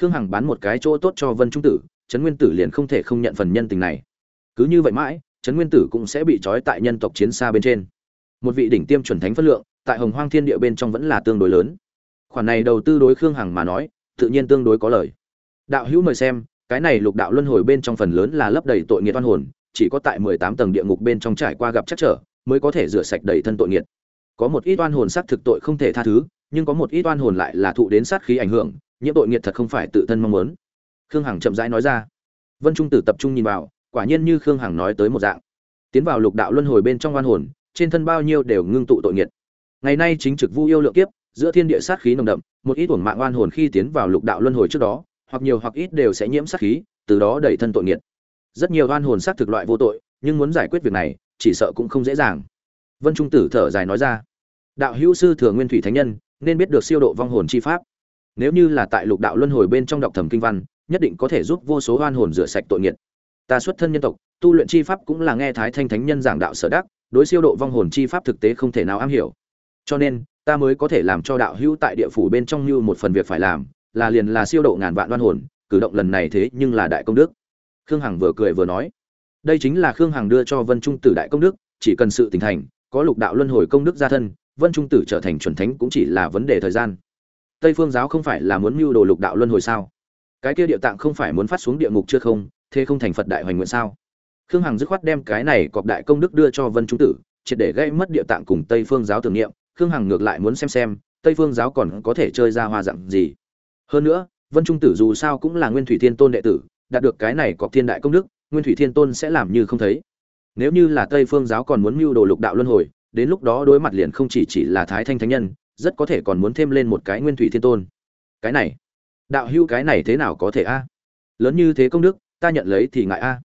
khương hằng bán một cái chỗ tốt cho vân trung tử, trấn nguyên tử liền không thể không nhận phần nhân tình này. Cứ như vậy mãi, trấn nguyên tử cũng sẽ bị trói tại nhân tộc chiến xa bên trên. Một vị đỉnh tiêm chuẩn thánh phất lượng, tại hồng hoang thiên địa bên trong vẫn là tương đối lớn. Khoản này đầu tư đối khương hằng mà nói, tự nhiên tương đối có lời đạo hữu mời xem, cái này lục đạo luân hồi bên trong phần lớn là lấp đầy tội nghiệt oan hồn, chỉ có tại mười tám tầng địa ngục bên trong trải qua gặp chắc trở, mới có thể rửa sạch đầy thân tội nghiệt. Có một ít oan hồn xác thực tội không thể tha thứ, nhưng có một ít oan hồn lại là thụ đến sát khí ảnh hưởng nhiễm tội nghiệt thật không phải tự thân mong muốn. Khương hằng chậm rãi nói ra. Vân trung tử tập trung nhìn vào, quả nhiên như khương hằng nói tới một dạng. Tiến vào lục đạo luân hồi bên trong oan hồn, trên thân bao nhiêu đều ngưng tụ tội nghiệt. Ngày nay chính trực vu yêu lượng kiếp, giữa thiên địa sát khí nồng đậm, một ít uổng mạng oan hồn khi tiến vào lục đạo luân hồi trước đó, hoặc nhiều hoặc ít đều sẽ nhiễm sát khí, từ đó đẩy thân tội nghiệt. Rất nhiều oan hồn xác thực loại vô tội, nhưng muốn giải quyết việc này, chỉ sợ cũng không dễ dàng. Vân trung tử thở dài nói ra. Đạo hữu sư thừa nguyên thủy thánh nhân, nên biết được siêu độ vong hồn chi pháp nếu như là tại lục đạo luân hồi bên trong đọc thẩm kinh văn, nhất định có thể giúp vô số oan hồn rửa sạch tội nghiệt. Ta xuất thân nhân tộc, tu luyện chi pháp cũng là nghe thái thanh thánh nhân giảng đạo sở đắc, đối siêu độ vong hồn chi pháp thực tế không thể nào am hiểu. Cho nên, ta mới có thể làm cho đạo hữu tại địa phủ bên trong như một phần việc phải làm, là liền là siêu độ ngàn vạn oan hồn, cử động lần này thế nhưng là đại công đức. Khương hằng vừa cười vừa nói, đây chính là khương hằng đưa cho vân trung tử đại công đức, chỉ cần sự tỉnh thành, có lục đạo luân hồi công đức gia thân, vân trung tử trở thành chuẩn thánh cũng chỉ là vấn đề thời gian tây phương giáo không phải là muốn mưu đồ lục đạo luân hồi sao? Cái kia địa tạng không phải muốn phát xuống địa ngục chưa không? Thế không thành phật đại hoành nguyện sao? Khương hằng dứt khoát đem cái này cọp đại công đức đưa cho vân trung tử, triệt để gây mất địa tạng cùng tây phương giáo tưởng niệm. Khương hằng ngược lại muốn xem xem, tây phương giáo còn có thể chơi ra hoa dạng gì. Hơn nữa, vân trung tử dù sao cũng là nguyên thủy thiên tôn đệ tử, đạt được cái này cọp thiên đại công đức, nguyên thủy thiên tôn sẽ làm như không thấy. Nếu như là tây phương giáo còn muốn mưu đồ lục đạo luân hồi, đến lúc đó đối mặt liền không chỉ chỉ là thái thanh thánh nhân rất có thể còn muốn thêm lên một cái nguyên thủy thiên tôn. Cái này, đạo hữu cái này thế nào có thể a? Lớn như thế công đức, ta nhận lấy thì ngại a.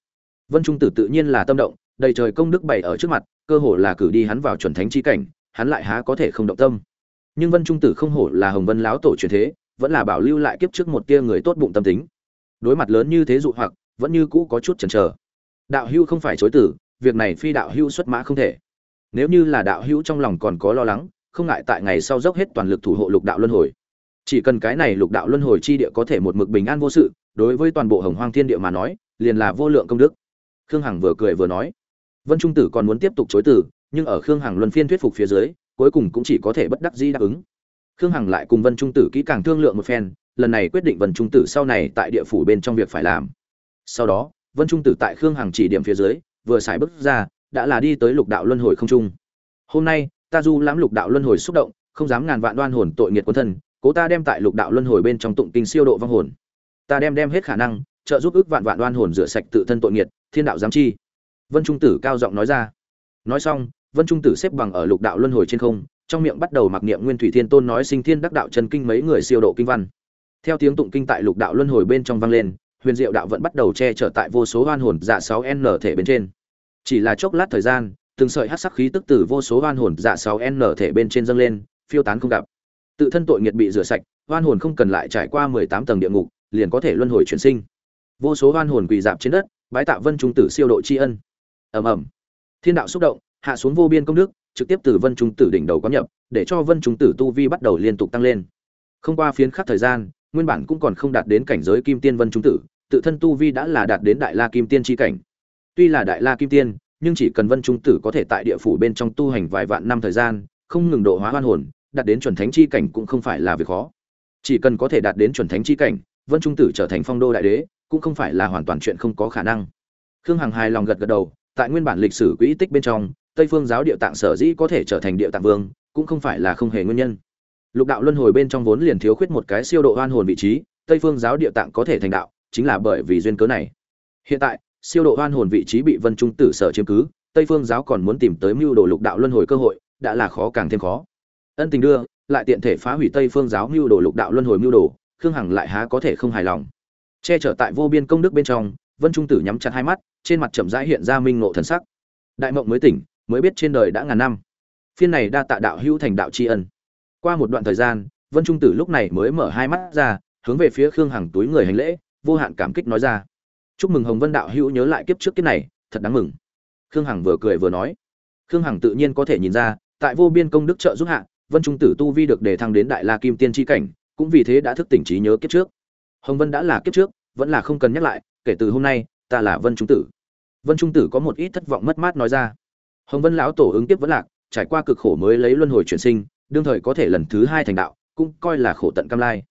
Vân trung tử tự nhiên là tâm động, đầy trời công đức bày ở trước mặt, cơ hồ là cử đi hắn vào chuẩn thánh chi cảnh, hắn lại há có thể không động tâm. Nhưng vân trung tử không hổ là hồng vân láo tổ truyền thế, vẫn là bảo lưu lại kiếp trước một tia người tốt bụng tâm tính. Đối mặt lớn như thế dụ hoặc, vẫn như cũ có chút chần chờ. Đạo hữu không phải chối tử, việc này phi đạo hữu xuất mã không thể. Nếu như là đạo hữu trong lòng còn có lo lắng không ngại tại ngày sau dốc hết toàn lực thủ hộ lục đạo luân hồi. Chỉ cần cái này lục đạo luân hồi chi địa có thể một mực bình an vô sự, đối với toàn bộ hồng hoang thiên địa mà nói, liền là vô lượng công đức. Khương hằng vừa cười vừa nói, vân trung tử còn muốn tiếp tục chối từ, nhưng ở khương hằng luân phiên thuyết phục phía dưới, cuối cùng cũng chỉ có thể bất đắc dĩ đáp ứng. Khương hằng lại cùng vân trung tử kỹ càng thương lượng một phen, lần này quyết định vân trung tử sau này tại địa phủ bên trong việc phải làm. Sau đó, vân trung tử tại khương hằng chỉ điểm phía dưới, vừa xài bước ra, đã là đi tới lục đạo luân hồi không trung. Hôm nay ta du lãm lục đạo luân hồi xúc động, không dám ngàn vạn đoan hồn tội nghiệt quân thân, cố ta đem tại lục đạo luân hồi bên trong tụng kinh siêu độ vong hồn. Ta đem đem hết khả năng, trợ giúp ức vạn vạn đoan hồn rửa sạch tự thân tội nghiệt, thiên đạo giám chi. Vân trung tử cao giọng nói ra. Nói xong, vân trung tử xếp bằng ở lục đạo luân hồi trên không, trong miệng bắt đầu mặc niệm nguyên thủy thiên tôn nói sinh thiên đắc đạo chân kinh mấy người siêu độ kinh văn. Theo tiếng tụng kinh tại lục đạo luân hồi bên trong vang lên, huyền diệu đạo vẫn bắt đầu che chở tại vô số oan hồn dạ sáu n thể bên trên. Chỉ là chốc lát thời gian từng sợi hắc sắc khí tức từ vô số oan hồn dạ sáu n thể bên trên dâng lên, phiêu tán không gặp. Tự thân tội nghiệt bị rửa sạch, oan hồn không cần lại trải qua mười tám tầng địa ngục, liền có thể luân hồi chuyển sinh. Vô số oan hồn quỳ dạp trên đất, bái tạ vân trung tử siêu độ tri ân. Ầm ầm. Thiên đạo xúc động, hạ xuống vô biên công đức, trực tiếp từ vân trung tử đỉnh đầu quán nhập, để cho vân trung tử tu vi bắt đầu liên tục tăng lên. Không qua phiến khắc thời gian, nguyên bản cũng còn không đạt đến cảnh giới kim tiên vân trung tử, tự thân tu vi đã là đạt đến đại la kim tiên chi cảnh. Tuy là đại la kim tiên nhưng chỉ cần vân trung tử có thể tại địa phủ bên trong tu hành vài vạn năm thời gian, không ngừng độ hóa hoan hồn, đạt đến chuẩn thánh chi cảnh cũng không phải là việc khó. Chỉ cần có thể đạt đến chuẩn thánh chi cảnh, vân trung tử trở thành phong đô đại đế, cũng không phải là hoàn toàn chuyện không có khả năng. Khương hằng hài lòng gật gật đầu, tại nguyên bản lịch sử quỹ tích bên trong, tây phương giáo địa tạng sở dĩ có thể trở thành địa tạng vương, cũng không phải là không hề nguyên nhân. Lục đạo luân hồi bên trong vốn liền thiếu khuyết một cái siêu độ oan hồn vị trí, tây phương giáo địa tạng có thể thành đạo, chính là bởi vì duyên cớ này. Hiện tại siêu độ oan hồn vị trí bị vân trung tử sở chiếm cứ, tây phương giáo còn muốn tìm tới mưu đồ lục đạo luân hồi cơ hội, đã là khó càng thêm khó. Ân tình đưa, lại tiện thể phá hủy tây phương giáo mưu đồ lục đạo luân hồi mưu đồ, khương hằng lại há có thể không hài lòng. Che trở tại vô biên công đức bên trong, vân trung tử nhắm chặt hai mắt, trên mặt chậm rãi hiện ra minh ngộ thần sắc. Đại mộng mới tỉnh, mới biết trên đời đã ngàn năm. Phiên này đa tạ đạo hữu thành đạo tri ân. Qua một đoạn thời gian, vân trung tử lúc này mới mở hai mắt ra, hướng về phía khương hằng túi người hành lễ, vô hạn cảm kích nói ra chúc mừng hồng vân đạo hữu nhớ lại kiếp trước kiếp này, thật đáng mừng. Khương hằng vừa cười vừa nói. Khương hằng tự nhiên có thể nhìn ra, tại vô biên công đức trợ giúp hạ, vân trung tử tu vi được đề thăng đến đại la kim tiên tri cảnh, cũng vì thế đã thức tỉnh trí nhớ kiếp trước. Hồng vân đã là kiếp trước, vẫn là không cần nhắc lại, kể từ hôm nay, ta là vân trung tử. Vân trung tử có một ít thất vọng mất mát nói ra. Hồng vân lão tổ ứng tiếp vẫn lạc, trải qua cực khổ mới lấy luân hồi chuyển sinh, đương thời có thể lần thứ hai thành đạo, cũng coi là khổ tận cam lai.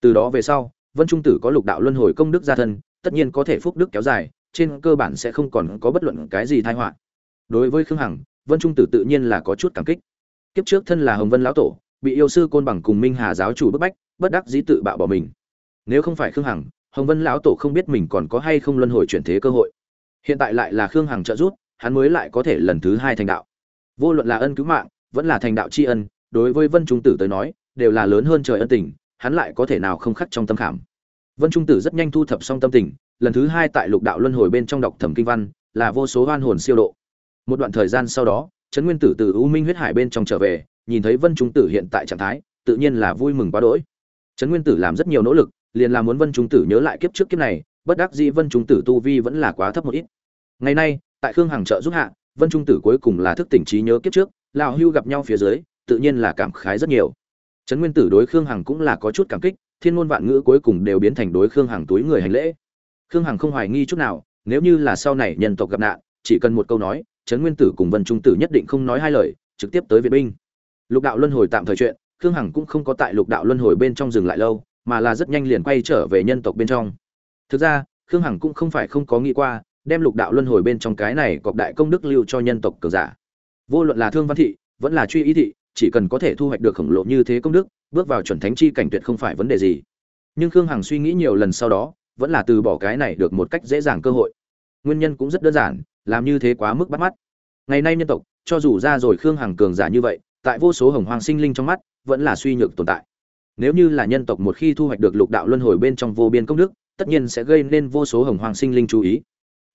Từ đó về sau, vân trung tử có lục đạo luân hồi công đức gia thân tất nhiên có thể phúc đức kéo dài, trên cơ bản sẽ không còn có bất luận cái gì tai họa. Đối với khương hằng, vân trung tử tự nhiên là có chút cảm kích. Kiếp trước thân là hồng vân lão tổ, bị yêu sư côn bằng cùng minh hà giáo chủ bức bách, bất đắc dĩ tự bạo bỏ mình. Nếu không phải khương hằng, hồng vân lão tổ không biết mình còn có hay không luân hồi chuyển thế cơ hội. Hiện tại lại là khương hằng trợ giúp, hắn mới lại có thể lần thứ hai thành đạo. Vô luận là ân cứu mạng, vẫn là thành đạo tri ân, đối với vân trung tử tới nói, đều là lớn hơn trời ân tình, hắn lại có thể nào không khắc trong tâm khảm vân trung tử rất nhanh thu thập xong tâm tình, lần thứ hai tại lục đạo luân hồi bên trong đọc thẩm kinh văn, là vô số oan hồn siêu độ. Một đoạn thời gian sau đó, trấn nguyên tử từ u minh huyết hải bên trong trở về, nhìn thấy vân trung tử hiện tại trạng thái, tự nhiên là vui mừng quá đỗi. Trấn nguyên tử làm rất nhiều nỗ lực, liền là muốn vân trung tử nhớ lại kiếp trước kiếp này, bất đắc dĩ vân trung tử tu vi vẫn là quá thấp một ít. Ngày nay, tại khương hằng trợ giúp hạ, vân trung tử cuối cùng là thức tỉnh trí nhớ kiếp trước, lão hưu gặp nhau phía dưới, tự nhiên là cảm khái rất nhiều trấn nguyên tử đối khương hằng cũng là có chút cảm kích, thiên ngôn vạn ngữ cuối cùng đều biến thành đối khương hằng túi người hành lễ. Khương hằng không hoài nghi chút nào, nếu như là sau này nhân tộc gặp nạn, chỉ cần một câu nói, trấn nguyên tử cùng vân trung tử nhất định không nói hai lời, trực tiếp tới viện binh. Lục đạo luân hồi tạm thời chuyện, khương hằng cũng không có tại lục đạo luân hồi bên trong dừng lại lâu, mà là rất nhanh liền quay trở về nhân tộc bên trong. Thực ra, khương hằng cũng không phải không có nghĩ qua, đem lục đạo luân hồi bên trong cái này cọc đại công đức lưu cho nhân tộc cường giả. Vô luận là thương văn thị, vẫn là truy ý thị chỉ cần có thể thu hoạch được khổng lồ như thế công đức, bước vào chuẩn thánh chi cảnh tuyệt không phải vấn đề gì. Nhưng khương hằng suy nghĩ nhiều lần sau đó, vẫn là từ bỏ cái này được một cách dễ dàng cơ hội. Nguyên nhân cũng rất đơn giản, làm như thế quá mức bắt mắt. Ngày nay nhân tộc, cho dù ra rồi khương hằng cường giả như vậy, tại vô số hồng hoàng sinh linh trong mắt, vẫn là suy nhược tồn tại. Nếu như là nhân tộc một khi thu hoạch được lục đạo luân hồi bên trong vô biên công đức, tất nhiên sẽ gây nên vô số hồng hoàng sinh linh chú ý.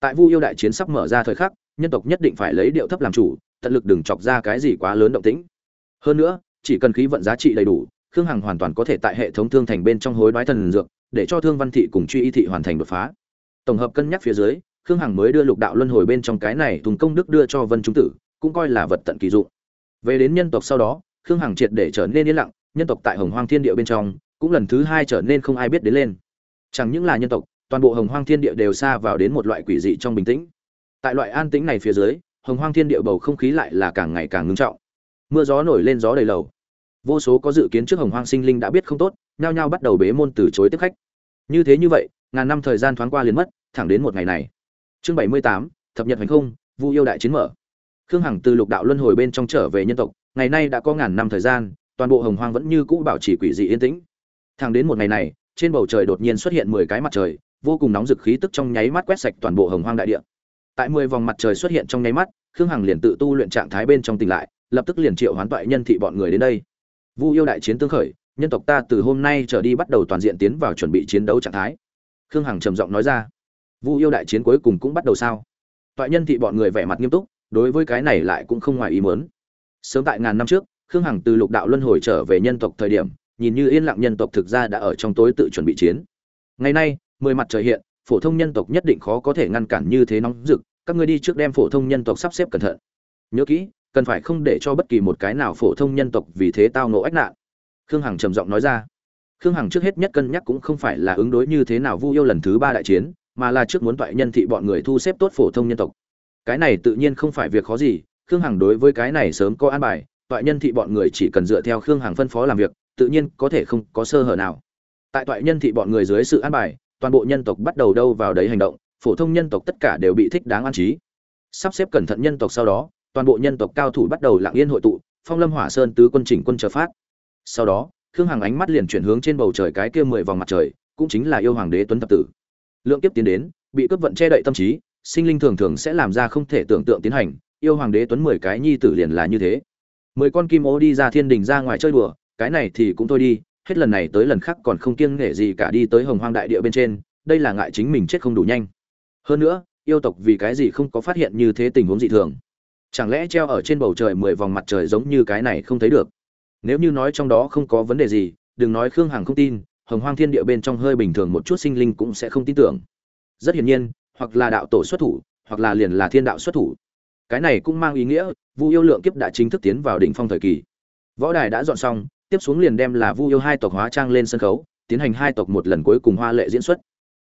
Tại vu yêu đại chiến sắp mở ra thời khắc, nhân tộc nhất định phải lấy điệu thấp làm chủ, tận lực đừng chọc ra cái gì quá lớn động tĩnh hơn nữa, chỉ cần khí vận giá trị đầy đủ, khương hằng hoàn toàn có thể tại hệ thống thương thành bên trong hối đoái thần dược, để cho thương văn thị cùng truy y thị hoàn thành đột phá. Tổng hợp cân nhắc phía dưới, khương hằng mới đưa lục đạo luân hồi bên trong cái này thùng công đức đưa cho vân trung tử, cũng coi là vật tận kỳ dụng. Về đến nhân tộc sau đó, khương hằng triệt để trở nên yên lặng, nhân tộc tại hồng hoang thiên địa bên trong, cũng lần thứ hai trở nên không ai biết đến lên. Chẳng những là nhân tộc, toàn bộ hồng hoang thiên địa đều xa vào đến một loại quỷ dị trong bình tĩnh. Tại loại an tĩnh này phía dưới, hồng hoang thiên địa bầu không khí lại là càng ngày càng ngưng trọng mưa gió nổi lên gió đầy lầu. Vô số có dự kiến trước hồng hoang sinh linh đã biết không tốt, nhao nhao bắt đầu bế môn từ chối tiếp khách. Như thế như vậy, ngàn năm thời gian thoáng qua liền mất, thẳng đến một ngày này. Chương bảy mươi tám, thập nhật hành không, vu yêu đại chiến mở. Khương hằng từ lục đạo luân hồi bên trong trở về nhân tộc, ngày nay đã có ngàn năm thời gian, toàn bộ hồng hoang vẫn như cũ bảo trì quỷ dị yên tĩnh. Thẳng đến một ngày này, trên bầu trời đột nhiên xuất hiện mười cái mặt trời, vô cùng nóng rực khí tức trong nháy mắt quét sạch toàn bộ hồng hoang đại địa. Tại mười vòng mặt trời xuất hiện trong nháy mắt, khương hằng liền tự tu luyện trạng thái bên trong tỉnh lại lập tức liền triệu hoán toại nhân thị bọn người đến đây. Vu yêu đại chiến tương khởi, nhân tộc ta từ hôm nay trở đi bắt đầu toàn diện tiến vào chuẩn bị chiến đấu trạng thái. Khương hằng trầm giọng nói ra. Vu yêu đại chiến cuối cùng cũng bắt đầu sao? Toại nhân thị bọn người vẻ mặt nghiêm túc, đối với cái này lại cũng không ngoài ý muốn. Sớm tại ngàn năm trước, khương hằng từ lục đạo luân hồi trở về nhân tộc thời điểm, nhìn như yên lặng nhân tộc thực ra đã ở trong tối tự chuẩn bị chiến. Ngày nay, mười mặt trời hiện, phổ thông nhân tộc nhất định khó có thể ngăn cản như thế nóng rực, các ngươi đi trước đem phổ thông nhân tộc sắp xếp cẩn thận. Nhớ kỹ cần phải không để cho bất kỳ một cái nào phổ thông nhân tộc vì thế tao nộ ách nạn. Khương hằng trầm giọng nói ra. Khương hằng trước hết nhất cân nhắc cũng không phải là ứng đối như thế nào vu yêu lần thứ ba đại chiến, mà là trước muốn toại nhân thị bọn người thu xếp tốt phổ thông nhân tộc. Cái này tự nhiên không phải việc khó gì, khương hằng đối với cái này sớm có an bài, toại nhân thị bọn người chỉ cần dựa theo khương hằng phân phó làm việc, tự nhiên có thể không có sơ hở nào. Tại toại nhân thị bọn người dưới sự an bài, toàn bộ nhân tộc bắt đầu đâu vào đấy hành động, phổ thông nhân tộc tất cả đều bị thích đáng an trí. Sắp xếp cẩn thận nhân tộc sau đó toàn bộ nhân tộc cao thủ bắt đầu lặng yên hội tụ, phong lâm hỏa sơn tứ quân chỉnh quân chờ phát. Sau đó, khương hằng ánh mắt liền chuyển hướng trên bầu trời cái kia mười vòng mặt trời, cũng chính là yêu hoàng đế tuấn thập tử. Lượng kiếp tiến đến, bị cướp vận che đậy tâm trí, sinh linh thường thường sẽ làm ra không thể tưởng tượng tiến hành, yêu hoàng đế tuấn mười cái nhi tử liền là như thế. Mười con kim ô đi ra thiên đình ra ngoài chơi đùa, cái này thì cũng thôi đi, hết lần này tới lần khác còn không kiêng nể gì cả đi tới hồng hoang đại địa bên trên, đây là ngại chính mình chết không đủ nhanh. Hơn nữa, yêu tộc vì cái gì không có phát hiện như thế tình huống dị thường? Chẳng lẽ treo ở trên bầu trời mười vòng mặt trời giống như cái này không thấy được? Nếu như nói trong đó không có vấn đề gì, đừng nói khương hằng không tin, hồng hoang thiên địa bên trong hơi bình thường một chút sinh linh cũng sẽ không tin tưởng. Rất hiển nhiên, hoặc là đạo tổ xuất thủ, hoặc là liền là thiên đạo xuất thủ. Cái này cũng mang ý nghĩa, vu yêu lượng kiếp đã chính thức tiến vào đỉnh phong thời kỳ. Võ đài đã dọn xong, tiếp xuống liền đem là vu yêu hai tộc hóa trang lên sân khấu, tiến hành hai tộc một lần cuối cùng hoa lệ diễn xuất.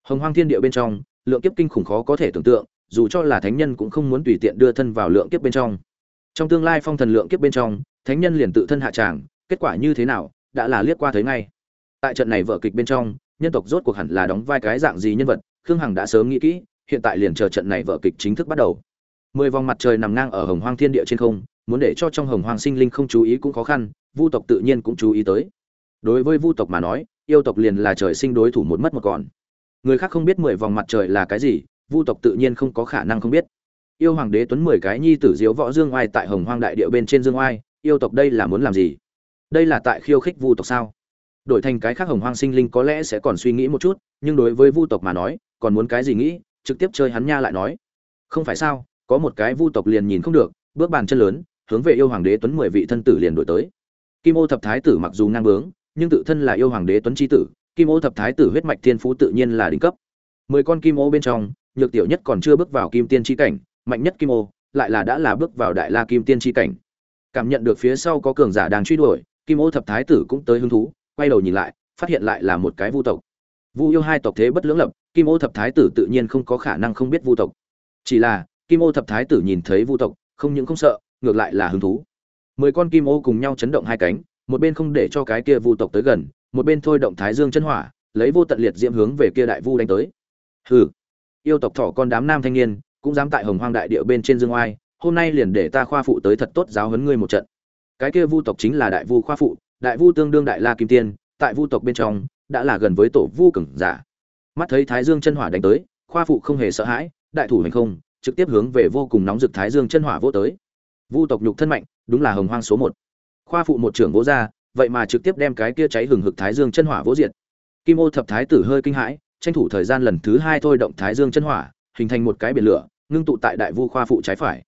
Hồng hoang thiên địa bên trong, lượng kiếp kinh khủng khó có thể tưởng tượng dù cho là thánh nhân cũng không muốn tùy tiện đưa thân vào lượng kiếp bên trong. Trong tương lai phong thần lượng kiếp bên trong, thánh nhân liền tự thân hạ tràng, kết quả như thế nào, đã là liếc qua thấy ngay. Tại trận này vở kịch bên trong, nhân tộc rốt cuộc hẳn là đóng vai cái dạng gì nhân vật, khương hằng đã sớm nghĩ kỹ, hiện tại liền chờ trận này vở kịch chính thức bắt đầu. Mười vòng mặt trời nằm ngang ở hồng hoang thiên địa trên không, muốn để cho trong hồng hoang sinh linh không chú ý cũng khó khăn, vu tộc tự nhiên cũng chú ý tới. Đối với vu tộc mà nói, yêu tộc liền là trời sinh đối thủ một mất một còn. Người khác không biết mười vòng mặt trời là cái gì vu tộc tự nhiên không có khả năng không biết. Yêu hoàng đế tuấn mười cái nhi tử diếu võ dương oai tại hồng hoang đại địa bên trên dương oai, yêu tộc đây là muốn làm gì? Đây là tại khiêu khích vu tộc sao? Đổi thành cái khác hồng hoang sinh linh có lẽ sẽ còn suy nghĩ một chút, nhưng đối với vu tộc mà nói, còn muốn cái gì nghĩ, trực tiếp chơi hắn nha lại nói. Không phải sao, có một cái vu tộc liền nhìn không được, bước bàn chân lớn, hướng về yêu hoàng đế tuấn mười vị thân tử liền đổi tới. Kim ô thập thái tử mặc dù ngang bướng, nhưng tự thân là yêu hoàng đế tuấn tri tử, kim ô thập thái tử huyết mạch thiên phú tự nhiên là đỉnh cấp. Mười con kim ô bên trong nhược tiểu nhất còn chưa bước vào kim tiên tri cảnh, mạnh nhất kim ô, lại là đã là bước vào đại la kim tiên tri cảnh. Cảm nhận được phía sau có cường giả đang truy đuổi, kim ô thập thái tử cũng tới hứng thú, quay đầu nhìn lại, phát hiện lại là một cái vu tộc. Vu yêu hai tộc thế bất lưỡng lập, kim ô thập thái tử tự nhiên không có khả năng không biết vu tộc. Chỉ là, kim ô thập thái tử nhìn thấy vu tộc, không những không sợ, ngược lại là hứng thú. Mười con kim ô cùng nhau chấn động hai cánh, một bên không để cho cái kia vu tộc tới gần, một bên thôi động thái dương chân hỏa, lấy vô tận liệt diễm hướng về kia đại vu đánh tới. Hừ yêu tộc thỏ con đám nam thanh niên, cũng dám tại hồng hoang đại địa bên trên dương oai, hôm nay liền để ta khoa phụ tới thật tốt giáo huấn ngươi một trận. Cái kia vu tộc chính là đại vu khoa phụ, đại vu tương đương đại la kim tiên, tại vu tộc bên trong, đã là gần với tổ vu cường giả. Mắt thấy thái dương chân hỏa đánh tới, khoa phụ không hề sợ hãi, đại thủ hành không, trực tiếp hướng về vô cùng nóng rực thái dương chân hỏa vô tới. Vu tộc nhục thân mạnh, đúng là hồng hoang số một. Khoa phụ một trưởng vỗ ra, vậy mà trực tiếp đem cái kia cháy hừng hực thái dương chân hỏa vỗ diệt. Kim ô thập thái tử hơi kinh hãi tranh thủ thời gian lần thứ hai thôi động thái dương chân hỏa, hình thành một cái biển lửa, ngưng tụ tại đại vu khoa phụ trái phải.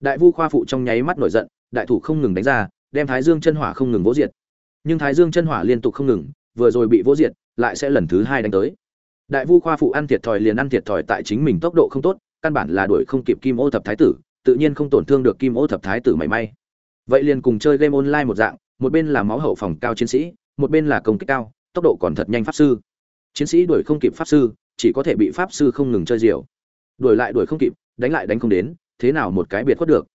Đại vu khoa phụ trong nháy mắt nổi giận, đại thủ không ngừng đánh ra, đem thái dương chân hỏa không ngừng vỗ diệt. Nhưng thái dương chân hỏa liên tục không ngừng, vừa rồi bị vỗ diệt, lại sẽ lần thứ hai đánh tới. Đại vu khoa phụ ăn thiệt thòi liền ăn thiệt thòi tại chính mình tốc độ không tốt, căn bản là đuổi không kịp kim ô thập thái tử, tự nhiên không tổn thương được kim ô thập thái tử mảy may. Vậy liền cùng chơi game online một dạng, một bên là máu hậu phòng cao chiến sĩ, một bên là công kích cao, tốc độ còn thật nhanh pháp sư chiến sĩ đuổi không kịp pháp sư, chỉ có thể bị pháp sư không ngừng chơi diều. Đuổi lại đuổi không kịp, đánh lại đánh không đến, thế nào một cái biệt khuất được?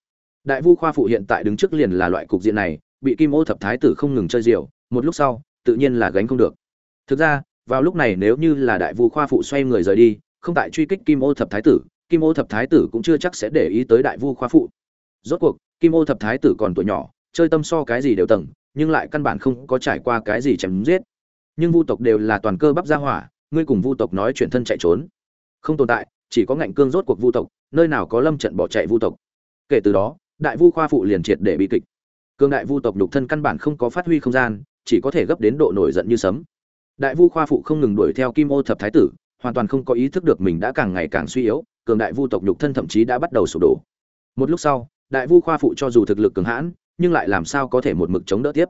Đại vu khoa phụ hiện tại đứng trước liền là loại cục diện này, bị kim ô thập thái tử không ngừng chơi diều, một lúc sau, tự nhiên là gánh không được. Thực ra, vào lúc này nếu như là đại vu khoa phụ xoay người rời đi, không tại truy kích kim ô thập thái tử, kim ô thập thái tử cũng chưa chắc sẽ để ý tới đại vu khoa phụ. Rốt cuộc, kim ô thập thái tử còn tuổi nhỏ, chơi tâm so cái gì đều tầng, nhưng lại căn bản không có trải qua cái gì chém giết nhưng vu tộc đều là toàn cơ bắp gia hỏa, ngươi cùng vu tộc nói chuyện thân chạy trốn. Không tồn tại, chỉ có ngạnh cương rốt cuộc vu tộc, nơi nào có lâm trận bỏ chạy vu tộc. Kể từ đó, đại vu khoa phụ liền triệt để bị kịch. Cương đại vu tộc nhục thân căn bản không có phát huy không gian, chỉ có thể gấp đến độ nổi giận như sấm. Đại vu khoa phụ không ngừng đuổi theo kim ô thập thái tử, hoàn toàn không có ý thức được mình đã càng ngày càng suy yếu, cường đại vu tộc nhục thân thậm chí đã bắt đầu sụp đổ. Một lúc sau, đại vu khoa phụ cho dù thực lực cường hãn, nhưng lại làm sao có thể một mực chống đỡ tiếp?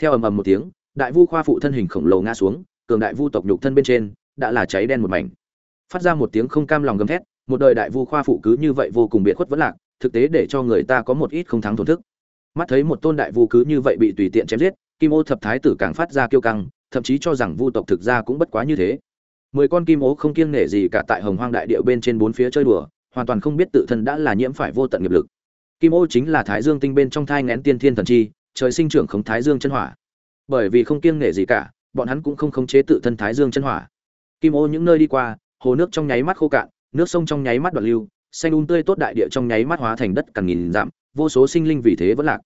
Theo ầm ầm một tiếng đại vu khoa phụ thân hình khổng lồ ngã xuống, cường đại vu tộc nhục thân bên trên đã là cháy đen một mảnh. Phát ra một tiếng không cam lòng gầm thét, một đời đại vu khoa phụ cứ như vậy vô cùng biệt khuất vẫn lạc, thực tế để cho người ta có một ít không thắng thổn thức. Mắt thấy một tôn đại vu cứ như vậy bị tùy tiện chém giết, kim ô thập thái tử càng phát ra kiêu căng, thậm chí cho rằng vu tộc thực ra cũng bất quá như thế. Mười con kim ố không kiêng nể gì cả tại hồng hoang đại địa bên trên bốn phía chơi đùa, hoàn toàn không biết tự thân đã là nhiễm phải vô tận nghiệp lực. Kim ô chính là thái dương tinh bên trong thai ngén tiên thiên thần chi, trời sinh trưởng khống thái dương chân hỏa bởi vì không kiêng nể gì cả, bọn hắn cũng không khống chế tự thân thái dương chân hỏa. Kim ô những nơi đi qua, hồ nước trong nháy mắt khô cạn, nước sông trong nháy mắt đoạn lưu, xanh un tươi tốt đại địa trong nháy mắt hóa thành đất cằn nghìn dặm, vô số sinh linh vì thế vẫn lạc.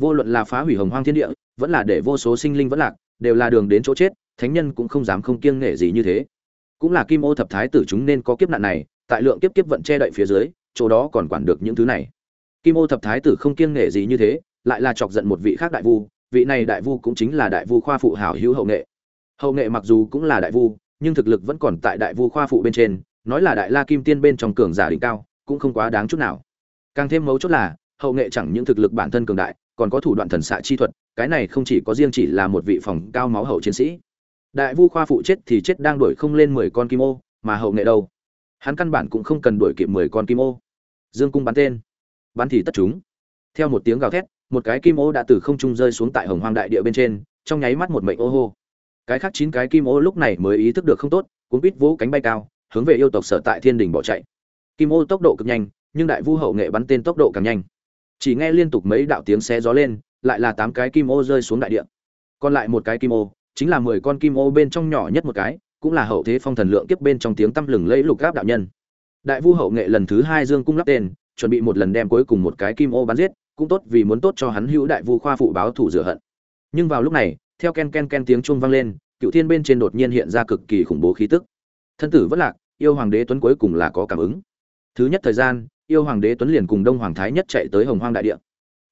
Vô luận là phá hủy hồng hoang thiên địa, vẫn là để vô số sinh linh vẫn lạc, đều là đường đến chỗ chết, thánh nhân cũng không dám không kiêng nể gì như thế. Cũng là kim ô thập thái tử chúng nên có kiếp nạn này, tại lượng kiếp kiếp vận che đậy phía dưới, chỗ đó còn quản được những thứ này. Kim ô thập thái tử không kiêng nể gì như thế, lại là chọc giận một vị khác đại vu vị này đại vu cũng chính là đại vu khoa phụ hảo hữu hậu nghệ. Hậu nghệ mặc dù cũng là đại vu, nhưng thực lực vẫn còn tại đại vu khoa phụ bên trên, nói là đại la kim tiên bên trong cường giả đỉnh cao, cũng không quá đáng chút nào. Càng thêm mấu chốt là, hậu nghệ chẳng những thực lực bản thân cường đại, còn có thủ đoạn thần xạ chi thuật, cái này không chỉ có riêng chỉ là một vị phòng cao máu hậu chiến sĩ. Đại vu khoa phụ chết thì chết đang đuổi không lên mười con kim ô, mà hậu nghệ đâu? Hắn căn bản cũng không cần đuổi kịp mười con kim ô. Dương cung bắn tên. Bắn thì tất chúng. Theo một tiếng gào thét một cái kim ô đã từ không trung rơi xuống tại hồng hoang đại địa bên trên, trong nháy mắt một mệnh ô hô. Cái khác chín cái kim ô lúc này mới ý thức được không tốt, cuốn bít vỗ cánh bay cao, hướng về yêu tộc sở tại thiên đình bỏ chạy. Kim ô tốc độ cực nhanh, nhưng đại vu hậu nghệ bắn tên tốc độ càng nhanh. Chỉ nghe liên tục mấy đạo tiếng xé gió lên, lại là tám cái kim ô rơi xuống đại địa. Còn lại một cái kim ô, chính là mười con kim ô bên trong nhỏ nhất một cái, cũng là hậu thế phong thần lượng kiếp bên trong tiếng tăm lừng lẫy lục gáp đạo nhân. Đại vu hậu nghệ lần thứ hai dương cung lắp tên, chuẩn bị một lần đem cuối cùng một cái kim ô bắn giết cũng tốt vì muốn tốt cho hắn hữu đại vu khoa phụ báo thủ rửa hận. Nhưng vào lúc này, theo ken ken ken tiếng chuông vang lên, cựu thiên bên trên đột nhiên hiện ra cực kỳ khủng bố khí tức. Thân tử vất lạc, yêu hoàng đế tuấn cuối cùng là có cảm ứng. Thứ nhất thời gian, yêu hoàng đế tuấn liền cùng đông hoàng thái nhất chạy tới hồng hoang đại địa.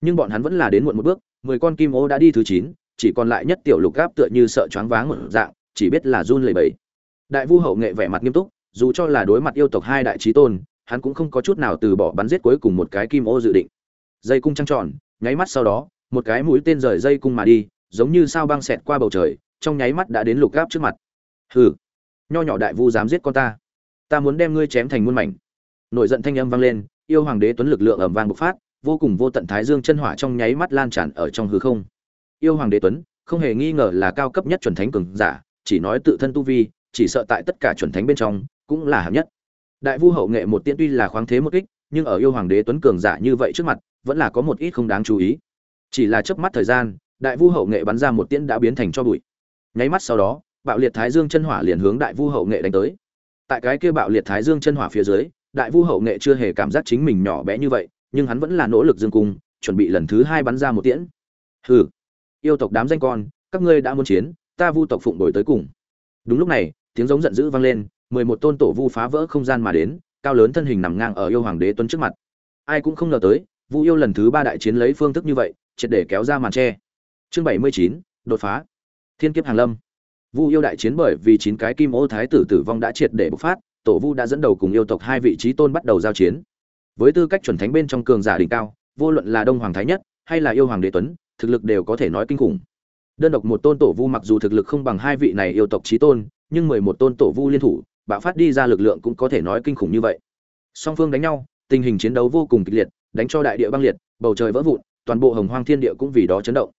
Nhưng bọn hắn vẫn là đến muộn một bước, mười con kim ô đã đi thứ chín, chỉ còn lại nhất tiểu lục gáp tựa như sợ choáng váng một dạng, chỉ biết là run lẩy bẩy. Đại vu hậu nghệ vẻ mặt nghiêm túc, dù cho là đối mặt yêu tộc hai đại trí tôn, hắn cũng không có chút nào từ bỏ bắn giết cuối cùng một cái kim ô dự định dây cung trăng tròn, nháy mắt sau đó, một cái mũi tên rời dây cung mà đi, giống như sao băng xẹt qua bầu trời, trong nháy mắt đã đến lục gáp trước mặt. Hừ, nho nhỏ đại vu dám giết con ta. Ta muốn đem ngươi chém thành muôn mảnh. Nổi giận thanh âm vang lên, yêu hoàng đế tuấn lực lượng ẩm vang bộc phát, vô cùng vô tận thái dương chân hỏa trong nháy mắt lan tràn ở trong hư không. Yêu hoàng đế tuấn, không hề nghi ngờ là cao cấp nhất chuẩn thánh cường giả, chỉ nói tự thân tu vi, chỉ sợ tại tất cả chuẩn thánh bên trong, cũng là hạng nhất. Đại vu hậu nghệ một tiên tuy là khoáng thế một kích, nhưng ở yêu hoàng đế tuấn cường giả như vậy trước mặt vẫn là có một ít không đáng chú ý. Chỉ là chớp mắt thời gian, đại vu hậu nghệ bắn ra một tiễn đã biến thành cho bụi. Nháy mắt sau đó, bạo liệt thái dương chân hỏa liền hướng đại vu hậu nghệ đánh tới. Tại cái kia bạo liệt thái dương chân hỏa phía dưới, đại vu hậu nghệ chưa hề cảm giác chính mình nhỏ bé như vậy, nhưng hắn vẫn là nỗ lực dương cung, chuẩn bị lần thứ hai bắn ra một tiễn. Hừ, yêu tộc đám danh con, các ngươi đã muốn chiến, ta vu tộc phụng đổi tới cùng. Đúng lúc này, tiếng giống giận dữ vang lên, mười một tôn tổ vu phá vỡ không gian mà đến, cao lớn thân hình nằm ngang ở yêu hoàng đế tuấn trước mặt. Ai cũng không ngờ tới vu yêu lần thứ ba đại chiến lấy phương thức như vậy, triệt để kéo ra màn che. chương bảy mươi chín, đột phá. Thiên kiếp hàng lâm. Vu yêu đại chiến bởi vì chín cái kim ô thái tử tử vong đã triệt để bộc phát, tổ vu đã dẫn đầu cùng yêu tộc hai vị trí tôn bắt đầu giao chiến. Với tư cách chuẩn thánh bên trong cường giả đỉnh cao, vô luận là đông hoàng thái nhất hay là yêu hoàng đế tuấn, thực lực đều có thể nói kinh khủng. Đơn độc một tôn tổ vu mặc dù thực lực không bằng hai vị này yêu tộc chí tôn, nhưng mười một tôn tổ vu liên thủ, bạo phát đi ra lực lượng cũng có thể nói kinh khủng như vậy. Song phương đánh nhau, tình hình chiến đấu vô cùng kịch liệt đánh cho đại địa băng liệt, bầu trời vỡ vụn, toàn bộ hồng hoang thiên địa cũng vì đó chấn động.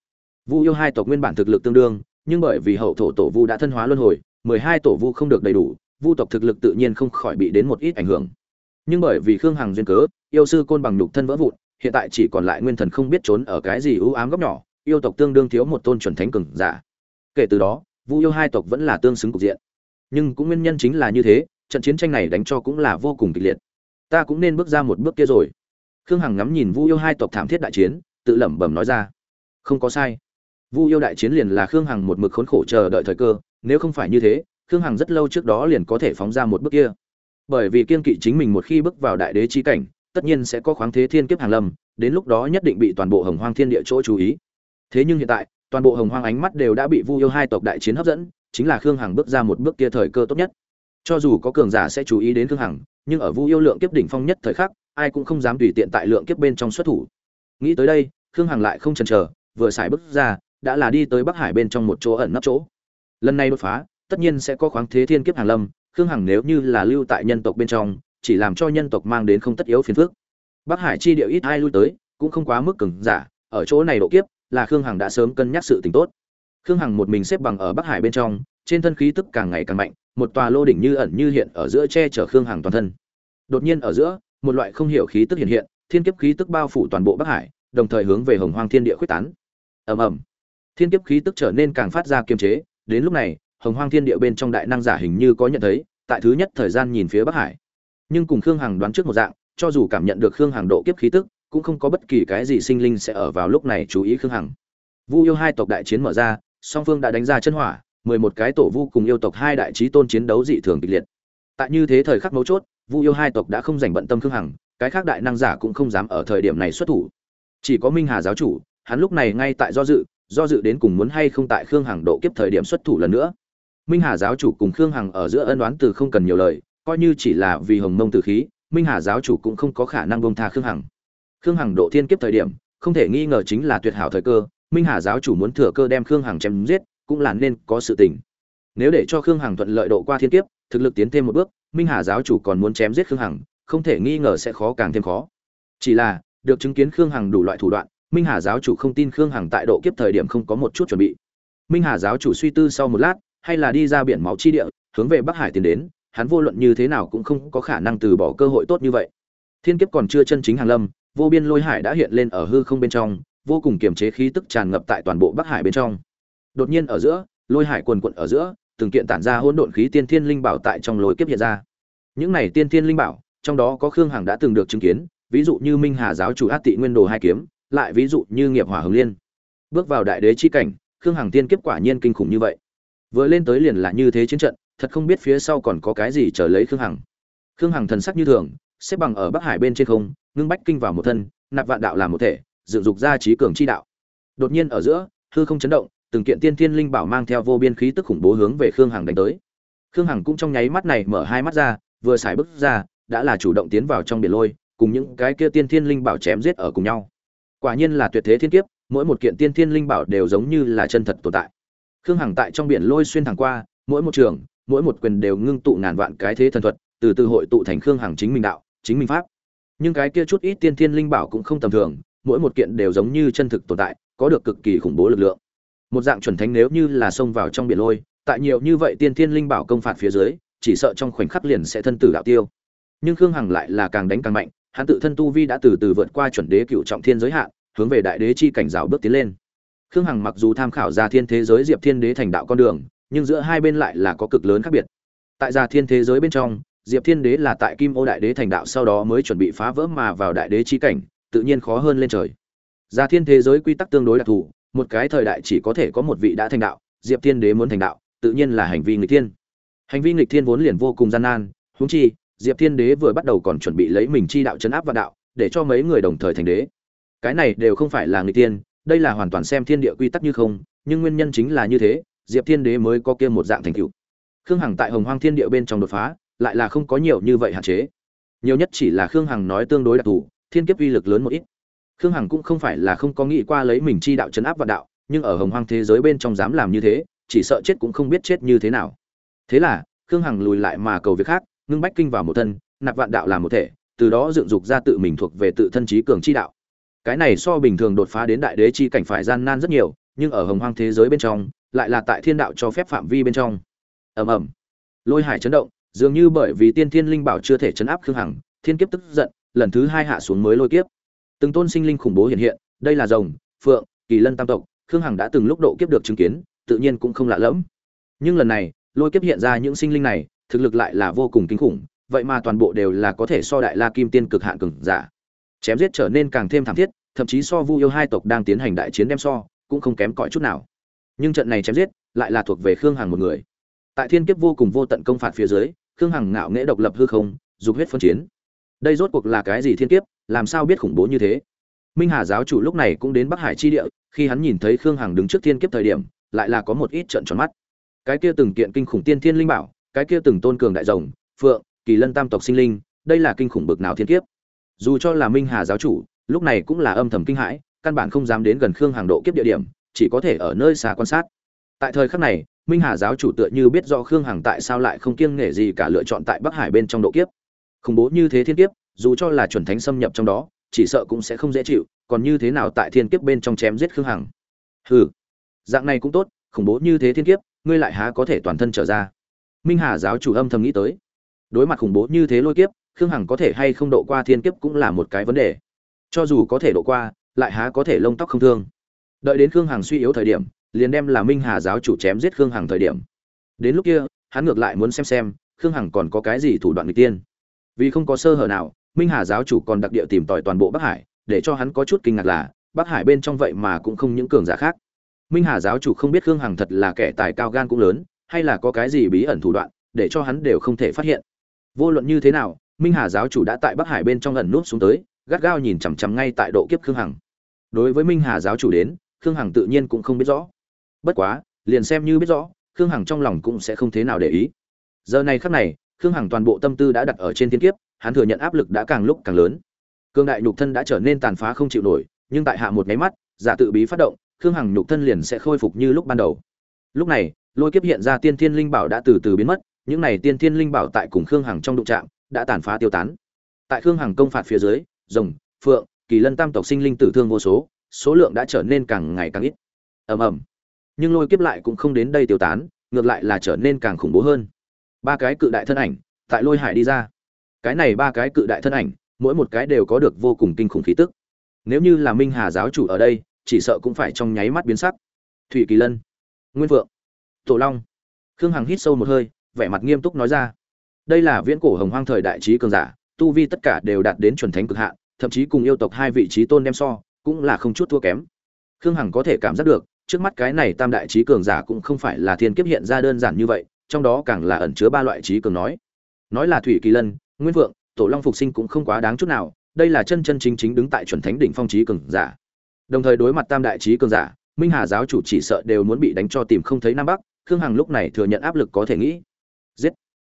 Vu yêu hai tộc nguyên bản thực lực tương đương, nhưng bởi vì hậu thổ tổ vu đã thân hóa luân hồi, mười hai tổ vu không được đầy đủ, vu tộc thực lực tự nhiên không khỏi bị đến một ít ảnh hưởng. Nhưng bởi vì khương hằng duyên cớ, yêu sư côn bằng nhục thân vỡ vụn, hiện tại chỉ còn lại nguyên thần không biết trốn ở cái gì u ám góc nhỏ, yêu tộc tương đương thiếu một tôn chuẩn thánh cường giả. Kể từ đó, vu yêu hai tộc vẫn là tương xứng cục diện. Nhưng cũng nguyên nhân chính là như thế, trận chiến tranh này đánh cho cũng là vô cùng kịch liệt. Ta cũng nên bước ra một bước kia rồi khương hằng ngắm nhìn vu yêu hai tộc thảm thiết đại chiến, tự lẩm bẩm nói ra, không có sai. Vu yêu đại chiến liền là khương hằng một mực khốn khổ chờ đợi thời cơ, nếu không phải như thế, khương hằng rất lâu trước đó liền có thể phóng ra một bước kia. Bởi vì kiên kỵ chính mình một khi bước vào đại đế chi cảnh, tất nhiên sẽ có khoáng thế thiên kiếp hàng lâm, đến lúc đó nhất định bị toàn bộ hồng hoang thiên địa chỗ chú ý. Thế nhưng hiện tại, toàn bộ hồng hoang ánh mắt đều đã bị vu yêu hai tộc đại chiến hấp dẫn, chính là khương hằng bước ra một bước kia thời cơ tốt nhất. Cho dù có cường giả sẽ chú ý đến khương hằng, nhưng ở vu yêu lượng kiếp đỉnh phong nhất thời khắc ai cũng không dám tùy tiện tại lượng kiếp bên trong xuất thủ. Nghĩ tới đây, khương hằng lại không chần chờ, vừa xài bước ra, đã là đi tới bắc hải bên trong một chỗ ẩn nấp chỗ. Lần này đột phá, tất nhiên sẽ có khoáng thế thiên kiếp hàng lâm, khương hằng nếu như là lưu tại nhân tộc bên trong, chỉ làm cho nhân tộc mang đến không tất yếu phiền phức. Bắc hải chi địa ít ai lui tới, cũng không quá mức cứng, giả, ở chỗ này độ kiếp, là khương hằng đã sớm cân nhắc sự tình tốt. Khương hằng một mình xếp bằng ở bắc hải bên trong, trên thân khí tức càng ngày càng mạnh, một tòa lô đỉnh như ẩn như hiện ở giữa che chở khương hằng toàn thân. Đột nhiên ở giữa một loại không hiểu khí tức hiện hiện, thiên kiếp khí tức bao phủ toàn bộ bắc hải, đồng thời hướng về hồng hoang thiên địa khuyết tán. Ầm ầm. Thiên kiếp khí tức trở nên càng phát ra kiềm chế, đến lúc này, hồng hoang thiên địa bên trong đại năng giả hình như có nhận thấy, tại thứ nhất thời gian nhìn phía bắc hải. Nhưng cùng khương hằng đoán trước một dạng, cho dù cảm nhận được khương hằng độ kiếp khí tức, cũng không có bất kỳ cái gì sinh linh sẽ ở vào lúc này chú ý khương hằng. Vu yêu hai tộc đại chiến mở ra, song phương đã đánh ra chân hỏa, mười một cái tổ vu cùng yêu tộc hai đại chí tôn chiến đấu dị thường kịch liệt. Tại như thế thời khắc mấu chốt vu yêu hai tộc đã không dành bận tâm khương hằng, cái khác đại năng giả cũng không dám ở thời điểm này xuất thủ. Chỉ có minh hà giáo chủ, hắn lúc này ngay tại do dự do dự đến cùng muốn hay không tại khương hằng độ kiếp thời điểm xuất thủ lần nữa. Minh hà giáo chủ cùng khương hằng ở giữa ân đoán từ không cần nhiều lời, coi như chỉ là vì hồng mông từ khí, minh hà giáo chủ cũng không có khả năng bông tha khương hằng. Khương hằng độ thiên kiếp thời điểm, không thể nghi ngờ chính là tuyệt hảo thời cơ, minh hà giáo chủ muốn thừa cơ đem khương hằng chém giết, cũng là nên có sự tình. Nếu để cho khương hằng thuận lợi độ qua thiên kiếp, thực lực tiến thêm một bước minh hà giáo chủ còn muốn chém giết khương hằng, không thể nghi ngờ sẽ khó càng thêm khó. Chỉ là, được chứng kiến khương hằng đủ loại thủ đoạn, minh hà giáo chủ không tin khương hằng tại độ kiếp thời điểm không có một chút chuẩn bị. Minh hà giáo chủ suy tư sau một lát, hay là đi ra biển máu chi địa, hướng về bắc hải tiến đến, hắn vô luận như thế nào cũng không có khả năng từ bỏ cơ hội tốt như vậy. Thiên kiếp còn chưa chân chính hàng lâm, vô biên lôi hải đã hiện lên ở hư không bên trong, vô cùng kiềm chế khí tức tràn ngập tại toàn bộ bắc hải bên trong. Đột nhiên ở giữa, lôi hải quần quận ở giữa từng kiện tản ra hỗn độn khí tiên thiên linh bảo tại trong lôi kiếp hiện ra. Những này tiên thiên linh bảo, trong đó có khương hằng đã từng được chứng kiến, ví dụ như minh hà giáo chủ át tị nguyên đồ hai kiếm, lại ví dụ như nghiệp hỏa hồng liên. Bước vào đại đế chi cảnh, khương hằng tiên kiếp quả nhiên kinh khủng như vậy. Vừa lên tới liền là như thế chiến trận, thật không biết phía sau còn có cái gì chờ lấy khương hằng. Khương hằng thần sắc như thường, xếp bằng ở bắc hải bên trên không, ngưng bách kinh vào một thân, nạp vạn đạo làm một thể, dựng dục ra trí cường chi đạo. Đột nhiên ở giữa, hư không chấn động từng kiện tiên thiên linh bảo mang theo vô biên khí tức khủng bố hướng về khương hằng đánh tới. Khương hằng cũng trong nháy mắt này mở hai mắt ra, vừa xài bước ra, đã là chủ động tiến vào trong biển lôi, cùng những cái kia tiên thiên linh bảo chém giết ở cùng nhau. Quả nhiên là tuyệt thế thiên kiếp, mỗi một kiện tiên thiên linh bảo đều giống như là chân thật tồn tại. Khương hằng tại trong biển lôi xuyên thẳng qua, mỗi một trường, mỗi một quyền đều ngưng tụ ngàn vạn cái thế thần thuật, từ từ hội tụ thành khương hằng chính mình đạo, chính mình pháp. Nhưng cái kia chút ít tiên thiên linh bảo cũng không tầm thường, mỗi một kiện đều giống như chân thực tồn tại, có được cực kỳ khủng bố lực lượng một dạng chuẩn thánh nếu như là xông vào trong biển lôi, tại nhiều như vậy tiên thiên linh bảo công phạt phía dưới, chỉ sợ trong khoảnh khắc liền sẽ thân tử đạo tiêu. Nhưng khương hằng lại là càng đánh càng mạnh, hắn tự thân tu vi đã từ từ vượt qua chuẩn đế cựu trọng thiên giới hạn, hướng về đại đế chi cảnh rào bước tiến lên. Khương hằng mặc dù tham khảo ra thiên thế giới diệp thiên đế thành đạo con đường, nhưng giữa hai bên lại là có cực lớn khác biệt. Tại gia thiên thế giới bên trong, diệp thiên đế là tại kim ô đại đế thành đạo sau đó mới chuẩn bị phá vỡ mà vào đại đế chi cảnh, tự nhiên khó hơn lên trời. Gia thiên thế giới quy tắc tương đối đặc thù một cái thời đại chỉ có thể có một vị đã thành đạo, diệp thiên đế muốn thành đạo, tự nhiên là hành vi nghịch thiên. Hành vi nghịch thiên vốn liền vô cùng gian nan, huống chi, diệp thiên đế vừa bắt đầu còn chuẩn bị lấy mình chi đạo chấn áp vạn đạo, để cho mấy người đồng thời thành đế. Cái này đều không phải là nghịch thiên, đây là hoàn toàn xem thiên địa quy tắc như không, nhưng nguyên nhân chính là như thế, diệp thiên đế mới có kia một dạng thành tựu. Khương hằng tại hồng hoang thiên địa bên trong đột phá, lại là không có nhiều như vậy hạn chế. Nhiều nhất chỉ là khương hằng nói tương đối đặc thù, thiên kiếp uy lực lớn một ít khương hằng cũng không phải là không có nghĩ qua lấy mình chi đạo chấn áp vạn đạo, nhưng ở hồng hoang thế giới bên trong dám làm như thế, chỉ sợ chết cũng không biết chết như thế nào. Thế là, khương hằng lùi lại mà cầu việc khác, ngưng bách kinh vào một thân, nạp vạn đạo làm một thể, từ đó dựng dục ra tự mình thuộc về tự thân trí cường chi đạo. Cái này so bình thường đột phá đến đại đế chi cảnh phải gian nan rất nhiều, nhưng ở hồng hoang thế giới bên trong, lại là tại thiên đạo cho phép phạm vi bên trong. Ầm ầm. Lôi hải chấn động, dường như bởi vì tiên thiên linh bảo chưa thể chấn áp khương hằng, thiên kiếp tức giận, lần thứ hai hạ xuống mới lôi kiếp từng tôn sinh linh khủng bố hiện hiện, đây là rồng, phượng, kỳ lân tam tộc, khương hằng đã từng lúc độ kiếp được chứng kiến, tự nhiên cũng không lạ lẫm. Nhưng lần này, lôi kiếp hiện ra những sinh linh này, thực lực lại là vô cùng kinh khủng, vậy mà toàn bộ đều là có thể so đại la kim tiên cực hạn cường giả. Chém giết trở nên càng thêm thảm thiết, thậm chí so vu yêu hai tộc đang tiến hành đại chiến đem so, cũng không kém cỏi chút nào. Nhưng trận này chém giết, lại là thuộc về khương hằng một người. Tại thiên kiếp vô cùng vô tận công phạt phía dưới, khương hằng ngạo nghễ độc lập hư không, dục huyết phân chiến. Đây rốt cuộc là cái gì thiên kiếp? Làm sao biết khủng bố như thế? Minh hà giáo chủ lúc này cũng đến bắc hải chi địa, khi hắn nhìn thấy khương hằng đứng trước thiên kiếp thời điểm, lại là có một ít trận tròn mắt. Cái kia từng kiện kinh khủng tiên thiên linh bảo, cái kia từng tôn cường đại rồng, phượng, kỳ lân tam tộc sinh linh, đây là kinh khủng bực nào thiên kiếp? Dù cho là minh hà giáo chủ, lúc này cũng là âm thầm kinh hãi, căn bản không dám đến gần khương hàng độ kiếp địa điểm, chỉ có thể ở nơi xa quan sát. Tại thời khắc này, minh hà giáo chủ tựa như biết rõ khương hằng tại sao lại không kiêng nể gì cả lựa chọn tại bắc hải bên trong độ kiếp. Khủng bố như thế thiên kiếp dù cho là chuẩn thánh xâm nhập trong đó, chỉ sợ cũng sẽ không dễ chịu, còn như thế nào tại thiên kiếp bên trong chém giết khương hằng? Hừ, dạng này cũng tốt, khủng bố như thế thiên kiếp, ngươi lại há có thể toàn thân trở ra? Minh hà giáo chủ âm thầm nghĩ tới. Đối mặt khủng bố như thế lôi kiếp, khương hằng có thể hay không độ qua thiên kiếp cũng là một cái vấn đề. Cho dù có thể độ qua, lại há có thể lông tóc không thương. Đợi đến khương hằng suy yếu thời điểm, liền đem là minh hà giáo chủ chém giết khương hằng thời điểm. Đến lúc kia, hắn ngược lại muốn xem xem, khương hằng còn có cái gì thủ đoạn người tiên. Vì không có sơ hở nào minh hà giáo chủ còn đặc địa tìm tòi toàn bộ bắc hải, để cho hắn có chút kinh ngạc là, bắc hải bên trong vậy mà cũng không những cường giả khác. Minh hà giáo chủ không biết khương hằng thật là kẻ tài cao gan cũng lớn, hay là có cái gì bí ẩn thủ đoạn, để cho hắn đều không thể phát hiện. Vô luận như thế nào, minh hà giáo chủ đã tại bắc hải bên trong ẩn nút xuống tới, gắt gao nhìn chằm chằm ngay tại độ kiếp khương hằng. Đối với minh hà giáo chủ đến, khương hằng tự nhiên cũng không biết rõ. Bất quá, liền xem như biết rõ, khương hằng trong lòng cũng sẽ không thế nào để ý. Giờ này khắc này, khương hằng toàn bộ tâm tư đã đặt ở trên thiên kiếp hắn thừa nhận áp lực đã càng lúc càng lớn. Cương đại nhục thân đã trở nên tàn phá không chịu nổi, nhưng tại hạ một nháy mắt, giả tự bí phát động, khương hằng nhục thân liền sẽ khôi phục như lúc ban đầu. Lúc này, lôi kiếp hiện ra tiên thiên linh bảo đã từ từ biến mất, những này tiên thiên linh bảo tại cùng khương hằng trong đụng trạm đã tàn phá tiêu tán. Tại khương hằng công phạt phía dưới, rồng, phượng, kỳ lân tam tộc sinh linh tử thương vô số số lượng đã trở nên càng ngày càng ít. Ầm ầm. Nhưng lôi kiếp lại cũng không đến đây tiêu tán, ngược lại là trở nên càng khủng bố hơn. Ba cái cự đại thân ảnh, tại lôi hải đi ra cái này ba cái cự đại thân ảnh, mỗi một cái đều có được vô cùng kinh khủng khí tức. Nếu như là minh hà giáo chủ ở đây, chỉ sợ cũng phải trong nháy mắt biến sắc. Thủy kỳ lân, nguyên vượng, tổ long. Khương hằng hít sâu một hơi, vẻ mặt nghiêm túc nói ra. Đây là viễn cổ hồng hoang thời đại trí cường giả, tu vi tất cả đều đạt đến chuẩn thánh cực hạn, thậm chí cùng yêu tộc hai vị trí tôn đem so, cũng là không chút thua kém. Khương hằng có thể cảm giác được, trước mắt cái này tam đại trí cường giả cũng không phải là thiên kiếp hiện ra đơn giản như vậy, trong đó càng là ẩn chứa ba loại trí cường nói. Nói là thủy kỳ lân nguyên vượng tổ long phục sinh cũng không quá đáng chút nào, đây là chân chân chính chính đứng tại chuẩn thánh đỉnh phong trí cường giả. Đồng thời đối mặt tam đại trí cường giả, minh hà giáo chủ chỉ sợ đều muốn bị đánh cho tìm không thấy nam bắc, khương hằng lúc này thừa nhận áp lực có thể nghĩ. Giết!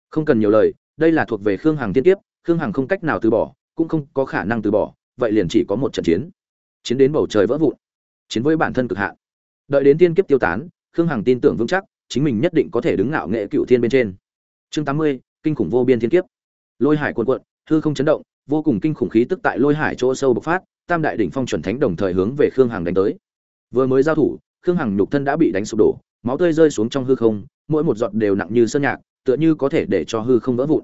Không cần nhiều lời, đây là thuộc về khương hằng tiên tiếp khương hằng không cách nào từ bỏ, cũng không có khả năng từ bỏ, vậy liền chỉ có một trận chiến. Chiến đến bầu trời vỡ vụn. Chiến với bản thân cực hạn. Đợi đến tiên kiếp tiêu tán, khương hằng tin tưởng vững chắc, chính mình nhất định có thể đứng ngạo nghệ cựu thiên bên trên. Chương tám mươi, kinh khủng vô biên thiên kiếp lôi hải cuộn cuộn, hư không chấn động, vô cùng kinh khủng khí tức tại lôi hải chỗ sâu bộc phát, tam đại đỉnh phong chuẩn thánh đồng thời hướng về khương hằng đánh tới. Vừa mới giao thủ, khương hằng nhục thân đã bị đánh sụp đổ, máu tươi rơi xuống trong hư không, mỗi một giọt đều nặng như sơn nhạc, tựa như có thể để cho hư không vỡ vụn.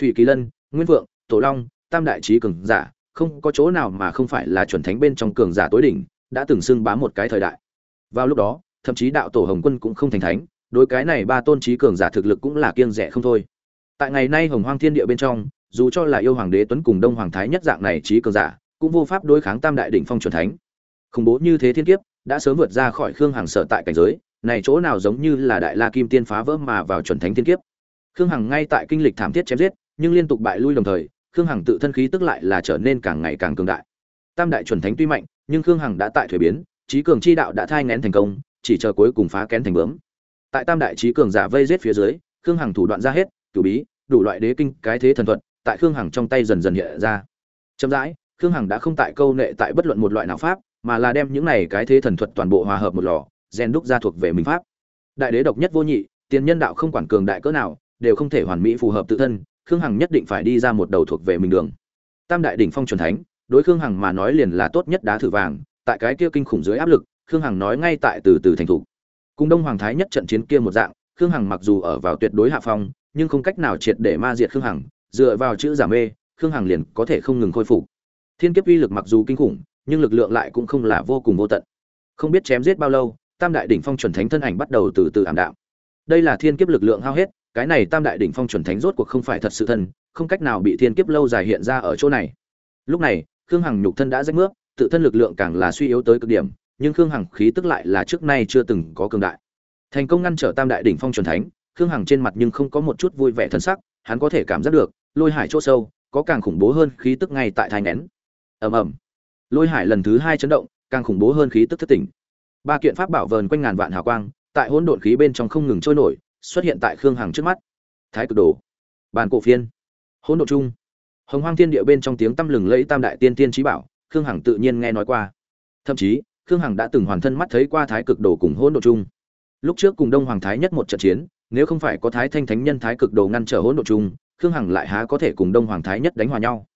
Thủy kỳ lân, nguyên vượng, tổ long, tam đại trí cường giả, không có chỗ nào mà không phải là chuẩn thánh bên trong cường giả tối đỉnh, đã từng xưng bám một cái thời đại. Vào lúc đó, thậm chí đạo tổ hồng quân cũng không thành thánh, đối cái này ba tôn trí cường giả thực lực cũng là kiêng rẻ không thôi tại ngày nay hồng hoang thiên địa bên trong, dù cho là yêu hoàng đế tuấn cùng đông hoàng thái nhất dạng này trí cường giả, cũng vô pháp đối kháng tam đại đỉnh phong chuẩn thánh. Khủng bố như thế thiên kiếp, đã sớm vượt ra khỏi khương hằng sở tại cảnh giới, này chỗ nào giống như là đại la kim tiên phá vỡ mà vào chuẩn thánh thiên kiếp. Khương hằng ngay tại kinh lịch thảm thiết chém giết, nhưng liên tục bại lui đồng thời, khương hằng tự thân khí tức lại là trở nên càng ngày càng cường đại. Tam đại chuẩn thánh tuy mạnh, nhưng khương hằng đã tại thuế biến, trí cường chi đạo đã thai ngén thành công, chỉ chờ cuối cùng phá kén thành bướm. Tại tam đại trí cường giả vây giết phía dưới, khương hằng thủ đoạn ra hết, cửu bí đủ loại đế kinh, cái thế thần thuật, tại khương hằng trong tay dần dần hiện ra. Chậm rãi, khương hằng đã không tại câu nệ tại bất luận một loại nào pháp, mà là đem những này cái thế thần thuật toàn bộ hòa hợp một lò, rèn đúc ra thuộc về mình pháp. Đại đế độc nhất vô nhị, tiền nhân đạo không quản cường đại cỡ nào, đều không thể hoàn mỹ phù hợp tự thân, khương hằng nhất định phải đi ra một đầu thuộc về mình đường. Tam đại đỉnh phong truyền thánh, đối khương hằng mà nói liền là tốt nhất đá thử vàng, tại cái kia kinh khủng dưới áp lực, khương hằng nói ngay tại từ từ thành thủ cùng đông hoàng thái nhất trận chiến kia một dạng, khương hằng mặc dù ở vào tuyệt đối hạ phong nhưng không cách nào triệt để ma diệt khương hằng, dựa vào chữ giả mê, khương hằng liền có thể không ngừng khôi phục. Thiên kiếp uy lực mặc dù kinh khủng, nhưng lực lượng lại cũng không là vô cùng vô tận. Không biết chém giết bao lâu, tam đại đỉnh phong chuẩn thánh thân ảnh bắt đầu từ từ ảm đạm. Đây là thiên kiếp lực lượng hao hết, cái này tam đại đỉnh phong chuẩn thánh rốt cuộc không phải thật sự thân, không cách nào bị thiên kiếp lâu dài hiện ra ở chỗ này. Lúc này, khương hằng nhục thân đã rách nước, tự thân lực lượng càng là suy yếu tới cực điểm, nhưng khương hằng khí tức lại là trước nay chưa từng có cường đại. Thành công ngăn trở tam đại đỉnh phong chuẩn thánh khương hằng trên mặt nhưng không có một chút vui vẻ thân sắc, hắn có thể cảm giác được, lôi hải chỗ sâu, có càng khủng bố hơn khí tức ngay tại thai nén ầm ầm. Lôi hải lần thứ hai chấn động, càng khủng bố hơn khí tức thất tỉnh. Ba kiện pháp bảo vờn quanh ngàn vạn hào quang, tại hỗn độn khí bên trong không ngừng trôi nổi, xuất hiện tại khương hằng trước mắt. Thái cực đồ. Bàn cổ phiên. Hỗn độn chung hồng hoang thiên địa bên trong tiếng tăm lừng lẫy tam đại tiên tiên trí bảo, khương hằng tự nhiên nghe nói qua. Thậm chí, khương hằng đã từng hoàn thân mắt thấy qua thái cực đồ cùng hỗn độn chung lúc trước cùng đông hoàng thái nhất một trận chiến nếu không phải có thái thanh thánh nhân thái cực đồ ngăn trở hỗn độn chung, khương hằng lại há có thể cùng đông hoàng thái nhất đánh hòa nhau.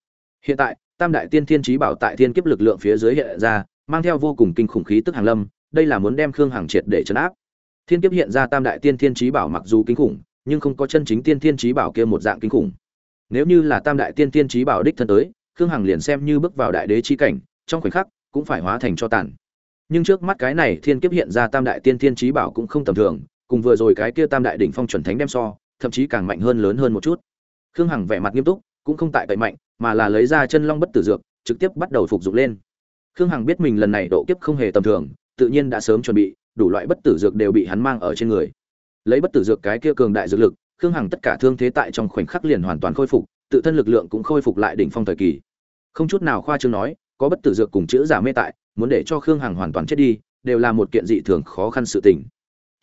Hiện tại, tam đại tiên thiên trí bảo tại thiên kiếp lực lượng phía dưới hiện ra, mang theo vô cùng kinh khủng khí tức hàng lâm, đây là muốn đem khương hằng triệt để chấn áp. Thiên kiếp hiện ra tam đại tiên thiên trí bảo mặc dù kinh khủng, nhưng không có chân chính tiên thiên trí bảo kia một dạng kinh khủng. Nếu như là tam đại tiên thiên trí bảo đích thân tới, khương hằng liền xem như bước vào đại đế chi cảnh, trong khoảnh khắc cũng phải hóa thành cho tàn. Nhưng trước mắt cái này thiên kiếp hiện ra tam đại tiên thiên trí bảo cũng không tầm thường cùng vừa rồi cái kia tam đại đỉnh phong chuẩn thánh đem so, thậm chí càng mạnh hơn lớn hơn một chút. Khương hằng vẻ mặt nghiêm túc, cũng không tại cậy mạnh, mà là lấy ra chân long bất tử dược, trực tiếp bắt đầu phục dụng lên. Khương hằng biết mình lần này độ kiếp không hề tầm thường, tự nhiên đã sớm chuẩn bị, đủ loại bất tử dược đều bị hắn mang ở trên người. Lấy bất tử dược cái kia cường đại dược lực, khương hằng tất cả thương thế tại trong khoảnh khắc liền hoàn toàn khôi phục, tự thân lực lượng cũng khôi phục lại đỉnh phong thời kỳ. Không chút nào khoa trương nói, có bất tử dược cùng chữ giả mê tại, muốn để cho khương hằng hoàn toàn chết đi, đều là một kiện dị thường khó khăn sự tình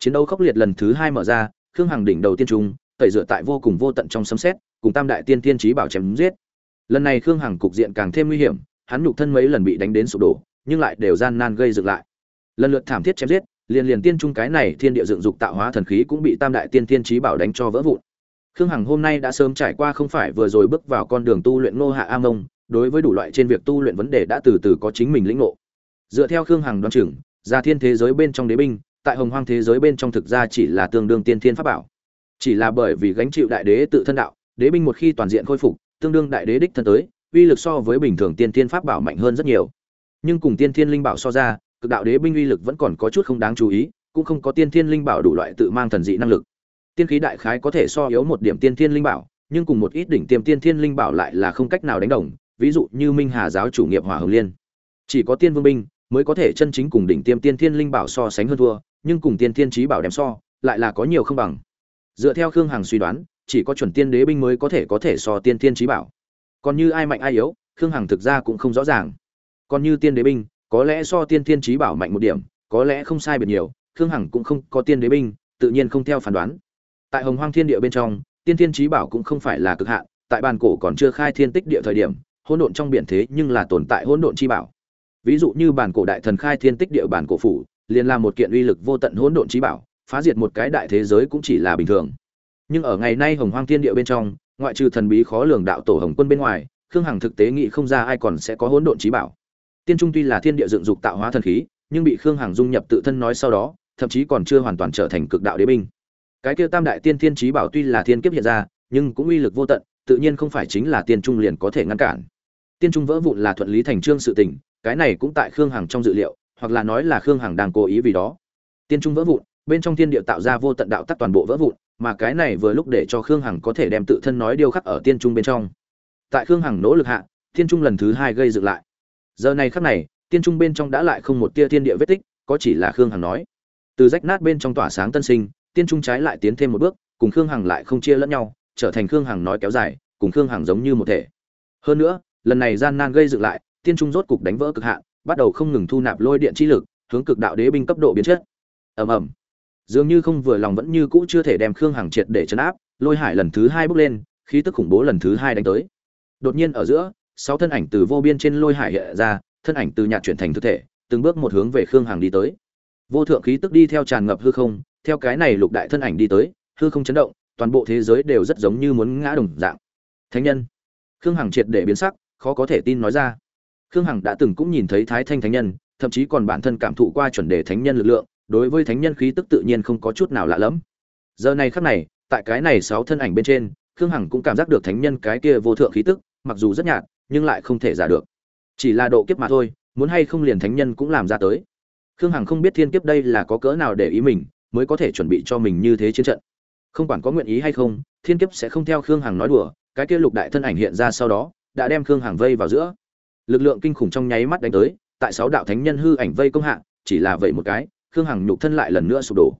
chiến đấu khốc liệt lần thứ hai mở ra, khương hằng đỉnh đầu tiên trung, tẩy dựa tại vô cùng vô tận trong sấm xét cùng tam đại tiên tiên trí bảo chém giết. Lần này khương hằng cục diện càng thêm nguy hiểm, hắn nhục thân mấy lần bị đánh đến sụp đổ, nhưng lại đều gian nan gây dựng lại. Lần lượt thảm thiết chém giết, liền liền tiên trung cái này thiên địa dựng dục tạo hóa thần khí cũng bị tam đại tiên tiên trí bảo đánh cho vỡ vụn. Khương hằng hôm nay đã sớm trải qua không phải vừa rồi bước vào con đường tu luyện ngô hạ a mông, đối với đủ loại trên việc tu luyện vấn đề đã từ từ có chính mình lĩnh ngộ. Dựa theo khương hằng đoan chừng, ra thiên thế giới bên trong đế binh tại hồng hoang thế giới bên trong thực ra chỉ là tương đương tiên thiên pháp bảo. Chỉ là bởi vì gánh chịu đại đế tự thân đạo, đế binh một khi toàn diện khôi phục, tương đương đại đế đích thân tới, uy lực so với bình thường tiên thiên pháp bảo mạnh hơn rất nhiều. Nhưng cùng tiên thiên linh bảo so ra, cực đạo đế binh uy lực vẫn còn có chút không đáng chú ý, cũng không có tiên thiên linh bảo đủ loại tự mang thần dị năng lực. Tiên khí đại khái có thể so yếu một điểm tiên thiên linh bảo, nhưng cùng một ít đỉnh tiêm tiên thiên linh bảo lại là không cách nào đánh đồng, ví dụ như minh hà giáo chủ nghiệp hỏa hồng liên. Chỉ có tiên vương binh mới có thể chân chính cùng đỉnh tiêm tiên thiên linh bảo so sánh hơn thua nhưng cùng tiên thiên trí bảo đem so, lại là có nhiều không bằng. Dựa theo khương hằng suy đoán, chỉ có chuẩn tiên đế binh mới có thể có thể so tiên thiên trí bảo. Còn như ai mạnh ai yếu, khương hằng thực ra cũng không rõ ràng. Còn như tiên đế binh, có lẽ so tiên thiên trí bảo mạnh một điểm, có lẽ không sai biệt nhiều, khương hằng cũng không có tiên đế binh, tự nhiên không theo phán đoán. Tại hồng hoang thiên địa bên trong, tiên thiên trí bảo cũng không phải là cực hạn, tại bàn cổ còn chưa khai thiên tích địa thời điểm, hỗn độn trong biển thế nhưng là tồn tại hỗn độn chi bảo. Ví dụ như bản cổ đại thần khai thiên tích địa bản cổ phủ liền là một kiện uy lực vô tận hỗn độn trí bảo, phá diệt một cái đại thế giới cũng chỉ là bình thường. Nhưng ở ngày nay hồng hoang thiên địa bên trong, ngoại trừ thần bí khó lường đạo tổ hồng quân bên ngoài, khương hằng thực tế nghĩ không ra ai còn sẽ có hỗn độn trí bảo. Tiên trung tuy là thiên địa dựng dục tạo hóa thần khí, nhưng bị khương hằng dung nhập tự thân nói sau đó, thậm chí còn chưa hoàn toàn trở thành cực đạo đế binh. Cái kia tam đại tiên thiên trí bảo tuy là thiên kiếp hiện ra, nhưng cũng uy lực vô tận, tự nhiên không phải chính là tiên trung liền có thể ngăn cản. Tiên trung vỡ vụn là thuận lý thành trương sự tình, cái này cũng tại khương hằng trong dự liệu hoặc là nói là khương hằng đang cố ý vì đó. Tiên trung vỡ vụn, bên trong thiên địa tạo ra vô tận đạo tắc toàn bộ vỡ vụn, mà cái này vừa lúc để cho khương hằng có thể đem tự thân nói điêu khắc ở tiên trung bên trong. Tại khương hằng nỗ lực hạ, tiên trung lần thứ hai gây dựng lại. Giờ này khắc này, tiên trung bên trong đã lại không một tia thiên địa vết tích, có chỉ là khương hằng nói. Từ rách nát bên trong tỏa sáng tân sinh, tiên trung trái lại tiến thêm một bước, cùng khương hằng lại không chia lẫn nhau, trở thành khương hằng nói kéo dài, cùng khương hằng giống như một thể. Hơn nữa, lần này gian nan gây dựng lại, tiên trung rốt cục đánh vỡ cực hạn bắt đầu không ngừng thu nạp lôi điện chi lực, hướng cực đạo đế binh cấp độ biến chất. Ầm ầm. Dường như không vừa lòng vẫn như cũ chưa thể đem khương hằng triệt để chấn áp, lôi hải lần thứ hai bước lên, khí tức khủng bố lần thứ hai đánh tới. Đột nhiên ở giữa, sáu thân ảnh từ vô biên trên lôi hải hiện ra, thân ảnh từ nhạt chuyển thành thực thể, từng bước một hướng về khương hằng đi tới. Vô thượng khí tức đi theo tràn ngập hư không, theo cái này lục đại thân ảnh đi tới, hư không chấn động, toàn bộ thế giới đều rất giống như muốn ngã đồng dạng. Thánh nhân. Khương hằng triệt để biến sắc, khó có thể tin nói ra khương hằng đã từng cũng nhìn thấy thái thanh thánh nhân, thậm chí còn bản thân cảm thụ qua chuẩn đề thánh nhân lực lượng, đối với thánh nhân khí tức tự nhiên không có chút nào lạ lẫm. Giờ này khắc này, tại cái này sáu thân ảnh bên trên, khương hằng cũng cảm giác được thánh nhân cái kia vô thượng khí tức, mặc dù rất nhạt, nhưng lại không thể giả được. Chỉ là độ kiếp mà thôi, muốn hay không liền thánh nhân cũng làm ra tới. Khương hằng không biết thiên kiếp đây là có cỡ nào để ý mình, mới có thể chuẩn bị cho mình như thế chiến trận. Không quản có nguyện ý hay không, thiên kiếp sẽ không theo khương hằng nói đùa, cái kia lục đại thân ảnh hiện ra sau đó, đã đem khương hằng vây vào giữa lực lượng kinh khủng trong nháy mắt đánh tới, tại sáu đạo thánh nhân hư ảnh vây công hạ, chỉ là vậy một cái, khương hằng nhục thân lại lần nữa sụp đổ.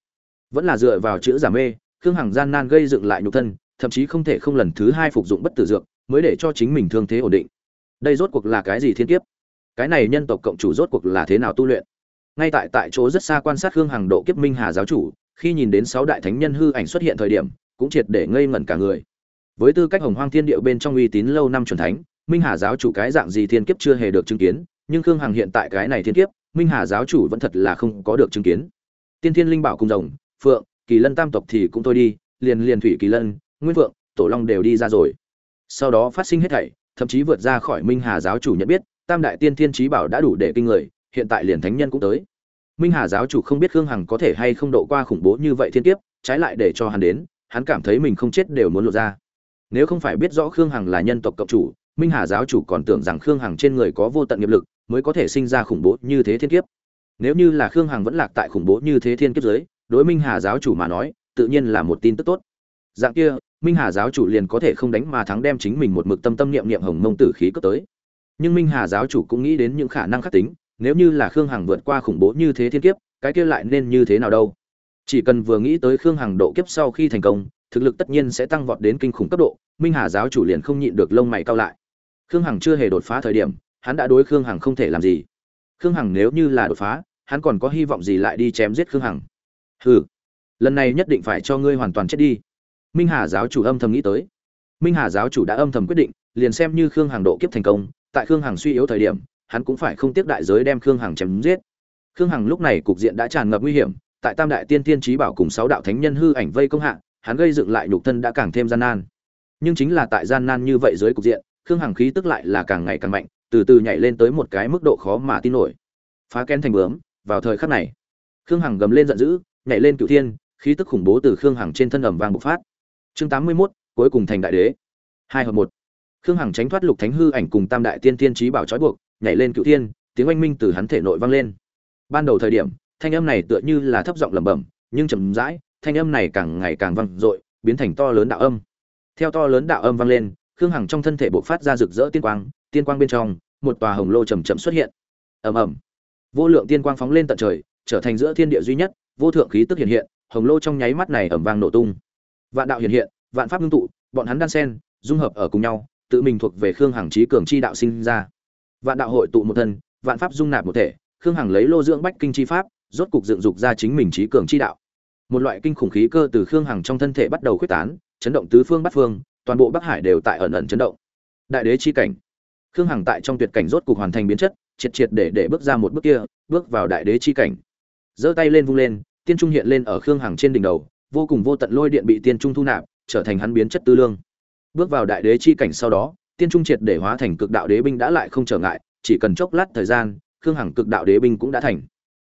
Vẫn là dựa vào chữ giả mê, khương hằng gian nan gây dựng lại nhục thân, thậm chí không thể không lần thứ hai phục dụng bất tử dược, mới để cho chính mình thương thế ổn định. Đây rốt cuộc là cái gì thiên kiếp? Cái này nhân tộc cộng chủ rốt cuộc là thế nào tu luyện? Ngay tại tại chỗ rất xa quan sát khương hằng độ kiếp minh hà giáo chủ, khi nhìn đến sáu đại thánh nhân hư ảnh xuất hiện thời điểm, cũng triệt để ngây ngẩn cả người. Với tư cách hồng hoang thiên địa bên trong uy tín lâu năm chuẩn thánh minh hà giáo chủ cái dạng gì thiên kiếp chưa hề được chứng kiến, nhưng khương hằng hiện tại cái này thiên kiếp, minh hà giáo chủ vẫn thật là không có được chứng kiến. Tiên thiên linh bảo cùng rồng, phượng, kỳ lân tam tộc thì cũng thôi đi, liền liền thủy kỳ lân, nguyên vượng tổ long đều đi ra rồi. Sau đó phát sinh hết thảy, thậm chí vượt ra khỏi minh hà giáo chủ nhận biết, tam đại tiên thiên trí bảo đã đủ để kinh người, hiện tại liền thánh nhân cũng tới. Minh hà giáo chủ không biết khương hằng có thể hay không độ qua khủng bố như vậy thiên kiếp, trái lại để cho hắn đến, hắn cảm thấy mình không chết đều muốn lột ra. Nếu không phải biết rõ khương hằng là nhân tộc cộng chủ minh hà giáo chủ còn tưởng rằng khương hằng trên người có vô tận nghiệp lực, mới có thể sinh ra khủng bố như thế thiên kiếp. Nếu như là khương hằng vẫn lạc tại khủng bố như thế thiên kiếp giới đối minh hà giáo chủ mà nói, tự nhiên là một tin tức tốt. Dạng kia, minh hà giáo chủ liền có thể không đánh mà thắng đem chính mình một mực tâm tâm niệm niệm hồng mông tử khí cướp tới. Nhưng minh hà giáo chủ cũng nghĩ đến những khả năng khắc tính, nếu như là khương hằng vượt qua khủng bố như thế thiên kiếp, cái kia lại nên như thế nào đâu? Chỉ cần vừa nghĩ tới khương hằng độ kiếp sau khi thành công, thực lực tất nhiên sẽ tăng vọt đến kinh khủng cấp độ, minh hà giáo chủ liền không nhịn được lông mày cao lại khương hằng chưa hề đột phá thời điểm, hắn đã đối khương hằng không thể làm gì. Khương hằng nếu như là đột phá, hắn còn có hy vọng gì lại đi chém giết khương hằng? Hừ, lần này nhất định phải cho ngươi hoàn toàn chết đi. Minh hà giáo chủ âm thầm nghĩ tới. Minh hà giáo chủ đã âm thầm quyết định, liền xem như khương hằng độ kiếp thành công, tại khương hằng suy yếu thời điểm, hắn cũng phải không tiếc đại giới đem khương hằng chém giết. Khương hằng lúc này cục diện đã tràn ngập nguy hiểm, tại tam đại tiên tiên trí bảo cùng sáu đạo thánh nhân hư ảnh vây công hạ, hắn gây dựng lại nhục thân đã càng thêm gian nan. Nhưng chính là tại gian nan như vậy dưới cục diện khương hằng khí tức lại là càng ngày càng mạnh từ từ nhảy lên tới một cái mức độ khó mà tin nổi. Phá kén thành bướm vào thời khắc này khương hằng gầm lên giận dữ nhảy lên cựu thiên khí tức khủng bố từ khương hằng trên thân ẩm vang bộc phát. Chương tám mươi 81, cuối cùng thành đại đế. Hai hợp một. Khương hằng tránh thoát lục thánh hư ảnh cùng tam đại tiên tiên trí bảo trói buộc nhảy lên cựu thiên tiếng oanh minh từ hắn thể nội vang lên. Ban đầu thời điểm thanh âm này tựa như là thấp giọng lẩm bẩm nhưng chậm rãi thanh âm này càng ngày càng vang dội biến thành to lớn đạo âm. Theo to lớn đạo âm vang lên khương hằng trong thân thể bộc phát ra rực rỡ tiên quang tiên quang bên trong, một tòa hồng lô chầm chậm xuất hiện. Ầm ầm. Vô lượng tiên quang phóng lên tận trời, trở thành giữa thiên địa duy nhất, vô thượng khí tức hiện hiện, hồng lô trong nháy mắt này ầm vang nổ tung. Vạn đạo hiện hiện, vạn pháp ngưng tụ, bọn hắn đan sen, dung hợp ở cùng nhau, tự mình thuộc về khương hằng trí cường chi đạo sinh ra. Vạn đạo hội tụ một thân, vạn pháp dung nạp một thể, khương hằng lấy lô dưỡng bách kinh chi pháp, rốt cục dựng dục ra chính mình trí cường chi đạo. Một loại kinh khủng khí cơ từ khương hằng trong thân thể bắt đầu khuếch tán, chấn động tứ phương bát phương toàn bộ bắc hải đều tại ẩn ẩn chấn động. Đại đế chi cảnh. Khương hằng tại trong tuyệt cảnh rốt cục hoàn thành biến chất, triệt triệt để để bước ra một bước kia, bước vào đại đế chi cảnh. Giơ tay lên vung lên, tiên trung hiện lên ở khương hằng trên đỉnh đầu, vô cùng vô tận lôi điện bị tiên trung thu nạp, trở thành hắn biến chất tư lương. Bước vào đại đế chi cảnh sau đó, tiên trung triệt để hóa thành cực đạo đế binh đã lại không trở ngại, chỉ cần chốc lát thời gian, khương hằng cực đạo đế binh cũng đã thành.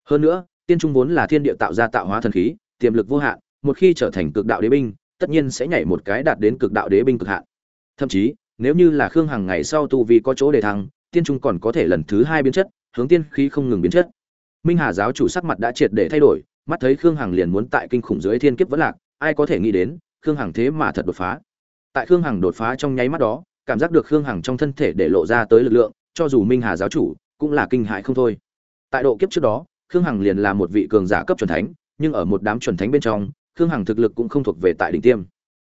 Hơn nữa, tiên trung vốn là thiên địa tạo ra tạo hóa thần khí, tiềm lực vô hạn, một khi trở thành cực đạo đế binh tất nhiên sẽ nhảy một cái đạt đến cực đạo đế binh cực hạn. Thậm chí, nếu như là khương hằng ngày sau tu vi có chỗ để thăng, tiên trung còn có thể lần thứ hai biến chất, hướng tiên khí không ngừng biến chất. Minh hà giáo chủ sắc mặt đã triệt để thay đổi, mắt thấy khương hằng liền muốn tại kinh khủng dưới thiên kiếp vẫn lạc, ai có thể nghĩ đến, khương hằng thế mà thật đột phá. Tại khương hằng đột phá trong nháy mắt đó, cảm giác được khương hằng trong thân thể để lộ ra tới lực lượng, cho dù minh hà giáo chủ cũng là kinh hại không thôi. Tại độ kiếp trước đó, khương hằng liền là một vị cường giả cấp chuẩn thánh, nhưng ở một đám chuẩn thánh bên trong khương hằng thực lực cũng không thuộc về tại đỉnh tiêm.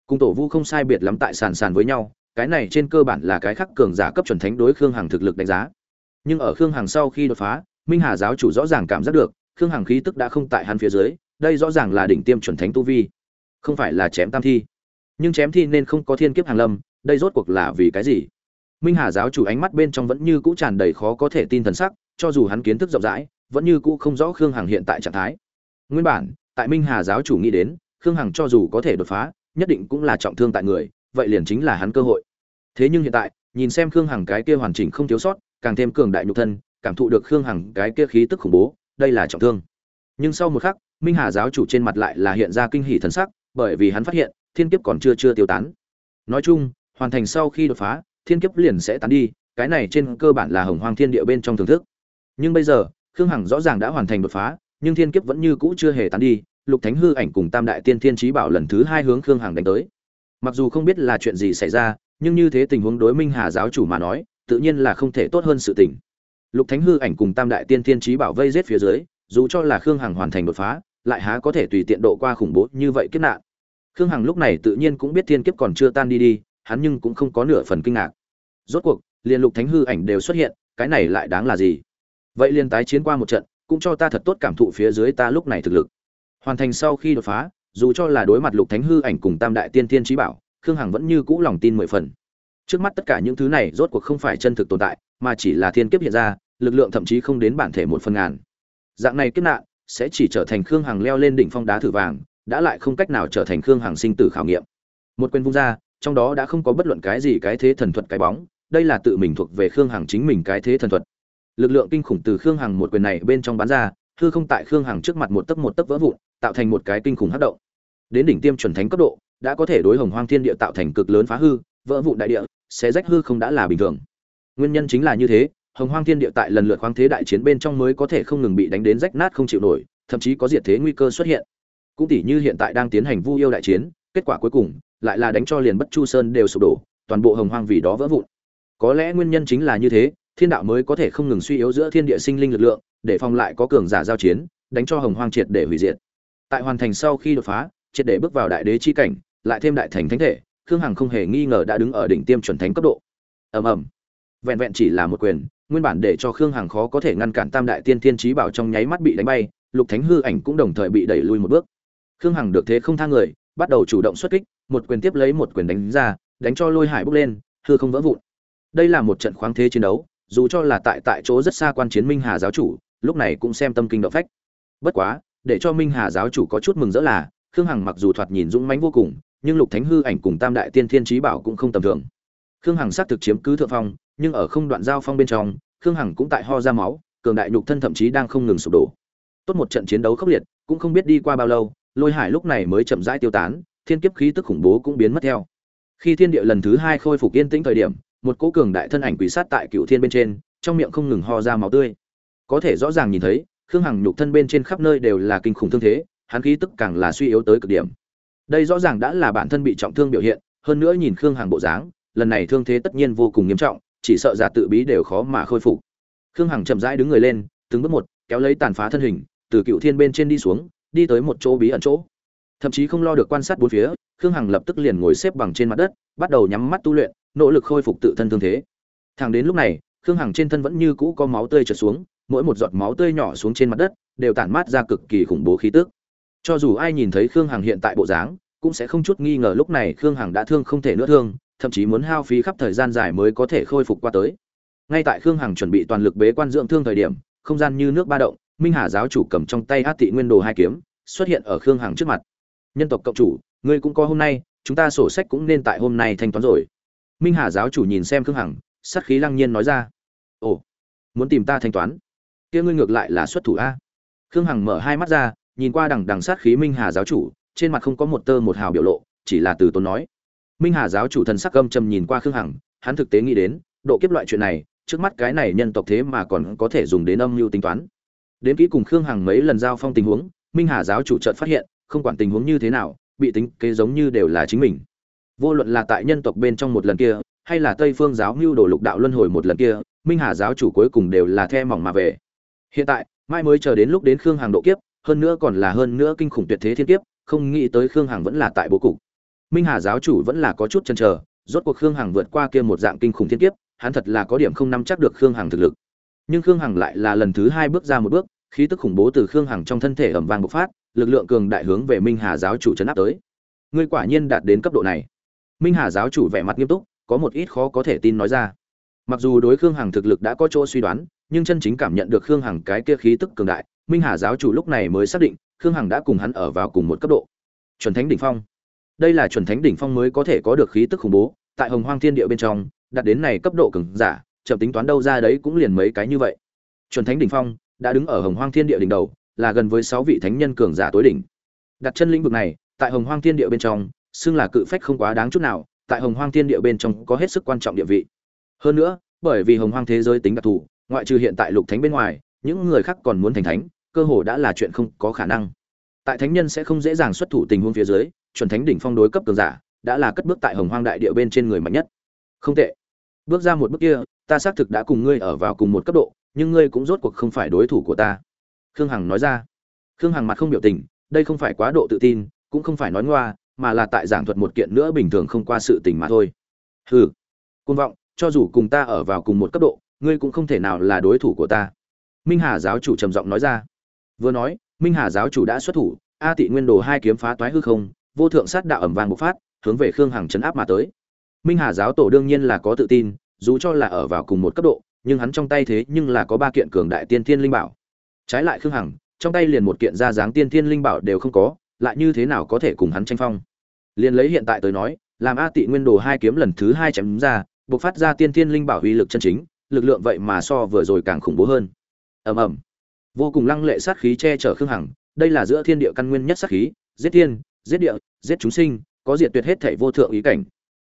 Cùng tổ vu không sai biệt lắm tại sàn sàn với nhau, cái này trên cơ bản là cái khắc cường giả cấp chuẩn thánh đối khương hằng thực lực đánh giá. Nhưng ở khương hằng sau khi đột phá, minh hà giáo chủ rõ ràng cảm giác được, khương hằng khí tức đã không tại hắn phía dưới, đây rõ ràng là đỉnh tiêm chuẩn thánh tu vi. Không phải là chém tam thi. Nhưng chém thi nên không có thiên kiếp hàng lâm, đây rốt cuộc là vì cái gì? Minh hà giáo chủ ánh mắt bên trong vẫn như cũ tràn đầy khó có thể tin thần sắc, cho dù hắn kiến thức rộng rãi, vẫn như cũ không rõ khương hằng hiện tại trạng thái. Nguyên bản tại minh hà giáo chủ nghĩ đến, khương hằng cho dù có thể đột phá, nhất định cũng là trọng thương tại người, vậy liền chính là hắn cơ hội. Thế nhưng hiện tại, nhìn xem khương hằng cái kia hoàn chỉnh không thiếu sót, càng thêm cường đại nhục thân, cảm thụ được khương hằng cái kia khí tức khủng bố, đây là trọng thương. Nhưng sau một khắc, minh hà giáo chủ trên mặt lại là hiện ra kinh hỉ thần sắc, bởi vì hắn phát hiện, thiên kiếp còn chưa chưa tiêu tán. Nói chung, hoàn thành sau khi đột phá, thiên kiếp liền sẽ tán đi, cái này trên cơ bản là hồng hoang thiên địa bên trong thưởng thức. Nhưng bây giờ, khương hằng rõ ràng đã hoàn thành đột phá nhưng thiên kiếp vẫn như cũ chưa hề tán đi, lục thánh hư ảnh cùng tam đại tiên thiên trí bảo lần thứ hai hướng khương hằng đánh tới. Mặc dù không biết là chuyện gì xảy ra, nhưng như thế tình huống đối minh hà giáo chủ mà nói, tự nhiên là không thể tốt hơn sự tình. Lục thánh hư ảnh cùng tam đại tiên thiên trí bảo vây giết phía dưới, dù cho là khương hằng hoàn thành đột phá, lại há có thể tùy tiện độ qua khủng bố như vậy kiếp nạn. Khương hằng lúc này tự nhiên cũng biết thiên kiếp còn chưa tan đi đi, hắn nhưng cũng không có nửa phần kinh ngạc. Rốt cuộc, liền lục thánh hư ảnh đều xuất hiện, cái này lại đáng là gì? Vậy liền tái chiến qua một trận cũng cho ta thật tốt cảm thụ phía dưới ta lúc này thực lực. Hoàn thành sau khi đột phá, dù cho là đối mặt lục thánh hư ảnh cùng tam đại tiên tiên trí bảo, khương hằng vẫn như cũ lòng tin mười phần. Trước mắt tất cả những thứ này rốt cuộc không phải chân thực tồn tại, mà chỉ là thiên kiếp hiện ra, lực lượng thậm chí không đến bản thể một phần ngàn. Dạng này kiếp nạn sẽ chỉ trở thành khương hằng leo lên đỉnh phong đá thử vàng, đã lại không cách nào trở thành khương hằng sinh tử khảo nghiệm. Một quyền vung ra, trong đó đã không có bất luận cái gì cái thế thần thuật cái bóng, đây là tự mình thuộc về khương hằng chính mình cái thế thần thuật lực lượng kinh khủng từ khương hằng một quyền này bên trong bán ra, hư không tại khương hằng trước mặt một tấc một tấc vỡ vụn, tạo thành một cái kinh khủng hấp động. Đến đỉnh tiêm chuẩn thánh cấp độ, đã có thể đối hồng hoang thiên địa tạo thành cực lớn phá hư, vỡ vụn đại địa sẽ rách hư không đã là bình thường. Nguyên nhân chính là như thế, hồng hoang thiên địa tại lần lượt khoáng thế đại chiến bên trong mới có thể không ngừng bị đánh đến rách nát không chịu nổi, thậm chí có diệt thế nguy cơ xuất hiện. Cũng tỷ như hiện tại đang tiến hành vu yêu đại chiến, kết quả cuối cùng lại là đánh cho liền bất chu sơn đều sụp đổ, toàn bộ hồng hoang vì đó vỡ vụn. Có lẽ nguyên nhân chính là như thế thiên đạo mới có thể không ngừng suy yếu giữa thiên địa sinh linh lực lượng, để phòng lại có cường giả giao chiến, đánh cho hồng hoang triệt để hủy diệt. Tại hoàn thành sau khi đột phá, triệt để bước vào đại đế chi cảnh, lại thêm đại thành thánh thể, khương hằng không hề nghi ngờ đã đứng ở đỉnh tiêm chuẩn thánh cấp độ. Ầm ầm. Vẹn vẹn chỉ là một quyền, nguyên bản để cho khương hằng khó có thể ngăn cản tam đại tiên thiên trí bảo trong nháy mắt bị đánh bay, lục thánh hư ảnh cũng đồng thời bị đẩy lui một bước. Khương hằng được thế không thang người, bắt đầu chủ động xuất kích, một quyền tiếp lấy một quyền đánh ra, đánh cho lôi hải bốc lên, hư không vỡ vụn. Đây là một trận khoáng thế chiến đấu dù cho là tại tại chỗ rất xa quan chiến minh hà giáo chủ, lúc này cũng xem tâm kinh động phách. Bất quá, để cho minh hà giáo chủ có chút mừng rỡ là, khương hằng mặc dù thoạt nhìn dũng mãnh vô cùng, nhưng lục thánh hư ảnh cùng tam đại tiên thiên trí bảo cũng không tầm thường. Khương hằng xác thực chiếm cứ thượng phong, nhưng ở không đoạn giao phong bên trong, khương hằng cũng tại ho ra máu, cường đại nhục thân thậm chí đang không ngừng sụp đổ. Tốt một trận chiến đấu khốc liệt, cũng không biết đi qua bao lâu, lôi hải lúc này mới chậm rãi tiêu tán, thiên kiếp khí tức khủng bố cũng biến mất theo. Khi thiên địa lần thứ hai khôi phục yên tĩnh thời điểm một cỗ cường đại thân ảnh quỷ sát tại cựu thiên bên trên, trong miệng không ngừng ho ra máu tươi. Có thể rõ ràng nhìn thấy, khương hằng nhục thân bên trên khắp nơi đều là kinh khủng thương thế, hắn khí tức càng là suy yếu tới cực điểm. Đây rõ ràng đã là bản thân bị trọng thương biểu hiện, hơn nữa nhìn khương hằng bộ dáng, lần này thương thế tất nhiên vô cùng nghiêm trọng, chỉ sợ giả tự bí đều khó mà khôi phục. Khương hằng chậm rãi đứng người lên, từng bước một, kéo lấy tàn phá thân hình, từ cựu thiên bên trên đi xuống, đi tới một chỗ bí ẩn chỗ. Thậm chí không lo được quan sát bốn phía, khương hằng lập tức liền ngồi xếp bằng trên mặt đất, bắt đầu nhắm mắt tu luyện nỗ lực khôi phục tự thân thương thế. Thẳng đến lúc này, khương hằng trên thân vẫn như cũ có máu tươi trượt xuống, mỗi một giọt máu tươi nhỏ xuống trên mặt đất, đều tản mát ra cực kỳ khủng bố khí tức. Cho dù ai nhìn thấy khương hằng hiện tại bộ dáng, cũng sẽ không chút nghi ngờ lúc này khương hằng đã thương không thể nữa thương, thậm chí muốn hao phí khắp thời gian dài mới có thể khôi phục qua tới. Ngay tại khương hằng chuẩn bị toàn lực bế quan dưỡng thương thời điểm, không gian như nước ba động, minh hà giáo chủ cầm trong tay át thị nguyên đồ hai kiếm, xuất hiện ở khương hằng trước mặt. Nhân tộc cộng chủ, ngươi cũng có hôm nay, chúng ta sổ sách cũng nên tại hôm nay thanh toán rồi minh hà giáo chủ nhìn xem khương hằng, sát khí lăng nhiên nói ra. Ồ, muốn tìm ta thanh toán? Kia ngươi ngược lại là xuất thủ a. Khương hằng mở hai mắt ra, nhìn qua đằng đằng sát khí minh hà giáo chủ, trên mặt không có một tơ một hào biểu lộ, chỉ là từ tốn nói. Minh hà giáo chủ thần sắc gâm trầm nhìn qua khương hằng, hắn thực tế nghĩ đến, độ kiếp loại chuyện này, trước mắt cái này nhân tộc thế mà còn có thể dùng đến âm mưu tính toán. Đến kỹ cùng khương hằng mấy lần giao phong tình huống, minh hà giáo chủ chợt phát hiện, không quản tình huống như thế nào, bị tính kế giống như đều là chính mình vô luận là tại nhân tộc bên trong một lần kia, hay là tây phương giáo mưu đồ lục đạo luân hồi một lần kia, minh hà giáo chủ cuối cùng đều là the mỏng mà về. Hiện tại, mai mới chờ đến lúc đến khương hằng độ kiếp, hơn nữa còn là hơn nữa kinh khủng tuyệt thế thiên kiếp, không nghĩ tới khương hằng vẫn là tại bố cục. Minh hà giáo chủ vẫn là có chút chần chờ, rốt cuộc khương hằng vượt qua kia một dạng kinh khủng thiên kiếp, hắn thật là có điểm không nắm chắc được khương hằng thực lực. Nhưng khương hằng lại là lần thứ hai bước ra một bước, khí tức khủng bố từ khương hằng trong thân thể ẩm vàng bộc phát, lực lượng cường đại hướng về minh hà giáo chủ chấn áp tới. Ngươi quả nhiên đạt đến cấp độ này minh hà giáo chủ vẻ mặt nghiêm túc, có một ít khó có thể tin nói ra. Mặc dù đối khương hằng thực lực đã có chỗ suy đoán, nhưng chân chính cảm nhận được khương hằng cái kia khí tức cường đại, minh hà giáo chủ lúc này mới xác định, khương hằng đã cùng hắn ở vào cùng một cấp độ. Chuẩn thánh đỉnh phong. Đây là chuẩn thánh đỉnh phong mới có thể có được khí tức khủng bố, tại hồng hoang thiên địa bên trong, đạt đến này cấp độ cường giả, chậm tính toán đâu ra đấy cũng liền mấy cái như vậy. Chuẩn thánh đỉnh phong đã đứng ở hồng hoang thiên địa đỉnh đầu, là gần với sáu vị thánh nhân cường giả tối đỉnh. Đặt chân lĩnh vực này, tại hồng hoang thiên địa bên trong xưng là cự phách không quá đáng chút nào, tại hồng hoang thiên địa bên trong có hết sức quan trọng địa vị. Hơn nữa, bởi vì hồng hoang thế giới tính đặc thù, ngoại trừ hiện tại lục thánh bên ngoài, những người khác còn muốn thành thánh, cơ hồ đã là chuyện không có khả năng. Tại thánh nhân sẽ không dễ dàng xuất thủ tình huống phía dưới, chuẩn thánh đỉnh phong đối cấp cường giả, đã là cất bước tại hồng hoang đại địa bên trên người mạnh nhất. Không tệ. Bước ra một bước kia, ta xác thực đã cùng ngươi ở vào cùng một cấp độ, nhưng ngươi cũng rốt cuộc không phải đối thủ của ta. Khương hằng nói ra. Khương hằng mặt không biểu tình, đây không phải quá độ tự tin, cũng không phải nói ngoa mà là tại giảng thuật một kiện nữa bình thường không qua sự tình mà thôi. Hừ côn vọng, cho dù cùng ta ở vào cùng một cấp độ, ngươi cũng không thể nào là đối thủ của ta. Minh hà giáo chủ trầm giọng nói ra. Vừa nói, minh hà giáo chủ đã xuất thủ, a tị nguyên đồ hai kiếm phá toái hư không, vô thượng sát đạo ẩm vàng bộc phát, hướng về khương hằng chấn áp mà tới. Minh hà giáo tổ đương nhiên là có tự tin, dù cho là ở vào cùng một cấp độ, nhưng hắn trong tay thế nhưng là có ba kiện cường đại tiên thiên linh bảo. Trái lại khương hằng, trong tay liền một kiện ra dáng tiên thiên linh bảo đều không có lại như thế nào có thể cùng hắn tranh phong? Liền lấy hiện tại tới nói, làm a tị nguyên đồ hai kiếm lần thứ hai chém ra buộc phát ra tiên thiên linh bảo uy lực chân chính, lực lượng vậy mà so vừa rồi càng khủng bố hơn. Ầm ầm. Vô cùng lăng lệ sát khí che chở khương hằng, đây là giữa thiên địa căn nguyên nhất sát khí, giết thiên, giết địa, giết chúng sinh, có diệt tuyệt hết thể vô thượng ý cảnh.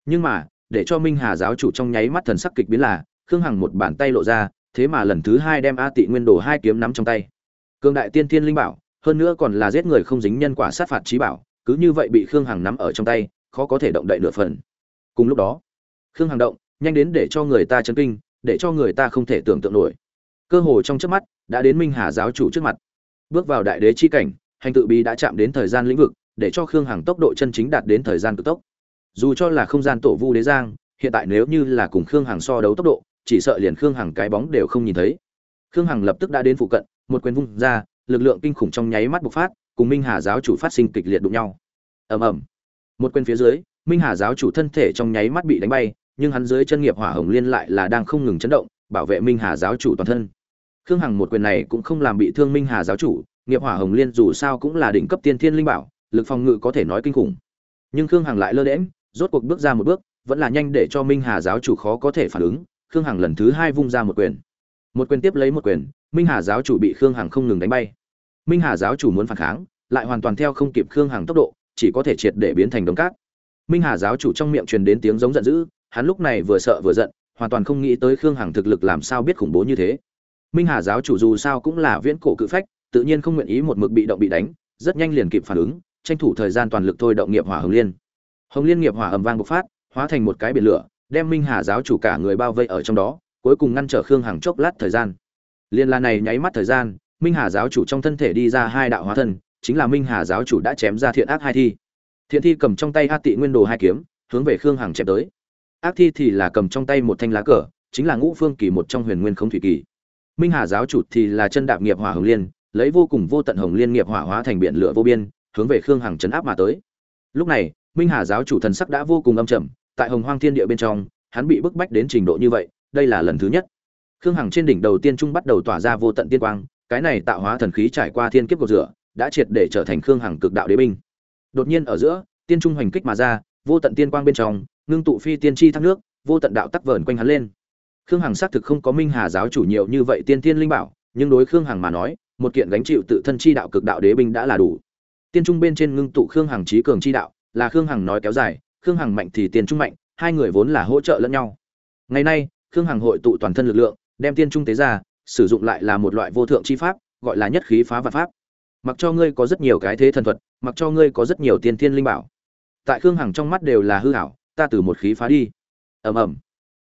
Nhưng mà, để cho minh hà giáo chủ trong nháy mắt thần sắc kịch biến là, khương hằng một bàn tay lộ ra, thế mà lần thứ hai đem a tị nguyên đồ hai kiếm nắm trong tay. Cương đại tiên thiên linh bảo hơn nữa còn là giết người không dính nhân quả sát phạt trí bảo, cứ như vậy bị khương hằng nắm ở trong tay, khó có thể động đậy nửa phần. Cùng lúc đó, khương hằng động, nhanh đến để cho người ta chấn kinh, để cho người ta không thể tưởng tượng nổi. Cơ hồ trong trước mắt, đã đến minh hà giáo chủ trước mặt. Bước vào đại đế chi cảnh, hành tự bí đã chạm đến thời gian lĩnh vực, để cho khương hằng tốc độ chân chính đạt đến thời gian cực tốc. Dù cho là không gian tổ vu đế giang, hiện tại nếu như là cùng khương hằng so đấu tốc độ, chỉ sợ liền khương hằng cái bóng đều không nhìn thấy. Khương hằng lập tức đã đến phụ cận, một quyền vung ra lực lượng kinh khủng trong nháy mắt bộc phát cùng minh hà giáo chủ phát sinh kịch liệt đụng nhau. Ầm ầm. Một quyền phía dưới minh hà giáo chủ thân thể trong nháy mắt bị đánh bay nhưng hắn dưới chân nghiệp hỏa hồng liên lại là đang không ngừng chấn động bảo vệ minh hà giáo chủ toàn thân. Khương hằng một quyền này cũng không làm bị thương minh hà giáo chủ nghiệp hỏa hồng liên dù sao cũng là đỉnh cấp tiên thiên linh bảo lực phòng ngự có thể nói kinh khủng. Nhưng khương hằng lại lơ đễnh, rốt cuộc bước ra một bước vẫn là nhanh để cho minh hà giáo chủ khó có thể phản ứng khương hằng lần thứ hai vung ra một quyền. Một quyền tiếp lấy một quyền minh hà giáo chủ bị khương hằng không ngừng đánh bay minh hà giáo chủ muốn phản kháng, lại hoàn toàn theo không kịp khương hằng tốc độ, chỉ có thể triệt để biến thành đống cát. Minh hà giáo chủ trong miệng truyền đến tiếng giống giận dữ, hắn lúc này vừa sợ vừa giận, hoàn toàn không nghĩ tới khương hằng thực lực làm sao biết khủng bố như thế. Minh hà giáo chủ dù sao cũng là viễn cổ cự phách, tự nhiên không nguyện ý một mực bị động bị đánh, rất nhanh liền kịp phản ứng, tranh thủ thời gian toàn lực thôi động nghiệp hỏa hồng liên. Hồng liên nghiệp hỏa ầm vang bộc phát, hóa thành một cái biển lửa, đem minh hà giáo chủ cả người bao vây ở trong đó, cuối cùng ngăn trở khương hằng chốc lát thời gian. Liên la này nháy mắt thời gian minh hà giáo chủ trong thân thể đi ra hai đạo hóa thân, chính là minh hà giáo chủ đã chém ra thiện ác hai thi. Thiện thi cầm trong tay a tị nguyên đồ hai kiếm, hướng về khương hằng chém tới. Ác thi thì là cầm trong tay một thanh lá cờ, chính là ngũ phương kỳ một trong huyền nguyên không thủy kỳ. Minh hà giáo chủ thì là chân đạp nghiệp hỏa hồng liên, lấy vô cùng vô tận hồng liên nghiệp hỏa hóa thành biển lửa vô biên, hướng về khương hằng chấn áp mà tới. Lúc này, minh hà giáo chủ thần sắc đã vô cùng âm trầm, tại hồng hoang thiên địa bên trong, hắn bị bức bách đến trình độ như vậy, đây là lần thứ nhất. Khương hằng trên đỉnh đầu tiên trung bắt đầu tỏa ra vô tận tiên quang cái này tạo hóa thần khí trải qua thiên kiếp cột rửa, đã triệt để trở thành khương hằng cực đạo đế binh. Đột nhiên ở giữa, tiên trung hoành kích mà ra, vô tận tiên quang bên trong, ngưng tụ phi tiên chi thác nước, vô tận đạo tắc vờn quanh hắn lên. Khương hằng xác thực không có minh hà giáo chủ nhiều như vậy tiên tiên linh bảo, nhưng đối khương hằng mà nói, một kiện gánh chịu tự thân chi đạo cực đạo đế binh đã là đủ. Tiên trung bên trên ngưng tụ khương hằng trí cường chi đạo, là khương hằng nói kéo dài, khương hằng mạnh thì tiên trung mạnh, hai người vốn là hỗ trợ lẫn nhau. Ngày nay, khương hằng hội tụ toàn thân lực lượng, đem tiên trung tế ra sử dụng lại là một loại vô thượng chi pháp, gọi là nhất khí phá vạn pháp. Mặc cho ngươi có rất nhiều cái thế thần thuật, mặc cho ngươi có rất nhiều tiên thiên linh bảo. Tại khương hằng trong mắt đều là hư ảo. ta từ một khí phá đi. Ầm ầm.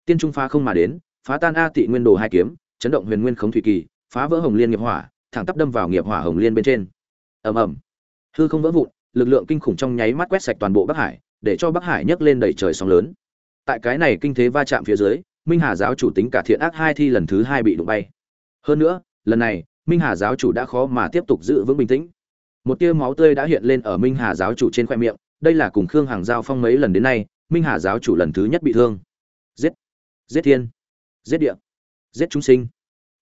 Tiên trung phá không mà đến, phá tan a tị nguyên đồ hai kiếm, chấn động huyền nguyên khống thủy kỳ, phá vỡ hồng liên nghiệp hỏa, thẳng tắp đâm vào nghiệp hỏa hồng liên bên trên. Ầm ầm. Hư không vỡ vụn, lực lượng kinh khủng trong nháy mắt quét sạch toàn bộ bắc hải, để cho bắc hải nhấc lên đầy trời sóng lớn. Tại cái này kinh thế va chạm phía dưới, minh hà giáo chủ tính cả thiện ác hai thi lần thứ hai bị đụng bay hơn nữa, lần này, minh hà giáo chủ đã khó mà tiếp tục giữ vững bình tĩnh. Một tia máu tươi đã hiện lên ở minh hà giáo chủ trên khoe miệng, đây là cùng khương hàng giao phong mấy lần đến nay, minh hà giáo chủ lần thứ nhất bị thương. Giết! Giết thiên! Giết địa! Giết chúng sinh!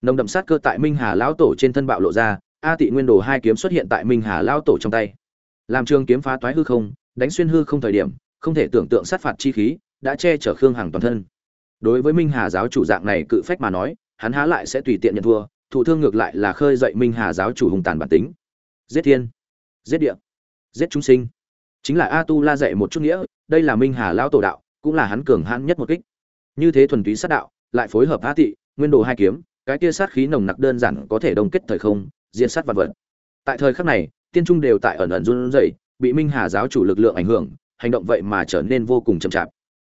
Nồng đậm sát cơ tại minh hà lão tổ trên thân bạo lộ ra, a tị nguyên đồ hai kiếm xuất hiện tại minh hà lão tổ trong tay. Làm trường kiếm phá toái hư không, đánh xuyên hư không thời điểm, không thể tưởng tượng sát phạt chi khí, đã che chở khương hàng toàn thân. Đối với minh hà giáo chủ dạng này cự phách mà nói hắn há lại sẽ tùy tiện nhận thua, thụ thương ngược lại là khơi dậy minh hà giáo chủ hùng tàn bản tính. Giết thiên, giết địa, giết chúng sinh. Chính là a tu la dạy một chút nghĩa, đây là minh hà lão tổ đạo, cũng là hắn cường hãn nhất một kích. Như thế thuần túy sát đạo, lại phối hợp a tị nguyên đồ hai kiếm, cái kia sát khí nồng nặc đơn giản có thể đông kết thời không diện sát vật vật. Tại thời khắc này, tiên trung đều tại ẩn ẩn run rẩy, bị minh hà giáo chủ lực lượng ảnh hưởng, hành động vậy mà trở nên vô cùng chậm chạp.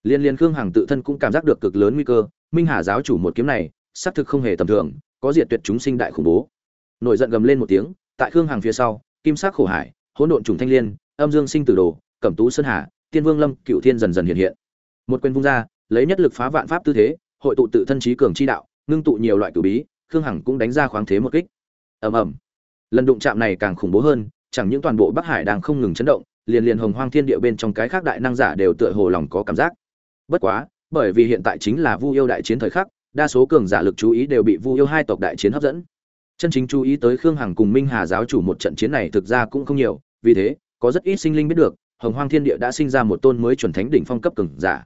Liên liên khương hằng tự thân cũng cảm giác được cực lớn nguy cơ, minh hà giáo chủ một kiếm này xác thực không hề tầm thường, có diệt tuyệt chúng sinh đại khủng bố. Nổi giận gầm lên một tiếng, tại khương hằng phía sau, kim sắc khổ hải, hỗn độn trùng thanh liên, âm dương sinh tử đồ, cẩm tú sơn hà, tiên vương lâm, cựu thiên dần dần hiện hiện. Một quyền vung ra, lấy nhất lực phá vạn pháp tư thế, hội tụ tự thân trí cường chi đạo, ngưng tụ nhiều loại cử bí, khương hằng cũng đánh ra khoáng thế một kích. Ầm ầm. Lần đụng chạm này càng khủng bố hơn, chẳng những toàn bộ bắc hải đang không ngừng chấn động, liền liền hồng hoang thiên địa bên trong cái khác đại năng giả đều tựa hồ lòng có cảm giác. Bất quá, bởi vì hiện tại chính là vu yêu đại chiến thời khắc đa số cường giả lực chú ý đều bị vu yêu hai tộc đại chiến hấp dẫn. Chân chính chú ý tới khương hằng cùng minh hà giáo chủ một trận chiến này thực ra cũng không nhiều, vì thế, có rất ít sinh linh biết được, hồng hoang thiên địa đã sinh ra một tôn mới chuẩn thánh đỉnh phong cấp cường giả.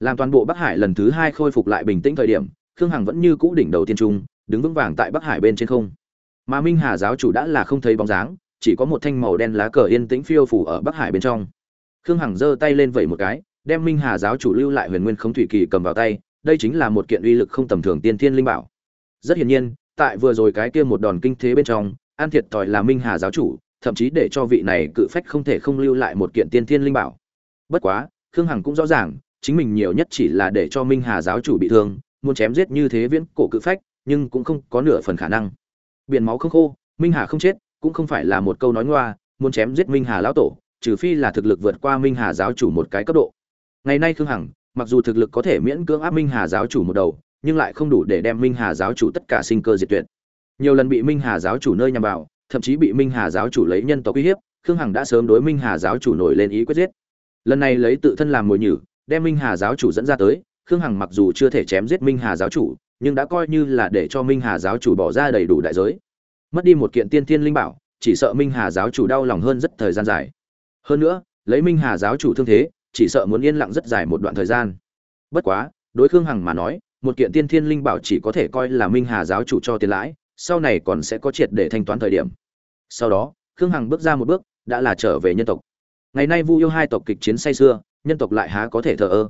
Làm toàn bộ bắc hải lần thứ hai khôi phục lại bình tĩnh thời điểm, khương hằng vẫn như cũ đỉnh đầu tiên trung, đứng vững vàng tại bắc hải bên trên không. Mà minh hà giáo chủ đã là không thấy bóng dáng, chỉ có một thanh màu đen lá cờ yên tĩnh phiêu phủ ở bắc hải bên trong. Khương hằng giơ tay lên vẩy một cái, đem minh hà giáo chủ lưu lại huyền nguyên không thủy kỳ cầm vào tay đây chính là một kiện uy lực không tầm thường tiên thiên linh bảo. Rất hiển nhiên, tại vừa rồi cái kia một đòn kinh thế bên trong, an thiệt tỏi là minh hà giáo chủ, thậm chí để cho vị này cự phách không thể không lưu lại một kiện tiên thiên linh bảo. Bất quá, khương hằng cũng rõ ràng, chính mình nhiều nhất chỉ là để cho minh hà giáo chủ bị thương, muốn chém giết như thế viễn cổ cự phách, nhưng cũng không có nửa phần khả năng. Biển máu không khô, minh hà không chết, cũng không phải là một câu nói ngoa, muốn chém giết minh hà lão tổ, trừ phi là thực lực vượt qua minh hà giáo chủ một cái cấp độ. Ngày nay khương hằng mặc dù thực lực có thể miễn cưỡng áp minh hà giáo chủ một đầu nhưng lại không đủ để đem minh hà giáo chủ tất cả sinh cơ diệt tuyệt nhiều lần bị minh hà giáo chủ nơi nhằm vào thậm chí bị minh hà giáo chủ lấy nhân tộc uy hiếp khương hằng đã sớm đối minh hà giáo chủ nổi lên ý quyết giết lần này lấy tự thân làm mồi nhử đem minh hà giáo chủ dẫn ra tới khương hằng mặc dù chưa thể chém giết minh hà giáo chủ nhưng đã coi như là để cho minh hà giáo chủ bỏ ra đầy đủ đại giới mất đi một kiện tiên thiên linh bảo chỉ sợ minh hà giáo chủ đau lòng hơn rất thời gian dài hơn nữa lấy minh hà giáo chủ thương thế chỉ sợ muốn yên lặng rất dài một đoạn thời gian. Bất quá, đối khương hằng mà nói, một kiện tiên thiên linh bảo chỉ có thể coi là minh hà giáo chủ cho tiền lãi, sau này còn sẽ có triệt để thanh toán thời điểm. Sau đó, khương hằng bước ra một bước, đã là trở về nhân tộc. Ngày nay vu yêu hai tộc kịch chiến say xưa nhân tộc lại há có thể thờ ơ.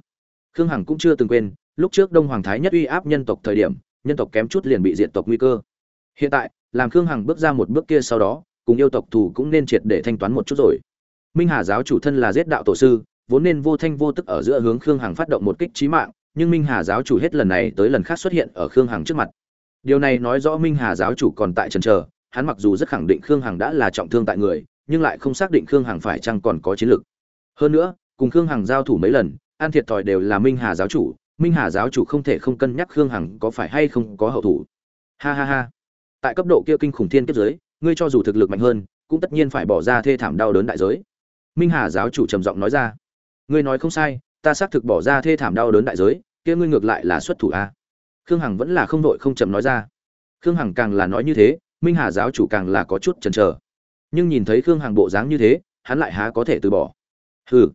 Khương hằng cũng chưa từng quên, lúc trước đông hoàng thái nhất uy áp nhân tộc thời điểm, nhân tộc kém chút liền bị diệt tộc nguy cơ. Hiện tại, làm khương hằng bước ra một bước kia sau đó, cùng yêu tộc thù cũng nên triệt để thanh toán một chút rồi. Minh hà giáo chủ thân là giết đạo tổ sư vốn nên vô thanh vô tức ở giữa hướng khương hằng phát động một kích trí mạng, nhưng minh hà giáo chủ hết lần này tới lần khác xuất hiện ở khương hằng trước mặt. Điều này nói rõ minh hà giáo chủ còn tại chần chờ. hắn mặc dù rất khẳng định khương hằng đã là trọng thương tại người, nhưng lại không xác định khương hằng phải chăng còn có chiến lược hơn nữa, cùng khương hằng giao thủ mấy lần, an thiệt thòi đều là minh hà giáo chủ, minh hà giáo chủ không thể không cân nhắc khương hằng có phải hay không có hậu thủ. Ha ha ha. Tại cấp độ kia kinh khủng thiên kiếp giới, ngươi cho dù thực lực mạnh hơn, cũng tất nhiên phải bỏ ra thê thảm đau đớn đại giới. Minh hà giáo chủ trầm giọng nói ra ngươi nói không sai, ta xác thực bỏ ra thê thảm đau đớn đại giới, kia ngươi ngược lại là xuất thủ a. Khương hằng vẫn là không đội không chậm nói ra. Khương hằng càng là nói như thế, minh hà giáo chủ càng là có chút chần chờ. Nhưng nhìn thấy khương hằng bộ dáng như thế, hắn lại há có thể từ bỏ. Hừ,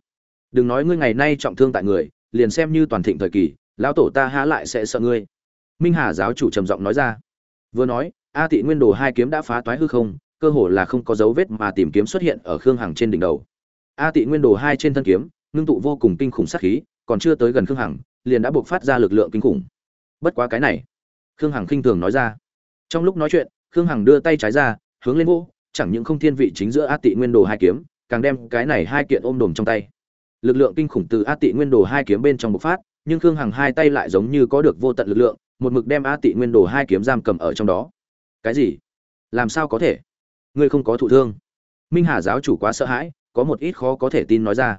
đừng nói ngươi ngày nay trọng thương tại người, liền xem như toàn thịnh thời kỳ, lão tổ ta há lại sẽ sợ ngươi. Minh hà giáo chủ trầm giọng nói ra. Vừa nói, a tị nguyên đồ hai kiếm đã phá toái hư không, cơ hồ là không có dấu vết mà tìm kiếm xuất hiện ở khương hằng trên đỉnh đầu. A tị nguyên đồ hai trên thân kiếm ngưng tụ vô cùng kinh khủng sát khí, còn chưa tới gần khương hằng, liền đã buộc phát ra lực lượng kinh khủng. Bất quá cái này, khương hằng khinh thường nói ra. Trong lúc nói chuyện, khương hằng đưa tay trái ra, hướng lên vô chẳng những không thiên vị chính giữa Á tị nguyên đồ hai kiếm, càng đem cái này hai kiện ôm đồm trong tay. Lực lượng kinh khủng từ Á tị nguyên đồ hai kiếm bên trong bộc phát, nhưng khương hằng hai tay lại giống như có được vô tận lực lượng, một mực đem Á tị nguyên đồ hai kiếm giam cầm ở trong đó. Cái gì? Làm sao có thể? Ngươi không có thụ thương. Minh hà giáo chủ quá sợ hãi, có một ít khó có thể tin nói ra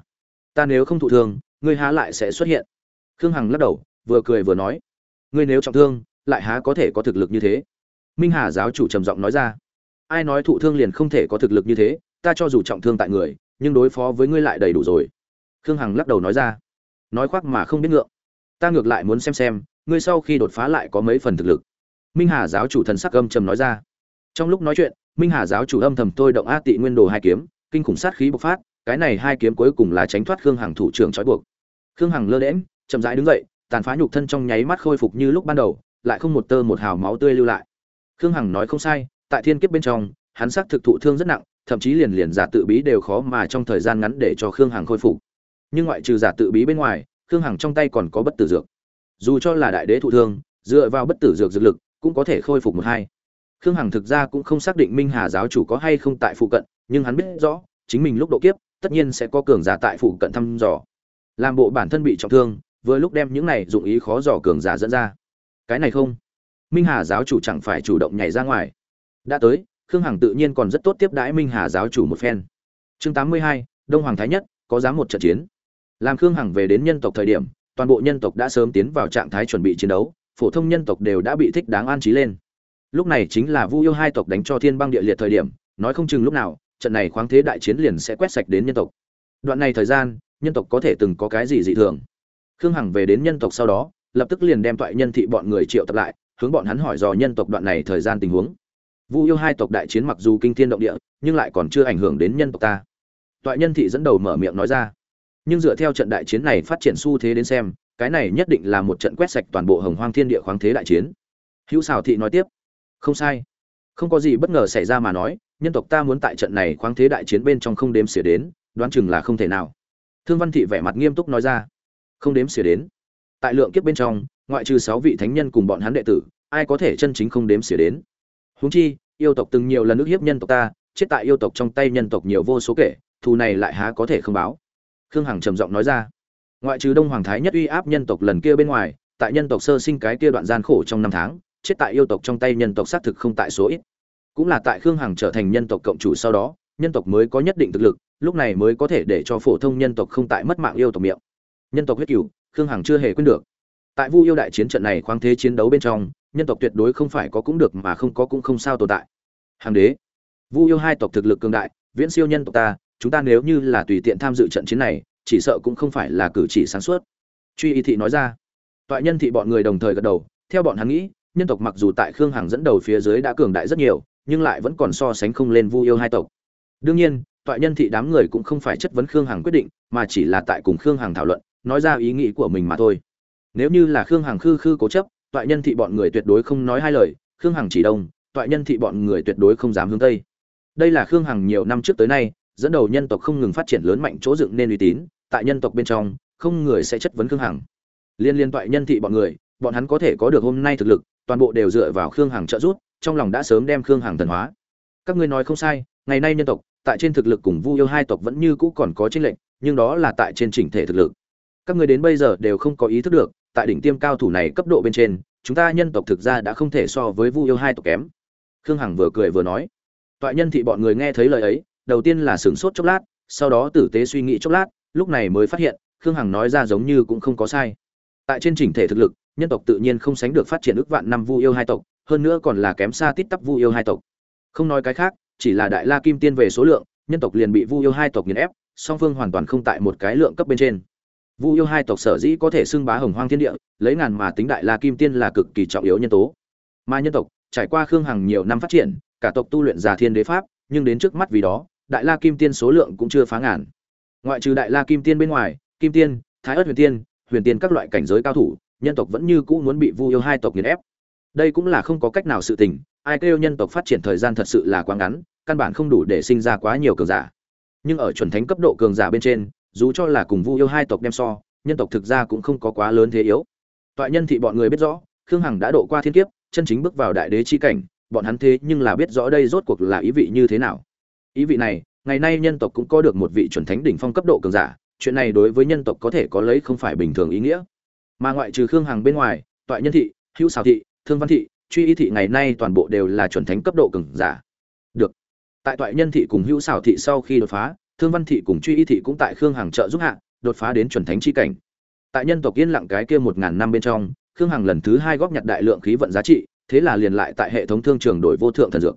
ta nếu không thụ thương, ngươi há lại sẽ xuất hiện. Khương hằng lắc đầu, vừa cười vừa nói, ngươi nếu trọng thương, lại há có thể có thực lực như thế? Minh hà giáo chủ trầm giọng nói ra, ai nói thụ thương liền không thể có thực lực như thế, ta cho dù trọng thương tại người, nhưng đối phó với ngươi lại đầy đủ rồi. Khương hằng lắc đầu nói ra, nói khoác mà không biết ngượng, ta ngược lại muốn xem xem, ngươi sau khi đột phá lại có mấy phần thực lực? Minh hà giáo chủ thần sắc âm trầm nói ra, trong lúc nói chuyện, minh hà giáo chủ âm thầm tôi động a tị nguyên đồ hai kiếm, kinh khủng sát khí bộc phát cái này hai kiếm cuối cùng là tránh thoát khương hằng thủ trưởng trói buộc. Khương hằng lơ đễm chậm rãi đứng dậy, tàn phá nhục thân trong nháy mắt khôi phục như lúc ban đầu, lại không một tơ một hào máu tươi lưu lại. Khương hằng nói không sai, tại thiên kiếp bên trong, hắn xác thực thụ thương rất nặng, thậm chí liền liền giả tự bí đều khó mà trong thời gian ngắn để cho khương hằng khôi phục. Nhưng ngoại trừ giả tự bí bên ngoài, khương hằng trong tay còn có bất tử dược. Dù cho là đại đế thụ thương, dựa vào bất tử dược dược lực, cũng có thể khôi phục một hai. Khương hằng thực ra cũng không xác định minh hà giáo chủ có hay không tại phụ cận, nhưng hắn biết rõ, chính mình lúc độ kiếp tất nhiên sẽ có cường giả tại phụ cận thăm dò. Làm bộ bản thân bị trọng thương, vừa lúc đem những này dụng ý khó dò cường giả dẫn ra. Cái này không? Minh hà giáo chủ chẳng phải chủ động nhảy ra ngoài. Đã tới, khương hằng tự nhiên còn rất tốt tiếp đãi minh hà giáo chủ một phen. Chương tám mươi hai, đông hoàng thái nhất, có dám một trận chiến? Làm khương hằng về đến nhân tộc thời điểm, toàn bộ nhân tộc đã sớm tiến vào trạng thái chuẩn bị chiến đấu, phổ thông nhân tộc đều đã bị thích đáng an trí lên. Lúc này chính là vu yêu hai tộc đánh cho thiên băng địa liệt thời điểm, nói không chừng lúc nào trận này khoáng thế đại chiến liền sẽ quét sạch đến nhân tộc. Đoạn này thời gian, nhân tộc có thể từng có cái gì dị thường? Khương hằng về đến nhân tộc sau đó, lập tức liền đem toại nhân thị bọn người triệu tập lại, hướng bọn hắn hỏi dò nhân tộc đoạn này thời gian tình huống. Vu yêu hai tộc đại chiến mặc dù kinh thiên động địa, nhưng lại còn chưa ảnh hưởng đến nhân tộc ta. Toại nhân thị dẫn đầu mở miệng nói ra. Nhưng dựa theo trận đại chiến này phát triển xu thế đến xem, cái này nhất định là một trận quét sạch toàn bộ hồng hoang thiên địa khoáng thế đại chiến. Hữu xào thị nói tiếp. Không sai. Không có gì bất ngờ xảy ra mà nói nhân tộc ta muốn tại trận này khoáng thế đại chiến bên trong không đếm xỉa đến, đoán chừng là không thể nào. Thương văn thị vẻ mặt nghiêm túc nói ra. Không đếm xỉa đến. Tại lượng kiếp bên trong, ngoại trừ sáu vị thánh nhân cùng bọn hắn đệ tử, ai có thể chân chính không đếm xỉa đến? Huống chi, yêu tộc từng nhiều lần ức hiếp nhân tộc ta, chết tại yêu tộc trong tay nhân tộc nhiều vô số kể, thù này lại há có thể không báo? Khương hằng trầm giọng nói ra. Ngoại trừ đông hoàng thái nhất uy áp nhân tộc lần kia bên ngoài, tại nhân tộc sơ sinh cái kia đoạn gian khổ trong năm tháng, chết tại yêu tộc trong tay nhân tộc xác thực không tại số ít cũng là tại khương hằng trở thành nhân tộc cộng chủ sau đó, nhân tộc mới có nhất định thực lực, lúc này mới có thể để cho phổ thông nhân tộc không tại mất mạng yêu tộc miệng. Nhân tộc huyết cửu, khương hằng chưa hề quên được. Tại vu yêu đại chiến trận này khoáng thế chiến đấu bên trong, nhân tộc tuyệt đối không phải có cũng được mà không có cũng không sao tồn tại. Hàng đế, vu yêu hai tộc thực lực cường đại, viễn siêu nhân tộc ta, chúng ta nếu như là tùy tiện tham dự trận chiến này, chỉ sợ cũng không phải là cử chỉ sáng suốt. Truy y thị nói ra. Toại nhân thị bọn người đồng thời gật đầu, theo bọn hắn nghĩ, nhân tộc mặc dù tại khương hằng dẫn đầu phía dưới đã cường đại rất nhiều nhưng lại vẫn còn so sánh không lên vu yêu hai tộc. Đương nhiên, toại nhân thị đám người cũng không phải chất vấn khương hằng quyết định, mà chỉ là tại cùng khương hằng thảo luận, nói ra ý nghĩ của mình mà thôi. Nếu như là khương hằng khư khư cố chấp, toại nhân thị bọn người tuyệt đối không nói hai lời, khương hằng chỉ đông toại nhân thị bọn người tuyệt đối không dám hướng tây. Đây là khương hằng nhiều năm trước tới nay, dẫn đầu nhân tộc không ngừng phát triển lớn mạnh chỗ dựng nên uy tín, tại nhân tộc bên trong, không người sẽ chất vấn khương hằng. Liên liên toại nhân thị bọn người, bọn hắn có thể có được hôm nay thực lực, toàn bộ đều dựa vào khương hằng trợ giúp trong lòng đã sớm đem khương hằng thần hóa. Các ngươi nói không sai, ngày nay nhân tộc, tại trên thực lực cùng vu yêu hai tộc vẫn như cũ còn có tranh lệch, nhưng đó là tại trên chỉnh thể thực lực. Các ngươi đến bây giờ đều không có ý thức được, tại đỉnh tiêm cao thủ này cấp độ bên trên, chúng ta nhân tộc thực ra đã không thể so với vu yêu hai tộc kém. Khương hằng vừa cười vừa nói. Toại nhân thị bọn người nghe thấy lời ấy, đầu tiên là sửng sốt chốc lát, sau đó tử tế suy nghĩ chốc lát, lúc này mới phát hiện, khương hằng nói ra giống như cũng không có sai. Tại trên chỉnh thể thực lực, nhân tộc tự nhiên không sánh được phát triển ước vạn năm vu yêu hai tộc hơn nữa còn là kém xa tít tắp vu yêu hai tộc. Không nói cái khác, chỉ là đại la kim tiên về số lượng, nhân tộc liền bị vu yêu hai tộc nghiền ép, song phương hoàn toàn không tại một cái lượng cấp bên trên. Vu yêu hai tộc sở dĩ có thể xưng bá hồng hoang thiên địa, lấy ngàn mà tính đại la kim tiên là cực kỳ trọng yếu nhân tố. Mà nhân tộc, trải qua khương hằng nhiều năm phát triển, cả tộc tu luyện già thiên đế pháp, nhưng đến trước mắt vì đó, đại la kim tiên số lượng cũng chưa phá ngàn. Ngoại trừ đại la kim tiên bên ngoài, kim tiên, thái ất huyền tiên huyền tiên các loại cảnh giới cao thủ, nhân tộc vẫn như cũ muốn bị vu yêu hai tộc nghiền ép đây cũng là không có cách nào sự tình, ai kêu nhân tộc phát triển thời gian thật sự là quá ngắn, căn bản không đủ để sinh ra quá nhiều cường giả. Nhưng ở chuẩn thánh cấp độ cường giả bên trên, dù cho là cùng vu yêu hai tộc đem so, nhân tộc thực ra cũng không có quá lớn thế yếu. Toại nhân thị bọn người biết rõ, khương hằng đã độ qua thiên kiếp, chân chính bước vào đại đế chi cảnh, bọn hắn thế nhưng là biết rõ đây rốt cuộc là ý vị như thế nào. Ý vị này, ngày nay nhân tộc cũng có được một vị chuẩn thánh đỉnh phong cấp độ cường giả, chuyện này đối với nhân tộc có thể có lấy không phải bình thường ý nghĩa. Mà ngoại trừ khương hằng bên ngoài, toại nhân thị, hữu xào thị thương văn thị, truy y thị ngày nay toàn bộ đều là chuẩn thánh cấp độ cường giả. Được. Tại toại nhân thị cùng hữu xảo thị sau khi đột phá, thương văn thị cùng truy y thị cũng tại khương hằng trợ giúp hạ, đột phá đến chuẩn thánh chi cảnh. Tại nhân tộc yên lặng cái kia một ngàn năm bên trong, khương hằng lần thứ hai góp nhặt đại lượng khí vận giá trị, thế là liền lại tại hệ thống thương trường đổi vô thượng thần dược.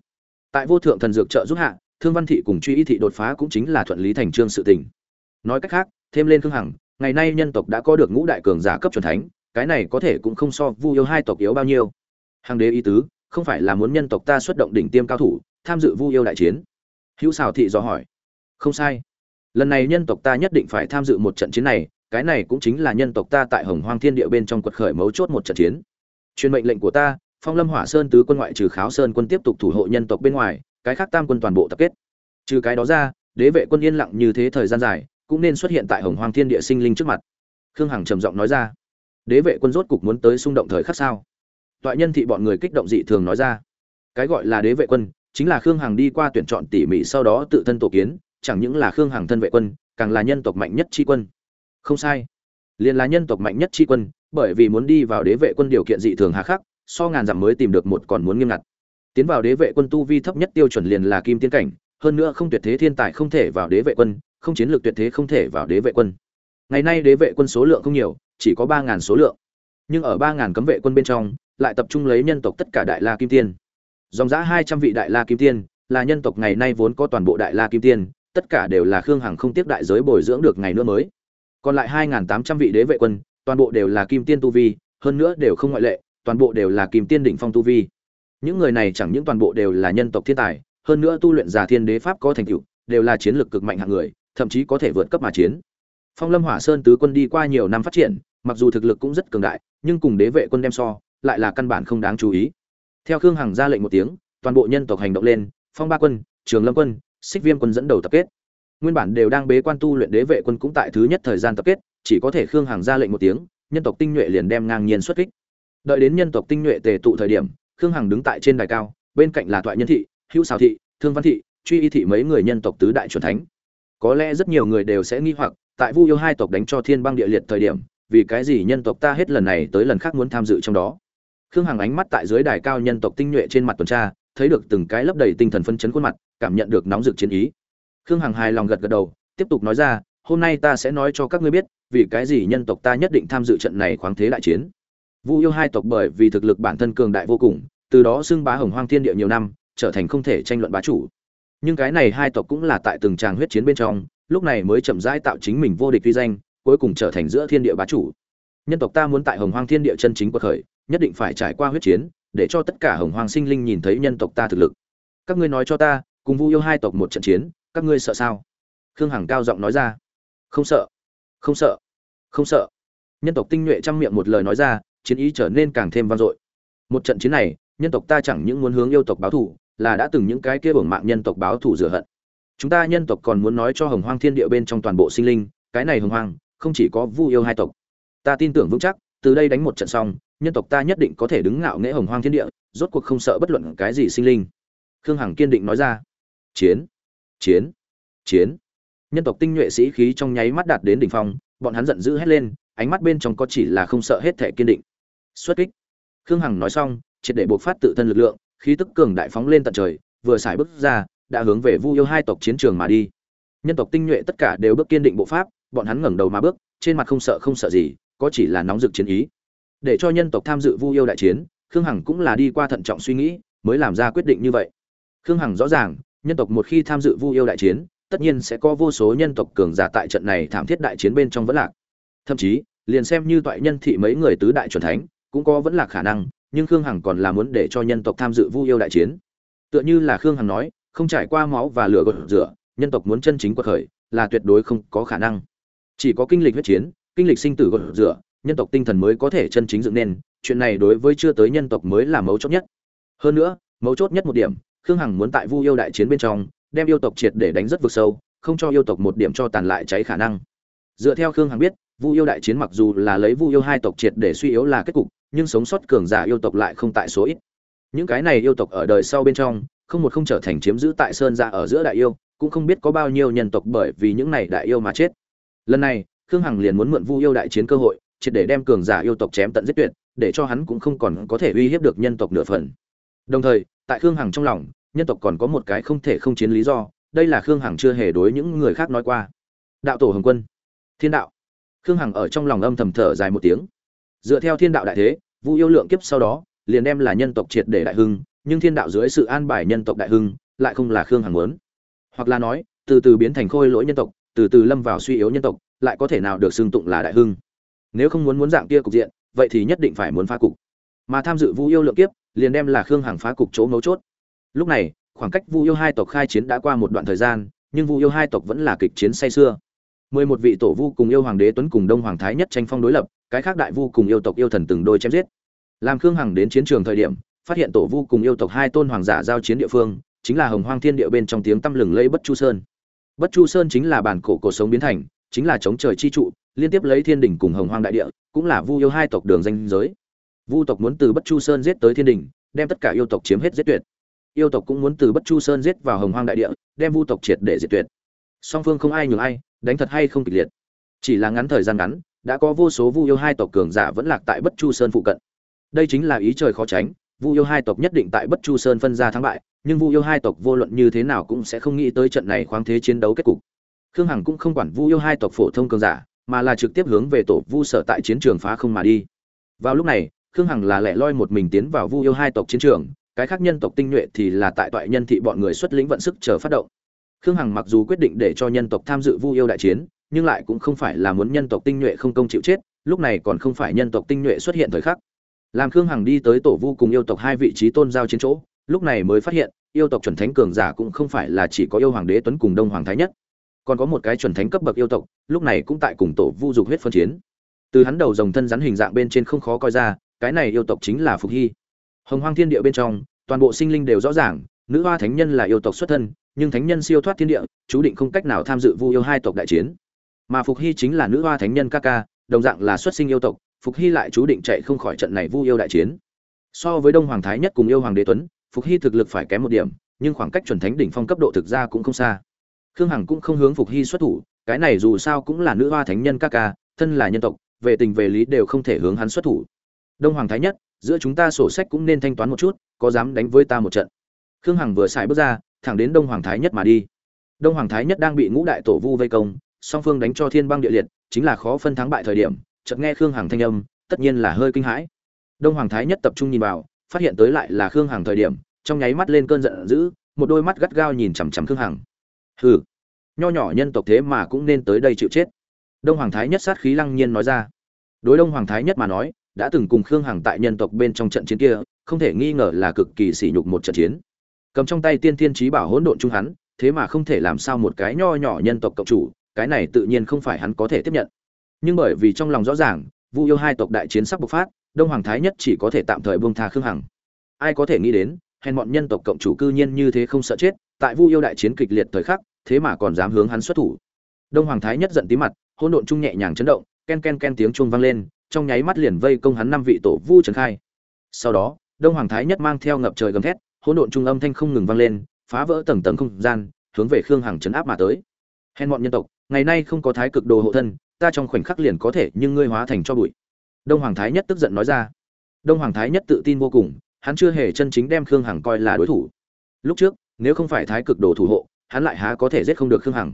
Tại vô thượng thần dược trợ giúp hạ, thương văn thị cùng truy y thị đột phá cũng chính là thuận lý thành trương sự tình. Nói cách khác, thêm lên khương hằng, ngày nay nhân tộc đã có được ngũ đại cường giả cấp chuẩn thánh cái này có thể cũng không so vu yêu hai tộc yếu bao nhiêu. Hàng đế ý tứ, không phải là muốn nhân tộc ta xuất động đỉnh tiêm cao thủ, tham dự vu yêu đại chiến. Hữu xào thị do hỏi. Không sai. Lần này nhân tộc ta nhất định phải tham dự một trận chiến này, cái này cũng chính là nhân tộc ta tại hồng hoang thiên địa bên trong quật khởi mấu chốt một trận chiến. Truyền mệnh lệnh của ta, phong lâm hỏa sơn tứ quân ngoại trừ kháo sơn quân tiếp tục thủ hộ nhân tộc bên ngoài, cái khác tam quân toàn bộ tập kết. Trừ cái đó ra, đế vệ quân yên lặng như thế thời gian dài, cũng nên xuất hiện tại hồng hoang thiên địa sinh linh trước mặt. Khương hằng trầm giọng nói ra đế vệ quân rốt cục muốn tới xung động thời khắc sao? Tọa nhân thị bọn người kích động dị thường nói ra. Cái gọi là đế vệ quân, chính là khương hằng đi qua tuyển chọn tỉ mỉ sau đó tự thân tổ kiến, chẳng những là khương hằng thân vệ quân, càng là nhân tộc mạnh nhất tri quân. Không sai. Liền là nhân tộc mạnh nhất tri quân, bởi vì muốn đi vào đế vệ quân điều kiện dị thường hà khắc, so ngàn dặm mới tìm được một còn muốn nghiêm ngặt. Tiến vào đế vệ quân tu vi thấp nhất tiêu chuẩn liền là kim tiên cảnh, hơn nữa không tuyệt thế thiên tài không thể vào đế vệ quân, không chiến lược tuyệt thế không thể vào đế vệ quân. Ngày nay đế vệ quân số lượng không nhiều chỉ có ba ngàn số lượng. Nhưng ở ba ngàn cấm vệ quân bên trong, lại tập trung lấy nhân tộc tất cả đại la kim tiên. Dòng giã hai trăm vị đại la kim tiên, là nhân tộc ngày nay vốn có toàn bộ đại la kim tiên, tất cả đều là khương hằng không tiếp đại giới bồi dưỡng được ngày nữa mới. Còn lại hai tám trăm vị đế vệ quân, toàn bộ đều là kim tiên tu vi, hơn nữa đều không ngoại lệ, toàn bộ đều là kim tiên đỉnh phong tu vi. Những người này chẳng những toàn bộ đều là nhân tộc thiên tài, hơn nữa tu luyện giả thiên đế pháp có thành tựu, đều là chiến lược cực mạnh hạng người, thậm chí có thể vượt cấp mà chiến. Phong lâm hỏa sơn tứ quân đi qua nhiều năm phát triển mặc dù thực lực cũng rất cường đại, nhưng cùng đế vệ quân đem so, lại là căn bản không đáng chú ý. Theo khương hằng ra lệnh một tiếng, toàn bộ nhân tộc hành động lên, phong ba quân, trường lâm quân, xích viêm quân dẫn đầu tập kết. Nguyên bản đều đang bế quan tu luyện đế vệ quân cũng tại thứ nhất thời gian tập kết, chỉ có thể khương hằng ra lệnh một tiếng, nhân tộc tinh nhuệ liền đem ngang nhiên xuất kích. Đợi đến nhân tộc tinh nhuệ tề tụ thời điểm, khương hằng đứng tại trên đài cao, bên cạnh là thoại nhân thị, hữu xào thị, thương văn thị, truy y thị mấy người nhân tộc tứ đại c thánh. Có lẽ rất nhiều người đều sẽ nghi hoặc, tại vu yêu hai tộc đánh cho thiên băng địa liệt thời điểm vì cái gì nhân tộc ta hết lần này tới lần khác muốn tham dự trong đó? Khương hằng ánh mắt tại dưới đài cao nhân tộc tinh nhuệ trên mặt tuần tra, thấy được từng cái lấp đầy tinh thần phân chấn khuôn mặt, cảm nhận được nóng rực chiến ý. Khương hằng hài lòng gật gật đầu, tiếp tục nói ra, hôm nay ta sẽ nói cho các ngươi biết, vì cái gì nhân tộc ta nhất định tham dự trận này khoáng thế đại chiến. Vu yêu hai tộc bởi vì thực lực bản thân cường đại vô cùng, từ đó xưng bá hồng hoang thiên địa nhiều năm, trở thành không thể tranh luận bá chủ. Nhưng cái này hai tộc cũng là tại từng tràng huyết chiến bên trong, lúc này mới chậm rãi tạo chính mình vô địch vi danh cuối cùng trở thành giữa thiên địa bá chủ. Nhân tộc ta muốn tại hồng hoang thiên địa chân chính quật khởi nhất định phải trải qua huyết chiến, để cho tất cả hồng hoang sinh linh nhìn thấy nhân tộc ta thực lực. Các ngươi nói cho ta, cùng vu yêu hai tộc một trận chiến, các ngươi sợ sao? Khương hằng cao giọng nói ra. Không sợ. Không sợ. Không sợ. Nhân tộc tinh nhuệ trong miệng một lời nói ra, chiến ý trở nên càng thêm vang dội. Một trận chiến này, nhân tộc ta chẳng những muốn hướng yêu tộc báo thù, là đã từng những cái kia bổng mạng nhân tộc báo thù rửa hận. Chúng ta nhân tộc còn muốn nói cho hồng hoang thiên địa bên trong toàn bộ sinh linh, cái này hồng hoang không chỉ có vu yêu hai tộc. Ta tin tưởng vững chắc, từ đây đánh một trận xong, nhân tộc ta nhất định có thể đứng ngạo nghễ hồng hoang thiên địa, rốt cuộc không sợ bất luận cái gì sinh linh. Khương hằng kiên định nói ra. Chiến chiến chiến. Nhân tộc tinh nhuệ sĩ khí trong nháy mắt đạt đến đỉnh phong, bọn hắn giận dữ hét lên, ánh mắt bên trong có chỉ là không sợ hết thể kiên định. Xuất kích. Khương hằng nói xong, triệt để buộc phát tự thân lực lượng, khí tức cường đại phóng lên tận trời, vừa xài bước ra, đã hướng về vu yêu hai tộc chiến trường mà đi. Nhân tộc tinh nhuệ tất cả đều bước kiên định bộ pháp bọn hắn ngẩng đầu mà bước, trên mặt không sợ không sợ gì, có chỉ là nóng rực chiến ý. Để cho nhân tộc tham dự vu yêu đại chiến, khương hằng cũng là đi qua thận trọng suy nghĩ, mới làm ra quyết định như vậy. Khương hằng rõ ràng, nhân tộc một khi tham dự vu yêu đại chiến, tất nhiên sẽ có vô số nhân tộc cường giả tại trận này thảm thiết đại chiến bên trong vẫn lạc. Thậm chí, liền xem như toại nhân thị mấy người tứ đại chuẩn thánh, cũng có vẫn lạc khả năng, nhưng khương hằng còn là muốn để cho nhân tộc tham dự vu yêu đại chiến. Tựa như là khương hằng nói, không trải qua máu và lửa gột rửa, nhân tộc muốn chân chính quật khởi, là tuyệt đối không có khả năng chỉ có kinh lịch huyết chiến, kinh lịch sinh tử gột rửa, nhân tộc tinh thần mới có thể chân chính dựng nên, chuyện này đối với chưa tới nhân tộc mới là mấu chốt nhất. Hơn nữa, mấu chốt nhất một điểm, khương hằng muốn tại vu yêu đại chiến bên trong, đem yêu tộc triệt để đánh rất vực sâu, không cho yêu tộc một điểm cho tàn lại cháy khả năng. Dựa theo khương hằng biết, vu yêu đại chiến mặc dù là lấy vu yêu hai tộc triệt để suy yếu là kết cục, nhưng sống sót cường giả yêu tộc lại không tại số ít. Những cái này yêu tộc ở đời sau bên trong, không một không trở thành chiếm giữ tại sơn ra ở giữa đại yêu, cũng không biết có bao nhiêu nhân tộc bởi vì những này đại yêu mà chết lần này, khương hằng liền muốn mượn vu yêu đại chiến cơ hội, triệt để đem cường giả yêu tộc chém tận giết tuyệt, để cho hắn cũng không còn có thể uy hiếp được nhân tộc nửa phần. Đồng thời, tại khương hằng trong lòng, nhân tộc còn có một cái không thể không chiến lý do, đây là khương hằng chưa hề đối những người khác nói qua. Đạo tổ hồng quân. Thiên đạo. Khương hằng ở trong lòng âm thầm thở dài một tiếng. Dựa theo thiên đạo đại thế, vu yêu lượng kiếp sau đó, liền đem là nhân tộc triệt để đại hưng, nhưng thiên đạo dưới sự an bài nhân tộc đại hưng, lại không là khương hằng muốn. Hoặc là nói, từ từ biến thành khôi lỗi nhân tộc từ từ lâm vào suy yếu nhân tộc, lại có thể nào được xưng tụng là đại hưng. Nếu không muốn muốn dạng kia cục diện, vậy thì nhất định phải muốn phá cục. Mà tham dự vu yêu lượng kiếp, liền đem là khương hằng phá cục chỗ mấu chốt. Lúc này, khoảng cách vu yêu hai tộc khai chiến đã qua một đoạn thời gian, nhưng vu yêu hai tộc vẫn là kịch chiến say xưa mười một vị tổ vu cùng yêu hoàng đế tuấn cùng đông hoàng thái nhất tranh phong đối lập, cái khác đại vu cùng yêu tộc yêu thần từng đôi chém giết. Làm khương hằng đến chiến trường thời điểm, phát hiện tổ vu cùng yêu tộc hai tôn hoàng giả giao chiến địa phương, chính là hồng hoang thiên địa bên trong tiếng tăm lừng lẫy bất chu sơn bất chu sơn chính là bản cổ cổ sống biến thành, chính là chống trời chi trụ, liên tiếp lấy thiên đỉnh cùng hồng hoang đại địa, cũng là vu yêu hai tộc đường danh giới. Vu tộc muốn từ bất chu sơn giết tới thiên đỉnh, đem tất cả yêu tộc chiếm hết giết tuyệt. Yêu tộc cũng muốn từ bất chu sơn giết vào hồng hoang đại địa, đem vu tộc triệt để diệt tuyệt. Song phương không ai nhường ai, đánh thật hay không kịch liệt. Chỉ là ngắn thời gian ngắn, đã có vô số vu yêu hai tộc cường giả vẫn lạc tại bất chu sơn phụ cận. Đây chính là ý trời khó tránh, vu yêu hai tộc nhất định tại bất chu sơn phân ra thắng bại nhưng vu yêu hai tộc vô luận như thế nào cũng sẽ không nghĩ tới trận này khoáng thế chiến đấu kết cục. Khương hằng cũng không quản vu yêu hai tộc phổ thông cường giả, mà là trực tiếp hướng về tổ vu sở tại chiến trường phá không mà đi. Vào lúc này, khương hằng là lẻ loi một mình tiến vào vu yêu hai tộc chiến trường, cái khác nhân tộc tinh nhuệ thì là tại toại nhân thị bọn người xuất lĩnh vận sức chờ phát động. Khương hằng mặc dù quyết định để cho nhân tộc tham dự vu yêu đại chiến, nhưng lại cũng không phải là muốn nhân tộc tinh nhuệ không công chịu chết, lúc này còn không phải nhân tộc tinh nhuệ xuất hiện thời khắc. Làm khương hằng đi tới tổ vu cùng yêu tộc hai vị trí tôn giao chiến chỗ lúc này mới phát hiện, yêu tộc chuẩn thánh cường giả cũng không phải là chỉ có yêu hoàng đế tuấn cùng đông hoàng thái nhất. Còn có một cái chuẩn thánh cấp bậc yêu tộc, lúc này cũng tại cùng tổ vu dục huyết phân chiến. Từ hắn đầu dòng thân rắn hình dạng bên trên không khó coi ra, cái này yêu tộc chính là phục hy. Hồng hoang thiên địa bên trong, toàn bộ sinh linh đều rõ ràng, nữ hoa thánh nhân là yêu tộc xuất thân, nhưng thánh nhân siêu thoát thiên địa, chú định không cách nào tham dự vu yêu hai tộc đại chiến. Mà phục hy chính là nữ hoa thánh nhân ca ca, đồng dạng là xuất sinh yêu tộc, phục hy lại chú định chạy không khỏi trận này vu yêu đại chiến. So với đông hoàng thái nhất cùng yêu hoàng đế tuấn phục hy thực lực phải kém một điểm, nhưng khoảng cách chuẩn thánh đỉnh phong cấp độ thực ra cũng không xa. Khương hằng cũng không hướng phục hy xuất thủ, cái này dù sao cũng là nữ hoa thánh nhân các ca, thân là nhân tộc, về tình về lý đều không thể hướng hắn xuất thủ. Đông hoàng thái nhất, giữa chúng ta sổ sách cũng nên thanh toán một chút, có dám đánh với ta một trận. Khương hằng vừa xài bước ra, thẳng đến đông hoàng thái nhất mà đi. Đông hoàng thái nhất đang bị ngũ đại tổ vu vây công, song phương đánh cho thiên băng địa liệt, chính là khó phân thắng bại thời điểm, chợt nghe khương hằng thanh âm, tất nhiên là hơi kinh hãi. Đông hoàng thái nhất tập trung nhìn vào phát hiện tới lại là khương hằng thời điểm, trong nháy mắt lên cơn giận dữ, một đôi mắt gắt gao nhìn chằm chằm khương hằng. Hừ, nho nhỏ nhân tộc thế mà cũng nên tới đây chịu chết. Đông hoàng thái nhất sát khí lăng nhiên nói ra. Đối đông hoàng thái nhất mà nói, đã từng cùng khương hằng tại nhân tộc bên trong trận chiến kia, không thể nghi ngờ là cực kỳ sỉ nhục một trận chiến. Cầm trong tay tiên thiên trí bảo hỗn độn chung hắn, thế mà không thể làm sao một cái nho nhỏ nhân tộc cộng chủ, cái này tự nhiên không phải hắn có thể tiếp nhận. Nhưng bởi vì trong lòng rõ ràng, vu yêu hai tộc đại chiến sắp bộc phát đông hoàng thái nhất chỉ có thể tạm thời buông tha khương hằng. Ai có thể nghĩ đến, hèn bọn nhân tộc cộng chủ cư nhiên như thế không sợ chết, tại vu yêu đại chiến kịch liệt thời khắc, thế mà còn dám hướng hắn xuất thủ. Đông hoàng thái nhất giận tí mặt, hỗn độn trung nhẹ nhàng chấn động, ken ken ken tiếng chuông vang lên, trong nháy mắt liền vây công hắn năm vị tổ vu trần khai. Sau đó, đông hoàng thái nhất mang theo ngập trời gầm thét, hỗn độn trung âm thanh không ngừng vang lên, phá vỡ tầng tầng không gian, hướng về khương hằng chấn áp mà tới. Hèn bọn nhân tộc, ngày nay không có thái cực đồ hộ thân, ta trong khoảnh khắc liền có thể, nhưng ngươi hóa thành cho bụi đông hoàng thái nhất tức giận nói ra. Đông hoàng thái nhất tự tin vô cùng, hắn chưa hề chân chính đem khương hằng coi là đối thủ. Lúc trước, nếu không phải thái cực đồ thủ hộ, hắn lại há có thể giết không được khương hằng.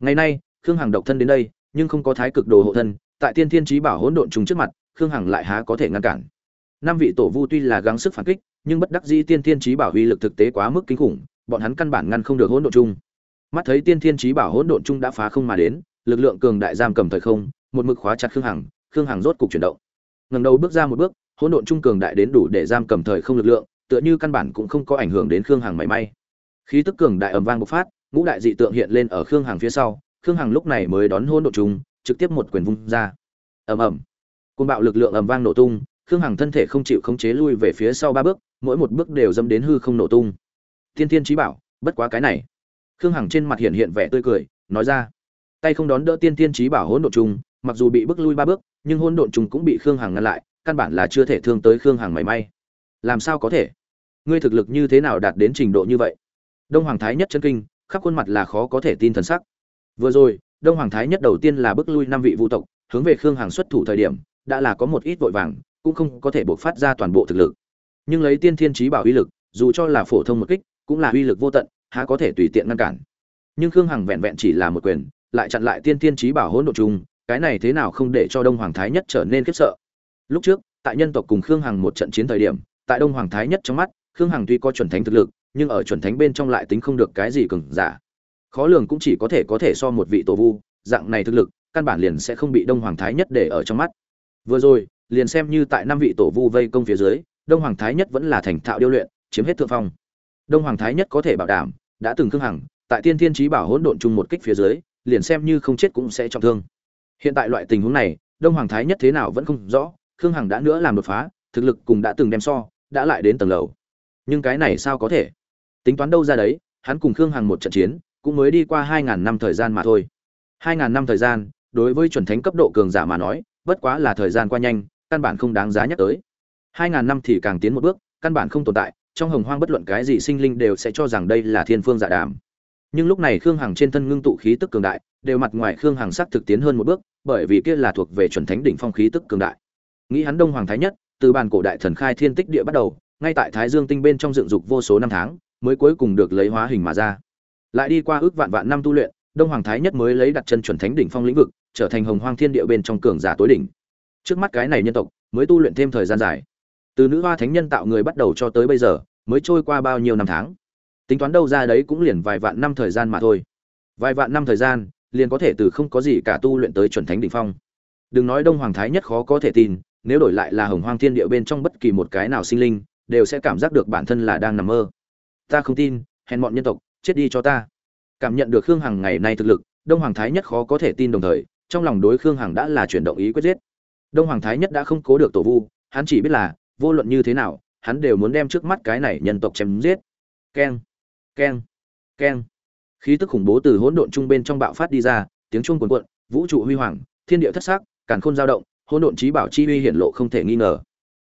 Ngày nay, khương hằng độc thân đến đây, nhưng không có thái cực đồ hộ thân, tại tiên thiên trí bảo hỗn độn chúng trước mặt, khương hằng lại há có thể ngăn cản. Năm vị tổ vu tuy là gắng sức phản kích, nhưng bất đắc dĩ tiên thiên trí bảo uy lực thực tế quá mức kinh khủng, bọn hắn căn bản ngăn không được hỗn độn chung. Mắt thấy tiên thiên trí bảo hỗn độn chung đã phá không mà đến, lực lượng cường đại giam cầm thời không, một mực khóa chặt khương hằng khương hằng rốt cục chuyển động ngẩng đầu bước ra một bước hỗn độn trung cường đại đến đủ để giam cầm thời không lực lượng tựa như căn bản cũng không có ảnh hưởng đến khương hằng mảy may. Khí tức cường đại ầm vang bộc phát ngũ đại dị tượng hiện lên ở khương hằng phía sau khương hằng lúc này mới đón hỗn độn trùng, trực tiếp một quyền vung ra. Ầm ầm. Côn bạo lực lượng ầm vang nổ tung khương hằng thân thể không chịu khống chế lui về phía sau ba bước mỗi một bước đều dâm đến hư không nổ tung. Thiên thiên chí bảo bất quá cái này. Khương hằng trên mặt hiện hiện vẻ tươi cười nói ra. Tay không đón đỡ tiên tiên chí bảo hỗn độn trùng mặc dù bị bước lui ba bước, nhưng hôn độn trùng cũng bị khương hằng ngăn lại, căn bản là chưa thể thương tới khương hằng mảy may. Làm sao có thể? Ngươi thực lực như thế nào đạt đến trình độ như vậy? Đông hoàng thái nhất chân kinh, khắp khuôn mặt là khó có thể tin thần sắc. Vừa rồi, đông hoàng thái nhất đầu tiên là bước lui năm vị vũ tộc, hướng về khương hằng xuất thủ thời điểm, đã là có một ít vội vàng, cũng không có thể buộc phát ra toàn bộ thực lực. Nhưng lấy tiên thiên trí bảo uy lực, dù cho là phổ thông một kích, cũng là uy lực vô tận, há có thể tùy tiện ngăn cản. Nhưng khương hằng vẹn vẹn chỉ là một quyền, lại chặn lại tiên thiên trí bảo hỗn độ chung cái này thế nào không để cho đông hoàng thái nhất trở nên khiếp sợ? Lúc trước, tại nhân tộc cùng khương hằng một trận chiến thời điểm, tại đông hoàng thái nhất trong mắt, khương hằng tuy có chuẩn thánh thực lực, nhưng ở chuẩn thánh bên trong lại tính không được cái gì cường giả. Khó lường cũng chỉ có thể có thể so một vị tổ vu, dạng này thực lực, căn bản liền sẽ không bị đông hoàng thái nhất để ở trong mắt. Vừa rồi, liền xem như tại năm vị tổ vu vây công phía dưới, đông hoàng thái nhất vẫn là thành thạo điêu luyện, chiếm hết thượng phong. Đông hoàng thái nhất có thể bảo đảm, đã từng khương hằng, tại tiên thiên trí bảo hỗn độn chung một kích phía dưới, liền xem như không chết cũng sẽ trọng thương hiện tại loại tình huống này, đông hoàng thái nhất thế nào vẫn không rõ, khương hằng đã nữa làm đột phá, thực lực cùng đã từng đem so, đã lại đến tầng lầu. Nhưng cái này sao có thể? Tính toán đâu ra đấy, hắn cùng khương hằng một trận chiến, cũng mới đi qua hai ngàn năm thời gian mà thôi. hai ngàn năm thời gian, đối với chuẩn thánh cấp độ cường giả mà nói, bất quá là thời gian qua nhanh, căn bản không đáng giá nhắc tới. hai ngàn năm thì càng tiến một bước, căn bản không tồn tại, trong hồng hoang bất luận cái gì sinh linh đều sẽ cho rằng đây là thiên phương giả đàm. Nhưng lúc này khương hằng trên thân ngưng tụ khí tức cường đại đều mặt ngoài khương hằng sắc thực tiến hơn một bước, bởi vì kia là thuộc về chuẩn thánh đỉnh phong khí tức cường đại. Nghĩ hắn đông hoàng thái nhất, từ bàn cổ đại thần khai thiên tích địa bắt đầu, ngay tại thái dương tinh bên trong dựng dục vô số năm tháng, mới cuối cùng được lấy hóa hình mà ra. Lại đi qua ước vạn vạn năm tu luyện, đông hoàng thái nhất mới lấy đặt chân chuẩn thánh đỉnh phong lĩnh vực, trở thành hồng hoang thiên địa bên trong cường giả tối đỉnh. Trước mắt cái này nhân tộc, mới tu luyện thêm thời gian dài. Từ nữ hoa thánh nhân tạo người bắt đầu cho tới bây giờ, mới trôi qua bao nhiêu năm tháng. Tính toán đâu ra đấy cũng liền vài vạn năm thời gian mà thôi. Vài vạn năm thời gian liền có thể từ không có gì cả tu luyện tới chuẩn thánh đỉnh phong. Đừng nói đông hoàng thái nhất khó có thể tin, nếu đổi lại là hồng hoang thiên địa bên trong bất kỳ một cái nào sinh linh, đều sẽ cảm giác được bản thân là đang nằm mơ. Ta không tin, hèn bọn nhân tộc, chết đi cho ta. Cảm nhận được khương hằng ngày nay thực lực, đông hoàng thái nhất khó có thể tin đồng thời, trong lòng đối khương hằng đã là chuyển động ý quyết giết. Đông hoàng thái nhất đã không cố được tổ vu, hắn chỉ biết là, vô luận như thế nào, hắn đều muốn đem trước mắt cái này nhân tộc chém giết. Keng keng keng khí tức khủng bố từ hỗn độn trung bên trong bạo phát đi ra, tiếng chuông cuồn cuộn, vũ trụ huy hoàng, thiên địa thất sắc, càn khôn dao động, hỗn độn trí bảo chi uy hiển lộ không thể nghi ngờ.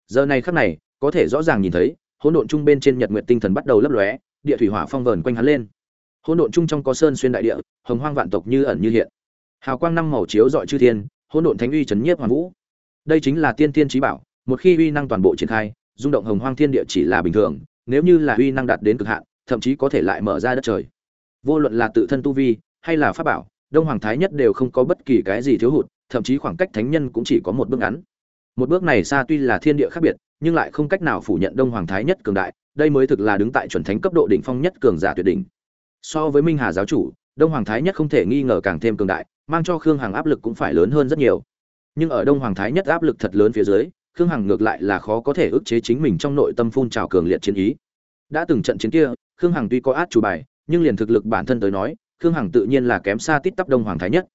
Giờ này khắc này, có thể rõ ràng nhìn thấy, hỗn độn trung bên trên nhật nguyện tinh thần bắt đầu lấp lóe, địa thủy hỏa phong vờn quanh hắn lên. Hỗn độn trung trong có sơn xuyên đại địa, hồng hoang vạn tộc như ẩn như hiện. Hào quang năm màu chiếu dọi chư thiên, hỗn độn thánh uy chấn nhiếp hoàn vũ. Đây chính là tiên tiên trí bảo, một khi uy năng toàn bộ triển khai, rung động hồng hoang thiên địa chỉ là bình thường, nếu như là uy năng đạt đến cực hạn, thậm chí có thể lại mở ra đất trời vô luận là tự thân tu vi, hay là pháp bảo, đông hoàng thái nhất đều không có bất kỳ cái gì thiếu hụt, thậm chí khoảng cách thánh nhân cũng chỉ có một bước ngắn. Một bước này xa tuy là thiên địa khác biệt, nhưng lại không cách nào phủ nhận đông hoàng thái nhất cường đại, đây mới thực là đứng tại chuẩn thánh cấp độ đỉnh phong nhất cường giả tuyệt đỉnh. So với minh hà giáo chủ, đông hoàng thái nhất không thể nghi ngờ càng thêm cường đại, mang cho khương hằng áp lực cũng phải lớn hơn rất nhiều. Nhưng ở đông hoàng thái nhất áp lực thật lớn phía dưới, khương hằng ngược lại là khó có thể ức chế chính mình trong nội tâm phun trào cường liệt chiến ý. Đã từng trận chiến kia, khương hằng tuy có át chủ bài nhưng liền thực lực bản thân tới nói, khương hằng tự nhiên là kém xa tít tắp đông hoàng thái nhất.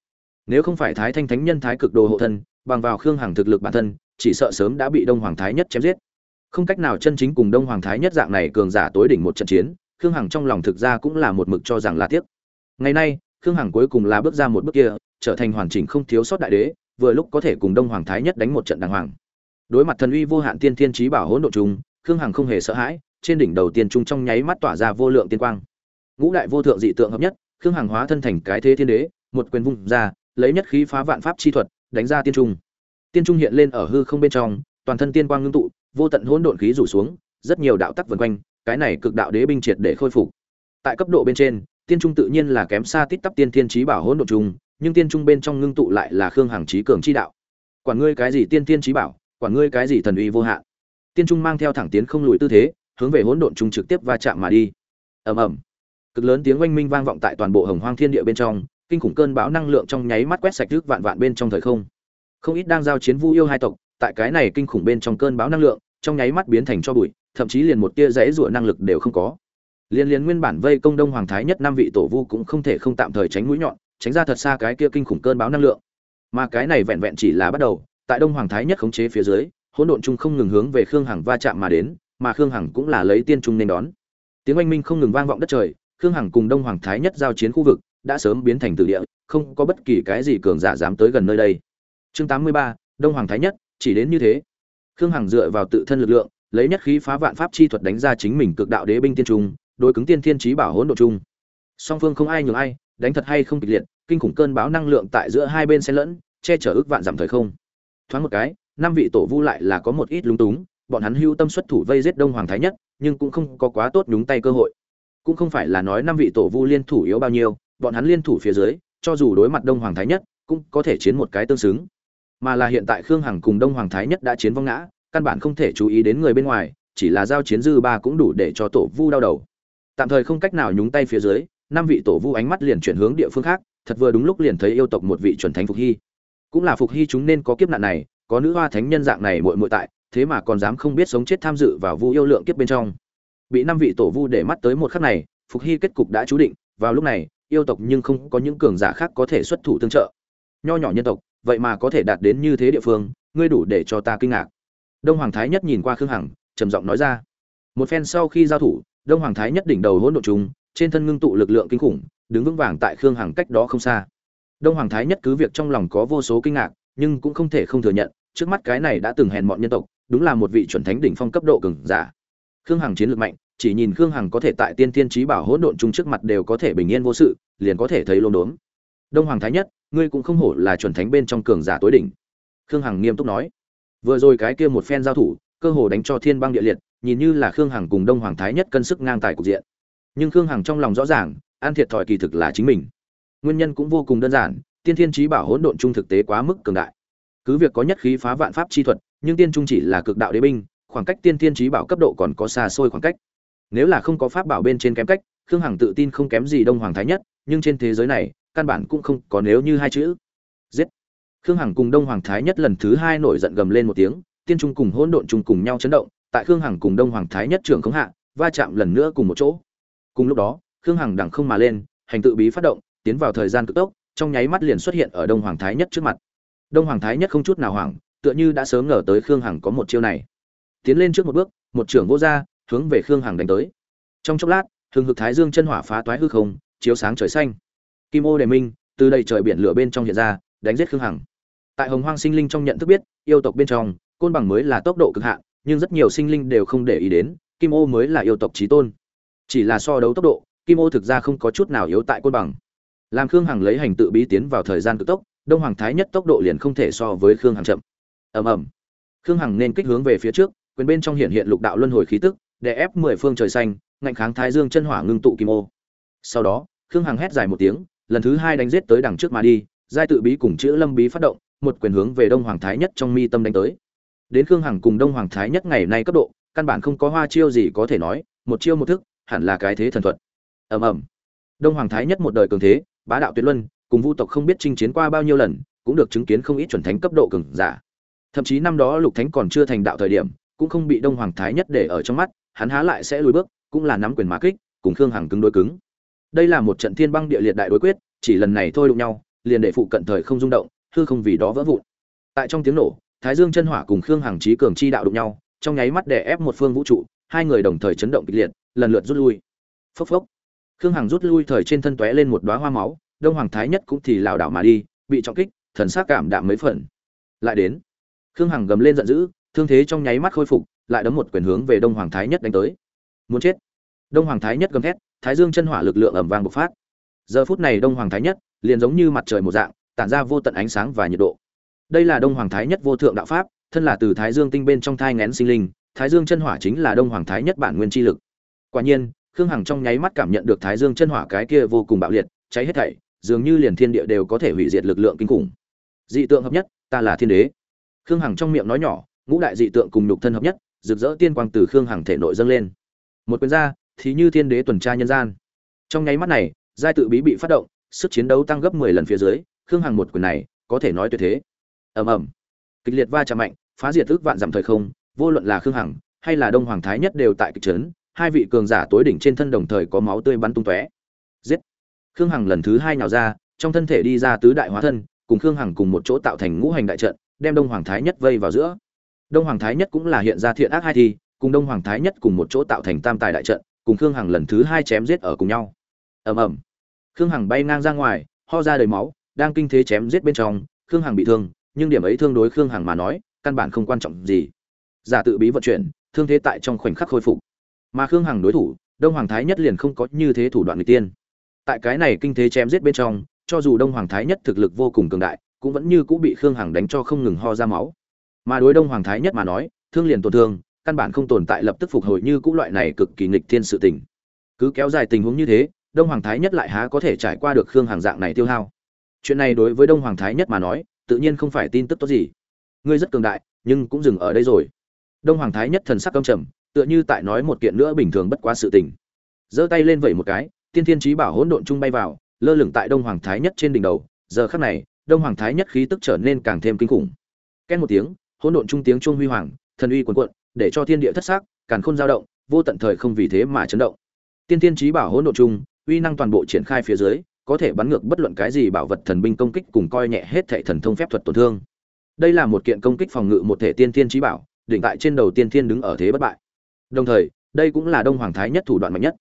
Nếu không phải thái thanh thánh nhân thái cực đồ hộ thân, bằng vào khương hằng thực lực bản thân, chỉ sợ sớm đã bị đông hoàng thái nhất chém giết. Không cách nào chân chính cùng đông hoàng thái nhất dạng này cường giả tối đỉnh một trận chiến, khương hằng trong lòng thực ra cũng là một mực cho rằng là tiếc. Ngày nay, khương hằng cuối cùng là bước ra một bước kia, trở thành hoàn chỉnh không thiếu sót đại đế, vừa lúc có thể cùng đông hoàng thái nhất đánh một trận đàng hoàng. Đối mặt thần uy vô hạn tiên thiên trí bảo hỗn độ trùng, khương hằng không hề sợ hãi, trên đỉnh đầu tiên trung trong nháy mắt tỏa ra vô lượng tiên quang ngũ đại vô thượng dị tượng hợp nhất, khương hàng hóa thân thành cái thế thiên đế, một quyền vung ra, lấy nhất khí phá vạn pháp chi thuật, đánh ra tiên trung. Tiên trung hiện lên ở hư không bên trong, toàn thân tiên quang ngưng tụ, vô tận hỗn độn khí rủ xuống, rất nhiều đạo tắc vần quanh, cái này cực đạo đế binh triệt để khôi phục. Tại cấp độ bên trên, tiên trung tự nhiên là kém xa tít tắp tiên thiên trí bảo hỗn độn trung, nhưng tiên trung bên trong ngưng tụ lại là khương hàng trí cường chi đạo. Quản ngươi cái gì tiên thiên trí bảo, quản ngươi cái gì thần uy vô hạn. Tiên trung mang theo thẳng tiến không lùi tư thế, hướng về hỗn độn trung trực tiếp va chạm mà đi. Ầm ầm cực lớn tiếng oanh minh vang vọng tại toàn bộ hồng hoang thiên địa bên trong, kinh khủng cơn bão năng lượng trong nháy mắt quét sạch trước vạn vạn bên trong thời không. Không ít đang giao chiến vu yêu hai tộc, tại cái này kinh khủng bên trong cơn bão năng lượng, trong nháy mắt biến thành cho bụi, thậm chí liền một tia rẽ rủa năng lực đều không có. Liên liên nguyên bản vây công đông hoàng thái nhất năm vị tổ vu cũng không thể không tạm thời tránh mũi nhọn, tránh ra thật xa cái kia kinh khủng cơn bão năng lượng. Mà cái này vẹn vẹn chỉ là bắt đầu, tại đông hoàng thái nhất khống chế phía dưới, hỗn độn chung không ngừng hướng về khương hằng va chạm mà đến, mà khương hằng cũng là lấy tiên trung nên đón. Tiếng oanh minh không ngừng vang vọng đất trời khương hằng cùng đông hoàng thái nhất giao chiến khu vực đã sớm biến thành tử địa không có bất kỳ cái gì cường giả dám tới gần nơi đây. Chương tám mươi ba đông hoàng thái nhất chỉ đến như thế. Khương hằng dựa vào tự thân lực lượng lấy nhất khí phá vạn pháp chi thuật đánh ra chính mình cực đạo đế binh tiên trung đối cứng tiên thiên trí bảo hỗn độ trùng, song phương không ai nhường ai đánh thật hay không kịch liệt kinh khủng cơn báo năng lượng tại giữa hai bên xen lẫn che chở ước vạn giảm thời không. Thoáng một cái năm vị tổ vu lại là có một ít lúng túng bọn hắn hưu tâm xuất thủ vây giết đông hoàng thái nhất nhưng cũng không có quá tốt nhúng tay cơ hội cũng không phải là nói năm vị tổ vu liên thủ yếu bao nhiêu, bọn hắn liên thủ phía dưới, cho dù đối mặt đông hoàng thái nhất, cũng có thể chiến một cái tương xứng. Mà là hiện tại khương hằng cùng đông hoàng thái nhất đã chiến vong ngã, căn bản không thể chú ý đến người bên ngoài, chỉ là giao chiến dư ba cũng đủ để cho tổ vu đau đầu. Tạm thời không cách nào nhúng tay phía dưới, năm vị tổ vu ánh mắt liền chuyển hướng địa phương khác, thật vừa đúng lúc liền thấy yêu tộc một vị chuẩn thánh phục hy. Cũng là phục hy chúng nên có kiếp nạn này, có nữ hoa thánh nhân dạng này muội muội tại, thế mà còn dám không biết sống chết tham dự vào vu yêu lượng kiếp bên trong bị năm vị tổ vu để mắt tới một khắc này, phục hy kết cục đã chú định, vào lúc này, yêu tộc nhưng không có những cường giả khác có thể xuất thủ tương trợ. Nho nhỏ nhân tộc, vậy mà có thể đạt đến như thế địa phương, ngươi đủ để cho ta kinh ngạc. Đông hoàng thái nhất nhìn qua khương hằng, trầm giọng nói ra. Một phen sau khi giao thủ, đông hoàng thái nhất đỉnh đầu hỗn độn trùng, trên thân ngưng tụ lực lượng kinh khủng, đứng vững vàng tại khương hằng cách đó không xa. Đông hoàng thái nhất cứ việc trong lòng có vô số kinh ngạc, nhưng cũng không thể không thừa nhận, trước mắt cái này đã từng hèn mọn nhân tộc, đúng là một vị chuẩn thánh đỉnh phong cấp độ cường giả khương hằng chiến lược mạnh, chỉ nhìn khương hằng có thể tại tiên tiên trí bảo hỗn độn chung trước mặt đều có thể bình yên vô sự, liền có thể thấy lốm đốm. Đông hoàng thái nhất, ngươi cũng không hổ là chuẩn thánh bên trong cường giả tối đỉnh. Khương hằng nghiêm túc nói. Vừa rồi cái kia một phen giao thủ, cơ hồ đánh cho thiên băng địa liệt, nhìn như là khương hằng cùng đông hoàng thái nhất cân sức ngang tài cục diện. Nhưng khương hằng trong lòng rõ ràng an thiệt thòi kỳ thực là chính mình. Nguyên nhân cũng vô cùng đơn giản, tiên thiên trí bảo hỗn độn chung thực tế quá mức cường đại. Cứ việc có nhất khí phá vạn pháp chi thuật, nhưng tiên trung chỉ là cực đạo đế binh khoảng cách tiên thiên trí bảo cấp độ còn có xa xôi khoảng cách. Nếu là không có pháp bảo bên trên kém cách, khương hằng tự tin không kém gì đông hoàng thái nhất, nhưng trên thế giới này, căn bản cũng không có nếu như hai chữ. Giết. Khương hằng cùng đông hoàng thái nhất lần thứ hai nổi giận gầm lên một tiếng, tiên trung cùng hỗn độn chung cùng nhau chấn động, tại khương hằng cùng đông hoàng thái nhất trưởng khống hạ, va chạm lần nữa cùng một chỗ. Cùng lúc đó, khương hằng đằng không mà lên, hành tự bí phát động, tiến vào thời gian cực tốc, trong nháy mắt liền xuất hiện ở đông hoàng thái nhất trước mặt. Đông hoàng thái nhất không chút nào hoảng, tựa như đã sớm ngờ tới khương hằng có một chiêu này tiến lên trước một bước, một trưởng vô ra hướng về khương hằng đánh tới. Trong chốc lát hừng hực thái dương chân hỏa phá toái hư không, chiếu sáng trời xanh. Kim ô đề minh, từ đây trời biển lửa bên trong hiện ra, đánh giết khương hằng. Tại hồng hoang sinh linh trong nhận thức biết, yêu tộc bên trong, côn bằng mới là tốc độ cực hạn, nhưng rất nhiều sinh linh đều không để ý đến, kim ô mới là yêu tộc trí tôn. Chỉ là so đấu tốc độ, kim ô thực ra không có chút nào yếu tại côn bằng. Làm khương hằng lấy hành tự bí tiến vào thời gian cực tốc, đông hoàng thái nhất tốc độ liền không thể so với khương hằng chậm. Ầm ầm. Khương hằng nên kích hướng về phía trước quyền bên trong hiện hiện lục đạo luân hồi khí tức, để ép mười phương trời xanh, ngạnh kháng thái dương chân hỏa ngưng tụ kim ô. Sau đó, khương hằng hét dài một tiếng, lần thứ hai đánh giết tới đằng trước mà đi, giai tự bí cùng chữ lâm bí phát động, một quyền hướng về đông hoàng thái nhất trong mi tâm đánh tới. Đến khương hằng cùng đông hoàng thái nhất ngày nay cấp độ, căn bản không có hoa chiêu gì có thể nói, một chiêu một thức, hẳn là cái thế thần thuật. Ầm ầm. Đông hoàng thái nhất một đời cường thế, bá đạo tuyệt luân, cùng vu tộc không biết chinh chiến qua bao nhiêu lần, cũng được chứng kiến không ít chuẩn thánh cấp độ cường giả. Thậm chí năm đó lục thánh còn chưa thành đạo thời điểm cũng không bị đông hoàng thái nhất để ở trong mắt, hắn há lại sẽ lùi bước, cũng là nắm quyền mã kích, cùng khương hằng cứng đối cứng. Đây là một trận thiên băng địa liệt đại đối quyết, chỉ lần này thôi đụng nhau, liền để phụ cận thời không rung động, hư không vì đó vỡ vụn. Tại trong tiếng nổ, thái dương chân hỏa cùng khương hằng trí cường chi đạo đụng nhau, trong nháy mắt đè ép một phương vũ trụ, hai người đồng thời chấn động kịch liệt, lần lượt rút lui. Phốc phốc. Khương hằng rút lui thời trên thân tóe lên một đoá hoa máu, đông hoàng thái nhất cũng thì lảo đảo mà đi, bị trọng kích, thần sắc cảm đạm mấy phần. Lại đến. Khương hằng gầm lên giận dữ thương thế trong nháy mắt khôi phục, lại đấm một quyền hướng về đông hoàng thái nhất đánh tới. Muốn chết. Đông hoàng thái nhất gầm thét, thái dương chân hỏa lực lượng ẩm vang bộc phát. Giờ phút này đông hoàng thái nhất liền giống như mặt trời một dạng, tản ra vô tận ánh sáng và nhiệt độ. Đây là đông hoàng thái nhất vô thượng đạo pháp, thân là từ thái dương tinh bên trong thai ngén sinh linh, thái dương chân hỏa chính là đông hoàng thái nhất bản nguyên chi lực. Quả nhiên, khương hằng trong nháy mắt cảm nhận được thái dương chân hỏa cái kia vô cùng bạo liệt, cháy hết thảy, dường như liền thiên địa đều có thể hủy diệt lực lượng kinh khủng. Dị tượng hợp nhất, ta là thiên đế. Khương hằng trong miệng nói nhỏ ngũ đại dị tượng cùng nhục thân hợp nhất, rực rỡ tiên quang từ khương hằng thể nội dâng lên. Một quyền ra, thì như thiên đế tuần tra nhân gian. Trong nháy mắt này, giai tự bí bị phát động, sức chiến đấu tăng gấp mười lần phía dưới, khương hằng một quyền này, có thể nói tuyệt thế. Ầm ầm. Kịch liệt va chạm mạnh, phá diệt tức vạn dặm thời không, vô luận là khương hằng, hay là đông hoàng thái nhất đều tại kịch trấn hai vị cường giả tối đỉnh trên thân đồng thời có máu tươi bắn tung tóe. Giết. Khương hằng lần thứ hai nhào ra, trong thân thể đi ra tứ đại hóa thân, cùng khương hằng cùng một chỗ tạo thành ngũ hành đại trận, đem đông hoàng thái nhất vây vào giữa đông hoàng thái nhất cũng là hiện ra thiện ác hai thi, cùng đông hoàng thái nhất cùng một chỗ tạo thành tam tài đại trận, cùng khương hằng lần thứ hai chém giết ở cùng nhau. Ầm ầm. Khương hằng bay ngang ra ngoài, ho ra đầy máu, đang kinh thế chém giết bên trong, khương hằng bị thương, nhưng điểm ấy thương đối khương hằng mà nói, căn bản không quan trọng gì. Giả tự bí vận chuyển, thương thế tại trong khoảnh khắc khôi phục. Mà khương hằng đối thủ, đông hoàng thái nhất liền không có như thế thủ đoạn người tiên. Tại cái này kinh thế chém giết bên trong, cho dù đông hoàng thái nhất thực lực vô cùng cường đại, cũng vẫn như cũng bị khương hằng đánh cho không ngừng ho ra máu mà đối đông hoàng thái nhất mà nói, thương liền tổn thương, căn bản không tồn tại lập tức phục hồi như cũ loại này cực kỳ nghịch thiên sự tình. Cứ kéo dài tình huống như thế, đông hoàng thái nhất lại há có thể trải qua được khương hàng dạng này tiêu hao. Chuyện này đối với đông hoàng thái nhất mà nói, tự nhiên không phải tin tức tốt gì. Ngươi rất cường đại, nhưng cũng dừng ở đây rồi. Đông hoàng thái nhất thần sắc căm trầm, tựa như tại nói một kiện nữa bình thường bất quá sự tình. Giơ tay lên vẩy một cái, tiên thiên trí bảo hỗn độn chung bay vào, lơ lửng tại đông hoàng thái nhất trên đỉnh đầu. Giờ khắc này, đông hoàng thái nhất khí tức trở nên càng thêm kinh khủng. Ken một tiếng hỗn độn trung tiếng chuông huy hoàng, thần uy cuồn cuộn, để cho thiên địa thất sắc càn khôn dao động, vô tận thời không vì thế mà chấn động. Tiên thiên trí bảo hỗn độn trung uy năng toàn bộ triển khai phía dưới, có thể bắn ngược bất luận cái gì bảo vật thần binh công kích cùng coi nhẹ hết thảy thần thông phép thuật tổn thương. Đây là một kiện công kích phòng ngự một thể tiên thiên trí bảo, đỉnh tại trên đầu tiên thiên đứng ở thế bất bại. Đồng thời, đây cũng là đông hoàng thái nhất thủ đoạn mạnh nhất.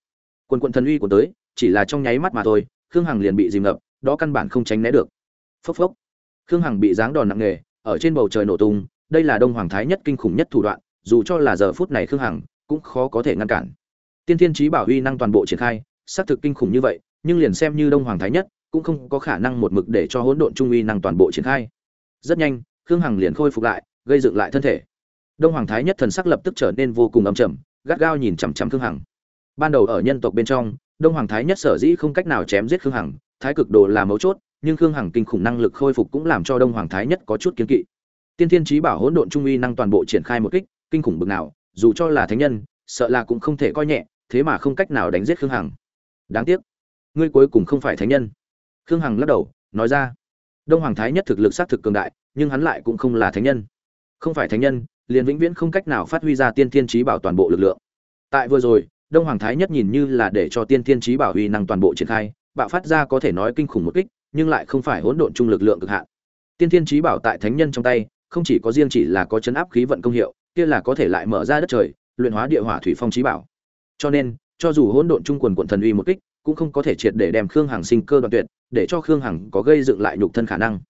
Quân quân thần uy của tới, chỉ là trong nháy mắt mà thôi, khương hằng liền bị dìm ngập, đó căn bản không tránh né được. Phốc phốc. Khương hằng bị giáng đòn nặng nề, ở trên bầu trời nổ tung đây là đông hoàng thái nhất kinh khủng nhất thủ đoạn, dù cho là giờ phút này khương hằng cũng khó có thể ngăn cản. Tiên thiên trí bảo uy năng toàn bộ triển khai, xác thực kinh khủng như vậy, nhưng liền xem như đông hoàng thái nhất, cũng không có khả năng một mực để cho hỗn độn trung uy năng toàn bộ triển khai. Rất nhanh, khương hằng liền khôi phục lại, gây dựng lại thân thể. Đông hoàng thái nhất thần sắc lập tức trở nên vô cùng âm trầm, gắt gao nhìn chằm chằm khương hằng. Ban đầu ở nhân tộc bên trong, đông hoàng thái nhất sở dĩ không cách nào chém giết khương hằng, thái cực đồ là mấu chốt, nhưng khương hằng kinh khủng năng lực khôi phục cũng làm cho đông hoàng thái nhất có chút kiến kỵ tiên thiên trí bảo hỗn độn trung uy năng toàn bộ triển khai một kích, kinh khủng bực nào, dù cho là thánh nhân, sợ là cũng không thể coi nhẹ, thế mà không cách nào đánh giết khương hằng. Đáng tiếc, ngươi cuối cùng không phải thánh nhân. Khương hằng lắc đầu, nói ra, đông hoàng thái nhất thực lực xác thực cường đại, nhưng hắn lại cũng không là thánh nhân. Không phải thánh nhân, liền vĩnh viễn không cách nào phát huy ra tiên thiên trí bảo toàn bộ lực lượng. Tại vừa rồi, đông hoàng thái nhất nhìn như là để cho tiên thiên trí bảo huy năng toàn bộ triển khai, bạo phát ra có thể nói kinh khủng một kích, nhưng lại không phải hỗn độn chung lực lượng cực hạn. Tiên thiên trí bảo tại thánh nhân trong tay không chỉ có riêng chỉ là có chấn áp khí vận công hiệu, kia là có thể lại mở ra đất trời, luyện hóa địa hỏa thủy phong trí bảo. Cho nên, cho dù hỗn độn trung quần quận thần uy một kích, cũng không có thể triệt để đem khương hằng sinh cơ đoạn tuyệt, để cho khương hằng có gây dựng lại nhục thân khả năng.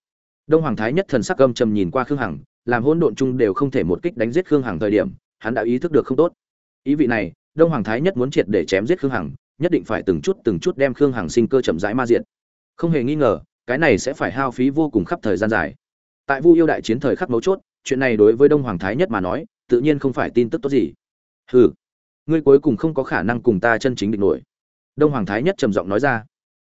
Đông hoàng thái nhất thần sắc âm trầm nhìn qua khương hằng, làm hỗn độn trung đều không thể một kích đánh giết khương hằng thời điểm, hắn đã ý thức được không tốt. Ý vị này, đông hoàng thái nhất muốn triệt để chém giết khương hằng, nhất định phải từng chút từng chút đem khương hằng sinh cơ chậm rãi ma diện không hề nghi ngờ, cái này sẽ phải hao phí vô cùng khắp thời gian dài tại vu yêu đại chiến thời khắc mấu chốt, chuyện này đối với đông hoàng thái nhất mà nói, tự nhiên không phải tin tức tốt gì. Hừ, ngươi cuối cùng không có khả năng cùng ta chân chính định nổi. Đông hoàng thái nhất trầm giọng nói ra.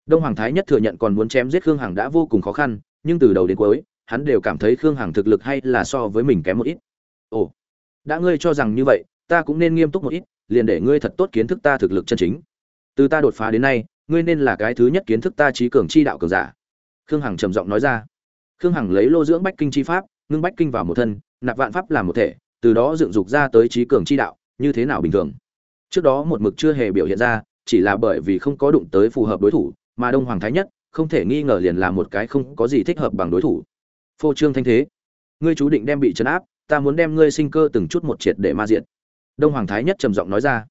Đông hoàng thái nhất thừa nhận còn muốn chém giết khương hằng đã vô cùng khó khăn, nhưng từ đầu đến cuối, hắn đều cảm thấy khương hằng thực lực hay là so với mình kém một ít. Ồ, đã ngươi cho rằng như vậy, ta cũng nên nghiêm túc một ít, liền để ngươi thật tốt kiến thức ta thực lực chân chính. Từ ta đột phá đến nay, ngươi nên là cái thứ nhất kiến thức ta trí cường chi đạo cường giả. Khương hằng trầm giọng nói ra khương hằng lấy lô dưỡng bách kinh chi pháp, ngưng bách kinh vào một thân, nạp vạn pháp làm một thể, từ đó dựng dục ra tới trí cường chi đạo, như thế nào bình thường? Trước đó một mực chưa hề biểu hiện ra, chỉ là bởi vì không có đụng tới phù hợp đối thủ, mà đông hoàng thái nhất, không thể nghi ngờ liền là một cái không có gì thích hợp bằng đối thủ. Phô trương thanh thế. Ngươi chú định đem bị chấn áp, ta muốn đem ngươi sinh cơ từng chút một triệt để ma diện đông hoàng thái nhất trầm giọng nói ra.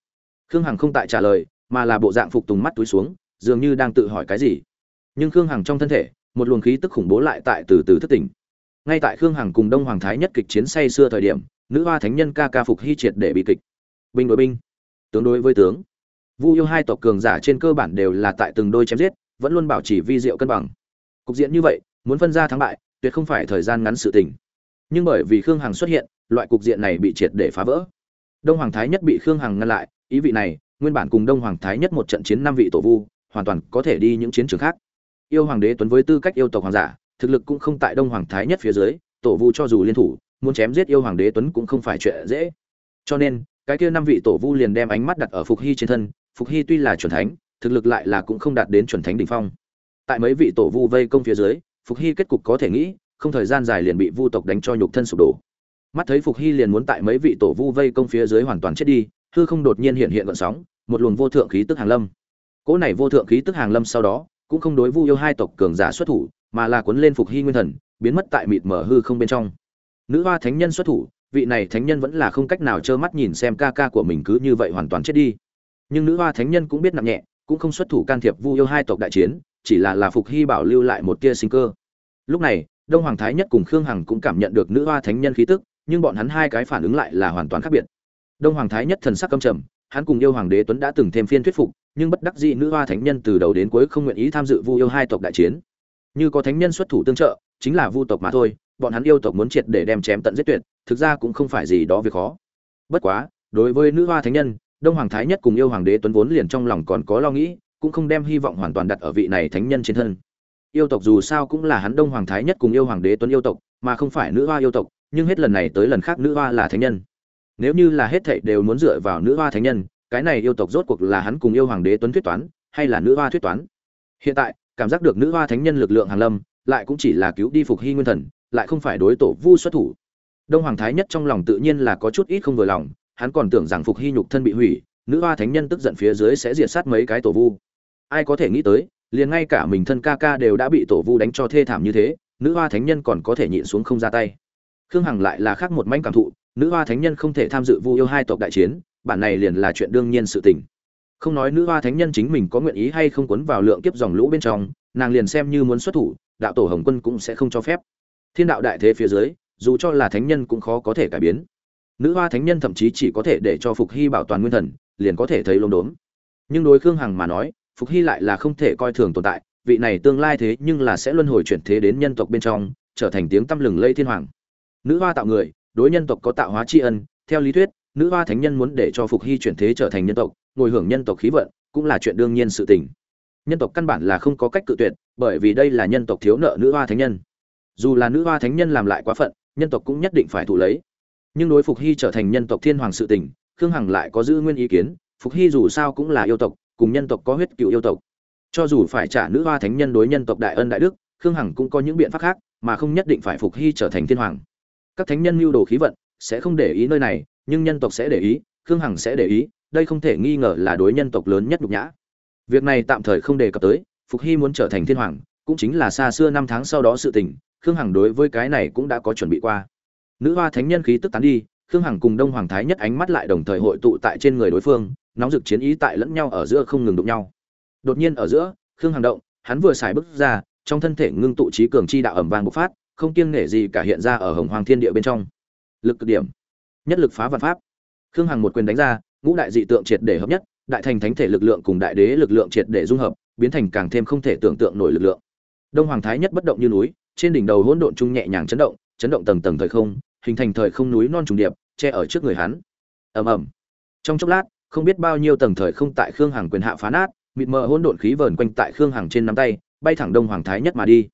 Khương hằng không tại trả lời, mà là bộ dạng phục tùng mắt túi xuống, dường như đang tự hỏi cái gì. Nhưng khương hằng trong thân thể một luồng khí tức khủng bố lại tại từ từ thất tỉnh. Ngay tại khương hằng cùng đông hoàng thái nhất kịch chiến say xưa thời điểm, nữ hoa thánh nhân ca ca phục hy triệt để bị kịch. Binh đối binh. Tướng đối với tướng. Vu yêu hai tộc cường giả trên cơ bản đều là tại từng đôi chém giết, vẫn luôn bảo trì vi diệu cân bằng. Cục diện như vậy, muốn phân ra thắng bại, tuyệt không phải thời gian ngắn sự tình. Nhưng bởi vì khương hằng xuất hiện, loại cục diện này bị triệt để phá vỡ. Đông hoàng thái nhất bị khương hằng ngăn lại, ý vị này, nguyên bản cùng đông hoàng thái nhất một trận chiến năm vị tổ vu, hoàn toàn có thể đi những chiến trường khác yêu hoàng đế tuấn với tư cách yêu tộc hoàng giả, thực lực cũng không tại đông hoàng thái nhất phía dưới, tổ vu cho dù liên thủ, muốn chém giết yêu hoàng đế tuấn cũng không phải chuyện dễ. Cho nên, cái kia năm vị tổ vu liền đem ánh mắt đặt ở phục hy trên thân, phục hy tuy là chuẩn thánh, thực lực lại là cũng không đạt đến chuẩn thánh đỉnh phong. Tại mấy vị tổ vu vây công phía dưới, phục hy kết cục có thể nghĩ, không thời gian dài liền bị vu tộc đánh cho nhục thân sụp đổ. Mắt thấy phục hy liền muốn tại mấy vị tổ vu vây công phía dưới hoàn toàn chết đi, hư không đột nhiên hiện hiện gợn sóng, một luồng vô thượng khí tức hàng lâm. Cỗ này vô thượng khí tức hàng lâm sau đó cũng không đối vu yêu hai tộc cường giả xuất thủ, mà là cuốn lên phục hy nguyên thần, biến mất tại mịt mở hư không bên trong. Nữ hoa thánh nhân xuất thủ, vị này thánh nhân vẫn là không cách nào trơ mắt nhìn xem ca ca của mình cứ như vậy hoàn toàn chết đi. Nhưng nữ hoa thánh nhân cũng biết nặng nhẹ, cũng không xuất thủ can thiệp vu yêu hai tộc đại chiến, chỉ là là phục hy bảo lưu lại một tia sinh cơ. Lúc này, đông hoàng thái nhất cùng khương hằng cũng cảm nhận được nữ hoa thánh nhân khí tức, nhưng bọn hắn hai cái phản ứng lại là hoàn toàn khác biệt. Đông hoàng thái nhất thần sắc căm trầm, hắn cùng yêu hoàng đế tuấn đã từng thêm phiên thuyết phục nhưng bất đắc dĩ nữ hoa thánh nhân từ đầu đến cuối không nguyện ý tham dự vu yêu hai tộc đại chiến. Như có thánh nhân xuất thủ tương trợ, chính là vu tộc mà thôi, bọn hắn yêu tộc muốn triệt để đem chém tận giết tuyệt, thực ra cũng không phải gì đó việc khó. Bất quá, đối với nữ hoa thánh nhân, đông hoàng thái nhất cùng yêu hoàng đế tuấn vốn liền trong lòng còn có lo nghĩ, cũng không đem hy vọng hoàn toàn đặt ở vị này thánh nhân trên thân. Yêu tộc dù sao cũng là hắn đông hoàng thái nhất cùng yêu hoàng đế tuấn yêu tộc, mà không phải nữ hoa yêu tộc, nhưng hết lần này tới lần khác nữ hoa là thánh nhân. Nếu như là hết thảy đều muốn dựa vào nữ hoa thánh nhân cái này yêu tộc rốt cuộc là hắn cùng yêu hoàng đế tuấn thuyết toán, hay là nữ hoa thuyết toán? Hiện tại, cảm giác được nữ hoa thánh nhân lực lượng hàn lâm, lại cũng chỉ là cứu đi phục hy nguyên thần, lại không phải đối tổ vu xuất thủ. Đông hoàng thái nhất trong lòng tự nhiên là có chút ít không vừa lòng, hắn còn tưởng rằng phục hy nhục thân bị hủy, nữ hoa thánh nhân tức giận phía dưới sẽ diệt sát mấy cái tổ vu. Ai có thể nghĩ tới, liền ngay cả mình thân ca ca đều đã bị tổ vu đánh cho thê thảm như thế, nữ hoa thánh nhân còn có thể nhịn xuống không ra tay. Khương hằng lại là khác một manh cảm thụ, nữ hoa thánh nhân không thể tham dự vu yêu hai tộc đại chiến bản này liền là chuyện đương nhiên sự tình. Không nói nữ hoa thánh nhân chính mình có nguyện ý hay không cuốn vào lượng kiếp dòng lũ bên trong, nàng liền xem như muốn xuất thủ, đạo tổ hồng quân cũng sẽ không cho phép. Thiên đạo đại thế phía dưới, dù cho là thánh nhân cũng khó có thể cải biến. Nữ hoa thánh nhân thậm chí chỉ có thể để cho phục hy bảo toàn nguyên thần, liền có thể thấy lông đốm. nhưng đối khương hằng mà nói, phục hy lại là không thể coi thường tồn tại, vị này tương lai thế nhưng là sẽ luân hồi chuyển thế đến nhân tộc bên trong, trở thành tiếng tăm lừng lây thiên hoàng. Nữ hoa tạo người, đối nhân tộc có tạo hóa tri ân, theo lý thuyết nữ hoa thánh nhân muốn để cho phục hy chuyển thế trở thành nhân tộc, ngồi hưởng nhân tộc khí vận, cũng là chuyện đương nhiên sự tình. Nhân tộc căn bản là không có cách cự tuyệt, bởi vì đây là nhân tộc thiếu nợ nữ hoa thánh nhân. Dù là nữ hoa thánh nhân làm lại quá phận, nhân tộc cũng nhất định phải thụ lấy. Nhưng đối phục hy trở thành nhân tộc thiên hoàng sự tình, khương hằng lại có giữ nguyên ý kiến, phục hy dù sao cũng là yêu tộc, cùng nhân tộc có huyết cựu yêu tộc. Cho dù phải trả nữ hoa thánh nhân đối nhân tộc đại ân đại đức, khương hằng cũng có những biện pháp khác, mà không nhất định phải phục hy trở thành thiên hoàng. Các thánh nhân mưu đồ khí vận, sẽ không để ý nơi này nhưng nhân tộc sẽ để ý, khương hằng sẽ để ý, đây không thể nghi ngờ là đối nhân tộc lớn nhất nhục nhã. Việc này tạm thời không đề cập tới, phục hy muốn trở thành thiên hoàng, cũng chính là xa xưa năm tháng sau đó sự tình, khương hằng đối với cái này cũng đã có chuẩn bị qua. Nữ hoa thánh nhân khí tức tán đi, khương hằng cùng đông hoàng thái nhất ánh mắt lại đồng thời hội tụ tại trên người đối phương, nóng rực chiến ý tại lẫn nhau ở giữa không ngừng đụng nhau. Đột nhiên ở giữa, khương hằng động, hắn vừa xài bước ra, trong thân thể ngưng tụ trí cường chi đạo ẩm vàng bộc phát, không kiêng nể gì cả hiện ra ở hồng hoàng thiên địa bên trong. Lực cực điểm nhất lực phá vạn pháp. Khương hằng một quyền đánh ra, ngũ đại dị tượng triệt để hợp nhất, đại thành thánh thể lực lượng cùng đại đế lực lượng triệt để dung hợp, biến thành càng thêm không thể tưởng tượng nổi lực lượng. Đông hoàng thái nhất bất động như núi, trên đỉnh đầu hỗn độn trung nhẹ nhàng chấn động chấn động tầng tầng thời không, hình thành thời không núi non trùng điệp, che ở trước người hắn. Ầm ầm. Trong chốc lát, không biết bao nhiêu tầng thời không tại khương hằng quyền hạ phá nát, mịt mờ hỗn độn khí vờn quanh tại khương hằng trên nắm tay, bay thẳng đông hoàng thái nhất mà đi.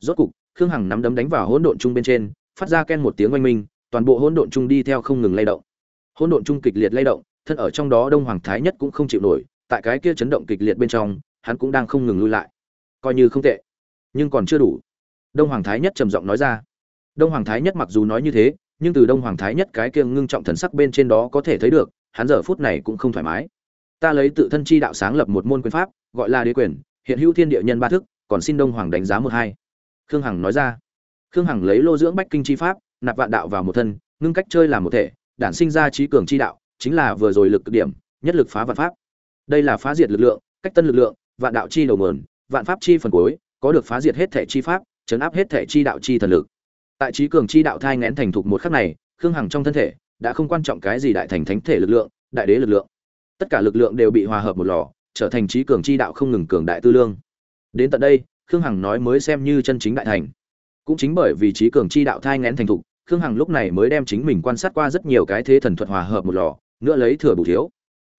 Rốt cục, khương hằng nắm đấm đánh vào hỗn độn trung bên trên, phát ra ken một tiếng oanh minh toàn bộ hỗn độn trung đi theo không ngừng lay động. Hỗn độn trung kịch liệt lay động, thân ở trong đó đông hoàng thái nhất cũng không chịu nổi, tại cái kia chấn động kịch liệt bên trong, hắn cũng đang không ngừng lui lại. Coi như không tệ, nhưng còn chưa đủ. Đông hoàng thái nhất trầm giọng nói ra. Đông hoàng thái nhất mặc dù nói như thế, nhưng từ đông hoàng thái nhất cái kia ngưng trọng thần sắc bên trên đó có thể thấy được, hắn giờ phút này cũng không thoải mái. Ta lấy tự thân chi đạo sáng lập một môn quyền pháp, gọi là đế quyền, hiện hữu thiên địa nhân ba thức, còn xin đông hoàng đánh giá một hai. Khương hằng nói ra. Khương hằng lấy lô dưỡng bách kinh chi pháp nạp vạn đạo vào một thân, ngưng cách chơi làm một thể, đản sinh ra trí cường chi đạo, chính là vừa rồi lực cực điểm, nhất lực phá vạn pháp. Đây là phá diệt lực lượng, cách tân lực lượng, vạn đạo chi đầu mườn vạn pháp chi phần cuối, có được phá diệt hết thể chi pháp, chấn áp hết thể chi đạo chi thần lực. Tại trí cường chi đạo thai ngén thành thục một khắc này, khương hằng trong thân thể đã không quan trọng cái gì đại thành thánh thể lực lượng, đại đế lực lượng. Tất cả lực lượng đều bị hòa hợp một lò, trở thành trí cường chi đạo không ngừng cường đại tư lương. Đến tận đây, khương hằng nói mới xem như chân chính đại thành cũng chính bởi vì trí cường chi đạo thai ngén thành thục, khương hằng lúc này mới đem chính mình quan sát qua rất nhiều cái thế thần thuật hòa hợp một lò, nữa lấy thừa bù thiếu.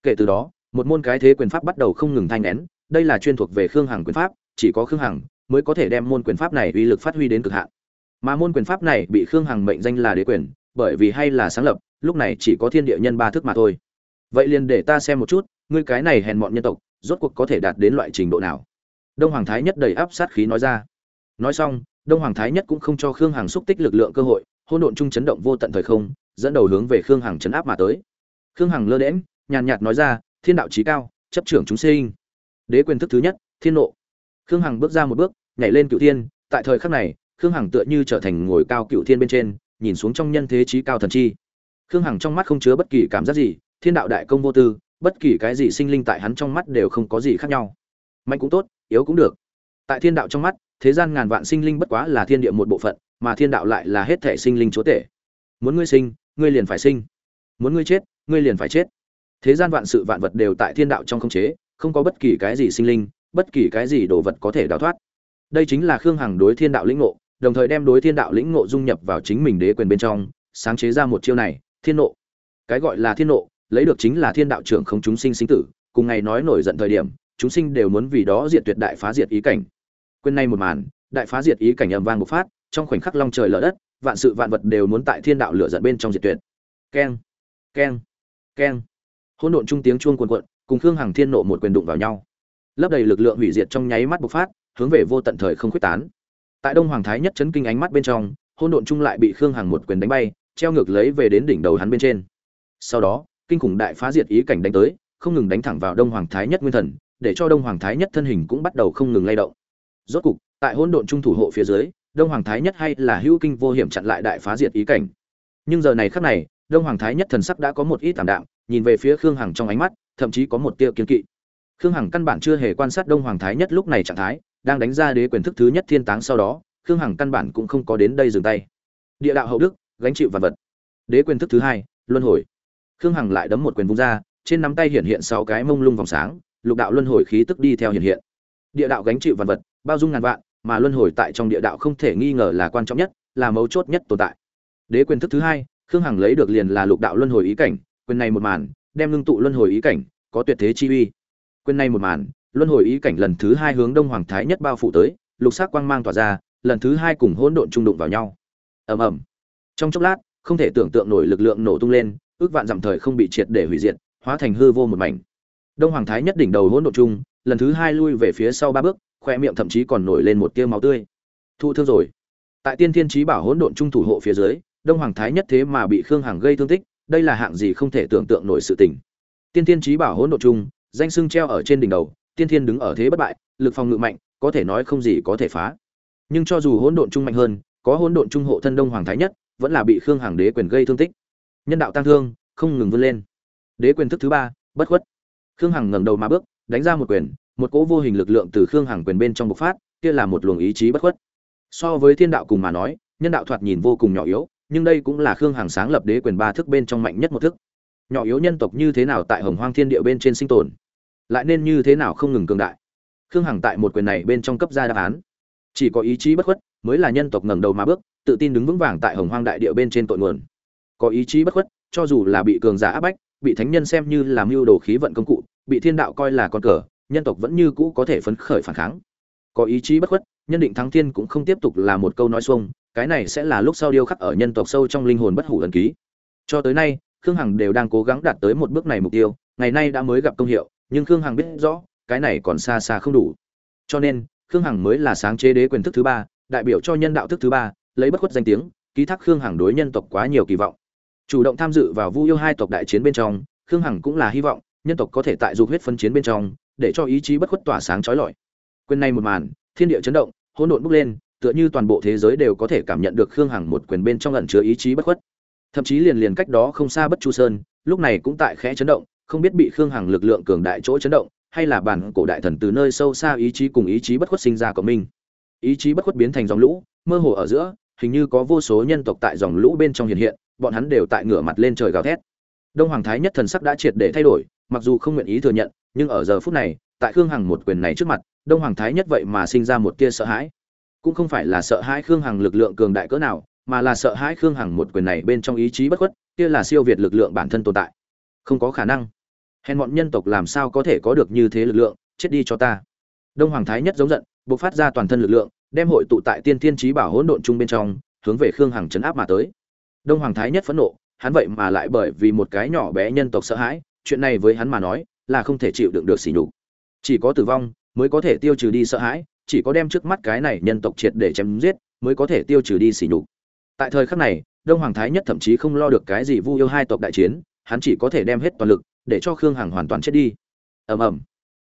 Kể từ đó, một môn cái thế quyền pháp bắt đầu không ngừng thai ngén, đây là chuyên thuộc về khương hằng quyền pháp, chỉ có khương hằng mới có thể đem môn quyền pháp này uy lực phát huy đến cực hạn. Mà môn quyền pháp này bị khương hằng mệnh danh là đế quyền, bởi vì hay là sáng lập, lúc này chỉ có thiên địa nhân ba thức mà thôi. Vậy liền để ta xem một chút, ngươi cái này hèn mọn nhân tộc, rốt cuộc có thể đạt đến loại trình độ nào? Đông hoàng thái nhất đầy áp sát khí nói ra. Nói xong đông hoàng thái nhất cũng không cho khương hằng xúc tích lực lượng cơ hội hôn độn chung chấn động vô tận thời không, dẫn đầu hướng về khương hằng chấn áp mà tới. Khương hằng lơ đễm nhàn nhạt nói ra, thiên đạo trí cao, chấp trưởng chúng sinh. Đế quyền thức thứ nhất, thiên nộ. Khương hằng bước ra một bước, nhảy lên cựu thiên. Tại thời khắc này, khương hằng tựa như trở thành ngồi cao cựu thiên bên trên, nhìn xuống trong nhân thế trí cao thần chi. Khương hằng trong mắt không chứa bất kỳ cảm giác gì, thiên đạo đại công vô tư, bất kỳ cái gì sinh linh tại hắn trong mắt đều không có gì khác nhau. Mạnh cũng tốt, yếu cũng được. Tại thiên đạo trong mắt thế gian ngàn vạn sinh linh bất quá là thiên địa một bộ phận, mà thiên đạo lại là hết thể sinh linh chúa tể. Muốn ngươi sinh, ngươi liền phải sinh. Muốn ngươi chết, ngươi liền phải chết. Thế gian vạn sự vạn vật đều tại thiên đạo trong khống chế, không có bất kỳ cái gì sinh linh, bất kỳ cái gì đồ vật có thể đào thoát. Đây chính là khương hằng đối thiên đạo lĩnh ngộ, đồng thời đem đối thiên đạo lĩnh ngộ dung nhập vào chính mình đế quyền bên trong, sáng chế ra một chiêu này, thiên nộ. Cái gọi là thiên nộ, lấy được chính là thiên đạo trưởng không chúng sinh sinh tử, cùng ngày nói nổi giận thời điểm, chúng sinh đều muốn vì đó diệt tuyệt đại phá diệt ý cảnh quên nay một màn, đại phá diệt ý cảnh ầm vang bộc phát, trong khoảnh khắc long trời lở đất, vạn sự vạn vật đều muốn tại thiên đạo lửa giận bên trong diệt tuyệt. Keng keng keng. Hỗn độn trung tiếng chuông cuồn cuộn, cùng khương hằng thiên nộ một quyền đụng vào nhau. Lấp đầy lực lượng hủy diệt trong nháy mắt bộc phát, hướng về vô tận thời không quyết tán. Tại đông hoàng thái nhất chấn kinh ánh mắt bên trong, hỗn độn trung lại bị khương hằng một quyền đánh bay, treo ngược lấy về đến đỉnh đầu hắn bên trên. Sau đó, kinh khủng đại phá diệt ý cảnh đánh tới, không ngừng đánh thẳng vào đông hoàng thái nhất nguyên thần, để cho đông hoàng thái nhất thân hình cũng bắt đầu không ngừng lay động rốt cục, tại hỗn độn trung thủ hộ phía dưới, đông hoàng thái nhất hay là hữu kinh vô hiểm chặn lại đại phá diệt ý cảnh. Nhưng giờ này khắc này, đông hoàng thái nhất thần sắc đã có một ít tảm đạm, nhìn về phía khương hằng trong ánh mắt, thậm chí có một tia kiên kỵ. Khương hằng căn bản chưa hề quan sát đông hoàng thái nhất lúc này trạng thái, đang đánh ra đế quyền thức thứ nhất thiên táng sau đó, khương hằng căn bản cũng không có đến đây dừng tay. Địa đạo hậu đức, gánh chịu vật vật. Đế quyền thức thứ hai, luân hồi. Khương hằng lại đấm một quyền vung ra, trên nắm tay hiện hiện sáu cái mông lung vòng sáng, lục đạo luân hồi khí tức đi theo hiện hiện. Địa đạo gánh chịu vật vật bao dung ngàn vạn mà luân hồi tại trong địa đạo không thể nghi ngờ là quan trọng nhất là mấu chốt nhất tồn tại. Đế quyền thức thứ hai khương hằng lấy được liền là lục đạo luân hồi ý cảnh quyền này một màn đem ngưng tụ luân hồi ý cảnh có tuyệt thế chi uy. Quyền này một màn luân hồi ý cảnh lần thứ hai hướng đông hoàng thái nhất bao phủ tới lục sắc quang mang tỏa ra lần thứ hai cùng hỗn độn trung đụng vào nhau. Ầm ầm. Trong chốc lát không thể tưởng tượng nổi lực lượng nổ tung lên ước vạn dặm thời không bị triệt để hủy diệt hóa thành hư vô một mảnh. Đông hoàng thái nhất đỉnh đầu hỗn độn trung, lần thứ hai lui về phía sau ba bước khoe miệng thậm chí còn nổi lên một tia máu tươi. Thu thương rồi. Tại tiên thiên trí bảo hỗn độn trung thủ hộ phía dưới, đông hoàng thái nhất thế mà bị khương hằng gây thương tích, đây là hạng gì không thể tưởng tượng nổi sự tình. Tiên thiên trí bảo hỗn độn trung, danh sưng treo ở trên đỉnh đầu, tiên thiên đứng ở thế bất bại, lực phòng ngự mạnh, có thể nói không gì có thể phá. Nhưng cho dù hỗn độn trung mạnh hơn, có hỗn độn trung hộ thân đông hoàng thái nhất, vẫn là bị khương hằng đế quyền gây thương tích. Nhân đạo tăng thương, không ngừng vươn lên. Đế quyền thức thứ ba, bất khuất. Khương hằng ngẩng đầu mà bước, đánh ra một quyền một cỗ vô hình lực lượng từ khương hằng quyền bên trong bộc phát, kia là một luồng ý chí bất khuất. So với thiên đạo cùng mà nói, nhân đạo thoạt nhìn vô cùng nhỏ yếu, nhưng đây cũng là khương hằng sáng lập đế quyền ba thức bên trong mạnh nhất một thức. Nhỏ yếu nhân tộc như thế nào tại hồng hoang thiên địa bên trên sinh tồn? Lại nên như thế nào không ngừng cường đại? Khương hằng tại một quyền này bên trong cấp ra đáp án. Chỉ có ý chí bất khuất mới là nhân tộc ngẩng đầu mà bước, tự tin đứng vững vàng tại hồng hoang đại địa bên trên tội nguồn. Có ý chí bất khuất, cho dù là bị cường giả áp bách, bị thánh nhân xem như làm mưu đồ khí vận công cụ, bị thiên đạo coi là con cờ nhân tộc vẫn như cũ có thể phấn khởi phản kháng. Có ý chí bất khuất, nhân định thắng thiên cũng không tiếp tục là một câu nói xuông, cái này sẽ là lúc sau điêu khắc ở nhân tộc sâu trong linh hồn bất hủ ẩn ký. Cho tới nay, khương hằng đều đang cố gắng đạt tới một bước này mục tiêu, ngày nay đã mới gặp công hiệu, nhưng khương hằng biết rõ, cái này còn xa xa không đủ. Cho nên, khương hằng mới là sáng chế đế quyền thức thứ ba, đại biểu cho nhân đạo thức thứ ba, lấy bất khuất danh tiếng, ký thác khương hằng đối nhân tộc quá nhiều kỳ vọng. Chủ động tham dự vào vu yêu hai tộc đại chiến bên trong, khương hằng cũng là hy vọng nhân tộc có thể tại dục huyết phân chiến bên trong, để cho ý chí bất khuất tỏa sáng trói lọi. Quyền này một màn, thiên địa chấn động, hỗn độn bốc lên, tựa như toàn bộ thế giới đều có thể cảm nhận được khương hằng một quyền bên trong ẩn chứa ý chí bất khuất. Thậm chí liền liền cách đó không xa bất chu sơn, lúc này cũng tại khẽ chấn động, không biết bị khương hằng lực lượng cường đại chỗ chấn động, hay là bản cổ đại thần từ nơi sâu xa ý chí cùng ý chí bất khuất sinh ra của mình. Ý chí bất khuất biến thành dòng lũ, mơ hồ ở giữa, hình như có vô số nhân tộc tại dòng lũ bên trong hiện hiện, bọn hắn đều tại ngửa mặt lên trời gào thét. Đông hoàng thái nhất thần sắc đã triệt để thay đổi mặc dù không nguyện ý thừa nhận, nhưng ở giờ phút này, tại khương hằng một quyền này trước mặt, đông hoàng thái nhất vậy mà sinh ra một tia sợ hãi. Cũng không phải là sợ hãi khương hằng lực lượng cường đại cỡ nào, mà là sợ hãi khương hằng một quyền này bên trong ý chí bất khuất, kia là siêu việt lực lượng bản thân tồn tại. Không có khả năng. Hèn bọn nhân tộc làm sao có thể có được như thế lực lượng, chết đi cho ta. Đông hoàng thái nhất giống giận, bộc phát ra toàn thân lực lượng, đem hội tụ tại tiên thiên trí bảo hỗn độn chung bên trong, hướng về khương hằng chấn áp mà tới. Đông hoàng thái nhất phẫn nộ, hắn vậy mà lại bởi vì một cái nhỏ bé nhân tộc sợ hãi chuyện này với hắn mà nói, là không thể chịu đựng được sỉ nhục. Chỉ có tử vong mới có thể tiêu trừ đi sợ hãi, chỉ có đem trước mắt cái này nhân tộc triệt để chém giết mới có thể tiêu trừ đi sỉ nhục. Tại thời khắc này, đông hoàng thái nhất thậm chí không lo được cái gì vu yêu hai tộc đại chiến, hắn chỉ có thể đem hết toàn lực để cho khương hằng hoàn toàn chết đi. Ầm ầm.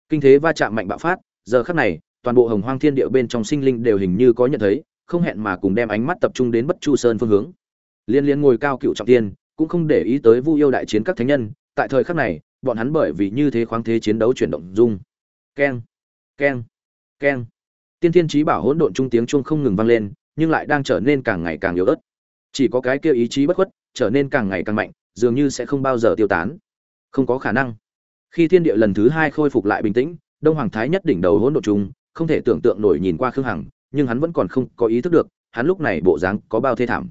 Kinh thế va chạm mạnh bạo phát, giờ khắc này, toàn bộ hồng hoang thiên địa bên trong sinh linh đều hình như có nhận thấy, không hẹn mà cùng đem ánh mắt tập trung đến bất chu sơn phương hướng. Liên liên ngồi cao cựu trọng tiên, cũng không để ý tới vu yêu đại chiến các thánh nhân tại thời khắc này, bọn hắn bởi vì như thế khoáng thế chiến đấu chuyển động dung keng keng keng. Tiên thiên trí bảo hỗn độn trung tiếng chuông không ngừng vang lên, nhưng lại đang trở nên càng ngày càng yếu ớt. Chỉ có cái kia ý chí bất khuất, trở nên càng ngày càng mạnh, dường như sẽ không bao giờ tiêu tán. Không có khả năng. Khi thiên địa lần thứ hai khôi phục lại bình tĩnh, đông hoàng thái nhất đỉnh đầu hỗn độn trung, không thể tưởng tượng nổi nhìn qua khương hằng, nhưng hắn vẫn còn không có ý thức được, hắn lúc này bộ dáng có bao thê thảm.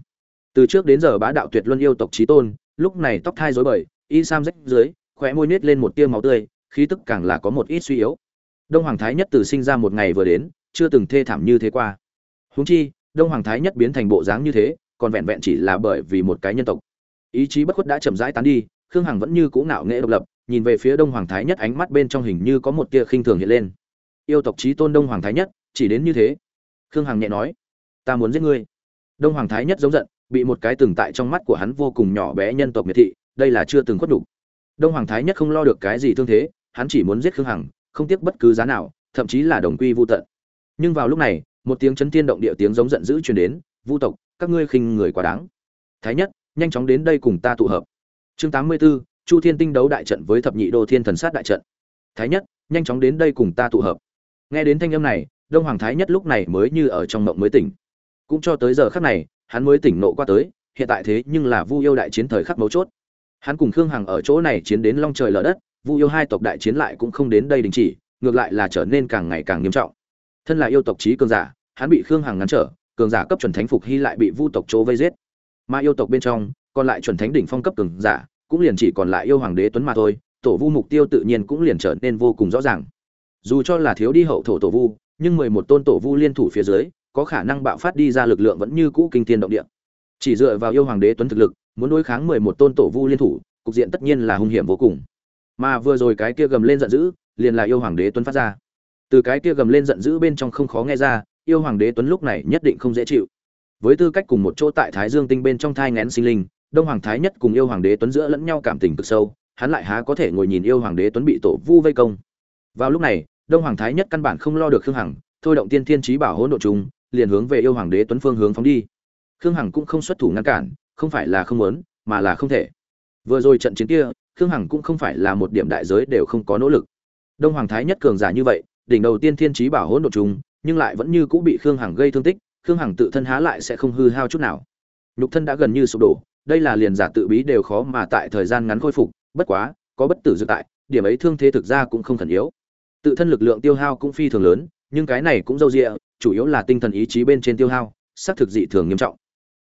Từ trước đến giờ bá đạo tuyệt luân yêu tộc trí tôn, lúc này tóc thai rối bời y sam rách dưới, khóe môi nết lên một tia máu tươi, khí tức càng là có một ít suy yếu. Đông hoàng thái nhất từ sinh ra một ngày vừa đến, chưa từng thê thảm như thế qua. Huống chi, đông hoàng thái nhất biến thành bộ dáng như thế, còn vẹn vẹn chỉ là bởi vì một cái nhân tộc. Ý chí bất khuất đã chậm rãi tán đi, khương hằng vẫn như cũ ngạo nghệ độc lập, nhìn về phía đông hoàng thái nhất ánh mắt bên trong hình như có một tia khinh thường hiện lên. Yêu tộc trí tôn đông hoàng thái nhất, chỉ đến như thế. Khương hằng nhẹ nói, ta muốn giết ngươi. Đông hoàng thái nhất giống giận, bị một cái từng tại trong mắt của hắn vô cùng nhỏ bé nhân tộc miệt thị đây là chưa từng khuất đủ. Đông hoàng thái nhất không lo được cái gì thương thế hắn chỉ muốn giết khương hằng không tiếc bất cứ giá nào thậm chí là đồng quy vu tận. Nhưng vào lúc này một tiếng chấn thiên động địa tiếng giống giận dữ truyền đến vu tộc các ngươi khinh người quá đáng. Thái nhất nhanh chóng đến đây cùng ta tụ hợp. Chương tám mươi 84, chu thiên tinh đấu đại trận với thập nhị đô thiên thần sát đại trận. Thái nhất nhanh chóng đến đây cùng ta tụ hợp. Nghe đến thanh âm này đông hoàng thái nhất lúc này mới như ở trong mộng mới tỉnh. Cũng cho tới giờ khắc này hắn mới tỉnh nộ qua tới hiện tại thế nhưng là vu yêu đại chiến thời khắc mấu chốt hắn cùng khương hằng ở chỗ này chiến đến long trời lở đất, vu yêu hai tộc đại chiến lại cũng không đến đây đình chỉ, ngược lại là trở nên càng ngày càng nghiêm trọng. Thân là yêu tộc trí cường giả, hắn bị khương hằng ngăn trở, cường giả cấp chuẩn thánh phục hy lại bị vu tộc chỗ vây giết. Mà yêu tộc bên trong, còn lại chuẩn thánh đỉnh phong cấp cường giả, cũng liền chỉ còn lại yêu hoàng đế tuấn mà thôi, tổ vu mục tiêu tự nhiên cũng liền trở nên vô cùng rõ ràng. Dù cho là thiếu đi hậu thổ tổ vu, nhưng mười một tôn tổ vu liên thủ phía dưới, có khả năng bạo phát đi ra lực lượng vẫn như cũ kinh thiên động địa. Chỉ dựa vào yêu hoàng đế tuấn thực lực muốn đối kháng mười một tôn tổ vu liên thủ, cục diện tất nhiên là hung hiểm vô cùng. Mà vừa rồi cái kia gầm lên giận dữ, liền là yêu hoàng đế tuấn phát ra. Từ cái kia gầm lên giận dữ bên trong không khó nghe ra, yêu hoàng đế tuấn lúc này nhất định không dễ chịu. Với tư cách cùng một chỗ tại thái dương tinh bên trong thai ngén sinh linh, đông hoàng thái nhất cùng yêu hoàng đế tuấn giữa lẫn nhau cảm tình cực sâu, hắn lại há có thể ngồi nhìn yêu hoàng đế tuấn bị tổ vu vây công. Vào lúc này, đông hoàng thái nhất căn bản không lo được khương hằng, thôi động tiên thiên trí bảo hỗn độ chúng liền hướng về yêu hoàng đế tuấn phương hướng phóng đi. Khương hằng cũng không xuất thủ ngăn cản không phải là không muốn, mà là không thể. Vừa rồi trận chiến kia, khương hằng cũng không phải là một điểm đại giới đều không có nỗ lực. Đông hoàng thái nhất cường giả như vậy, đỉnh đầu tiên thiên trí bảo hỗn độn chúng nhưng lại vẫn như cũng bị khương hằng gây thương tích, khương hằng tự thân há lại sẽ không hư hao chút nào. Lục thân đã gần như sụp đổ, đây là liền giả tự bí đều khó mà tại thời gian ngắn khôi phục, bất quá, có bất tử dự tại, điểm ấy thương thế thực ra cũng không thần yếu. Tự thân lực lượng tiêu hao cũng phi thường lớn, nhưng cái này cũng dâu dịa, chủ yếu là tinh thần ý chí bên trên tiêu hao xác thực dị thường nghiêm trọng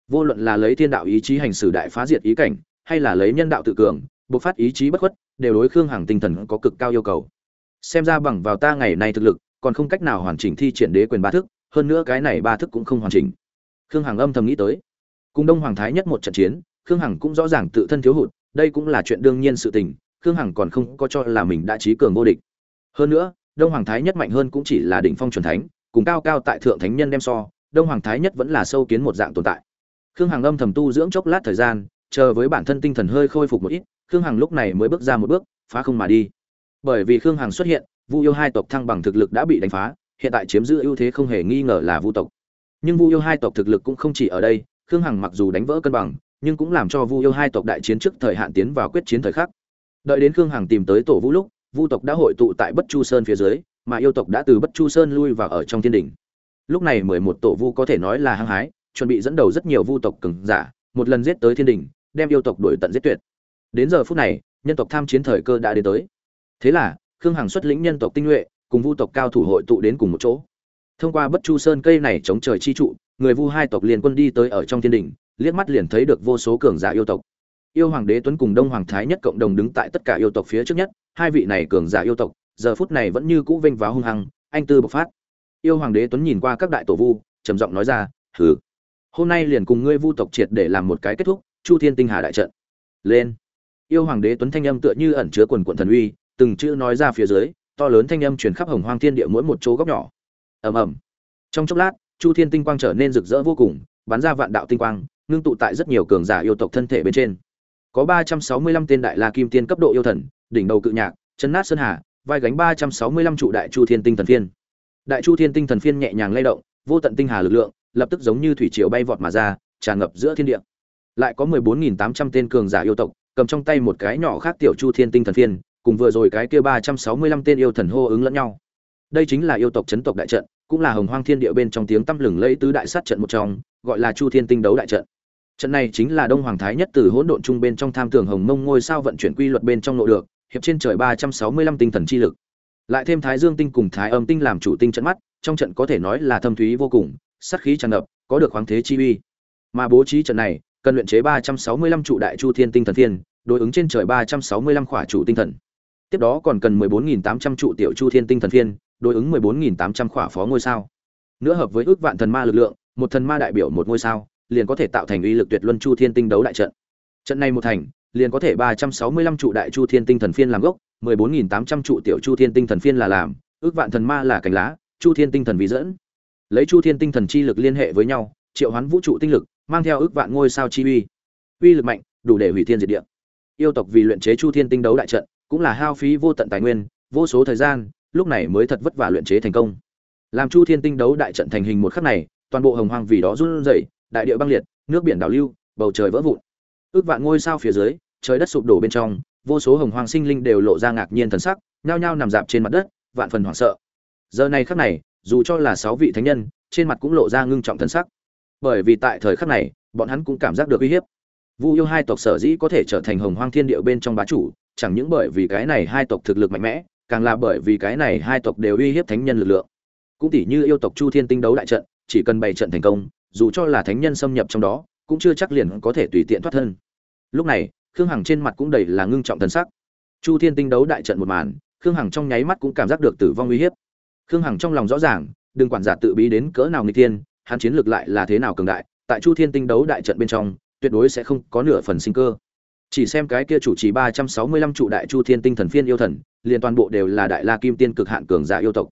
vô luận là lấy thiên đạo ý chí hành xử đại phá diệt ý cảnh, hay là lấy nhân đạo tự cường, bộc phát ý chí bất khuất, đều đối khương hằng tinh thần có cực cao yêu cầu. Xem ra bằng vào ta ngày nay thực lực, còn không cách nào hoàn chỉnh thi triển đế quyền ba thức, hơn nữa cái này ba thức cũng không hoàn chỉnh. Khương hằng âm thầm nghĩ tới. Cùng đông hoàng thái nhất một trận chiến, khương hằng cũng rõ ràng tự thân thiếu hụt, đây cũng là chuyện đương nhiên sự tình, khương hằng còn không có cho là mình đã trí cường vô địch. Hơn nữa, đông hoàng thái nhất mạnh hơn cũng chỉ là đỉnh phong c thánh, cùng cao cao tại thượng thánh nhân đem so, đông hoàng thái nhất vẫn là sâu kiến một dạng tồn tại khương hằng âm thầm tu dưỡng chốc lát thời gian, chờ với bản thân tinh thần hơi khôi phục một ít, khương hằng lúc này mới bước ra một bước, phá không mà đi. Bởi vì khương hằng xuất hiện, vu yêu hai tộc thăng bằng thực lực đã bị đánh phá, hiện tại chiếm giữ ưu thế không hề nghi ngờ là vu tộc. Nhưng vu yêu hai tộc thực lực cũng không chỉ ở đây, khương hằng mặc dù đánh vỡ cân bằng, nhưng cũng làm cho vu yêu hai tộc đại chiến trước thời hạn tiến vào quyết chiến thời khắc. Đợi đến khương hằng tìm tới tổ vũ lúc, vu tộc đã hội tụ tại bất chu sơn phía dưới, mà yêu tộc đã từ bất chu sơn lui vào ở trong thiên đình lúc này mười một tổ vu có thể nói là hăng hái chuẩn bị dẫn đầu rất nhiều vu tộc cường giả, một lần giết tới thiên đình, đem yêu tộc đuổi tận giết tuyệt. Đến giờ phút này, nhân tộc tham chiến thời cơ đã đến tới. Thế là, khương hằng xuất lĩnh nhân tộc tinh nhuệ, cùng vu tộc cao thủ hội tụ đến cùng một chỗ. Thông qua bất chu sơn cây này chống trời chi trụ, người vu hai tộc liền quân đi tới ở trong thiên đình, liếc mắt liền thấy được vô số cường giả yêu tộc. Yêu hoàng đế tuấn cùng đông hoàng thái nhất cộng đồng đứng tại tất cả yêu tộc phía trước nhất, hai vị này cường giả yêu tộc, giờ phút này vẫn như cũ vinh váo hung hăng, anh tư bộc phát. Yêu hoàng đế tuấn nhìn qua các đại tổ vu, trầm giọng nói ra, hừ hôm nay liền cùng ngươi vu tộc triệt để làm một cái kết thúc, chu thiên tinh hà đại trận. Lên. Yêu hoàng đế tuấn thanh âm tựa như ẩn chứa quần quận thần uy, từng chữ nói ra phía dưới, to lớn thanh âm truyền khắp hồng hoang thiên địa mỗi một chỗ góc nhỏ. Ầm ầm. Trong chốc lát, chu thiên tinh quang trở nên rực rỡ vô cùng, bắn ra vạn đạo tinh quang, ngưng tụ tại rất nhiều cường giả yêu tộc thân thể bên trên. Có ba trăm sáu mươi lăm tên đại la kim tiên cấp độ yêu thần, đỉnh đầu cự nhạc, chân nát sơn hà, vai gánh ba trăm sáu mươi lăm trụ đại chu thiên tinh thần phiên. Đại chu thiên tinh thần phiên nhẹ nhàng lay động, vô tận tinh hà lực lượng lập tức giống như thủy triều bay vọt mà ra, tràn ngập giữa thiên địa. Lại có mười bốn nghìn tám trăm tên cường giả yêu tộc, cầm trong tay một cái nhỏ khác tiểu chu thiên tinh thần phiên, cùng vừa rồi cái kia ba trăm sáu mươi lăm tên yêu thần hô ứng lẫn nhau. Đây chính là yêu tộc chấn tộc đại trận, cũng là hồng hoang thiên địa bên trong tiếng tăm lừng lẫy tứ đại sát trận một trong, gọi là chu thiên tinh đấu đại trận. Trận này chính là đông hoàng thái nhất từ hỗn độn trung bên trong tham tưởng hồng mông ngôi sao vận chuyển quy luật bên trong nội được, hiệp trên trời ba trăm sáu mươi lăm tinh thần chi lực. Lại thêm thái dương tinh cùng thái âm tinh làm chủ tinh trận mắt, trong trận có thể nói là thâm thúy vô cùng sát khí tràn ngập có được khoáng thế chi uy. Mà bố trí trận này cần luyện chế ba trăm sáu mươi lăm trụ đại chu thiên tinh thần thiên đối ứng trên trời ba trăm sáu mươi lăm khỏa trụ tinh thần. Tiếp đó còn cần mười bốn nghìn tám trăm trụ tiểu chu thiên tinh thần thiên, đối ứng mười bốn nghìn tám trăm khỏa phó ngôi sao. Nữa hợp với ước vạn thần ma lực lượng một thần ma đại biểu một ngôi sao liền có thể tạo thành uy lực tuyệt luân chu thiên tinh đấu đại trận. Trận này một thành liền có thể ba trăm sáu mươi lăm trụ đại chu thiên tinh thần phiên làm gốc mười bốn nghìn tám trăm trụ tiểu chu thiên tinh thần phiên là làm ước vạn thần ma là cánh lá chu thiên tinh thần vì dẫn lấy chu thiên tinh thần chi lực liên hệ với nhau, triệu hoán vũ trụ tinh lực, mang theo ước vạn ngôi sao chi uy. Uy lực mạnh, đủ để hủy thiên diệt địa. Yêu tộc vì luyện chế chu thiên tinh đấu đại trận, cũng là hao phí vô tận tài nguyên, vô số thời gian, lúc này mới thật vất vả luyện chế thành công. Làm chu thiên tinh đấu đại trận thành hình một khắc này, toàn bộ hồng hoang vì đó run rẩy, đại địa băng liệt, nước biển đảo lưu, bầu trời vỡ vụn. Ước vạn ngôi sao phía dưới, trời đất sụp đổ bên trong, vô số hồng hoang sinh linh đều lộ ra ngạc nhiên thần sắc, nhao nhao nằm dạp trên mặt đất, vạn phần hoảng sợ. Giờ này khắc này dù cho là sáu vị thánh nhân, trên mặt cũng lộ ra ngưng trọng thần sắc. Bởi vì tại thời khắc này, bọn hắn cũng cảm giác được uy hiếp. Vu yêu hai tộc sở dĩ có thể trở thành hồng hoang thiên địa bên trong bá chủ, chẳng những bởi vì cái này hai tộc thực lực mạnh mẽ, càng là bởi vì cái này hai tộc đều uy hiếp thánh nhân lực lượng. Cũng tỷ như yêu tộc chu thiên tinh đấu đại trận, chỉ cần bày trận thành công, dù cho là thánh nhân xâm nhập trong đó, cũng chưa chắc liền có thể tùy tiện thoát thân. Lúc này, khương hằng trên mặt cũng đầy là ngưng trọng thần sắc. Chu thiên tinh đấu đại trận một màn, khương hằng trong nháy mắt cũng cảm giác được tử vong uy hiếp khương hằng trong lòng rõ ràng, đừng quản giả tự bí đến cỡ nào người tiên hắn chiến lược lại là thế nào cường đại, tại chu thiên tinh đấu đại trận bên trong, tuyệt đối sẽ không có nửa phần sinh cơ. Chỉ xem cái kia chủ trì ba trăm sáu mươi lăm trụ đại chu thiên tinh thần phiên yêu thần, liền toàn bộ đều là đại la kim tiên cực hạn cường giả yêu tộc.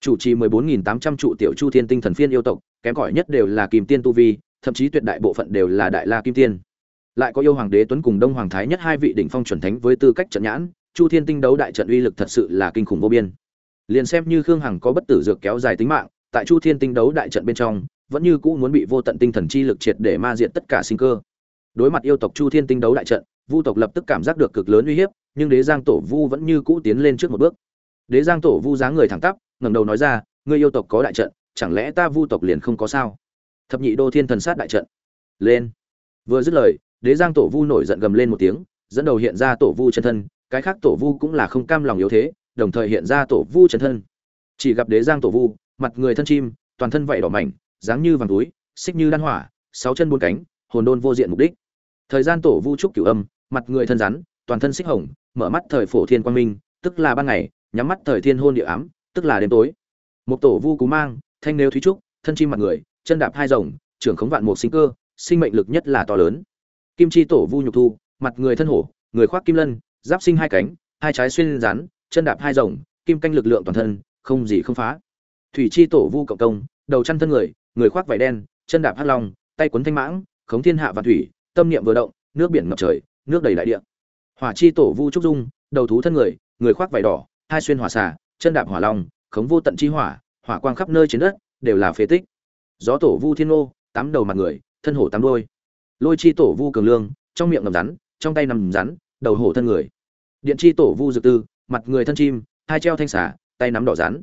Chủ trì mười bốn nghìn tám trăm trụ tiểu chu thiên tinh thần phiên yêu tộc, kém cỏi nhất đều là kim tiên tu vi, thậm chí tuyệt đại bộ phận đều là đại la kim tiên. Lại có yêu hoàng đế tuấn cùng đông hoàng thái nhất hai vị đỉnh phong chuẩn thánh với tư cách trận nhãn, chu thiên tinh đấu đại trận uy lực thật sự là kinh khủng vô biên liền xem như khương hằng có bất tử dược kéo dài tính mạng, tại chu thiên tinh đấu đại trận bên trong, vẫn như cũ muốn bị vô tận tinh thần chi lực triệt để ma diện tất cả sinh cơ. Đối mặt yêu tộc chu thiên tinh đấu đại trận, vu tộc lập tức cảm giác được cực lớn uy hiếp, nhưng đế giang tổ vu vẫn như cũ tiến lên trước một bước. Đế giang tổ vu dáng người thẳng tắp, ngẩng đầu nói ra, ngươi yêu tộc có đại trận, chẳng lẽ ta vu tộc liền không có sao? Thập nhị đô thiên thần sát đại trận. Lên. Vừa dứt lời, đế giang tổ vu nổi giận gầm lên một tiếng, dẫn đầu hiện ra tổ vu chân thân, cái khác tổ vu cũng là không cam lòng yếu thế đồng thời hiện ra tổ vu chân thân. Chỉ gặp đế giang tổ vu, mặt người thân chim, toàn thân vảy đỏ mảnh, dáng như vàng túi, xích như đan hỏa, sáu chân bốn cánh, hồn đôn vô diện mục đích. Thời gian tổ vu trúc cửu âm, mặt người thân rắn, toàn thân xích hồng, mở mắt thời phổ thiên quang minh, tức là ban ngày, nhắm mắt thời thiên hôn địa ám, tức là đêm tối. Một tổ vu cú mang, thanh nêu thúy trúc, thân chim mặt người, chân đạp hai rồng, trưởng khống vạn một sinh cơ, sinh mệnh lực nhất là to lớn. Kim chi tổ vu nhục thu, mặt người thân hổ, người khoác kim lân, giáp sinh hai cánh, hai trái xuyên rắn chân đạp hai rồng, kim canh lực lượng toàn thân, không gì không phá. Thủy chi tổ vu cộng công, đầu chăn thân người người khoác vải đen, chân đạp hắc long, tay quấn thanh mãng, khống thiên hạ và thủy, tâm niệm vừa động, nước biển ngập trời, nước đầy đại địa. Hỏa chi tổ vu trúc dung, đầu thú thân người người khoác vải đỏ, hai xuyên hỏa xà, chân đạp hỏa long, khống vô tận chi hỏa hỏa quang khắp nơi trên đất, đều là phế tích. Gió tổ vu thiên ô tám đầu mặt người, thân hổ tám đôi lôi chi tổ vu cường lương, trong miệng ngầm rắn, trong tay nằm rắn, đầu hổ thân người. Điện chi tổ vu dược tư mặt người thân chim, hai treo thanh xả tay nắm đỏ rắn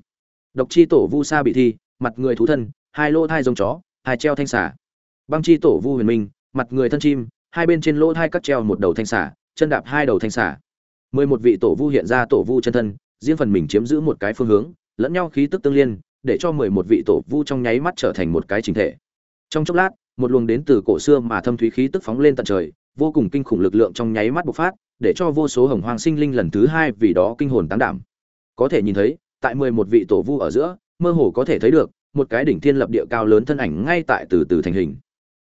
độc chi tổ vu sa bị thi, mặt người thú thân, hai lỗ thai giống chó, hai treo thanh xả băng chi tổ vu huyền minh, mặt người thân chim, hai bên trên lỗ thai cắt treo một đầu thanh xả chân đạp hai đầu thanh xả mười một vị tổ vu hiện ra tổ vu chân thân, riêng phần mình chiếm giữ một cái phương hướng, lẫn nhau khí tức tương liên, để cho mười một vị tổ vu trong nháy mắt trở thành một cái chính thể. Trong chốc lát, một luồng đến từ cổ xưa mà thâm thúy khí tức phóng lên tận trời vô cùng kinh khủng lực lượng trong nháy mắt bộc phát, để cho vô số hồng hoang sinh linh lần thứ hai vì đó kinh hồn tán đảm. Có thể nhìn thấy, tại mười một vị tổ vu ở giữa, mơ hồ có thể thấy được một cái đỉnh thiên lập địa cao lớn thân ảnh ngay tại từ từ thành hình.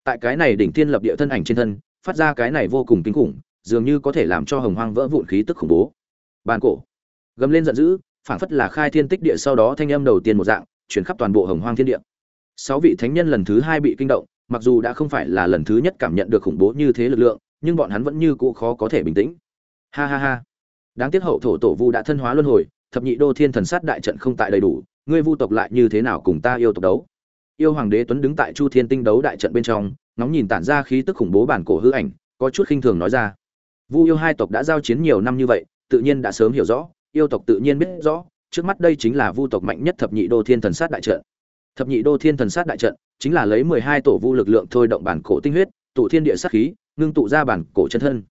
Tại cái này đỉnh thiên lập địa thân ảnh trên thân, phát ra cái này vô cùng kinh khủng, dường như có thể làm cho hồng hoang vỡ vụn khí tức khủng bố. Bàn cổ. Gầm lên giận dữ phản phất là khai thiên tích địa sau đó thanh âm đầu tiên một dạng, chuyển khắp toàn bộ hồng hoang thiên địa. Sáu vị thánh nhân lần thứ hai bị kinh động mặc dù đã không phải là lần thứ nhất cảm nhận được khủng bố như thế lực lượng, nhưng bọn hắn vẫn như cũ khó có thể bình tĩnh. Ha ha ha. Đáng tiếc hậu thổ tổ vu đã thân hóa luân hồi, thập nhị đô thiên thần sát đại trận không tại đầy đủ, ngươi vu tộc lại như thế nào cùng ta yêu tộc đấu? Yêu hoàng đế tuấn đứng tại chu thiên tinh đấu đại trận bên trong, ngóng nhìn tản ra khí tức khủng bố bản cổ hư ảnh, có chút khinh thường nói ra. Vu yêu hai tộc đã giao chiến nhiều năm như vậy, tự nhiên đã sớm hiểu rõ, yêu tộc tự nhiên biết rõ, trước mắt đây chính là vu tộc mạnh nhất thập nhị đô thiên thần sát đại trận thập nhị đô thiên thần sát đại trận, chính là lấy mười hai tổ vu lực lượng thôi động bản cổ tinh huyết, tụ thiên địa sát khí, ngưng tụ ra bản cổ chân thân.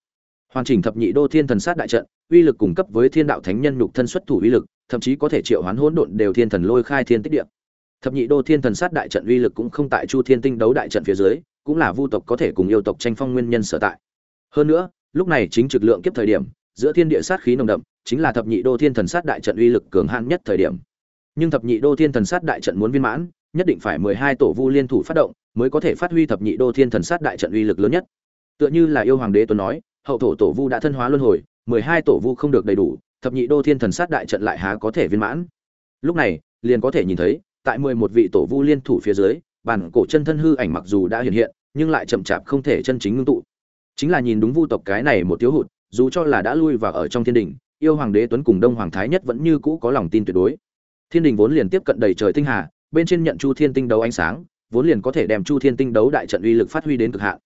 Hoàn chỉnh thập nhị đô thiên thần sát đại trận, uy lực cung cấp với thiên đạo thánh nhân nhục thân xuất thủ uy lực, thậm chí có thể triệu hoán hỗn độn đều thiên thần lôi khai thiên tích địa. Thập nhị đô thiên thần sát đại trận uy lực cũng không tại chu thiên tinh đấu đại trận phía dưới, cũng là vu tộc có thể cùng yêu tộc tranh phong nguyên nhân sở tại. Hơn nữa, lúc này chính trực lượng kiếp thời điểm, giữa thiên địa sát khí nồng đậm, chính là thập nhị đô thiên thần sát đại trận uy lực cường hãn nhất thời điểm nhưng thập nhị đô thiên thần sát đại trận muốn viên mãn, nhất định phải mười hai tổ vu liên thủ phát động mới có thể phát huy thập nhị đô thiên thần sát đại trận uy lực lớn nhất. Tựa như là yêu hoàng đế tuấn nói, hậu thổ tổ vu đã thân hóa luân hồi, mười hai tổ vu không được đầy đủ, thập nhị đô thiên thần sát đại trận lại há có thể viên mãn. Lúc này, liền có thể nhìn thấy, tại mười một vị tổ vu liên thủ phía dưới, bản cổ chân thân hư ảnh mặc dù đã hiện hiện, nhưng lại chậm chạp không thể chân chính ngưng tụ. Chính là nhìn đúng vu tộc cái này một thiếu hụt, dù cho là đã lui vào ở trong thiên đình, yêu hoàng đế tuấn cùng đông hoàng thái nhất vẫn như cũ có lòng tin tuyệt đối thiên đình vốn liền tiếp cận đầy trời tinh hà, bên trên nhận chu thiên tinh đấu ánh sáng, vốn liền có thể đem chu thiên tinh đấu đại trận uy lực phát huy đến cực hạn.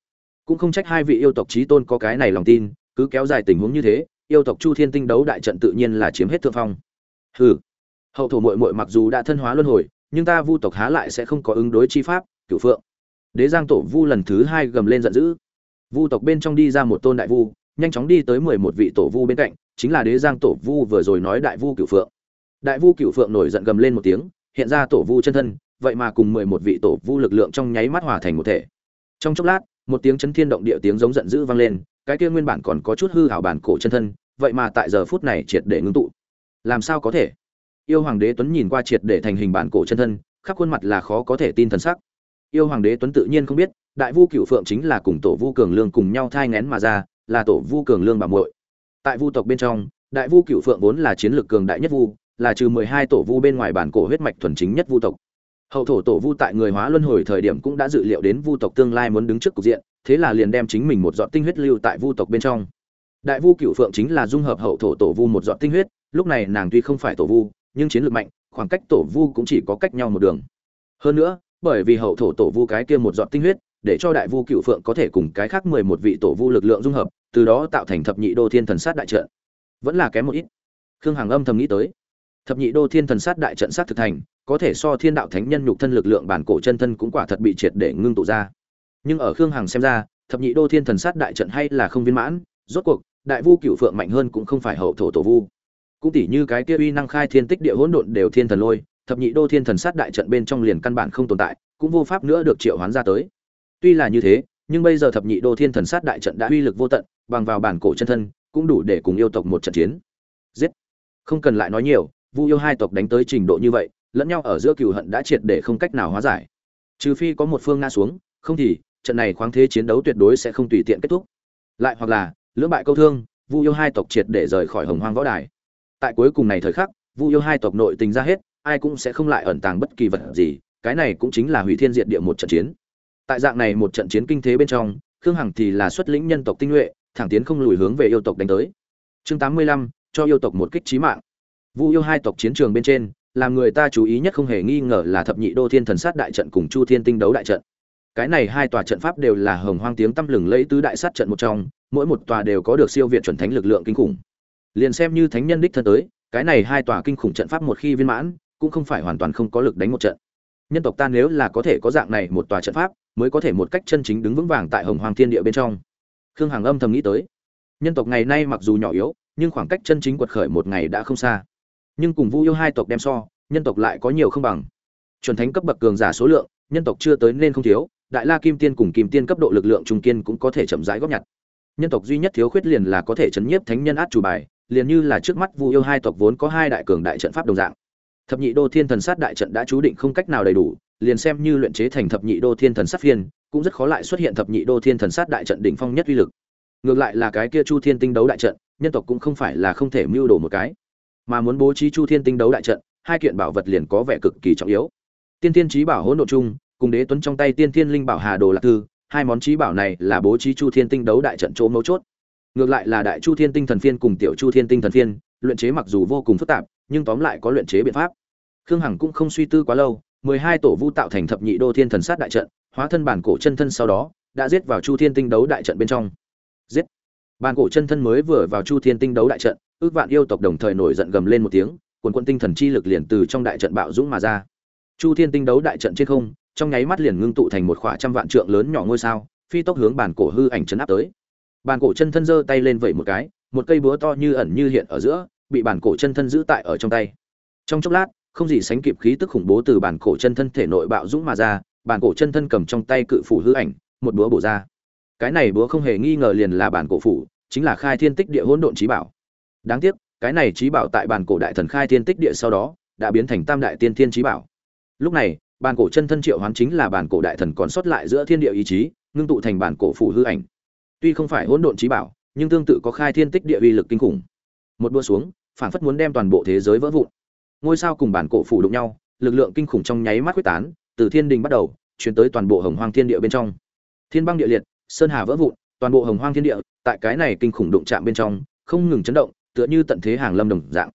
Cũng không trách hai vị yêu tộc trí tôn có cái này lòng tin, cứ kéo dài tình huống như thế, yêu tộc chu thiên tinh đấu đại trận tự nhiên là chiếm hết thượng phong. Hừ. Hậu thổ mội mội mặc dù đã thân hóa luân hồi, nhưng ta vu tộc há lại sẽ không có ứng đối chi pháp, cửu phượng. Đế giang tổ vu lần thứ hai gầm lên giận dữ. Vu tộc bên trong đi ra một tôn đại vu, nhanh chóng đi tới mười một vị tổ vu bên cạnh, chính là đế giang tổ vu vừa rồi nói đại vu cửu phượng đại vu cửu phượng nổi giận gầm lên một tiếng, hiện ra tổ vu chân thân, vậy mà cùng mười một vị tổ vu lực lượng trong nháy mắt hòa thành một thể. Trong chốc lát, một tiếng chấn thiên động địa tiếng giống giận dữ vang lên, cái kia nguyên bản còn có chút hư hảo bản cổ chân thân, vậy mà tại giờ phút này triệt để ngưng tụ. Làm sao có thể? Yêu hoàng đế tuấn nhìn qua triệt để thành hình bản cổ chân thân, khắp khuôn mặt là khó có thể tin thần sắc. Yêu hoàng đế tuấn tự nhiên không biết, đại vu cựu phượng chính là cùng tổ vu cường lương cùng nhau thai ngén mà ra, là tổ vu cường lương bà muội. Tại vu tộc bên trong, đại vu cựu phượng vốn là chiến lược cường đại nhất vu là trừ mười hai tổ vu bên ngoài bản cổ huyết mạch thuần chính nhất vu tộc. Hậu thổ tổ vu tại người hóa luân hồi thời điểm cũng đã dự liệu đến vu tộc tương lai muốn đứng trước cục diện, thế là liền đem chính mình một giọt tinh huyết lưu tại vu tộc bên trong. Đại vu cựu phượng chính là dung hợp hậu thổ tổ vu một giọt tinh huyết, lúc này nàng tuy không phải tổ vu, nhưng chiến lược mạnh, khoảng cách tổ vu cũng chỉ có cách nhau một đường. Hơn nữa, bởi vì hậu thổ tổ vu cái kia một giọt tinh huyết, để cho đại vu cựu phượng có thể cùng cái khác mười một vị tổ vu lực lượng dung hợp, từ đó tạo thành thập nhị đô thiên thần sát đại trận. Vẫn là kém một ít. Khương hằng âm thầm nghĩ tới thập nhị đô thiên thần sát đại trận sát thực thành, có thể so thiên đạo thánh nhân nhục thân lực lượng bản cổ chân thân cũng quả thật bị triệt để ngưng tụ ra. Nhưng ở khương hằng xem ra, thập nhị đô thiên thần sát đại trận hay là không viên mãn, rốt cuộc, đại vu cựu phượng mạnh hơn cũng không phải hậu thổ tổ vu. Cũng tỷ như cái kia uy năng khai thiên tích địa hỗn độn đều thiên thần lôi, thập nhị đô thiên thần sát đại trận bên trong liền căn bản không tồn tại, cũng vô pháp nữa được triệu hoán ra tới. Tuy là như thế, nhưng bây giờ thập nhị đô thiên thần sát đại trận đã uy lực vô tận, bằng vào bản cổ chân thân, cũng đủ để cùng yêu tộc một trận chiến. Giết. Không cần lại nói nhiều vu yêu hai tộc đánh tới trình độ như vậy, lẫn nhau ở giữa cừu hận đã triệt để không cách nào hóa giải. Trừ phi có một phương ngã xuống, không thì, trận này khoáng thế chiến đấu tuyệt đối sẽ không tùy tiện kết thúc. Lại hoặc là, lưỡng bại câu thương, vu yêu hai tộc triệt để rời khỏi hồng hoang võ đài. Tại cuối cùng này thời khắc, vu yêu hai tộc nội tình ra hết, ai cũng sẽ không lại ẩn tàng bất kỳ vật gì, cái này cũng chính là hủy thiên diệt địa một trận chiến. Tại dạng này một trận chiến kinh thế bên trong, khương hằng thì là xuất lĩnh nhân tộc tinh nhuệ, thẳng tiến không lùi hướng về yêu tộc đánh tới. Chương tám mươi lăm, cho yêu tộc một kích trí mạng vu yêu hai tộc chiến trường bên trên, làm người ta chú ý nhất không hề nghi ngờ là thập nhị đô thiên thần sát đại trận cùng chu thiên tinh đấu đại trận. Cái này hai tòa trận pháp đều là hồng hoang tiếng tăm lừng lẫy tứ đại sát trận một trong, mỗi một tòa đều có được siêu việt chuẩn thánh lực lượng kinh khủng. Liền xem như thánh nhân đích thân tới, cái này hai tòa kinh khủng trận pháp một khi viên mãn, cũng không phải hoàn toàn không có lực đánh một trận. Nhân tộc ta nếu là có thể có dạng này một tòa trận pháp, mới có thể một cách chân chính đứng vững vàng tại hồng hoàng thiên địa bên trong. Khương hằng âm thầm nghĩ tới. Nhân tộc ngày nay mặc dù nhỏ yếu, nhưng khoảng cách chân chính quật khởi một ngày đã không xa nhưng cùng vu yêu hai tộc đem so, nhân tộc lại có nhiều không bằng. Chuẩn thánh cấp bậc cường giả số lượng, nhân tộc chưa tới nên không thiếu, đại la kim tiên cùng kim tiên cấp độ lực lượng trung kiên cũng có thể chậm rãi góp nhặt. Nhân tộc duy nhất thiếu khuyết liền là có thể chấn nhiếp thánh nhân át chủ bài, liền như là trước mắt vu yêu hai tộc vốn có hai đại cường đại trận pháp đồng dạng. Thập nhị đô thiên thần sát đại trận đã chú định không cách nào đầy đủ, liền xem như luyện chế thành thập nhị đô thiên thần sát phiên, cũng rất khó lại xuất hiện thập nhị đô thiên thần sát đại trận đỉnh phong nhất uy lực. Ngược lại là cái kia chu thiên tinh đấu đại trận, nhân tộc cũng không phải là không thể mưu đồ một cái mà muốn bố trí chu thiên tinh đấu đại trận, hai kiện bảo vật liền có vẻ cực kỳ trọng yếu. Tiên thiên trí bảo hỗn độ chung cùng đế tuấn trong tay tiên thiên linh bảo hà đồ lạc thư, hai món trí bảo này là bố trí chu thiên tinh đấu đại trận chỗ mấu chốt. Ngược lại là đại chu thiên tinh thần phiên cùng tiểu chu thiên tinh thần phiên, luyện chế mặc dù vô cùng phức tạp, nhưng tóm lại có luyện chế biện pháp. Khương hằng cũng không suy tư quá lâu, mười hai tổ vu tạo thành thập nhị đô thiên thần sát đại trận, hóa thân bản cổ chân thân sau đó, đã giết vào chu thiên tinh đấu đại trận bên trong. Giết! Bản cổ chân thân mới vừa vào chu thiên tinh đấu đại trận ước vạn yêu tộc đồng thời nổi giận gầm lên một tiếng, quần quân tinh thần chi lực liền từ trong đại trận bạo dũng mà ra. Chu thiên tinh đấu đại trận trên không, trong nháy mắt liền ngưng tụ thành một khỏa trăm vạn trượng lớn nhỏ ngôi sao, phi tốc hướng bản cổ hư ảnh chấn áp tới. Bản cổ chân thân giơ tay lên vẩy một cái, một cây búa to như ẩn như hiện ở giữa, bị bản cổ chân thân giữ tại ở trong tay. Trong chốc lát, không gì sánh kịp khí tức khủng bố từ bản cổ chân thân thể nội bạo dũng mà ra bản cổ chân thân cầm trong tay cự phủ hư ảnh, một búa bổ ra. Cái này búa không hề nghi ngờ liền là bản cổ phủ, chính là khai thiên tích địa hỗn độn trí bảo đáng tiếc, cái này trí bảo tại bản cổ đại thần khai thiên tích địa sau đó, đã biến thành tam đại tiên thiên trí bảo. Lúc này, bản cổ chân thân triệu hoán chính là bản cổ đại thần còn sót lại giữa thiên địa ý chí, ngưng tụ thành bản cổ phủ hư ảnh. Tuy không phải hỗn độn trí bảo, nhưng tương tự có khai thiên tích địa uy lực kinh khủng. Một đua xuống, phản phất muốn đem toàn bộ thế giới vỡ vụn. Ngôi sao cùng bản cổ phủ đụng nhau, lực lượng kinh khủng trong nháy mắt quyết tán, từ thiên đình bắt đầu, chuyển tới toàn bộ hồng hoang thiên địa bên trong. Thiên băng địa liệt, sơn hà vỡ vụn, toàn bộ hồng hoang thiên địa, tại cái này kinh khủng đụng chạm bên trong, không ngừng chấn động tựa như tận thế hàng lâm đồng dạng.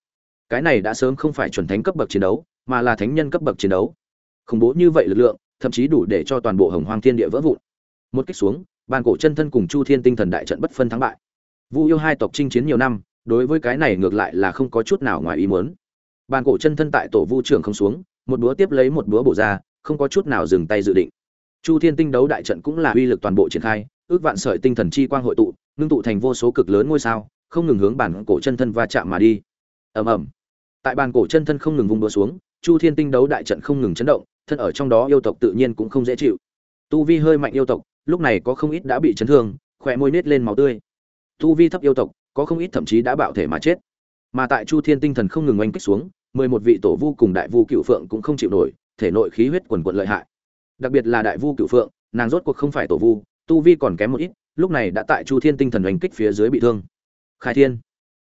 Cái này đã sớm không phải chuẩn thánh cấp bậc chiến đấu, mà là thánh nhân cấp bậc chiến đấu. Khủng bố như vậy lực lượng, thậm chí đủ để cho toàn bộ hồng hoang thiên địa vỡ vụn. Một kích xuống, bàn cổ chân thân cùng chu thiên tinh thần đại trận bất phân thắng bại. Vu yêu hai tộc chinh chiến nhiều năm, đối với cái này ngược lại là không có chút nào ngoài ý muốn. Bàn cổ chân thân tại tổ vu trưởng không xuống, một búa tiếp lấy một búa bổ ra, không có chút nào dừng tay dự định. Chu thiên tinh đấu đại trận cũng là uy lực toàn bộ triển khai, ước vạn sợi tinh thần chi quang hội tụ, ngưng tụ thành vô số cực lớn ngôi sao không ngừng hướng bản cổ chân thân va chạm mà đi. Ầm ầm. Tại bàn cổ chân thân không ngừng vung đùa xuống, chu thiên tinh đấu đại trận không ngừng chấn động, thân ở trong đó yêu tộc tự nhiên cũng không dễ chịu. Tu vi hơi mạnh yêu tộc, lúc này có không ít đã bị chấn thương khỏe môi nết lên máu tươi. Tu vi thấp yêu tộc, có không ít thậm chí đã bạo thể mà chết. Mà tại chu thiên tinh thần không ngừng oanh kích xuống, mười một vị tổ vu cùng đại vu cựu phượng cũng không chịu nổi, thể nội khí huyết quần quận lợi hại. Đặc biệt là đại vu cựu phượng, nàng rốt cuộc không phải tổ vu, tu vi còn kém một ít, lúc này đã tại chu thiên tinh thần oanh kích phía dưới bị thương khai thiên.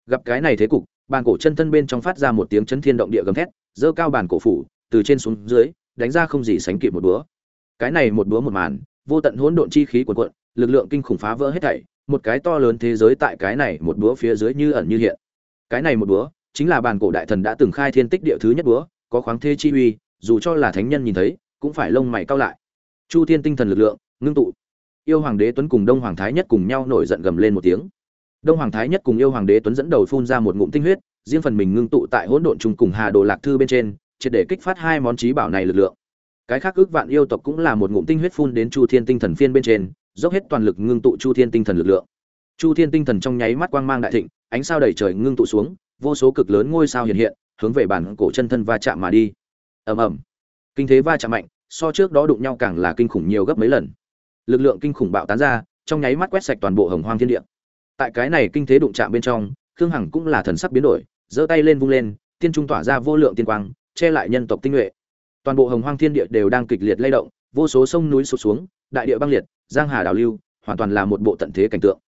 Gặp cái này thế cục, bàn cổ chân thân bên trong phát ra một tiếng chấn thiên động địa gầm thét dơ cao bàn cổ phủ, từ trên xuống dưới, đánh ra không gì sánh kịp một búa. Cái này một búa một màn, vô tận hỗn độn chi khí cuồn cuộn, lực lượng kinh khủng phá vỡ hết thảy, một cái to lớn thế giới tại cái này một búa phía dưới như ẩn như hiện. Cái này một búa, chính là bàn cổ đại thần đã từng khai thiên tích địa thứ nhất búa, có khoáng thế chi uy, dù cho là thánh nhân nhìn thấy, cũng phải lông mày cao lại. Chu thiên tinh thần lực lượng, ngưng tụ. Yêu hoàng đế tuấn cùng đông hoàng thái nhất cùng nhau nổi giận gầm lên một tiếng đông hoàng thái nhất cùng yêu hoàng đế tuấn dẫn đầu phun ra một ngụm tinh huyết, riêng phần mình ngưng tụ tại hỗn độn chung cùng hà đồ lạc thư bên trên, triệt để kích phát hai món trí bảo này lực lượng. Cái khác ước vạn yêu tộc cũng là một ngụm tinh huyết phun đến chu thiên tinh thần phiên bên trên, dốc hết toàn lực ngưng tụ chu thiên tinh thần lực lượng. Chu thiên tinh thần trong nháy mắt quang mang đại thịnh, ánh sao đầy trời ngưng tụ xuống, vô số cực lớn ngôi sao hiện hiện, hướng về bản cổ chân thân va chạm mà đi. Ầm ầm. Kinh thế va chạm mạnh, so trước đó đụng nhau càng là kinh khủng nhiều gấp mấy lần. Lực lượng kinh khủng bạo tán ra, trong nháy mắt quét sạch toàn bộ hồng hoang thiên địa tại cái này kinh thế đụng chạm bên trong, khương hằng cũng là thần sắc biến đổi, giơ tay lên vung lên, tiên trung tỏa ra vô lượng tiên quang, che lại nhân tộc tinh nhuệ. Toàn bộ hồng hoang thiên địa đều đang kịch liệt lay động, vô số sông núi sụt xuống, đại địa băng liệt, giang hà đào lưu, hoàn toàn là một bộ tận thế cảnh tượng.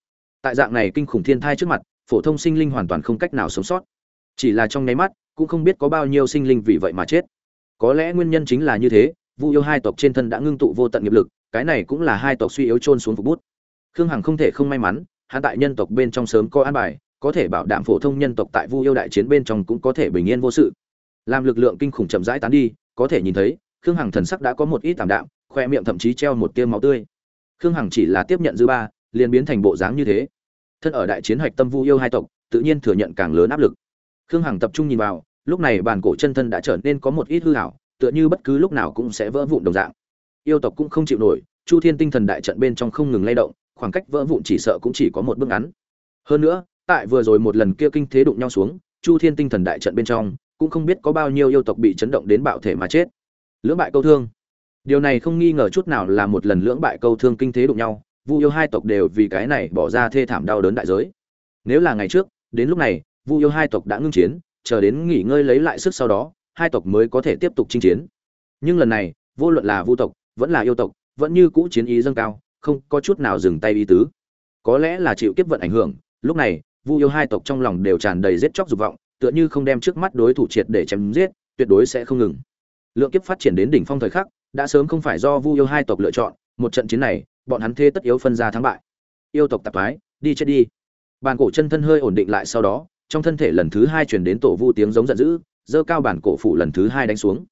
Tại dạng này kinh khủng thiên thai trước mặt, phổ thông sinh linh hoàn toàn không cách nào sống sót. Chỉ là trong nháy mắt, cũng không biết có bao nhiêu sinh linh vì vậy mà chết. Có lẽ nguyên nhân chính là như thế, vu yêu hai tộc trên thân đã ngưng tụ vô tận nghiệp lực, cái này cũng là hai tộc suy yếu trôn xuống phục bút. Khương hằng không thể không may mắn hạ tại nhân tộc bên trong sớm có an bài có thể bảo đảm phổ thông nhân tộc tại vu yêu đại chiến bên trong cũng có thể bình yên vô sự. Làm lực lượng kinh khủng chậm rãi tán đi có thể nhìn thấy khương hằng thần sắc đã có một ít tạm đạm khoe miệng thậm chí treo một tia máu tươi. Khương hằng chỉ là tiếp nhận dư ba liền biến thành bộ dáng như thế. Thân ở đại chiến hạch tâm vu yêu hai tộc tự nhiên thừa nhận càng lớn áp lực. Khương hằng tập trung nhìn vào lúc này bàn cổ chân thân đã trở nên có một ít hư ảo, tựa như bất cứ lúc nào cũng sẽ vỡ vụn đồng dạng. Yêu tộc cũng không chịu nổi chu thiên tinh thần đại trận bên trong không ngừng lay động khoảng cách vỡ vụn chỉ sợ cũng chỉ có một bước ngắn. Hơn nữa, tại vừa rồi một lần kia kinh thế đụng nhau xuống, chu thiên tinh thần đại trận bên trong, cũng không biết có bao nhiêu yêu tộc bị chấn động đến bạo thể mà chết. Lưỡng bại câu thương. Điều này không nghi ngờ chút nào là một lần lưỡng bại câu thương kinh thế đụng nhau, vu yêu hai tộc đều vì cái này bỏ ra thê thảm đau đớn đại giới. Nếu là ngày trước, đến lúc này, vu yêu hai tộc đã ngưng chiến, chờ đến nghỉ ngơi lấy lại sức sau đó, hai tộc mới có thể tiếp tục chinh chiến. Nhưng lần này, vô luận là vu tộc, vẫn là yêu tộc, vẫn như cũ chiến ý dâng cao không có chút nào dừng tay ý tứ. Có lẽ là chịu kiếp vận ảnh hưởng, lúc này, vu yêu hai tộc trong lòng đều tràn đầy giết chóc dục vọng, tựa như không đem trước mắt đối thủ triệt để chém giết, tuyệt đối sẽ không ngừng. Lượng kiếp phát triển đến đỉnh phong thời khắc, đã sớm không phải do vu yêu hai tộc lựa chọn, một trận chiến này, bọn hắn thê tất yếu phân ra thắng bại. Yêu tộc tạp thoái đi chết đi. Bàn cổ chân thân hơi ổn định lại sau đó, trong thân thể lần thứ hai chuyển đến tổ vu tiếng giống giận dữ dơ cao bản cổ phủ lần thứ hai đánh xuống.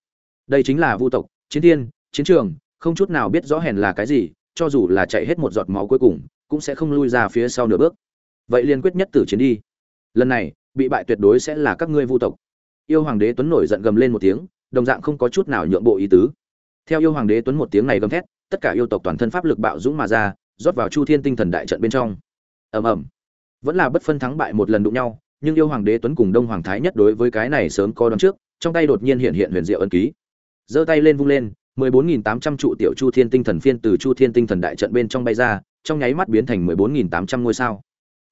Đây chính là vu tộc, chiến thiên, chiến trường, không chút nào biết rõ hèn là cái gì cho dù là chạy hết một giọt máu cuối cùng, cũng sẽ không lui ra phía sau nửa bước. Vậy liền quyết nhất tử chiến đi. Lần này, bị bại tuyệt đối sẽ là các ngươi vu tộc. Yêu hoàng đế tuấn nổi giận gầm lên một tiếng, đồng dạng không có chút nào nhượng bộ ý tứ. Theo yêu hoàng đế tuấn một tiếng này gầm thét, tất cả yêu tộc toàn thân pháp lực bạo dũng mà ra, rót vào chu thiên tinh thần đại trận bên trong. Ầm ầm. Vẫn là bất phân thắng bại một lần đụng nhau, nhưng yêu hoàng đế tuấn cùng đông hoàng thái nhất đối với cái này sớm có đón trước, trong tay đột nhiên hiện hiện huyền diệu ân ký. Giơ tay lên vung lên 14.800 trụ tiểu chu thiên tinh thần phiên từ chu thiên tinh thần đại trận bên trong bay ra, trong nháy mắt biến thành 14.800 ngôi sao.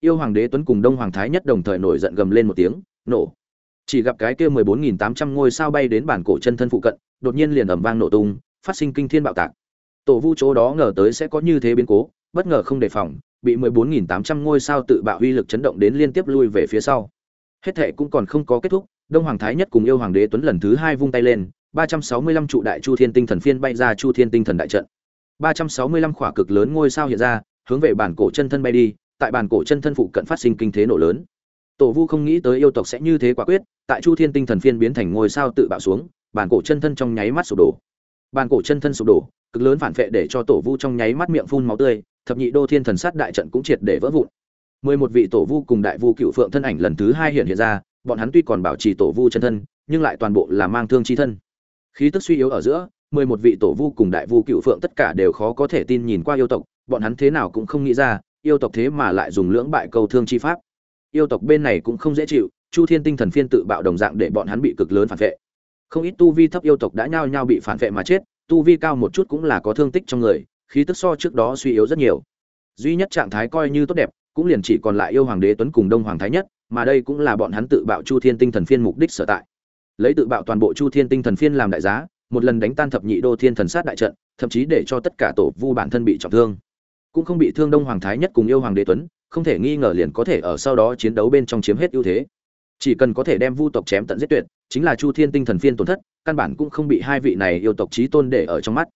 Yêu hoàng đế tuấn cùng đông hoàng thái nhất đồng thời nổi giận gầm lên một tiếng, nổ! Chỉ gặp cái kia 14.800 ngôi sao bay đến bản cổ chân thân phụ cận, đột nhiên liền ầm vang nổ tung, phát sinh kinh thiên bạo tạc. Tổ vu chỗ đó ngờ tới sẽ có như thế biến cố, bất ngờ không đề phòng, bị 14.800 ngôi sao tự bạo uy lực chấn động đến liên tiếp lui về phía sau. Hết thệ cũng còn không có kết thúc, đông hoàng thái nhất cùng yêu hoàng đế tuấn lần thứ hai vung tay lên 365 trụ đại chu thiên tinh thần phiên bay ra chu thiên tinh thần đại trận. 365 khỏa cực lớn ngôi sao hiện ra, hướng về bản cổ chân thân bay đi, tại bản cổ chân thân phụ cận phát sinh kinh thế nổ lớn. Tổ vu không nghĩ tới yêu tộc sẽ như thế quả quyết, tại chu thiên tinh thần phiên biến thành ngôi sao tự bạo xuống, bản cổ chân thân trong nháy mắt sụp đổ. Bản cổ chân thân sụp đổ, cực lớn phản vệ để cho tổ vu trong nháy mắt miệng phun máu tươi, thập nhị đô thiên thần sát đại trận cũng triệt để vỡ vụn. Mười một vị tổ vu cùng đại vu cựu phượng thân ảnh lần thứ hai hiện hiện ra, bọn hắn tuy còn bảo trì tổ vu chân thân, nhưng lại toàn bộ là mang thương chi thân khí tức suy yếu ở giữa, mười một vị tổ vu cùng đại vu cựu phượng tất cả đều khó có thể tin nhìn qua yêu tộc, bọn hắn thế nào cũng không nghĩ ra, yêu tộc thế mà lại dùng lưỡng bại câu thương chi pháp. Yêu tộc bên này cũng không dễ chịu, chu thiên tinh thần phiên tự bạo đồng dạng để bọn hắn bị cực lớn phản vệ. Không ít tu vi thấp yêu tộc đã nhao nhao bị phản vệ mà chết, tu vi cao một chút cũng là có thương tích trong người, khí tức so trước đó suy yếu rất nhiều. Duy nhất trạng thái coi như tốt đẹp, cũng liền chỉ còn lại yêu hoàng đế tuấn cùng đông hoàng thái nhất, mà đây cũng là bọn hắn tự bạo chu thiên tinh thần phiên mục đích sở tại lấy tự bạo toàn bộ chu thiên tinh thần phiên làm đại giá, một lần đánh tan thập nhị đô thiên thần sát đại trận, thậm chí để cho tất cả tổ vu bản thân bị trọng thương. Cũng không bị thương đông hoàng thái nhất cùng yêu hoàng đế tuấn, không thể nghi ngờ liền có thể ở sau đó chiến đấu bên trong chiếm hết ưu thế. Chỉ cần có thể đem vu tộc chém tận giết tuyệt, chính là chu thiên tinh thần phiên tổn thất, căn bản cũng không bị hai vị này yêu tộc trí tôn để ở trong mắt.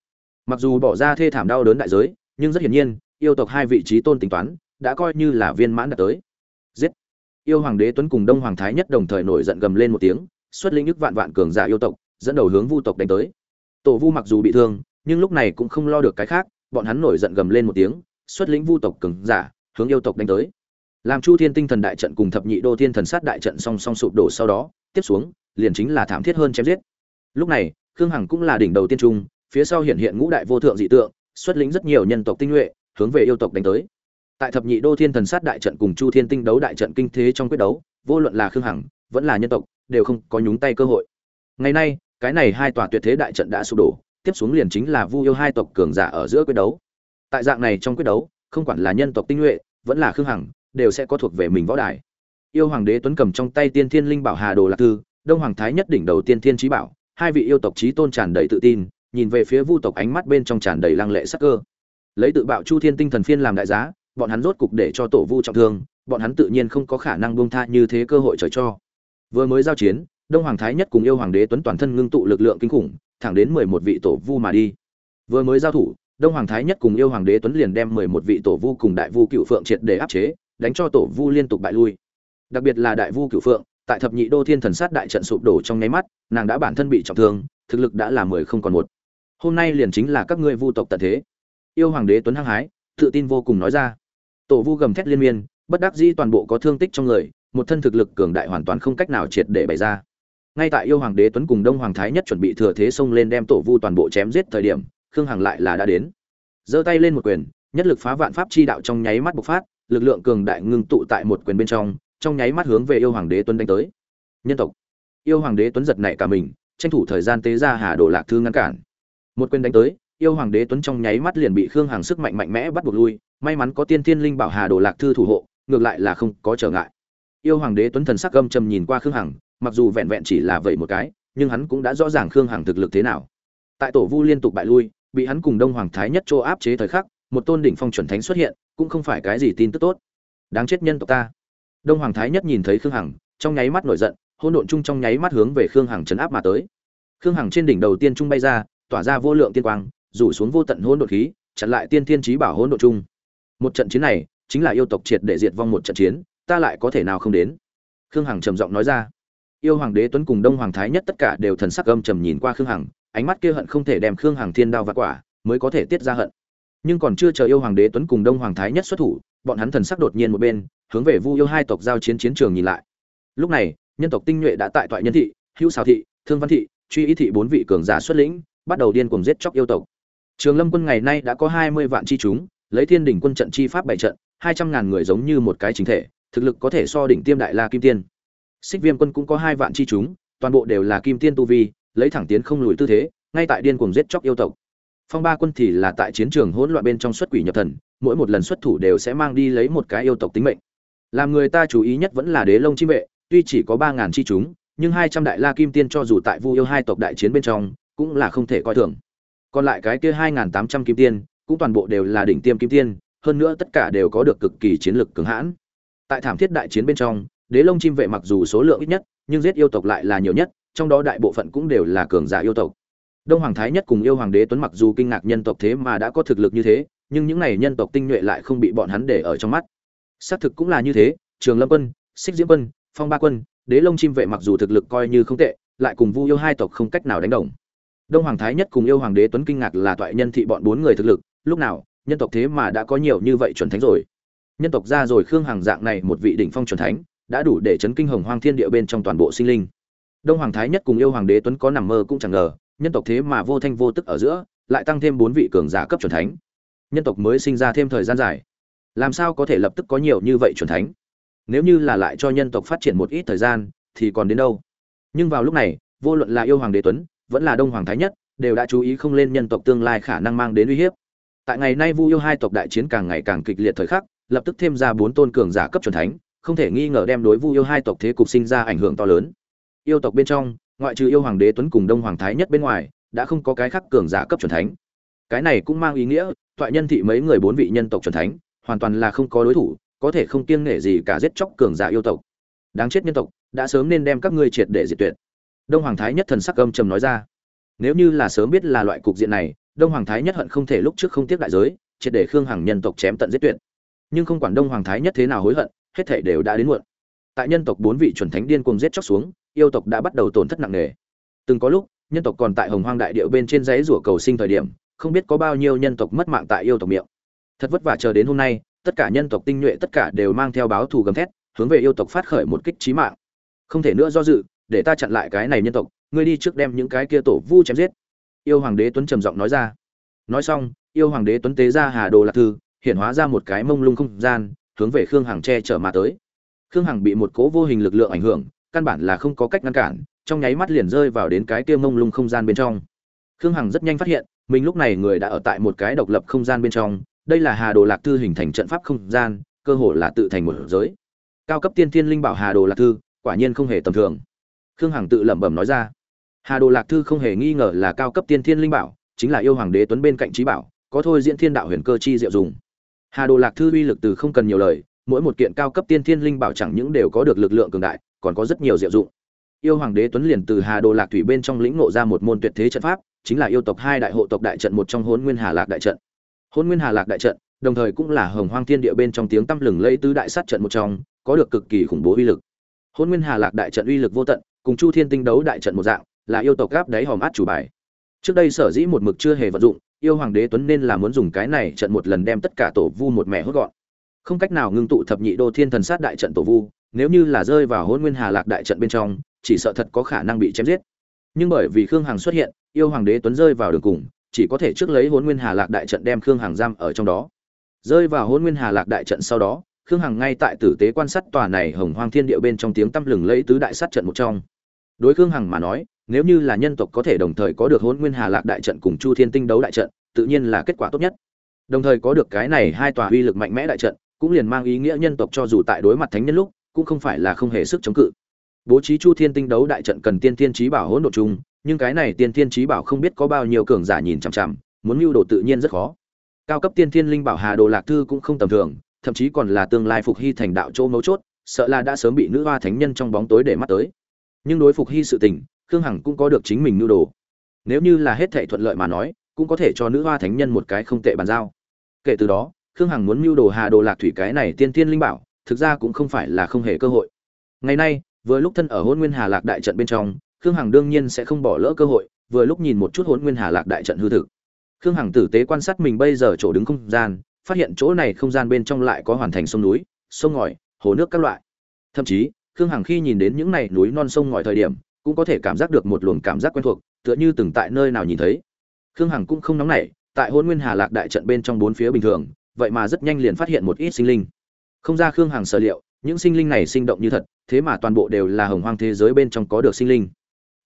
Mặc dù bỏ ra thê thảm đau đớn đại giới, nhưng rất hiển nhiên, yêu tộc hai vị trí tôn tính toán, đã coi như là viên mãn đạt tới. Giết! Yêu hoàng đế tuấn cùng đông hoàng thái nhất đồng thời nổi giận gầm lên một tiếng xuất linh ức vạn vạn cường giả yêu tộc, dẫn đầu hướng vu tộc đánh tới. Tổ vu mặc dù bị thương, nhưng lúc này cũng không lo được cái khác, bọn hắn nổi giận gầm lên một tiếng, xuất lĩnh vu tộc cường giả, hướng yêu tộc đánh tới. Làm chu thiên tinh thần đại trận cùng thập nhị đô thiên thần sát đại trận song song sụp đổ sau đó, tiếp xuống, liền chính là thảm thiết hơn chém giết. Lúc này, khương hằng cũng là đỉnh đầu tiên trung, phía sau hiện hiện ngũ đại vô thượng dị tượng, xuất lĩnh rất nhiều nhân tộc tinh nhuệ, hướng về yêu tộc đánh tới. Tại thập nhị đô thiên thần sát đại trận cùng chu thiên tinh đấu đại trận kinh thế trong quyết đấu, vô luận là khương hằng, vẫn là nhân tộc đều không có nhúng tay cơ hội. Ngày nay, cái này hai tòa tuyệt thế đại trận đã sụp đổ, tiếp xuống liền chính là vu yêu hai tộc cường giả ở giữa quyết đấu. Tại dạng này trong quyết đấu, không quản là nhân tộc tinh nhuệ, vẫn là khương hằng, đều sẽ có thuộc về mình võ đài. Yêu hoàng đế tuấn cầm trong tay tiên thiên linh bảo hà đồ lạc thư đông hoàng thái nhất đỉnh đầu tiên thiên trí bảo, hai vị yêu tộc trí tôn tràn đầy tự tin, nhìn về phía vu tộc ánh mắt bên trong tràn đầy lăng lệ sắc cơ. Lấy tự bạo chu thiên tinh thần phiên làm đại giá, bọn hắn rốt cục để cho tổ vu trọng thương, bọn hắn tự nhiên không có khả năng buông tha như thế cơ hội trời cho vừa mới giao chiến, đông hoàng thái nhất cùng yêu hoàng đế tuấn toàn thân ngưng tụ lực lượng kinh khủng, thẳng đến mười một vị tổ vu mà đi. Vừa mới giao thủ, đông hoàng thái nhất cùng yêu hoàng đế tuấn liền đem mười một vị tổ vu cùng đại vu cựu phượng triệt để áp chế, đánh cho tổ vu liên tục bại lui. Đặc biệt là đại vu cựu phượng, tại thập nhị đô thiên thần sát đại trận sụp đổ trong nháy mắt, nàng đã bản thân bị trọng thương, thực lực đã là mười không còn một. Hôm nay liền chính là các ngươi vu tộc tận thế. Yêu hoàng đế tuấn hăng hái, tự tin vô cùng nói ra. Tổ vu gầm thét liên miên, bất đắc dĩ toàn bộ có thương tích trong người một thân thực lực cường đại hoàn toàn không cách nào triệt để bày ra. Ngay tại yêu hoàng đế tuấn cùng đông hoàng thái nhất chuẩn bị thừa thế xông lên đem tổ vu toàn bộ chém giết thời điểm, khương hằng lại là đã đến. Giơ tay lên một quyền, nhất lực phá vạn pháp chi đạo trong nháy mắt bộc phát, lực lượng cường đại ngưng tụ tại một quyền bên trong trong nháy mắt hướng về yêu hoàng đế tuấn đánh tới. Nhân tộc. Yêu hoàng đế tuấn giật nảy cả mình, tranh thủ thời gian tế ra hà đồ lạc thư ngăn cản. Một quyền đánh tới, yêu hoàng đế tuấn trong nháy mắt liền bị khương hằng sức mạnh mạnh mẽ bắt buộc lui, may mắn có tiên thiên linh bảo hà đồ lạc thư thủ hộ, ngược lại là không có trở ngại yêu hoàng đế tuấn thần sắc âm trầm nhìn qua khương hằng, mặc dù vẹn vẹn chỉ là vậy một cái, nhưng hắn cũng đã rõ ràng khương hằng thực lực thế nào. Tại tổ vu liên tục bại lui, bị hắn cùng đông hoàng thái nhất chỗ áp chế thời khắc, một tôn đỉnh phong chuẩn thánh xuất hiện, cũng không phải cái gì tin tức tốt. Đáng chết nhân tộc ta. Đông hoàng thái nhất nhìn thấy khương hằng, trong nháy mắt nổi giận hôn độn chung trong nháy mắt hướng về khương hằng chấn áp mà tới. Khương hằng trên đỉnh đầu tiên trung bay ra, tỏa ra vô lượng tiên quang, rủ xuống vô tận hôn đột khí, chặn lại tiên thiên trí bảo hôn độn chung. Một trận chiến này, chính là yêu tộc triệt để diệt vong một trận chiến ta lại có thể nào không đến? Khương hằng trầm giọng nói ra. Yêu hoàng đế tuấn cùng đông hoàng thái nhất tất cả đều thần sắc âm trầm nhìn qua khương hằng, ánh mắt kia hận không thể đem khương hằng thiên đao và quả mới có thể tiết ra hận. Nhưng còn chưa chờ yêu hoàng đế tuấn cùng đông hoàng thái nhất xuất thủ, bọn hắn thần sắc đột nhiên một bên, hướng về vu yêu hai tộc giao chiến chiến trường nhìn lại. Lúc này, nhân tộc tinh nhuệ đã tại toại nhân thị, hữu xào thị, thương văn thị, truy ý thị bốn vị cường giả xuất lĩnh, bắt đầu điên cuồng giết chóc yêu tộc. Trường lâm quân ngày nay đã có hai mươi vạn chi chúng, lấy thiên đỉnh quân trận chi pháp bảy trận, hai trăm ngàn người giống như một cái chính thể thực lực có thể so đỉnh tiêm đại la kim tiên. Xích viêm quân cũng có hai vạn chi chúng, toàn bộ đều là kim tiên tu vi, lấy thẳng tiến không lùi tư thế, ngay tại điên cuồng giết chóc yêu tộc. Phong ba quân thì là tại chiến trường hỗn loạn bên trong xuất quỷ nhập thần, mỗi một lần xuất thủ đều sẽ mang đi lấy một cái yêu tộc tính mệnh. Làm người ta chú ý nhất vẫn là đế lông chi vệ, tuy chỉ có ba ngàn chi chúng, nhưng hai trăm đại la kim tiên cho dù tại vu yêu hai tộc đại chiến bên trong, cũng là không thể coi thường. Còn lại cái kia hai ngàn tám trăm kim tiên, cũng toàn bộ đều là đỉnh tiêm kim tiên, hơn nữa tất cả đều có được cực kỳ chiến lược cường hãn tại thảm thiết đại chiến bên trong, đế lông chim vệ mặc dù số lượng ít nhất, nhưng giết yêu tộc lại là nhiều nhất, trong đó đại bộ phận cũng đều là cường giả yêu tộc. Đông hoàng thái nhất cùng yêu hoàng đế tuấn mặc dù kinh ngạc nhân tộc thế mà đã có thực lực như thế, nhưng những này nhân tộc tinh nhuệ lại không bị bọn hắn để ở trong mắt. Xác thực cũng là như thế, trường lâm quân, xích diễm quân, phong ba quân, đế lông chim vệ mặc dù thực lực coi như không tệ, lại cùng vu yêu hai tộc không cách nào đánh đồng. Đông hoàng thái nhất cùng yêu hoàng đế tuấn kinh ngạc là toại nhân thị bọn bốn người thực lực, lúc nào, nhân tộc thế mà đã có nhiều như vậy chuẩn thánh rồi nhân tộc ra rồi khương hàng dạng này một vị đỉnh phong chuẩn thánh, đã đủ để chấn kinh hồng hoang thiên địa bên trong toàn bộ sinh linh. Đông hoàng thái nhất cùng yêu hoàng đế tuấn có nằm mơ cũng chẳng ngờ, nhân tộc thế mà vô thanh vô tức ở giữa, lại tăng thêm bốn vị cường giả cấp chuẩn thánh. Nhân tộc mới sinh ra thêm thời gian dài. Làm sao có thể lập tức có nhiều như vậy chuẩn thánh? Nếu như là lại cho nhân tộc phát triển một ít thời gian, thì còn đến đâu? Nhưng vào lúc này, vô luận là yêu hoàng đế tuấn, vẫn là đông hoàng thái nhất, đều đã chú ý không lên nhân tộc tương lai khả năng mang đến uy hiếp. Tại ngày nay vu yêu hai tộc đại chiến càng ngày càng kịch liệt thời khắc lập tức thêm ra bốn tôn cường giả cấp chuẩn thánh, không thể nghi ngờ đem đối vu yêu hai tộc thế cục sinh ra ảnh hưởng to lớn. Yêu tộc bên trong, ngoại trừ yêu hoàng đế tuấn cùng đông hoàng thái nhất bên ngoài, đã không có cái khác cường giả cấp chuẩn thánh. Cái này cũng mang ý nghĩa, thoại nhân thị mấy người bốn vị nhân tộc chuẩn thánh, hoàn toàn là không có đối thủ, có thể không kiêng nể gì cả giết chóc cường giả yêu tộc. Đáng chết nhân tộc, đã sớm nên đem các ngươi triệt để diệt tuyệt. Đông hoàng thái nhất thần sắc âm trầm nói ra. Nếu như là sớm biết là loại cục diện này, đông hoàng thái nhất hận không thể lúc trước không tiếp đại giới, triệt để khương hằng nhân tộc chém tận giết tuyệt nhưng không quản đông hoàng thái nhất thế nào hối hận, hết thể đều đã đến muộn. Tại nhân tộc bốn vị chuẩn thánh điên cuồng giết chóc xuống, yêu tộc đã bắt đầu tổn thất nặng nề. Từng có lúc, nhân tộc còn tại hồng hoang đại điệu bên trên dãy rủa cầu sinh thời điểm, không biết có bao nhiêu nhân tộc mất mạng tại yêu tộc miệng. Thật vất vả chờ đến hôm nay, tất cả nhân tộc tinh nhuệ tất cả đều mang theo báo thù gầm thét, hướng về yêu tộc phát khởi một kích trí mạng. Không thể nữa do dự, để ta chặn lại cái này nhân tộc, ngươi đi trước đem những cái kia tổ vu chém giết. Yêu hoàng đế tuấn trầm giọng nói ra. Nói xong, yêu hoàng đế tuấn tế ra hà đồ lạc thư hiện hóa ra một cái mông lung không gian, hướng về khương hằng che chở mà tới. Khương hằng bị một cố vô hình lực lượng ảnh hưởng, căn bản là không có cách ngăn cản, trong nháy mắt liền rơi vào đến cái kia mông lung không gian bên trong. Khương hằng rất nhanh phát hiện, mình lúc này người đã ở tại một cái độc lập không gian bên trong, đây là hà đồ lạc thư hình thành trận pháp không gian, cơ hồ là tự thành một giới. Cao cấp tiên thiên linh bảo hà đồ lạc thư, quả nhiên không hề tầm thường. Khương hằng tự lẩm bẩm nói ra. Hà đồ lạc thư không hề nghi ngờ là cao cấp tiên thiên linh bảo, chính là yêu hoàng đế tuấn bên cạnh trí bảo, có thôi diễn thiên đạo huyền cơ chi diệu dùng hà đồ lạc thư uy lực từ không cần nhiều lời, mỗi một kiện cao cấp tiên thiên linh bảo chẳng những đều có được lực lượng cường đại, còn có rất nhiều diệu dụng. Yêu hoàng đế tuấn liền từ hà đồ lạc thủy bên trong lĩnh ngộ ra một môn tuyệt thế trận pháp, chính là yêu tộc hai đại hộ tộc đại trận một trong hôn nguyên hà lạc đại trận. Hôn nguyên hà lạc đại trận, đồng thời cũng là hồng hoang thiên địa bên trong tiếng tăm lừng lẫy tứ đại sát trận một trong, có được cực kỳ khủng bố uy lực. Hôn nguyên hà lạc đại trận uy lực vô tận, cùng chu thiên tinh đấu đại trận một dạng, là yêu tộc gáp đáy hòm át chủ bài trước đây sở dĩ một mực chưa hề vận dụng, yêu hoàng đế tuấn nên là muốn dùng cái này trận một lần đem tất cả tổ vu một mẹ hốt gọn. Không cách nào ngưng tụ thập nhị đô thiên thần sát đại trận tổ vu, nếu như là rơi vào hôn nguyên hà lạc đại trận bên trong, chỉ sợ thật có khả năng bị chém giết. Nhưng bởi vì khương hằng xuất hiện, yêu hoàng đế tuấn rơi vào đường cùng, chỉ có thể trước lấy hôn nguyên hà lạc đại trận đem khương hằng giam ở trong đó. Rơi vào hôn nguyên hà lạc đại trận sau đó, khương hằng ngay tại tử tế quan sát tòa này hồng hoang thiên địa bên trong tiếng tăm lừng lấy tứ đại sát trận một trong. Đối khương hằng mà nói nếu như là nhân tộc có thể đồng thời có được hôn nguyên hà lạc đại trận cùng chu thiên tinh đấu đại trận, tự nhiên là kết quả tốt nhất. Đồng thời có được cái này hai tòa uy lực mạnh mẽ đại trận, cũng liền mang ý nghĩa nhân tộc cho dù tại đối mặt thánh nhân lúc, cũng không phải là không hề sức chống cự. Bố trí chu thiên tinh đấu đại trận cần tiên thiên trí bảo hỗn độ chung, nhưng cái này tiên thiên trí bảo không biết có bao nhiêu cường giả nhìn chằm chằm, muốn mưu đồ tự nhiên rất khó. Cao cấp tiên thiên linh bảo hà đồ lạc thư cũng không tầm thường, thậm chí còn là tương lai phục hy thành đạo châu mấu chốt, sợ là đã sớm bị nữ hoa thánh nhân trong bóng tối để mắt tới. Nhưng đối phục hy sự tình khương hằng cũng có được chính mình mưu đồ. Nếu như là hết thệ thuận lợi mà nói, cũng có thể cho nữ hoa thánh nhân một cái không tệ bàn giao. Kể từ đó, khương hằng muốn mưu đồ hà đồ lạc thủy cái này tiên tiên linh bảo, thực ra cũng không phải là không hề cơ hội. Ngày nay, vừa lúc thân ở hôn nguyên hà lạc đại trận bên trong, khương hằng đương nhiên sẽ không bỏ lỡ cơ hội, vừa lúc nhìn một chút hôn nguyên hà lạc đại trận hư thực. Khương hằng tử tế quan sát mình bây giờ chỗ đứng không gian, phát hiện chỗ này không gian bên trong lại có hoàn thành sông núi, sông ngòi, hồ nước các loại. Thậm chí, khương hằng khi nhìn đến những này núi non sông ngòi thời điểm cũng có thể cảm giác được một luồng cảm giác quen thuộc, tựa như từng tại nơi nào nhìn thấy. Khương hằng cũng không nóng nảy, tại hôn nguyên hà lạc đại trận bên trong bốn phía bình thường, vậy mà rất nhanh liền phát hiện một ít sinh linh. Không ra khương hằng sở liệu, những sinh linh này sinh động như thật, thế mà toàn bộ đều là hồng hoang thế giới bên trong có được sinh linh.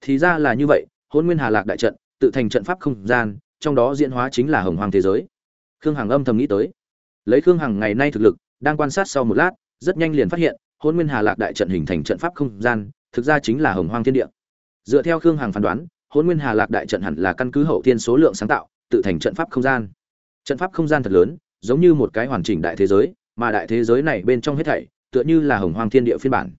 Thì ra là như vậy hôn nguyên hà lạc đại trận, tự thành trận pháp không gian, trong đó diễn hóa chính là hồng hoang thế giới. Khương hằng âm thầm nghĩ tới. Lấy khương hằng ngày nay thực lực, đang quan sát sau một lát, rất nhanh liền phát hiện hôn nguyên hà lạc đại trận hình thành trận pháp không gian thực ra chính là hồng hoang thiên địa. Dựa theo khương hằng phán đoán hôn nguyên hà lạc đại trận hẳn là căn cứ hậu thiên số lượng sáng tạo, tự thành trận pháp không gian. Trận pháp không gian thật lớn, giống như một cái hoàn chỉnh đại thế giới, mà đại thế giới này bên trong hết thảy, tựa như là hồng hoang thiên địa phiên bản.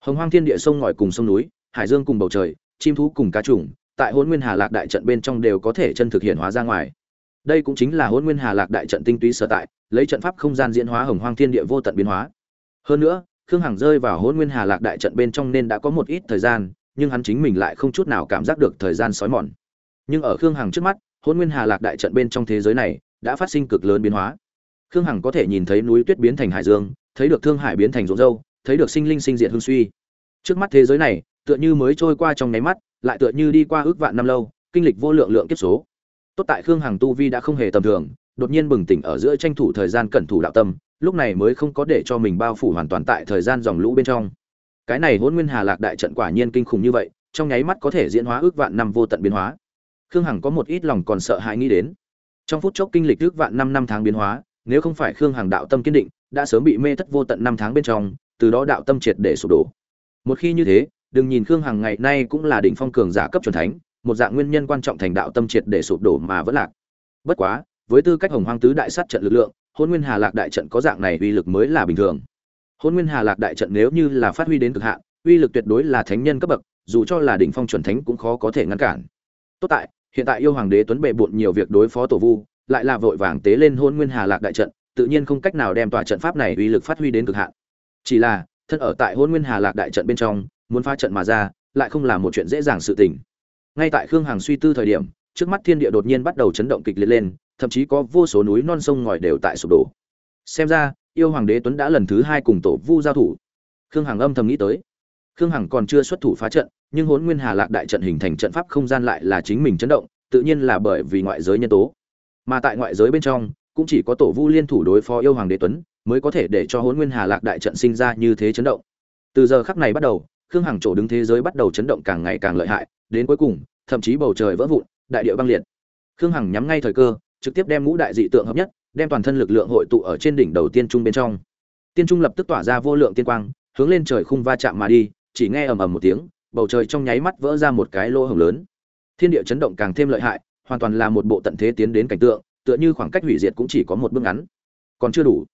Hồng hoang thiên địa sông ngòi cùng sông núi, hải dương cùng bầu trời, chim thú cùng cá trùng, tại hôn nguyên hà lạc đại trận bên trong đều có thể chân thực hiện hóa ra ngoài. Đây cũng chính là hôn nguyên hà lạc đại trận tinh túy sở tại, lấy trận pháp không gian diễn hóa hồng hoang thiên địa vô tận biến hóa. Hơn nữa khương hằng rơi vào hôn nguyên hà lạc đại trận bên trong nên đã có một ít thời gian, nhưng hắn chính mình lại không chút nào cảm giác được thời gian sói mòn. Nhưng ở khương hằng trước mắt hôn nguyên hà lạc đại trận bên trong thế giới này đã phát sinh cực lớn biến hóa. Khương hằng có thể nhìn thấy núi tuyết biến thành hải dương, thấy được thương hải biến thành rộn râu thấy được sinh linh sinh diệt hương suy. Trước mắt thế giới này, tựa như mới trôi qua trong nháy mắt, lại tựa như đi qua ước vạn năm lâu, kinh lịch vô lượng lượng kiếp số. Tốt tại khương hằng tu vi đã không hề tầm thường, đột nhiên bừng tỉnh ở giữa tranh thủ thời gian cẩn thủ đạo tâm lúc này mới không có để cho mình bao phủ hoàn toàn tại thời gian dòng lũ bên trong. Cái này hôn nguyên hà lạc đại trận quả nhiên kinh khủng như vậy, trong nháy mắt có thể diễn hóa ước vạn năm vô tận biến hóa. Khương hằng có một ít lòng còn sợ hãi nghĩ đến. Trong phút chốc kinh lịch ước vạn năm năm tháng biến hóa, nếu không phải khương hằng đạo tâm kiên định, đã sớm bị mê thất vô tận năm tháng bên trong, từ đó đạo tâm triệt để sụp đổ. Một khi như thế, đừng nhìn khương hằng ngày nay cũng là đỉnh phong cường giả cấp chuẩn thánh, một dạng nguyên nhân quan trọng thành đạo tâm triệt để sụp đổ mà vẫn lạc. Bất quá, với tư cách hồng hoang tứ đại sát trận lực lượng hôn nguyên hà lạc đại trận có dạng này uy lực mới là bình thường. Hôn nguyên hà lạc đại trận nếu như là phát huy đến cực hạn, uy lực tuyệt đối là thánh nhân cấp bậc, dù cho là đỉnh phong chuẩn thánh cũng khó có thể ngăn cản. Tốt tại, hiện tại yêu hoàng đế tuấn bệ bộn nhiều việc đối phó tổ vu, lại là vội vàng tế lên hôn nguyên hà lạc đại trận, tự nhiên không cách nào đem tòa trận pháp này uy lực phát huy đến cực hạn. Chỉ là, thân ở tại hôn nguyên hà lạc đại trận bên trong, muốn phá trận mà ra, lại không là một chuyện dễ dàng sự tình. Ngay tại khương hằng suy tư thời điểm, trước mắt thiên địa đột nhiên bắt đầu chấn động kịch liệt lên thậm chí có vô số núi non sông ngòi đều tại sụp đổ. Xem ra, yêu hoàng đế tuấn đã lần thứ hai cùng tổ vu giao thủ. Khương hằng âm thầm nghĩ tới. Khương hằng còn chưa xuất thủ phá trận, nhưng hốn nguyên hà lạc đại trận hình thành trận pháp không gian lại là chính mình chấn động, tự nhiên là bởi vì ngoại giới nhân tố. Mà tại ngoại giới bên trong, cũng chỉ có tổ vu liên thủ đối phó yêu hoàng đế tuấn mới có thể để cho hốn nguyên hà lạc đại trận sinh ra như thế chấn động. Từ giờ khắc này bắt đầu, khương hằng chỗ đứng thế giới bắt đầu chấn động càng ngày càng lợi hại, đến cuối cùng, thậm chí bầu trời vỡ vụn, đại địa băng liệt. Khương hằng nhắm ngay thời cơ trực tiếp đem ngũ đại dị tượng hợp nhất, đem toàn thân lực lượng hội tụ ở trên đỉnh đầu tiên trung bên trong. Tiên trung lập tức tỏa ra vô lượng tiên quang, hướng lên trời khung va chạm mà đi, chỉ nghe ầm ầm một tiếng, bầu trời trong nháy mắt vỡ ra một cái lỗ hổng lớn. Thiên địa chấn động càng thêm lợi hại, hoàn toàn là một bộ tận thế tiến đến cảnh tượng, tựa như khoảng cách hủy diệt cũng chỉ có một bước ngắn. Còn chưa đủ.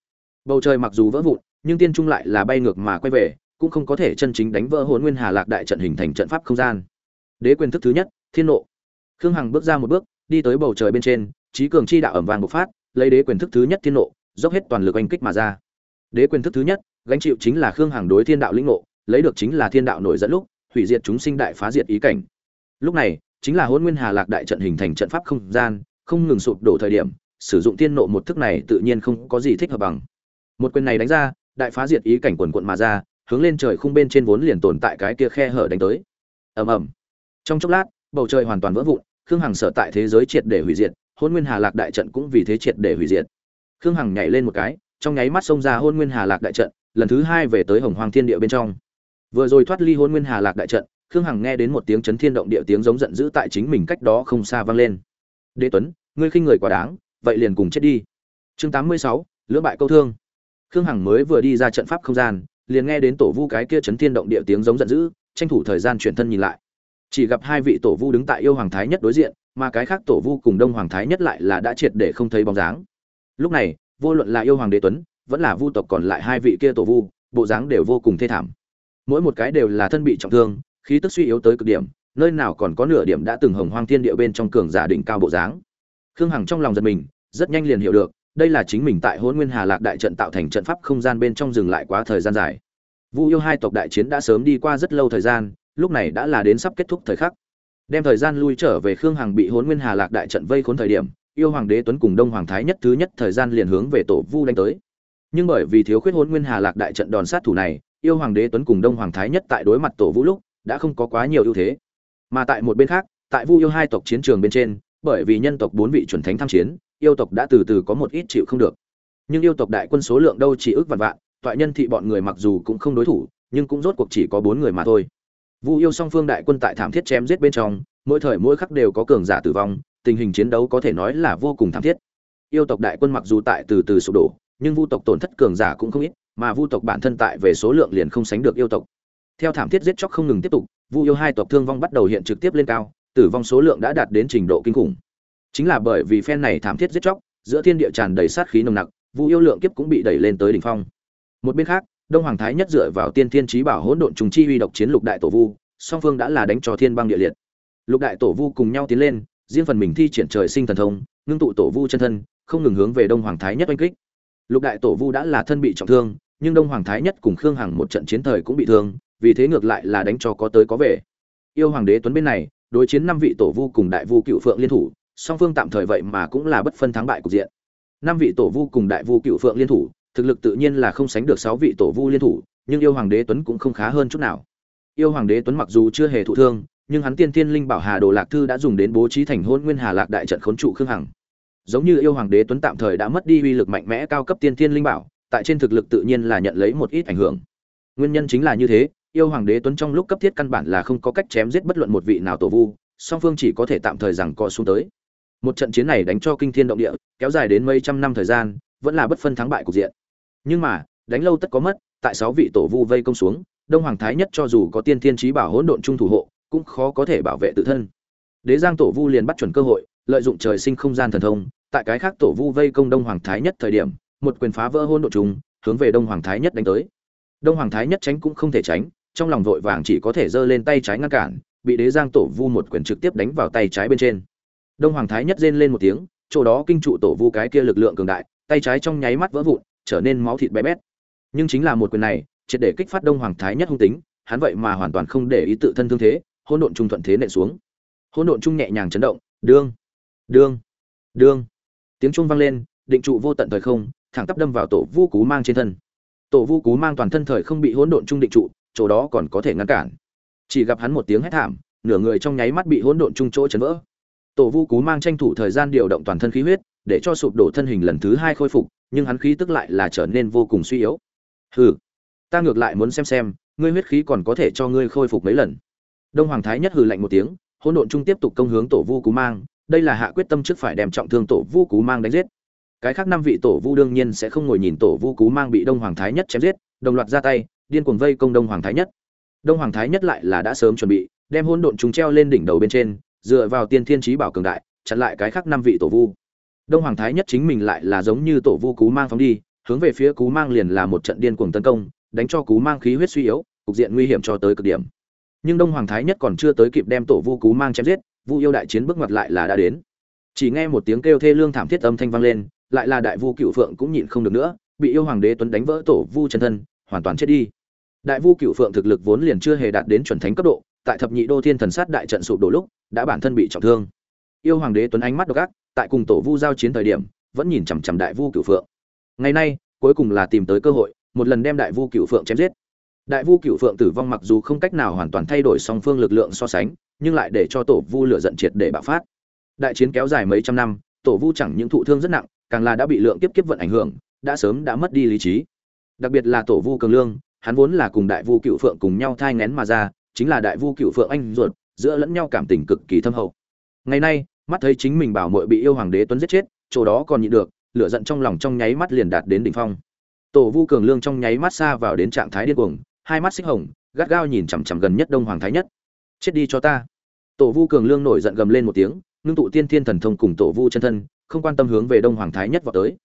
Bầu trời mặc dù vỡ vụn, nhưng tiên trung lại là bay ngược mà quay về, cũng không có thể chân chính đánh vỡ hồn nguyên hà lạc đại trận hình thành trận pháp không gian. Đế quyền thức thứ nhất, thiên nộ. Khương hằng bước ra một bước, đi tới bầu trời bên trên trí cường chi đạo ẩm vàng bộc phát, lấy đế quyền thức thứ nhất thiên nộ, dốc hết toàn lực oanh kích mà ra. Đế quyền thức thứ nhất, gánh chịu chính là khương hàng đối thiên đạo lĩnh nộ lấy được chính là thiên đạo nổi dẫn lúc, hủy diệt chúng sinh đại phá diệt ý cảnh. Lúc này, chính là hôn nguyên hà lạc đại trận hình thành trận pháp không gian, không ngừng sụp đổ thời điểm, sử dụng thiên nộ một thức này tự nhiên không có gì thích hợp bằng. Một quyền này đánh ra, đại phá diệt ý cảnh quần quận mà ra, hướng lên trời khung bên trên vốn liền tồn tại cái kia khe hở đánh tới. Ầm ầm. Trong chốc lát, bầu trời hoàn toàn vỡ vụn, khương hằng sở tại thế giới triệt để hủy diệt hôn nguyên hà lạc đại trận cũng vì thế triệt để hủy diệt. Khương hằng nhảy lên một cái, trong nháy mắt xông ra hôn nguyên hà lạc đại trận, lần thứ hai về tới hồng hoàng thiên địa bên trong. Vừa rồi thoát ly hôn nguyên hà lạc đại trận, khương hằng nghe đến một tiếng chấn thiên động địa tiếng giống giận dữ tại chính mình cách đó không xa vang lên. Đế tuấn, ngươi khinh người quá đáng, vậy liền cùng chết đi. Chương tám mươi sáu, lưỡng bại câu thương. Khương hằng mới vừa đi ra trận pháp không gian, liền nghe đến tổ vu cái kia chấn thiên động địa tiếng giống giận dữ, tranh thủ thời gian chuyển thân nhìn lại. Chỉ gặp hai vị tổ vu đứng tại yêu hoàng thái nhất đối diện mà cái khác tổ vu cùng đông hoàng thái nhất lại là đã triệt để không thấy bóng dáng. Lúc này, vô luận là yêu hoàng đế tuấn, vẫn là vu tộc còn lại hai vị kia tổ vu, bộ dáng đều vô cùng thê thảm. Mỗi một cái đều là thân bị trọng thương, khí tức suy yếu tới cực điểm, nơi nào còn có nửa điểm đã từng hồng hoang thiên địa bên trong cường giả đỉnh cao bộ dáng. Khương hằng trong lòng giật mình, rất nhanh liền hiểu được, đây là chính mình tại hôn nguyên hà lạc đại trận tạo thành trận pháp không gian bên trong dừng lại quá thời gian dài. Vu yêu hai tộc đại chiến đã sớm đi qua rất lâu thời gian, lúc này đã là đến sắp kết thúc thời khắc đem thời gian lui trở về khương hằng bị hôn nguyên hà lạc đại trận vây khốn thời điểm, yêu hoàng đế tuấn cùng đông hoàng thái nhất thứ nhất thời gian liền hướng về tổ vu đánh tới. Nhưng bởi vì thiếu khuyết hôn nguyên hà lạc đại trận đòn sát thủ này, yêu hoàng đế tuấn cùng đông hoàng thái nhất tại đối mặt tổ vũ lúc, đã không có quá nhiều ưu thế. Mà tại một bên khác, tại vu yêu hai tộc chiến trường bên trên, bởi vì nhân tộc bốn vị chuẩn thánh tham chiến, yêu tộc đã từ từ có một ít chịu không được. Nhưng yêu tộc đại quân số lượng đâu chỉ ước vạn vạn, toại nhân thị bọn người mặc dù cũng không đối thủ, nhưng cũng rốt cuộc chỉ có bốn người mà thôi vu yêu song phương đại quân tại thảm thiết chém giết bên trong, mỗi thời mỗi khắc đều có cường giả tử vong, tình hình chiến đấu có thể nói là vô cùng thảm thiết. Yêu tộc đại quân mặc dù tại từ từ sụp đổ, nhưng vu tộc tổn thất cường giả cũng không ít, mà vu tộc bản thân tại về số lượng liền không sánh được yêu tộc. Theo thảm thiết giết chóc không ngừng tiếp tục, vu yêu hai tộc thương vong bắt đầu hiện trực tiếp lên cao, tử vong số lượng đã đạt đến trình độ kinh khủng. Chính là bởi vì phen này thảm thiết giết chóc, giữa thiên địa tràn đầy sát khí nồng nặc, vu yêu lượng kiếp cũng bị đẩy lên tới đỉnh phong. Một bên khác đông hoàng thái nhất dựa vào tiên thiên trí bảo hỗn độn trùng chi uy độc chiến lục đại tổ vu, song phương đã là đánh cho thiên băng địa liệt. Lục đại tổ vu cùng nhau tiến lên, riêng phần mình thi triển trời sinh thần thông, ngưng tụ tổ vu chân thân, không ngừng hướng về đông hoàng thái nhất oanh kích. Lục đại tổ vu đã là thân bị trọng thương, nhưng đông hoàng thái nhất cùng khương hằng một trận chiến thời cũng bị thương, vì thế ngược lại là đánh cho có tới có về. Yêu hoàng đế tuấn bên này, đối chiến năm vị tổ vu cùng đại vu cựu phượng liên thủ, song phương tạm thời vậy mà cũng là bất phân thắng bại cục diện. Năm vị tổ vu cùng đại vu cựu phượng liên thủ thực lực tự nhiên là không sánh được sáu vị tổ vu liên thủ, nhưng yêu hoàng đế tuấn cũng không khá hơn chút nào. Yêu hoàng đế tuấn mặc dù chưa hề thụ thương, nhưng hắn tiên tiên linh bảo hà đồ lạc thư đã dùng đến bố trí thành hôn nguyên hà lạc đại trận khốn trụ khương hằng. Giống như yêu hoàng đế tuấn tạm thời đã mất đi uy lực mạnh mẽ cao cấp tiên tiên linh bảo, tại trên thực lực tự nhiên là nhận lấy một ít ảnh hưởng. Nguyên nhân chính là như thế, yêu hoàng đế tuấn trong lúc cấp thiết căn bản là không có cách chém giết bất luận một vị nào tổ vu, song phương chỉ có thể tạm thời rằng co xuống tới. Một trận chiến này đánh cho kinh thiên động địa, kéo dài đến mấy trăm năm thời gian vẫn là bất phân thắng bại cục diện. Nhưng mà, đánh lâu tất có mất, tại sáu vị tổ vu vây công xuống, đông hoàng thái nhất cho dù có tiên thiên trí bảo hỗn độn trung thủ hộ, cũng khó có thể bảo vệ tự thân. Đế giang tổ vu liền bắt chuẩn cơ hội, lợi dụng trời sinh không gian thần thông, tại cái khác tổ vu vây công đông hoàng thái nhất thời điểm, một quyền phá vỡ hỗn độn trùng hướng về đông hoàng thái nhất đánh tới. Đông hoàng thái nhất tránh cũng không thể tránh, trong lòng vội vàng chỉ có thể giơ lên tay trái ngăn cản, bị đế giang tổ vu một quyền trực tiếp đánh vào tay trái bên trên. Đông hoàng thái nhất rên lên một tiếng, chỗ đó kinh trụ tổ vu cái kia lực lượng cường đại tay trái trong nháy mắt vỡ vụn, trở nên máu thịt bé bét. Nhưng chính là một quyền này, triệt để kích phát đông hoàng thái nhất hung tính, hắn vậy mà hoàn toàn không để ý tự thân thương thế, hỗn độn trung thuận thế nện xuống. Hỗn độn trung nhẹ nhàng chấn động, đương đương đương. Tiếng trung vang lên, định trụ vô tận thời không, thẳng tắp đâm vào tổ vu cú mang trên thân. Tổ vu cú mang toàn thân thời không bị hỗn độn trung định trụ, chỗ đó còn có thể ngăn cản. Chỉ gặp hắn một tiếng hét thảm, nửa người trong nháy mắt bị hỗn độn trung chỗ chấn vỡ tổ vu cú mang tranh thủ thời gian điều động toàn thân khí huyết, để cho sụp đổ thân hình lần thứ hai khôi phục, nhưng hắn khí tức lại là trở nên vô cùng suy yếu. Hừ, ta ngược lại muốn xem xem, ngươi huyết khí còn có thể cho ngươi khôi phục mấy lần. Đông hoàng thái nhất hừ lạnh một tiếng, hỗn độn trung tiếp tục công hướng tổ vu cú mang, đây là hạ quyết tâm trước phải đem trọng thương tổ vu cú mang đánh giết. Cái khác năm vị tổ vu đương nhiên sẽ không ngồi nhìn tổ vu cú mang bị đông hoàng thái nhất chém giết, đồng loạt ra tay, điên cuồng vây công đông hoàng thái nhất. Đông hoàng thái nhất lại là đã sớm chuẩn bị, đem hỗn độn chúng treo lên đỉnh đầu bên trên dựa vào tiên thiên trí bảo cường đại, chặn lại cái khác năm vị tổ vu. Đông hoàng thái nhất chính mình lại là giống như tổ vu cú mang phóng đi, hướng về phía cú mang liền là một trận điên cuồng tấn công, đánh cho cú mang khí huyết suy yếu, cục diện nguy hiểm cho tới cực điểm. Nhưng đông hoàng thái nhất còn chưa tới kịp đem tổ vu cú mang chém giết, vu yêu đại chiến bước ngoặt lại là đã đến. Chỉ nghe một tiếng kêu thê lương thảm thiết âm thanh vang lên, lại là đại vu cựu phượng cũng nhịn không được nữa, bị yêu hoàng đế tuấn đánh vỡ tổ vu chân thân, hoàn toàn chết đi. Đại vu cựu phượng thực lực vốn liền chưa hề đạt đến chuẩn thánh cấp độ, tại thập nhị đô thiên thần sát đại trận sụp đổ lúc đã bản thân bị trọng thương. Yêu hoàng đế tuấn ánh mắt độc ác, tại cùng tổ vu giao chiến thời điểm, vẫn nhìn chằm chằm đại vu cửu phượng. Ngày nay, cuối cùng là tìm tới cơ hội, một lần đem đại vu cửu phượng chém giết. Đại vu cửu phượng tử vong mặc dù không cách nào hoàn toàn thay đổi song phương lực lượng so sánh, nhưng lại để cho tổ vu lửa giận triệt để bạo phát. Đại chiến kéo dài mấy trăm năm, tổ vu chẳng những thụ thương rất nặng, càng là đã bị lượng kiếp kiếp vận ảnh hưởng, đã sớm đã mất đi lý trí. Đặc biệt là tổ vu cường lương, hắn vốn là cùng đại vu cựu phượng cùng nhau thai ngén mà ra, chính là đại vu cựu phượng anh ruột giữa lẫn nhau cảm tình cực kỳ thâm hậu. Ngày nay, mắt thấy chính mình bảo muội bị yêu hoàng đế tuấn giết chết, chỗ đó còn nhịn được, lửa giận trong lòng trong nháy mắt liền đạt đến đỉnh phong. Tổ vu cường lương trong nháy mắt xa vào đến trạng thái điên cuồng, hai mắt xích hồng, gắt gao nhìn chằm chằm gần nhất đông hoàng thái nhất. Chết đi cho ta. Tổ vu cường lương nổi giận gầm lên một tiếng, ngưng tụ tiên thiên thần thông cùng tổ vu chân thân, không quan tâm hướng về đông hoàng thái nhất vào tới.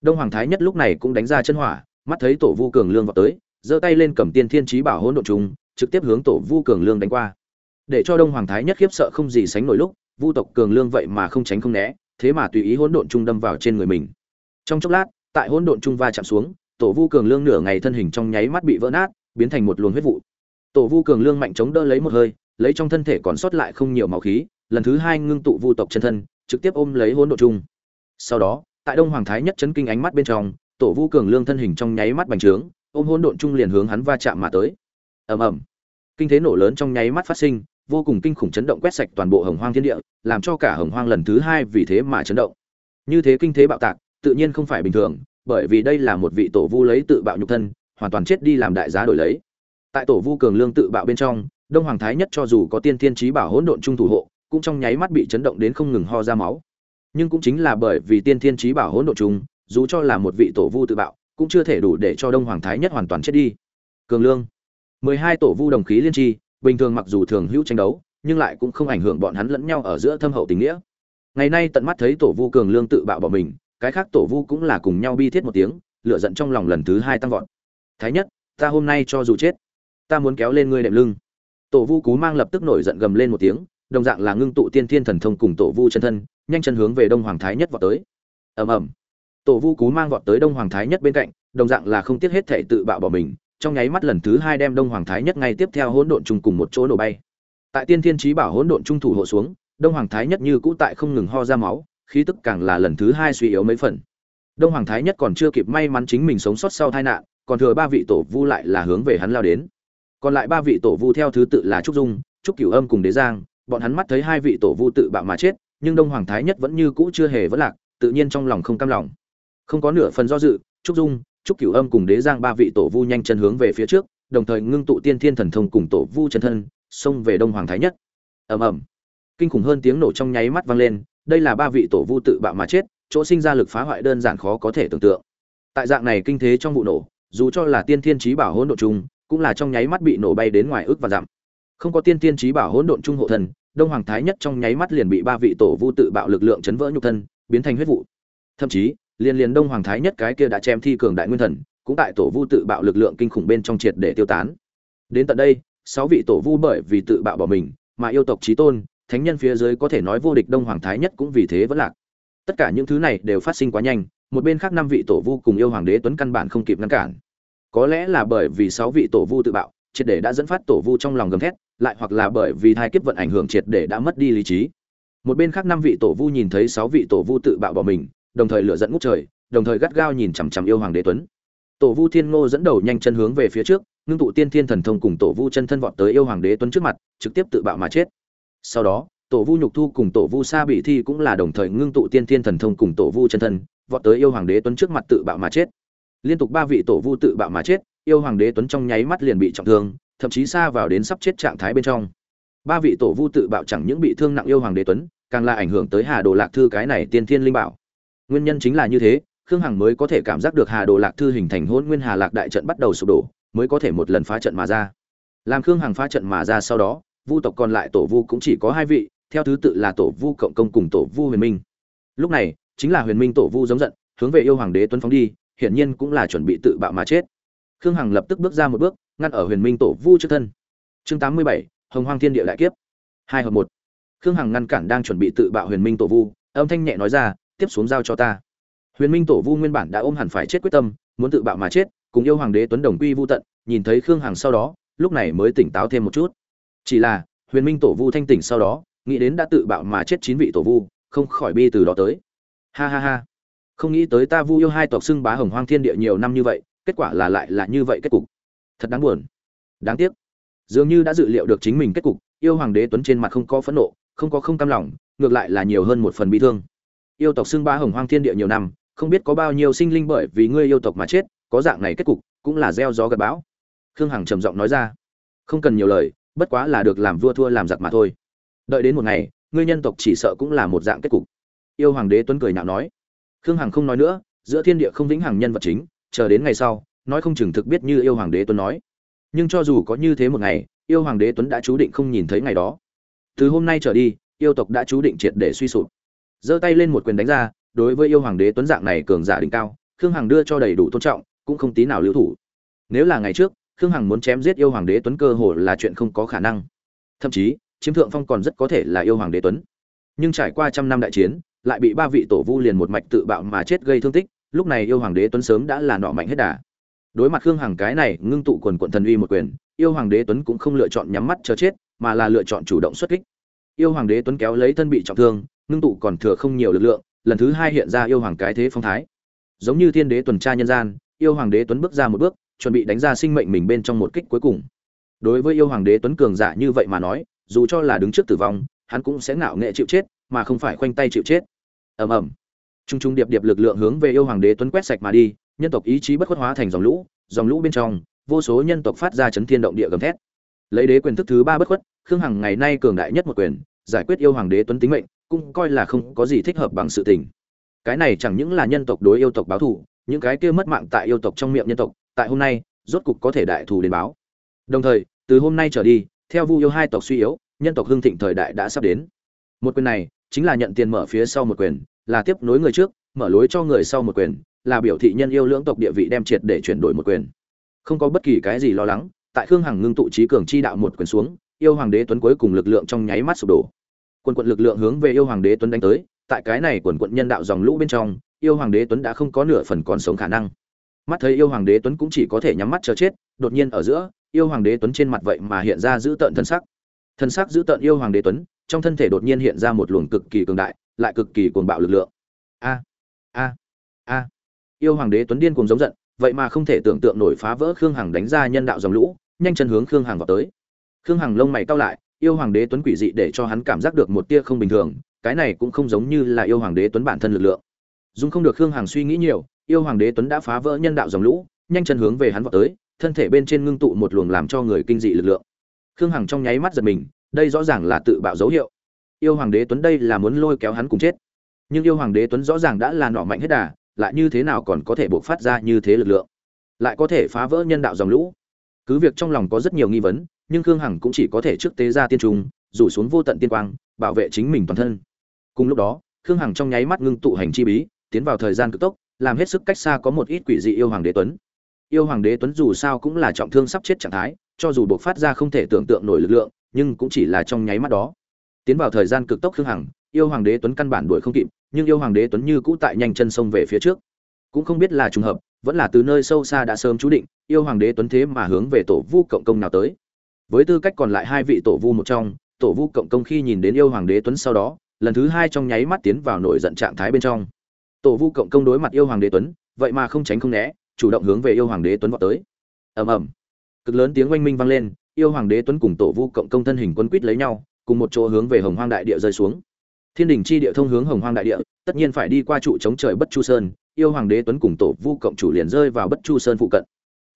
Đông hoàng thái nhất lúc này cũng đánh ra chân hỏa, mắt thấy tổ vu cường lương vào tới, giơ tay lên cầm tiên thiên trí bảo hỗn độn trùng, trực tiếp hướng tổ vu cường lương đánh qua để cho đông hoàng thái nhất khiếp sợ không gì sánh nổi lúc, vu tộc cường lương vậy mà không tránh không né, thế mà tùy ý hỗn độn trung đâm vào trên người mình. Trong chốc lát, tại hỗn độn trung va chạm xuống, tổ vu cường lương nửa ngày thân hình trong nháy mắt bị vỡ nát, biến thành một luồng huyết vụ. Tổ vu cường lương mạnh chống đỡ lấy một hơi, lấy trong thân thể còn sót lại không nhiều máu khí, lần thứ hai ngưng tụ vu tộc chân thân, trực tiếp ôm lấy hỗn độn trung. Sau đó, tại đông hoàng thái nhất chấn kinh ánh mắt bên trong, tổ vu cường lương thân hình trong nháy mắt bành trướng, ôm hỗn độn trung liền hướng hắn va chạm mà tới. Ầm ầm. Kinh thế nổ lớn trong nháy mắt phát sinh vô cùng kinh khủng chấn động quét sạch toàn bộ hồng hoang thiên địa, làm cho cả hồng hoang lần thứ hai vì thế mà chấn động. Như thế kinh thế bạo tạc, tự nhiên không phải bình thường, bởi vì đây là một vị tổ vu lấy tự bạo nhục thân, hoàn toàn chết đi làm đại giá đổi lấy. Tại tổ vu cường lương tự bạo bên trong, đông hoàng thái nhất cho dù có tiên thiên trí bảo hỗn độn trung thủ hộ, cũng trong nháy mắt bị chấn động đến không ngừng ho ra máu. Nhưng cũng chính là bởi vì tiên thiên trí bảo hỗn độn trung, dù cho là một vị tổ vu tự bạo, cũng chưa thể đủ để cho đông hoàng thái nhất hoàn toàn chết đi. Cường lương. Mười hai tổ vu đồng khí liên tri bình thường mặc dù thường hữu tranh đấu, nhưng lại cũng không ảnh hưởng bọn hắn lẫn nhau ở giữa thâm hậu tình nghĩa. Ngày nay tận mắt thấy tổ vu cường lương tự bạo bỏ mình, cái khác tổ vu cũng là cùng nhau bi thiết một tiếng, lửa giận trong lòng lần thứ hai tăng vọt. Thái nhất, ta hôm nay cho dù chết, ta muốn kéo lên ngươi đệm lưng. Tổ vu cú mang lập tức nổi giận gầm lên một tiếng, đồng dạng là ngưng tụ tiên thiên thần thông cùng tổ vu chân thân, nhanh chân hướng về đông hoàng thái nhất vọt tới. Ầm ầm. Tổ vu cú mang vọt tới đông hoàng thái nhất bên cạnh, đồng dạng là không tiếc hết thể tự bạo bỏ mình trong nháy mắt lần thứ hai đem đông hoàng thái nhất ngay tiếp theo hỗn độn chung cùng một chỗ nổ bay. Tại tiên thiên trí bảo hỗn độn trung thủ hộ xuống, đông hoàng thái nhất như cũ tại không ngừng ho ra máu, khí tức càng là lần thứ hai suy yếu mấy phần. Đông hoàng thái nhất còn chưa kịp may mắn chính mình sống sót sau tai nạn, còn thừa ba vị tổ vu lại là hướng về hắn lao đến. Còn lại ba vị tổ vu theo thứ tự là trúc dung, trúc cửu âm cùng đế giang, bọn hắn mắt thấy hai vị tổ vu tự bạo mà chết, nhưng đông hoàng thái nhất vẫn như cũ chưa hề vỡ lạc, tự nhiên trong lòng không cam lòng. Không có nửa phần do dự, trúc dung trúc cửu âm cùng đế giang ba vị tổ vu nhanh chân hướng về phía trước, đồng thời ngưng tụ tiên thiên thần thông cùng tổ vu chân thân, xông về đông hoàng thái nhất. Ầm ầm. Kinh khủng hơn tiếng nổ trong nháy mắt vang lên, đây là ba vị tổ vu tự bạo mà chết, chỗ sinh ra lực phá hoại đơn giản khó có thể tưởng tượng. Tại dạng này kinh thế trong vụ nổ, dù cho là tiên thiên trí bảo hỗn độn chung, cũng là trong nháy mắt bị nổ bay đến ngoài ước và dặm. Không có tiên thiên trí bảo hỗn độn chung hộ thần, đông hoàng thái nhất trong nháy mắt liền bị ba vị tổ vu tự bạo lực lượng chấn vỡ nhục thân, biến thành huyết vụ. Thậm chí liền liền đông hoàng thái nhất cái kia đã chém thi cường đại nguyên thần, cũng tại tổ vu tự bạo lực lượng kinh khủng bên trong triệt để tiêu tán. Đến tận đây, sáu vị tổ vu bởi vì tự bạo bỏ mình, mà yêu tộc trí tôn, thánh nhân phía dưới có thể nói vô địch đông hoàng thái nhất cũng vì thế vẫn lạc. Tất cả những thứ này đều phát sinh quá nhanh, một bên khác năm vị tổ vu cùng yêu hoàng đế tuấn căn bản không kịp ngăn cản. Có lẽ là bởi vì sáu vị tổ vu tự bạo, triệt để đã dẫn phát tổ vu trong lòng gầm thét, lại hoặc là bởi vì thai kiếp vận ảnh hưởng triệt để đã mất đi lý trí. Một bên khác năm vị tổ vu nhìn thấy sáu vị tổ vu tự bạo bỏ mình đồng thời lửa dẫn ngút trời, đồng thời gắt gao nhìn chằm chằm yêu hoàng đế tuấn. Tổ vu thiên ngô dẫn đầu nhanh chân hướng về phía trước, ngưng tụ tiên thiên thần thông cùng tổ vu chân thân vọt tới yêu hoàng đế tuấn trước mặt, trực tiếp tự bạo mà chết. Sau đó, tổ vu nhục thu cùng tổ vu sa bị thi cũng là đồng thời ngưng tụ tiên thiên thần thông cùng tổ vu chân thân, vọt tới yêu hoàng đế tuấn trước mặt tự bạo mà chết. Liên tục ba vị tổ vu tự bạo mà chết, yêu hoàng đế tuấn trong nháy mắt liền bị trọng thương, thậm chí xa vào đến sắp chết trạng thái bên trong. Ba vị tổ vu tự bạo chẳng những bị thương nặng yêu hoàng đế tuấn, càng là ảnh hưởng tới hà đồ lạc thư cái này tiên thiên linh bảo nguyên nhân chính là như thế, khương hằng mới có thể cảm giác được hà đồ lạc thư hình thành hôn nguyên hà lạc đại trận bắt đầu sụp đổ, mới có thể một lần phá trận mà ra. Làm khương hằng phá trận mà ra sau đó, vu tộc còn lại tổ vu cũng chỉ có hai vị, theo thứ tự là tổ vu cộng công cùng tổ vu huyền minh. Lúc này, chính là huyền minh tổ vu giống giận, hướng về yêu hoàng đế tuấn phóng đi, hiển nhiên cũng là chuẩn bị tự bạo mà chết. Khương hằng lập tức bước ra một bước, ngăn ở huyền minh tổ vu trước thân. Chương tám mươi bảy, hồng hoang thiên địa đại kiếp. Hai hợp một. Khương hằng ngăn cản đang chuẩn bị tự bạo huyền minh tổ vu, âm thanh nhẹ nói ra tiếp xuống giao cho ta. Huyền minh tổ vu nguyên bản đã ôm hẳn phải chết quyết tâm, muốn tự bạo mà chết, cùng yêu hoàng đế tuấn đồng quy vu tận, nhìn thấy khương hằng sau đó, lúc này mới tỉnh táo thêm một chút. Chỉ là, huyền minh tổ vu thanh tỉnh sau đó, nghĩ đến đã tự bạo mà chết chín vị tổ vu, không khỏi bi từ đó tới. Ha ha ha. Không nghĩ tới ta vu yêu hai tộc xưng bá hồng hoang thiên địa nhiều năm như vậy, kết quả là lại là như vậy kết cục. Thật đáng buồn. Đáng tiếc. Dường như đã dự liệu được chính mình kết cục, yêu hoàng đế tuấn trên mặt không có phẫn nộ, không có không cam lòng, ngược lại là nhiều hơn một phần bi thương yêu tộc xưng ba hồng hoang thiên địa nhiều năm, không biết có bao nhiêu sinh linh bởi vì ngươi yêu tộc mà chết, có dạng này kết cục, cũng là gieo gió gật bão. Khương hằng trầm giọng nói ra. Không cần nhiều lời, bất quá là được làm vua thua làm giặc mà thôi. Đợi đến một ngày, ngươi nhân tộc chỉ sợ cũng là một dạng kết cục. Yêu hoàng đế tuấn cười nhạo nói. Khương hằng không nói nữa, giữa thiên địa không vĩnh hằng nhân vật chính, chờ đến ngày sau, nói không chừng thực biết như yêu hoàng đế tuấn nói. Nhưng cho dù có như thế một ngày, yêu hoàng đế tuấn đã chú định không nhìn thấy ngày đó. Từ hôm nay trở đi, yêu tộc đã chú định triệt để suy sụp giơ tay lên một quyền đánh ra, đối với yêu hoàng đế tuấn dạng này cường giả đỉnh cao, khương hằng đưa cho đầy đủ tôn trọng, cũng không tí nào lưu thủ. Nếu là ngày trước, khương hằng muốn chém giết yêu hoàng đế tuấn cơ hồ là chuyện không có khả năng. Thậm chí, chiếm thượng phong còn rất có thể là yêu hoàng đế tuấn. Nhưng trải qua trăm năm đại chiến, lại bị ba vị tổ vu liền một mạch tự bạo mà chết gây thương tích, lúc này yêu hoàng đế tuấn sớm đã là nọ mạnh hết đà. Đối mặt khương hằng cái này ngưng tụ quần quận thần uy một quyền, yêu hoàng đế tuấn cũng không lựa chọn nhắm mắt chờ chết, mà là lựa chọn chủ động xuất kích. Yêu hoàng đế tuấn kéo lấy thân bị trọng thương ngưng tụ còn thừa không nhiều lực lượng, lần thứ hai hiện ra yêu hoàng cái thế phong thái. Giống như thiên đế tuần tra nhân gian, yêu hoàng đế tuấn bước ra một bước, chuẩn bị đánh ra sinh mệnh mình bên trong một kích cuối cùng. Đối với yêu hoàng đế tuấn cường giả như vậy mà nói, dù cho là đứng trước tử vong, hắn cũng sẽ ngạo nghệ chịu chết, mà không phải khoanh tay chịu chết. Ầm ầm. Trung trung điệp điệp lực lượng hướng về yêu hoàng đế tuấn quét sạch mà đi, nhân tộc ý chí bất khuất hóa thành dòng lũ dòng lũ bên trong, vô số nhân tộc phát ra chấn thiên động địa gầm thét. Lấy đế quyền thức thứ ba bất khuất, khương hằng ngày nay cường đại nhất một quyền, giải quyết yêu hoàng đế tuấn tính mệnh cũng coi là không có gì thích hợp bằng sự tình. Cái này chẳng những là nhân tộc đối yêu tộc báo thù, những cái kia mất mạng tại yêu tộc trong miệng nhân tộc, tại hôm nay, rốt cục có thể đại thù đến báo. Đồng thời, từ hôm nay trở đi, theo vu yêu hai tộc suy yếu, nhân tộc hưng thịnh thời đại đã sắp đến. Một quyền này, chính là nhận tiền mở phía sau một quyền, là tiếp nối người trước, mở lối cho người sau một quyền, là biểu thị nhân yêu lưỡng tộc địa vị đem triệt để chuyển đổi một quyền. Không có bất kỳ cái gì lo lắng, tại khương hằng ngưng tụ trí cường chi đạo một quyền xuống, yêu hoàng đế tuấn cuối cùng lực lượng trong nháy mắt sụp đổ quân quận lực lượng hướng về yêu hoàng đế tuấn đánh tới, tại cái này quần quận nhân đạo dòng lũ bên trong, yêu hoàng đế tuấn đã không có nửa phần còn sống khả năng. Mắt thấy yêu hoàng đế tuấn cũng chỉ có thể nhắm mắt chờ chết, đột nhiên ở giữa, yêu hoàng đế tuấn trên mặt vậy mà hiện ra giữ tợn thân sắc. Thân sắc giữ tợn yêu hoàng đế tuấn, trong thân thể đột nhiên hiện ra một luồng cực kỳ cường đại, lại cực kỳ cuồng bạo lực lượng. A a a. Yêu hoàng đế tuấn điên cuồng giống giận, vậy mà không thể tưởng tượng nổi phá vỡ khương hằng đánh ra nhân đạo dòng lũ, nhanh chân hướng khương hằng vào tới. Khương hằng lông mày cau lại yêu hoàng đế tuấn quỷ dị để cho hắn cảm giác được một tia không bình thường, cái này cũng không giống như là yêu hoàng đế tuấn bản thân lực lượng. Dung không được khương hằng suy nghĩ nhiều, yêu hoàng đế tuấn đã phá vỡ nhân đạo dòng lũ, nhanh chân hướng về hắn vào tới, thân thể bên trên ngưng tụ một luồng làm cho người kinh dị lực lượng. Khương hằng trong nháy mắt giật mình, đây rõ ràng là tự bạo dấu hiệu. Yêu hoàng đế tuấn đây là muốn lôi kéo hắn cùng chết. Nhưng yêu hoàng đế tuấn rõ ràng đã là nọ mạnh hết đà, lại như thế nào còn có thể bộc phát ra như thế lực lượng? Lại có thể phá vỡ nhân đạo dòng lũ? Cứ việc trong lòng có rất nhiều nghi vấn nhưng khương hằng cũng chỉ có thể trước tế ra tiên trung, rủ xuống vô tận tiên quang, bảo vệ chính mình toàn thân. Cùng lúc đó, khương hằng trong nháy mắt ngưng tụ hành chi bí, tiến vào thời gian cực tốc, làm hết sức cách xa có một ít quỷ dị yêu hoàng đế tuấn. Yêu hoàng đế tuấn dù sao cũng là trọng thương sắp chết trạng thái, cho dù buộc phát ra không thể tưởng tượng nổi lực lượng, nhưng cũng chỉ là trong nháy mắt đó. Tiến vào thời gian cực tốc khương hằng, yêu hoàng đế tuấn căn bản đuổi không kịp, nhưng yêu hoàng đế tuấn như cũ tại nhanh chân sông về phía trước. Cũng không biết là trùng hợp, vẫn là từ nơi sâu xa đã sớm chú định, yêu hoàng đế tuấn thế mà hướng về tổ vu cộng công nào tới với tư cách còn lại hai vị tổ vu một trong, tổ vu cộng công khi nhìn đến yêu hoàng đế tuấn sau đó, lần thứ hai trong nháy mắt tiến vào nổi giận trạng thái bên trong. Tổ vu cộng công đối mặt yêu hoàng đế tuấn, vậy mà không tránh không né, chủ động hướng về yêu hoàng đế tuấn vọt tới. Ầm ầm. Cực lớn tiếng oanh minh vang lên, yêu hoàng đế tuấn cùng tổ vu cộng công thân hình quân quýt lấy nhau, cùng một chỗ hướng về hồng hoang đại địa rơi xuống. Thiên đình chi địa thông hướng hồng hoang đại địa, tất nhiên phải đi qua trụ chống trời bất chu sơn, yêu hoàng đế tuấn cùng tổ vu cộng chủ liền rơi vào bất chu sơn phụ cận.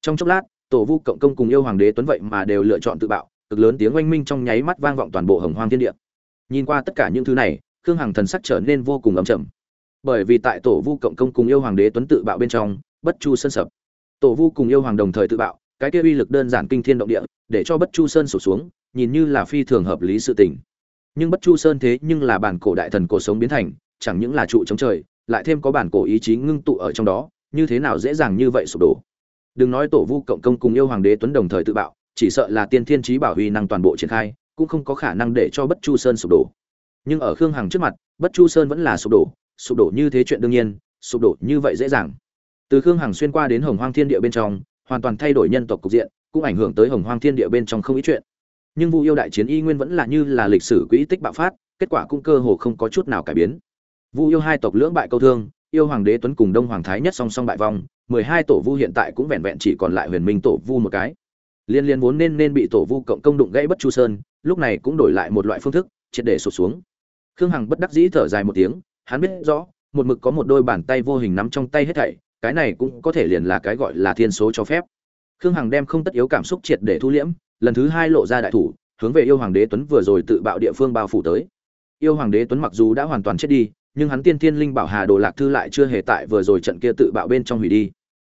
Trong chốc lát tổ vu cộng công cùng yêu hoàng đế tuấn vậy mà đều lựa chọn tự bạo, cực lớn tiếng oanh minh trong nháy mắt vang vọng toàn bộ hồng hoang thiên địa. Nhìn qua tất cả những thứ này, khương hằng thần sắc trở nên vô cùng ấm chầm bởi vì tại tổ vu cộng công cùng yêu hoàng đế tuấn tự bạo bên trong, bất chu sơn sập. Tổ vu cùng yêu hoàng đồng thời tự bạo, cái kia uy lực đơn giản kinh thiên động địa, để cho bất chu sơn sụp xuống, nhìn như là phi thường hợp lý sự tình. Nhưng bất chu sơn thế nhưng là bản cổ đại thần cổ sống biến thành, chẳng những là trụ chống trời, lại thêm có bản cổ ý chí ngưng tụ ở trong đó, như thế nào dễ dàng như vậy sụp đổ đừng nói tổ vu cộng công cùng yêu hoàng đế tuấn đồng thời tự bạo, chỉ sợ là tiên thiên trí bảo huy năng toàn bộ triển khai, cũng không có khả năng để cho bất chu sơn sụp đổ. Nhưng ở khương hằng trước mặt, bất chu sơn vẫn là sụp đổ sụp đổ như thế chuyện đương nhiên, sụp đổ như vậy dễ dàng. Từ khương hằng xuyên qua đến hồng hoang thiên địa bên trong, hoàn toàn thay đổi nhân tộc cục diện, cũng ảnh hưởng tới hồng hoang thiên địa bên trong không ít chuyện. Nhưng vu yêu đại chiến y nguyên vẫn là như là lịch sử quỹ tích bạo phát, kết quả cũng cơ hồ không có chút nào cải biến. Vu yêu hai tộc lưỡng bại câu thương, yêu hoàng đế tuấn cùng đông hoàng thái nhất song song bại vong mười hai tổ vu hiện tại cũng vẹn vẹn chỉ còn lại huyền minh tổ vu một cái. Liên liên vốn nên nên bị tổ vu cộng công đụng gãy bất chu sơn, lúc này cũng đổi lại một loại phương thức, triệt để sụt xuống. Khương hằng bất đắc dĩ thở dài một tiếng, hắn biết rõ, một mực có một đôi bàn tay vô hình nắm trong tay hết thảy, cái này cũng có thể liền là cái gọi là thiên số cho phép. Khương hằng đem không tất yếu cảm xúc triệt để thu liễm, lần thứ hai lộ ra đại thủ, hướng về yêu hoàng đế tuấn vừa rồi tự bạo địa phương bao phủ tới. Yêu hoàng đế tuấn mặc dù đã hoàn toàn chết đi nhưng hắn tiên tiên linh bảo hà đồ lạc thư lại chưa hề tại vừa rồi trận kia tự bạo bên trong hủy đi.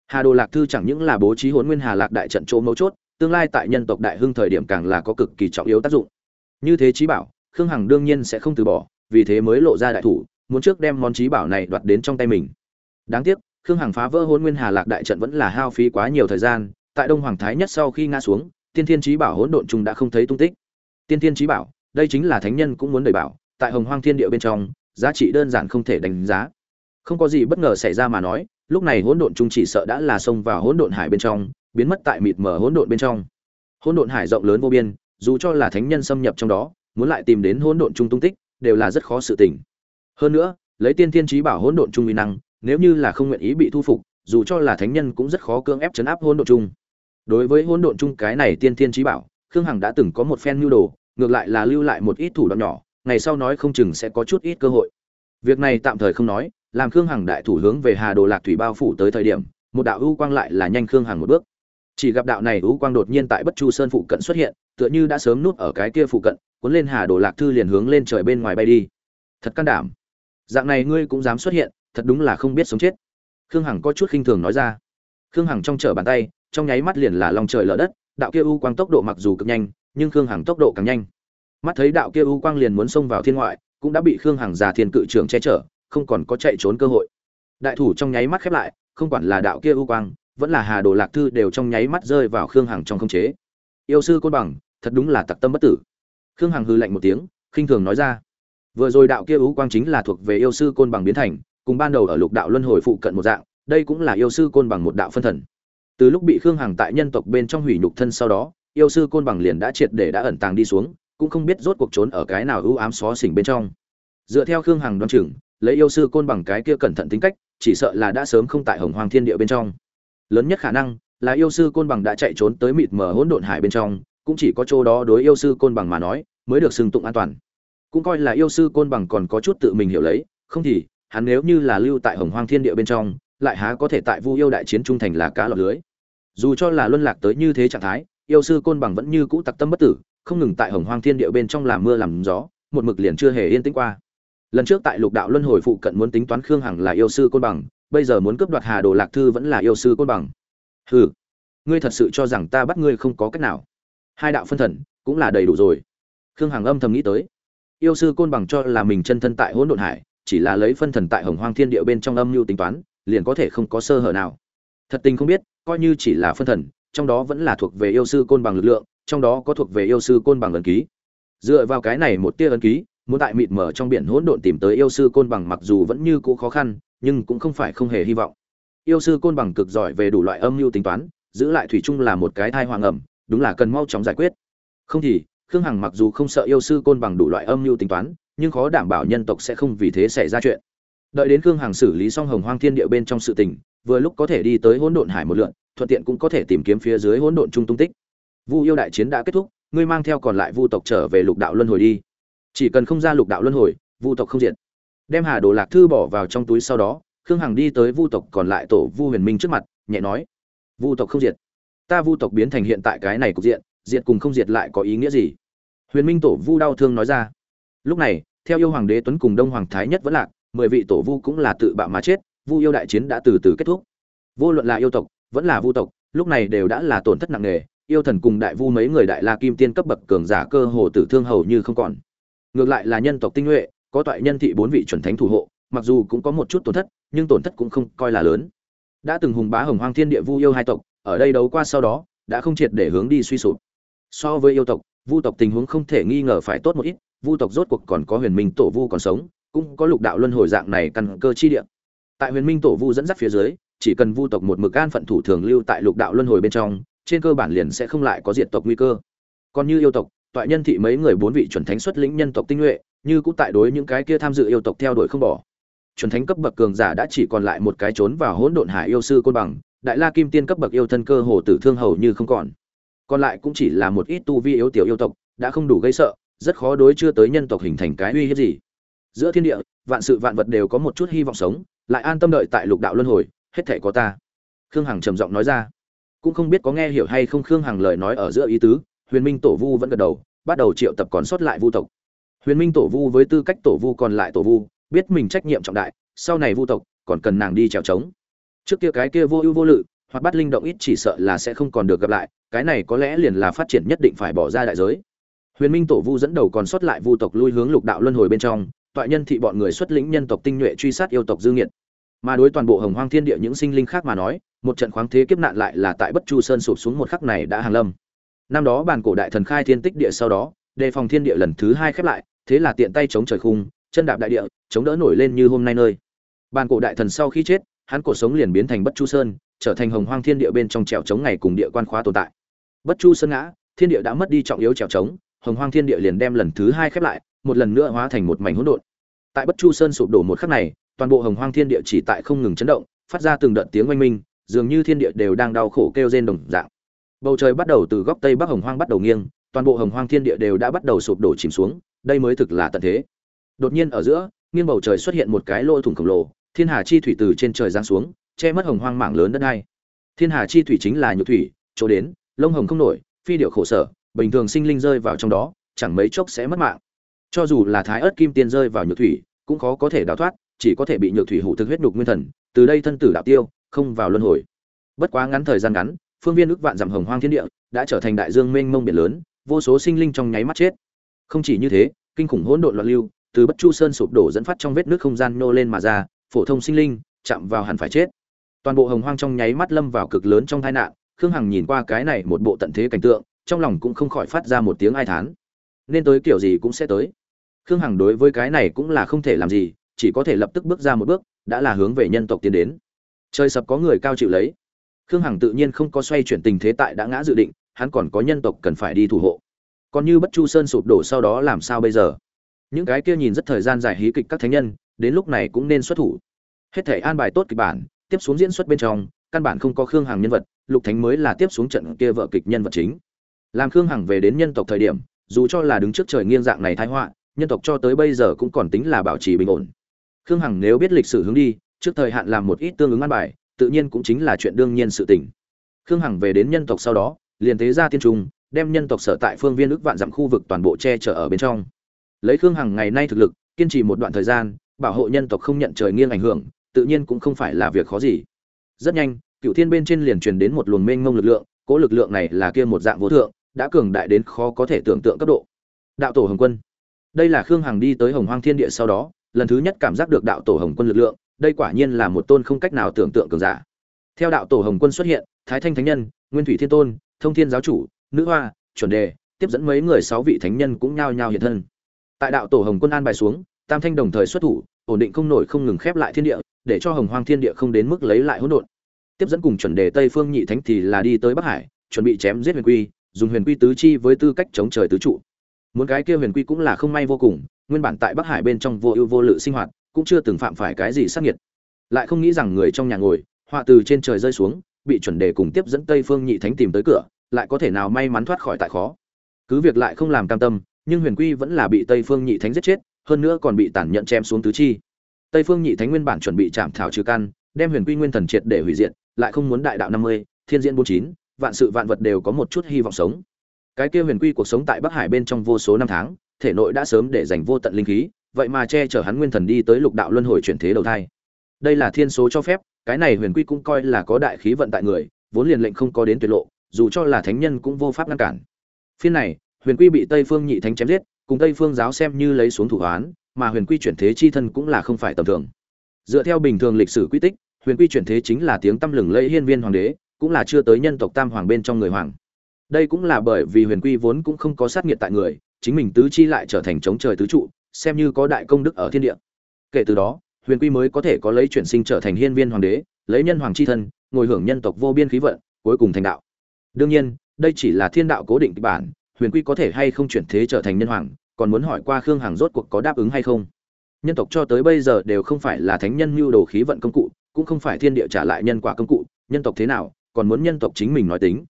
Hà đồ lạc thư chẳng những là bố trí hồn nguyên hà lạc đại trận chỗ mấu chốt, tương lai tại nhân tộc đại hưng thời điểm càng là có cực kỳ trọng yếu tác dụng. Như thế trí bảo, khương hằng đương nhiên sẽ không từ bỏ, vì thế mới lộ ra đại thủ, muốn trước đem món trí bảo này đoạt đến trong tay mình. Đáng tiếc, khương hằng phá vỡ Hỗn nguyên hà lạc đại trận vẫn là hao phí quá nhiều thời gian, tại đông hoàng thái nhất sau khi ngã xuống, tiên thiên trí bảo hỗn độn trùng đã không thấy tung tích. Tiên thiên trí bảo, đây chính là thánh nhân cũng muốn đẩy bảo, tại hồng hoang thiên địa bên trong giá trị đơn giản không thể đánh giá. Không có gì bất ngờ xảy ra mà nói, lúc này hỗn độn trung chỉ sợ đã là xông vào hỗn độn hải bên trong, biến mất tại mịt mờ hỗn độn bên trong. Hỗn độn hải rộng lớn vô biên, dù cho là thánh nhân xâm nhập trong đó, muốn lại tìm đến hỗn độn trung tung tích, đều là rất khó sự tình. Hơn nữa, lấy tiên thiên trí bảo hỗn độn trung uy năng, nếu như là không nguyện ý bị thu phục, dù cho là thánh nhân cũng rất khó cưỡng ép chấn áp hỗn độn trung đối với hỗn độn trung cái này tiên thiên trí bảo, khương hằng đã từng có một phen nhu đồ, ngược lại là lưu lại một ít thủ đoạn nhỏ ngày sau nói không chừng sẽ có chút ít cơ hội. Việc này tạm thời không nói, làm khương hằng đại thủ hướng về hà đồ lạc thủy bao phủ tới thời điểm, một đạo ưu quang lại là nhanh khương hằng một bước. Chỉ gặp đạo này ưu quang đột nhiên tại bất chu sơn phụ cận xuất hiện, tựa như đã sớm núp ở cái kia phụ cận, cuốn lên hà đồ lạc thư liền hướng lên trời bên ngoài bay đi. Thật can đảm. Dạng này ngươi cũng dám xuất hiện, thật đúng là không biết sống chết. Khương hằng có chút khinh thường nói ra. Khương hằng trong trở bàn tay, trong nháy mắt liền là lòng trời lở đất, đạo kia u quang tốc độ mặc dù cực nhanh, nhưng khương hằng tốc độ càng nhanh mắt thấy đạo kia u quang liền muốn xông vào thiên ngoại, cũng đã bị khương hằng già thiên cự trưởng che chở, không còn có chạy trốn cơ hội. Đại thủ trong nháy mắt khép lại, không quản là đạo kia u quang, vẫn là hà đồ lạc thư đều trong nháy mắt rơi vào khương hằng trong không chế. Yêu sư côn bằng, thật đúng là tặc tâm bất tử. Khương hằng hư lạnh một tiếng, khinh thường nói ra. Vừa rồi đạo kia u quang chính là thuộc về yêu sư côn bằng biến thành, cùng ban đầu ở lục đạo luân hồi phụ cận một dạng, đây cũng là yêu sư côn bằng một đạo phân thần. Từ lúc bị khương hằng tại nhân tộc bên trong hủy nhục thân sau đó, yêu sư côn bằng liền đã triệt để đã ẩn tàng đi xuống cũng không biết rốt cuộc trốn ở cái nào ưu ám xó xỉnh bên trong. Dựa theo khương hằng đoán chừng, lấy yêu sư côn bằng cái kia cẩn thận tính cách, chỉ sợ là đã sớm không tại hồng hoàng thiên địa bên trong. Lớn nhất khả năng, là yêu sư côn bằng đã chạy trốn tới mịt mờ hỗn độn hải bên trong, cũng chỉ có chỗ đó đối yêu sư côn bằng mà nói, mới được xưng tụng an toàn. Cũng coi là yêu sư côn bằng còn có chút tự mình hiểu lấy, không thì, hắn nếu như là lưu tại hồng hoang thiên địa bên trong, lại há có thể tại vu yêu đại chiến trung thành là cá lọt lưới. Dù cho là luân lạc tới như thế trạng thái, yêu sư côn bằng vẫn như cũ tặc tâm bất tử không ngừng tại hồng hoang thiên địa bên trong làm mưa làm gió, một mực liền chưa hề yên tĩnh qua. Lần trước tại lục đạo luân hồi phụ cận muốn tính toán khương hằng là yêu sư côn bằng, bây giờ muốn cướp đoạt hà đồ lạc thư vẫn là yêu sư côn bằng. Hừ, ngươi thật sự cho rằng ta bắt ngươi không có cách nào. Hai đạo phân thần cũng là đầy đủ rồi. Khương hằng âm thầm nghĩ tới. Yêu sư côn bằng cho là mình chân thân tại hỗn độn hải, chỉ là lấy phân thần tại hồng hoang thiên địa bên trong âm mưu tính toán, liền có thể không có sơ hở nào. Thật tình không biết, coi như chỉ là phân thần, trong đó vẫn là thuộc về yêu sư côn bằng lực lượng trong đó có thuộc về yêu sư côn bằng ấn ký. Dựa vào cái này một tia ấn ký muốn tại mịt mở trong biển hỗn độn tìm tới yêu sư côn bằng mặc dù vẫn như cũ khó khăn nhưng cũng không phải không hề hy vọng. Yêu sư côn bằng cực giỏi về đủ loại âm mưu tính toán giữ lại thủy chung là một cái thai hoàng ẩm đúng là cần mau chóng giải quyết. Không thì khương hằng mặc dù không sợ yêu sư côn bằng đủ loại âm mưu tính toán nhưng khó đảm bảo nhân tộc sẽ không vì thế xảy ra chuyện. Đợi đến khương hằng xử lý xong hồng hoang thiên địa bên trong sự tình vừa lúc có thể đi tới hỗn độn hải một lượt, thuận tiện cũng có thể tìm kiếm phía dưới hỗn độn trung tung tích vu yêu đại chiến đã kết thúc, ngươi mang theo còn lại vu tộc trở về lục đạo luân hồi đi. Chỉ cần không ra lục đạo luân hồi, vu tộc không diệt. Đem hà đồ lạc thư bỏ vào trong túi sau đó, khương hằng đi tới vu tộc còn lại tổ vu huyền minh trước mặt, nhẹ nói, vu tộc không diệt. Ta vu tộc biến thành hiện tại cái này cục diện, diệt cùng không diệt lại có ý nghĩa gì? Huyền minh tổ vu đau thương nói ra. Lúc này, theo yêu hoàng đế tuấn cùng đông hoàng thái nhất vẫn lạc, mười vị tổ vu cũng là tự bạo mà chết, vu yêu đại chiến đã từ từ kết thúc. Vô luận là yêu tộc, vẫn là vu tộc, lúc này đều đã là tổn thất nặng nề yêu thần cùng đại vu mấy người đại la kim tiên cấp bậc cường giả cơ hồ tử thương hầu như không còn. Ngược lại là nhân tộc tinh nhuệ, có toại nhân thị bốn vị chuẩn thánh thủ hộ, mặc dù cũng có một chút tổn thất, nhưng tổn thất cũng không coi là lớn. Đã từng hùng bá hồng hoang thiên địa vu yêu hai tộc, ở đây đấu qua sau đó, đã không triệt để hướng đi suy sụp. So với yêu tộc, vu tộc tình huống không thể nghi ngờ phải tốt một ít, vu tộc rốt cuộc còn có huyền minh tổ vu còn sống, cũng có lục đạo luân hồi dạng này căn cơ chi địa. Tại huyền minh tổ vu dẫn dắt phía dưới, chỉ cần vu tộc một mực an phận thủ thường lưu tại lục đạo luân hồi bên trong trên cơ bản liền sẽ không lại có diệt tộc nguy cơ. Còn như yêu tộc, toại nhân thị mấy người bốn vị chuẩn thánh xuất lĩnh nhân tộc tinh nhuệ, như cũng tại đối những cái kia tham dự yêu tộc theo đuổi không bỏ. Chuẩn thánh cấp bậc cường giả đã chỉ còn lại một cái trốn vào hỗn độn hải yêu sư côn bằng, đại la kim tiên cấp bậc yêu thân cơ hồ tử thương hầu như không còn. Còn lại cũng chỉ là một ít tu vi yếu tiểu yêu tộc, đã không đủ gây sợ, rất khó đối chưa tới nhân tộc hình thành cái uy hiếp gì. Giữa thiên địa, vạn sự vạn vật đều có một chút hy vọng sống, lại an tâm đợi tại lục đạo luân hồi, hết thể có ta. Khương hằng trầm giọng nói ra cũng không biết có nghe hiểu hay không khương hằng lời nói ở giữa ý tứ, huyền minh tổ vu vẫn gật đầu, bắt đầu triệu tập còn sót lại vu tộc. Huyền minh tổ vu với tư cách tổ vu còn lại tổ vu, biết mình trách nhiệm trọng đại, sau này vu tộc còn cần nàng đi trèo trống. Trước kia cái kia vô ưu vô lự, hoặc bắt linh động ít chỉ sợ là sẽ không còn được gặp lại, cái này có lẽ liền là phát triển nhất định phải bỏ ra đại giới. Huyền minh tổ vu dẫn đầu còn sót lại vu tộc lui hướng lục đạo luân hồi bên trong, toại nhân thị bọn người xuất lĩnh nhân tộc tinh nhuệ truy sát yêu tộc dương nghiệt mà đối toàn bộ hồng hoang thiên địa những sinh linh khác mà nói một trận khoáng thế kiếp nạn lại là tại bất chu sơn sụp xuống một khắc này đã hàng lâm. Năm đó bản cổ đại thần khai thiên tích địa sau đó đề phòng thiên địa lần thứ hai khép lại thế là tiện tay chống trời khung chân đạp đại địa chống đỡ nổi lên như hôm nay nơi. Bản cổ đại thần sau khi chết hắn cổ sống liền biến thành bất chu sơn trở thành hồng hoang thiên địa bên trong trèo trống ngày cùng địa quan khóa tồn tại. Bất chu sơn ngã thiên địa đã mất đi trọng yếu trèo trống, hồng hoang thiên địa liền đem lần thứ hai khép lại một lần nữa hóa thành một mảnh hỗn độn. Tại bất chu sơn sụp đổ một khắc này toàn bộ hồng hoang thiên địa chỉ tại không ngừng chấn động, phát ra từng đợt tiếng oanh minh, dường như thiên địa đều đang đau khổ kêu rên đồng dạng. Bầu trời bắt đầu từ góc tây bắc hồng hoang bắt đầu nghiêng, toàn bộ hồng hoang thiên địa đều đã bắt đầu sụp đổ chìm xuống, đây mới thực là tận thế. Đột nhiên ở giữa, nghiêng bầu trời xuất hiện một cái lỗ thủng khổng lồ, thiên hà chi thủy từ trên trời giáng xuống, che mất hồng hoang mảng lớn đất này thiên hà chi thủy chính là nhược thủy, chỗ đến, lông hồng không nổi, phi điệu khổ sở, bình thường sinh linh rơi vào trong đó, chẳng mấy chốc sẽ mất mạng. Cho dù là thái ớt kim tiên rơi vào nhược thủy, cũng khó có thể đào thoát chỉ có thể bị nhược thủy hủ thực huyết nhục nguyên thần, từ đây thân tử đạo tiêu, không vào luân hồi. Bất quá ngắn thời gian ngắn, phương viên ước vạn dặm hồng hoang thiên địa, đã trở thành đại dương mênh mông biển lớn, vô số sinh linh trong nháy mắt chết. Không chỉ như thế, kinh khủng hỗn độn loạn lưu, từ bất chu sơn sụp đổ dẫn phát trong vết nước không gian nô lên mà ra, phổ thông sinh linh, chạm vào hẳn phải chết. Toàn bộ hồng hoang trong nháy mắt lâm vào cực lớn trong tai nạn, khương hằng nhìn qua cái này một bộ tận thế cảnh tượng, trong lòng cũng không khỏi phát ra một tiếng ai thán. Nên tới kiểu gì cũng sẽ tới. Khương hằng đối với cái này cũng là không thể làm gì chỉ có thể lập tức bước ra một bước, đã là hướng về nhân tộc tiến đến. Trời sập có người cao chịu lấy. Khương hằng tự nhiên không có xoay chuyển tình thế tại đã ngã dự định, hắn còn có nhân tộc cần phải đi thủ hộ. Còn như bất chu sơn sụp đổ sau đó làm sao bây giờ? Những cái kia nhìn rất thời gian dài hí kịch các thánh nhân, đến lúc này cũng nên xuất thủ. Hết thể an bài tốt kịch bản, tiếp xuống diễn xuất bên trong, căn bản không có khương hằng nhân vật, lục thánh mới là tiếp xuống trận kia vợ kịch nhân vật chính. Làm khương hằng về đến nhân tộc thời điểm, dù cho là đứng trước trời nghiêng dạng này thái họa, nhân tộc cho tới bây giờ cũng còn tính là bảo trì bình ổn khương hằng nếu biết lịch sử hướng đi, trước thời hạn làm một ít tương ứng an bài, tự nhiên cũng chính là chuyện đương nhiên sự tình. Khương hằng về đến nhân tộc sau đó, liền thế ra tiên trung, đem nhân tộc sở tại phương viên ước vạn dặm khu vực toàn bộ che chở ở bên trong. Lấy khương hằng ngày nay thực lực, kiên trì một đoạn thời gian, bảo hộ nhân tộc không nhận trời nghiêng ảnh hưởng, tự nhiên cũng không phải là việc khó gì. Rất nhanh cựu thiên bên trên liền truyền đến một luồng mênh mông lực lượng cỗ lực lượng này là kia một dạng vô thượng, đã cường đại đến khó có thể tưởng tượng cấp độ. Đạo tổ hồng quân. Đây là khương hằng đi tới hồng hoang thiên địa sau đó lần thứ nhất cảm giác được đạo tổ hồng quân lực lượng, đây quả nhiên là một tôn không cách nào tưởng tượng cường giả. Theo đạo tổ hồng quân xuất hiện, thái thanh thánh nhân, nguyên thủy thiên tôn, thông thiên giáo chủ, nữ hoa, chuẩn đề, tiếp dẫn mấy người sáu vị thánh nhân cũng nhao nhao hiện thân. Tại đạo tổ hồng quân an bài xuống, tam thanh đồng thời xuất thủ, ổn định không nổi không ngừng khép lại thiên địa, để cho hồng hoang thiên địa không đến mức lấy lại hỗn độn. Tiếp dẫn cùng chuẩn đề tây phương nhị thánh thì là đi tới bắc hải, chuẩn bị chém giết huyền quy, dùng huyền quy tứ chi với tư cách chống trời tứ trụ. Muốn cái kia huyền quy cũng là không may vô cùng nguyên bản tại bắc hải bên trong vô ưu vô lự sinh hoạt, cũng chưa từng phạm phải cái gì sắc nhiệt lại không nghĩ rằng người trong nhà ngồi, họa từ trên trời rơi xuống, bị chuẩn đề cùng tiếp dẫn tây phương nhị thánh tìm tới cửa, lại có thể nào may mắn thoát khỏi tại khó. Cứ việc lại không làm cam tâm, nhưng huyền quy vẫn là bị tây phương nhị thánh giết chết, hơn nữa còn bị tàn nhẫn chém xuống tứ chi. Tây phương nhị thánh nguyên bản chuẩn bị chạm thảo trừ căn, đem huyền quy nguyên thần triệt để hủy diệt, lại không muốn đại đạo năm mươi, thiên diễn bốn chín, vạn sự vạn vật đều có một chút hy vọng sống. Cái kia huyền quy cuộc sống tại bắc hải bên trong vô số năm tháng thể nội đã sớm để dành vô tận linh khí vậy mà che chở hắn nguyên thần đi tới lục đạo luân hồi chuyển thế đầu thai. Đây là thiên số cho phép cái này huyền quy cũng coi là có đại khí vận tại người vốn liền lệnh không có đến tuyệt lộ dù cho là thánh nhân cũng vô pháp ngăn cản. Phiên này huyền quy bị tây phương nhị thánh chém giết cùng tây phương giáo xem như lấy xuống thủ án, mà huyền quy chuyển thế chi thân cũng là không phải tầm thường. Dựa theo bình thường lịch sử quy tích huyền quy chuyển thế chính là tiếng tăm lừng lẫy hiên viên hoàng đế cũng là chưa tới nhân tộc tam hoàng bên trong người hoàng. Đây cũng là bởi vì huyền quy vốn cũng không có sát nghiệt tại người chính mình tứ chi lại trở thành chống trời tứ trụ, xem như có đại công đức ở thiên địa. Kể từ đó, huyền quy mới có thể có lấy chuyển sinh trở thành hiên viên hoàng đế, lấy nhân hoàng c h i thân, ngồi hưởng nhân tộc vô biên khí vận, cuối cùng thành đạo. Đương nhiên, đây chỉ là thiên đạo cố định kịch bản, huyền quy có thể hay không chuyển thế trở thành nhân hoàng, còn muốn hỏi qua khương hằng rốt cuộc có đáp ứng hay không. Nhân tộc cho tới bây giờ đều không phải là thánh nhân mưu đồ khí vận công cụ, cũng không phải thiên địa trả lại nhân quả công cụ, nhân tộc thế nào, còn muốn nhân tộc chính mình nói tính.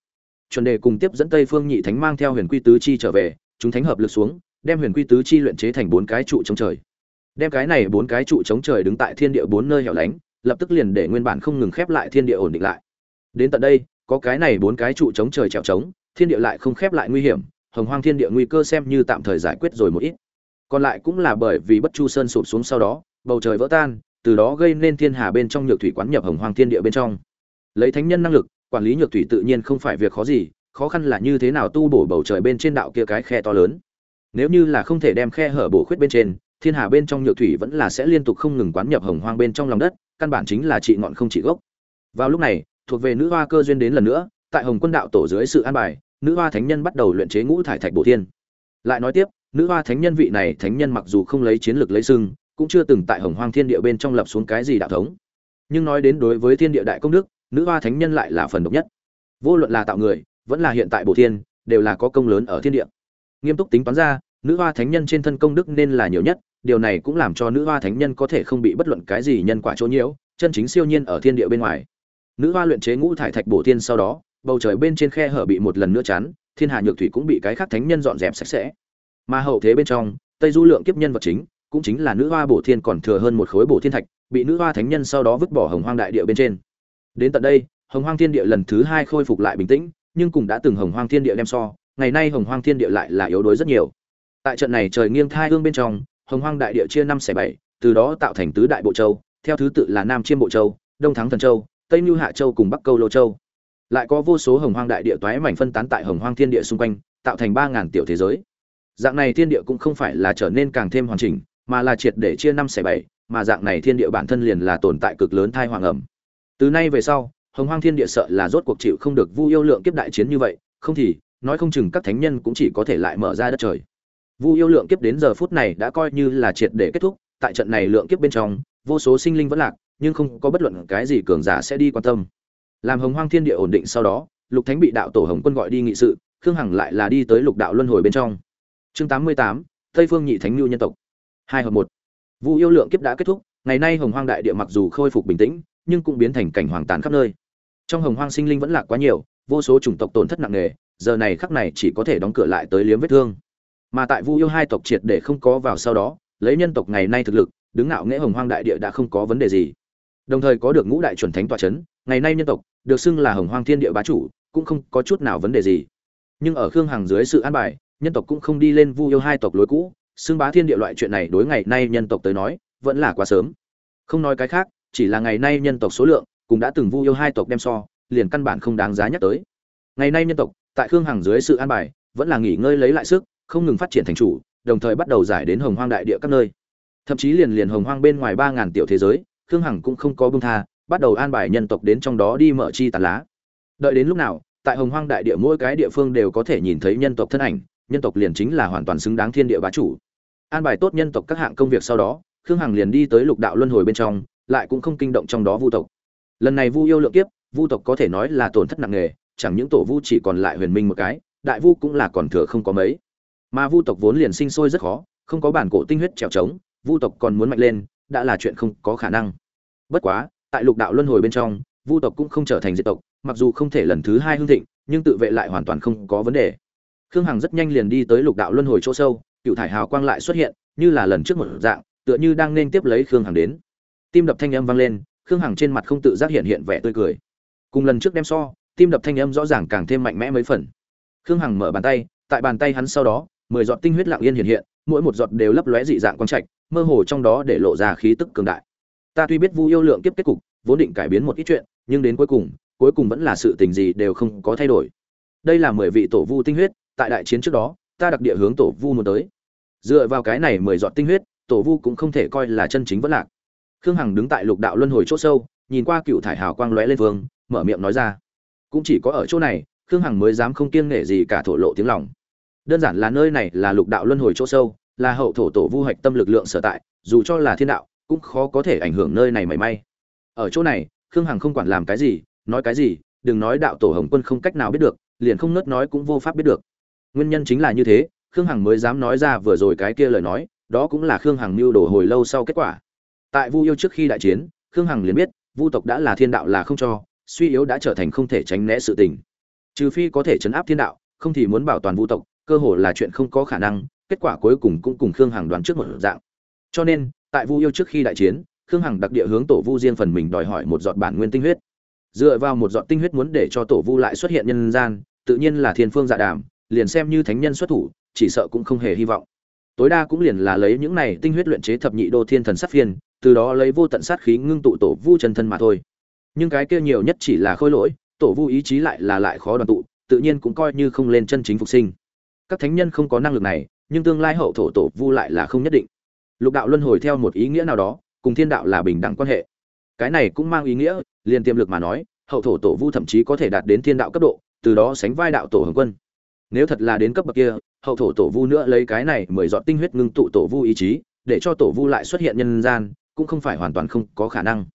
Chuẩn đề cùng tiếp dẫn tây phương nhị thánh mang theo huyền quy tứ chi trở về chúng thánh hợp lực xuống, đem huyền quy tứ chi luyện chế thành bốn cái trụ chống trời. Đem cái này bốn cái trụ chống trời đứng tại thiên địa bốn nơi hẻo lánh, lập tức liền để nguyên bản không ngừng khép lại thiên địa ổn định lại. Đến tận đây, có cái này bốn cái trụ chống trời trèo trống, thiên địa lại không khép lại nguy hiểm, hồng hoang thiên địa nguy cơ xem như tạm thời giải quyết rồi một ít. Còn lại cũng là bởi vì bất chu sơn sụp xuống sau đó, bầu trời vỡ tan, từ đó gây nên thiên hà bên trong nhược thủy quán nhập hồng hoang thiên địa bên trong. Lấy thánh nhân năng lực, quản lý nhược thủy tự nhiên không phải việc khó gì khó khăn là như thế nào tu bổ bầu trời bên trên đạo kia cái khe to lớn. Nếu như là không thể đem khe hở bổ khuyết bên trên, thiên hà bên trong nhược thủy vẫn là sẽ liên tục không ngừng quán nhập hồng hoang bên trong lòng đất, căn bản chính là trị ngọn không trị gốc. Vào lúc này, thuộc về nữ hoa cơ duyên đến lần nữa, tại hồng quân đạo tổ dưới sự an bài, nữ hoa thánh nhân bắt đầu luyện chế ngũ thải thạch bổ thiên. Lại nói tiếp, nữ hoa thánh nhân vị này thánh nhân mặc dù không lấy chiến lược lấy sưng cũng chưa từng tại hồng hoang thiên địa bên trong lập xuống cái gì đạo thống. Nhưng nói đến đối với thiên địa đại công đức, nữ hoa thánh nhân lại là phần độc nhất. Vô luận là tạo người vẫn là hiện tại bổ thiên, đều là có công lớn ở thiên địa. Nghiêm túc tính toán ra, nữ hoa thánh nhân trên thân công đức nên là nhiều nhất, điều này cũng làm cho nữ hoa thánh nhân có thể không bị bất luận cái gì nhân quả chỗ nhiễu, chân chính siêu nhiên ở thiên địa bên ngoài. Nữ hoa luyện chế ngũ thải thạch bổ thiên sau đó, bầu trời bên trên khe hở bị một lần nữa chắn, thiên hà nhược thủy cũng bị cái khác thánh nhân dọn dẹp sạch sẽ. Mà hậu thế bên trong, tây du lượng kiếp nhân vật chính, cũng chính là nữ hoa bổ thiên còn thừa hơn một khối bổ thiên thạch, bị nữ hoa thánh nhân sau đó vứt bỏ hồng hoang đại địa bên trên. Đến tận đây, hồng hoang thiên địa lần thứ hai khôi phục lại bình tĩnh nhưng cũng đã từng hồng hoang thiên địa đem so, ngày nay hồng hoang thiên địa lại là yếu đuối rất nhiều. Tại trận này trời nghiêng thai hương bên trong, hồng hoang đại địa chia năm xẻ bảy, từ đó tạo thành tứ đại bộ châu, theo thứ tự là nam chiêm bộ châu, đông thắng thần châu, tây mưu hạ châu cùng bắc câu lô châu. Lại có vô số hồng hoang đại địa toái mảnh phân tán tại hồng hoang thiên địa xung quanh, tạo thành ba ngàn tiểu thế giới. Dạng này thiên địa cũng không phải là trở nên càng thêm hoàn chỉnh, mà là triệt để chia năm xẻ bảy, mà dạng này thiên địa bản thân liền là tồn tại cực lớn thai hoàng ẩm. Từ nay về sau hồng hoang thiên địa sợ là rốt cuộc chịu không được vu yêu lượng kiếp đại chiến như vậy, không thì, nói không chừng các thánh nhân cũng chỉ có thể lại mở ra đất trời. Vu yêu lượng kiếp đến giờ phút này đã coi như là triệt để kết thúc, tại trận này lượng kiếp bên trong, vô số sinh linh vẫn lạc, nhưng không có bất luận cái gì cường giả sẽ đi quan tâm. Làm hồng hoang thiên địa ổn định sau đó, lục thánh bị đạo tổ hồng quân gọi đi nghị sự, khương hằng lại là đi tới lục đạo luân hồi bên trong. Chương tám mươi tám, tây phương nhị thánh lưu nhân tộc. Hai hợp một. Vu yêu lượng kiếp đã kết thúc, ngày nay hồng hoang đại địa mặc dù khôi phục bình tĩnh, nhưng cũng biến thành cảnh hoàng tàn khắp nơi trong hồng hoang sinh linh vẫn lạc quá nhiều, vô số chủng tộc tổn thất nặng nề, giờ này khắc này chỉ có thể đóng cửa lại tới liếm vết thương. Mà tại vu yêu hai tộc triệt để không có vào sau đó, lấy nhân tộc ngày nay thực lực, đứng ngạo nghễ hồng hoang đại địa đã không có vấn đề gì. Đồng thời có được ngũ đại chuẩn thánh tọa chấn, ngày nay nhân tộc, được xưng là hồng hoang thiên địa bá chủ, cũng không có chút nào vấn đề gì. Nhưng ở khương hằng dưới sự an bài, nhân tộc cũng không đi lên vu yêu hai tộc lối cũ, xưng bá thiên địa loại chuyện này đối ngày nay nhân tộc tới nói, vẫn là quá sớm. Không nói cái khác, chỉ là ngày nay nhân tộc số lượng cũng đã từng vu yêu hai tộc đem so, liền căn bản không đáng giá nhắc tới. Ngày nay nhân tộc, tại khương hằng dưới sự an bài, vẫn là nghỉ ngơi lấy lại sức, không ngừng phát triển thành chủ, đồng thời bắt đầu giải đến hồng hoang đại địa các nơi. Thậm chí liền liền hồng hoang bên ngoài ba ngàn tiểu thế giới, khương hằng cũng không có bưng tha, bắt đầu an bài nhân tộc đến trong đó đi mở chi tàn lá. Đợi đến lúc nào, tại hồng hoang đại địa mỗi cái địa phương đều có thể nhìn thấy nhân tộc thân ảnh, nhân tộc liền chính là hoàn toàn xứng đáng thiên địa bá chủ. An bài tốt nhân tộc các hạng công việc sau đó, khương hằng liền đi tới lục đạo luân hồi bên trong, lại cũng không kinh động trong đó vu tộc lần này vu yêu lượng kiếp, vu tộc có thể nói là tổn thất nặng nề, chẳng những tổ vu chỉ còn lại huyền minh một cái, đại vu cũng là còn thừa không có mấy. Mà vu tộc vốn liền sinh sôi rất khó, không có bản cổ tinh huyết trèo trống, vu tộc còn muốn mạnh lên, đã là chuyện không có khả năng. Bất quá, tại lục đạo luân hồi bên trong, vu tộc cũng không trở thành diệt tộc, mặc dù không thể lần thứ hai hưng thịnh, nhưng tự vệ lại hoàn toàn không có vấn đề. Khương hằng rất nhanh liền đi tới lục đạo luân hồi chỗ sâu, cựu thải hào quang lại xuất hiện, như là lần trước một dạng, tựa như đang nên tiếp lấy khương hằng đến. Tim đập thanh âm vang lên khương hằng trên mặt không tự giác hiện hiện vẻ tươi cười. Cùng lần trước đem so, tim đập thanh âm rõ ràng càng thêm mạnh mẽ mấy phần. Khương hằng mở bàn tay, tại bàn tay hắn sau đó, mười giọt tinh huyết lặng yên hiện hiện, mỗi một giọt đều lấp lóe dị dạng quang trạch, mơ hồ trong đó để lộ ra khí tức cường đại. Ta tuy biết vu yêu lượng kiếp kết cục, vốn định cải biến một ít chuyện, nhưng đến cuối cùng cuối cùng vẫn là sự tình gì đều không có thay đổi. Đây là mười vị tổ vu tinh huyết, tại đại chiến trước đó, ta đặc địa hướng tổ vu muốn tới. Dựa vào cái này mười giọt tinh huyết, tổ vu cũng không thể coi là chân chính vẫn lạc khương hằng đứng tại lục đạo luân hồi chỗ sâu, nhìn qua cựu thải hào quang lóe lên vương, mở miệng nói ra. Cũng chỉ có ở chỗ này, khương hằng mới dám không kiêng nể gì cả thổ lộ tiếng lòng. Đơn giản là nơi này là lục đạo luân hồi chỗ sâu, là hậu thổ tổ vu hạch tâm lực lượng sở tại, dù cho là thiên đạo, cũng khó có thể ảnh hưởng nơi này mảy may. Ở chỗ này, khương hằng không quản làm cái gì, nói cái gì, đừng nói đạo tổ hồng quân không cách nào biết được, liền không nớt nói cũng vô pháp biết được. Nguyên nhân chính là như thế, khương hằng mới dám nói ra vừa rồi cái kia lời nói, đó cũng là khương hằng mưu đồ hồi lâu sau kết quả tại vu yêu trước khi đại chiến, khương hằng liền biết, vu tộc đã là thiên đạo là không cho, suy yếu đã trở thành không thể tránh né sự tình. Trừ phi có thể chấn áp thiên đạo, không thì muốn bảo toàn vu tộc, cơ hồ là chuyện không có khả năng, kết quả cuối cùng cũng cùng khương hằng đoán trước một dạng. Cho nên, tại vu yêu trước khi đại chiến, khương hằng đặc địa hướng tổ vu riêng phần mình đòi hỏi một giọt bản nguyên tinh huyết. Dựa vào một giọt tinh huyết muốn để cho tổ vu lại xuất hiện nhân gian, tự nhiên là thiên phương dạ đàm, liền xem như thánh nhân xuất thủ, chỉ sợ cũng không hề hy vọng. Tối đa cũng liền là lấy những này tinh huyết luyện chế thập nhị đô thiên thần sát phiên từ đó lấy vô tận sát khí ngưng tụ tổ vu chân thân mà thôi. Nhưng cái kia nhiều nhất chỉ là khôi lỗi, tổ vu ý chí lại là lại khó đoàn tụ, tự nhiên cũng coi như không lên chân chính phục sinh. Các thánh nhân không có năng lực này, nhưng tương lai hậu thổ tổ vu lại là không nhất định. Lục đạo luân hồi theo một ý nghĩa nào đó, cùng thiên đạo là bình đẳng quan hệ. Cái này cũng mang ý nghĩa, liền tiềm lực mà nói, hậu thổ tổ vu thậm chí có thể đạt đến thiên đạo cấp độ, từ đó sánh vai đạo tổ hồng quân. Nếu thật là đến cấp bậc kia, hậu thổ tổ vu nữa lấy cái này mười dọn tinh huyết ngưng tụ tổ vu ý chí, để cho tổ vu lại xuất hiện nhân gian cũng không phải hoàn toàn không có khả năng.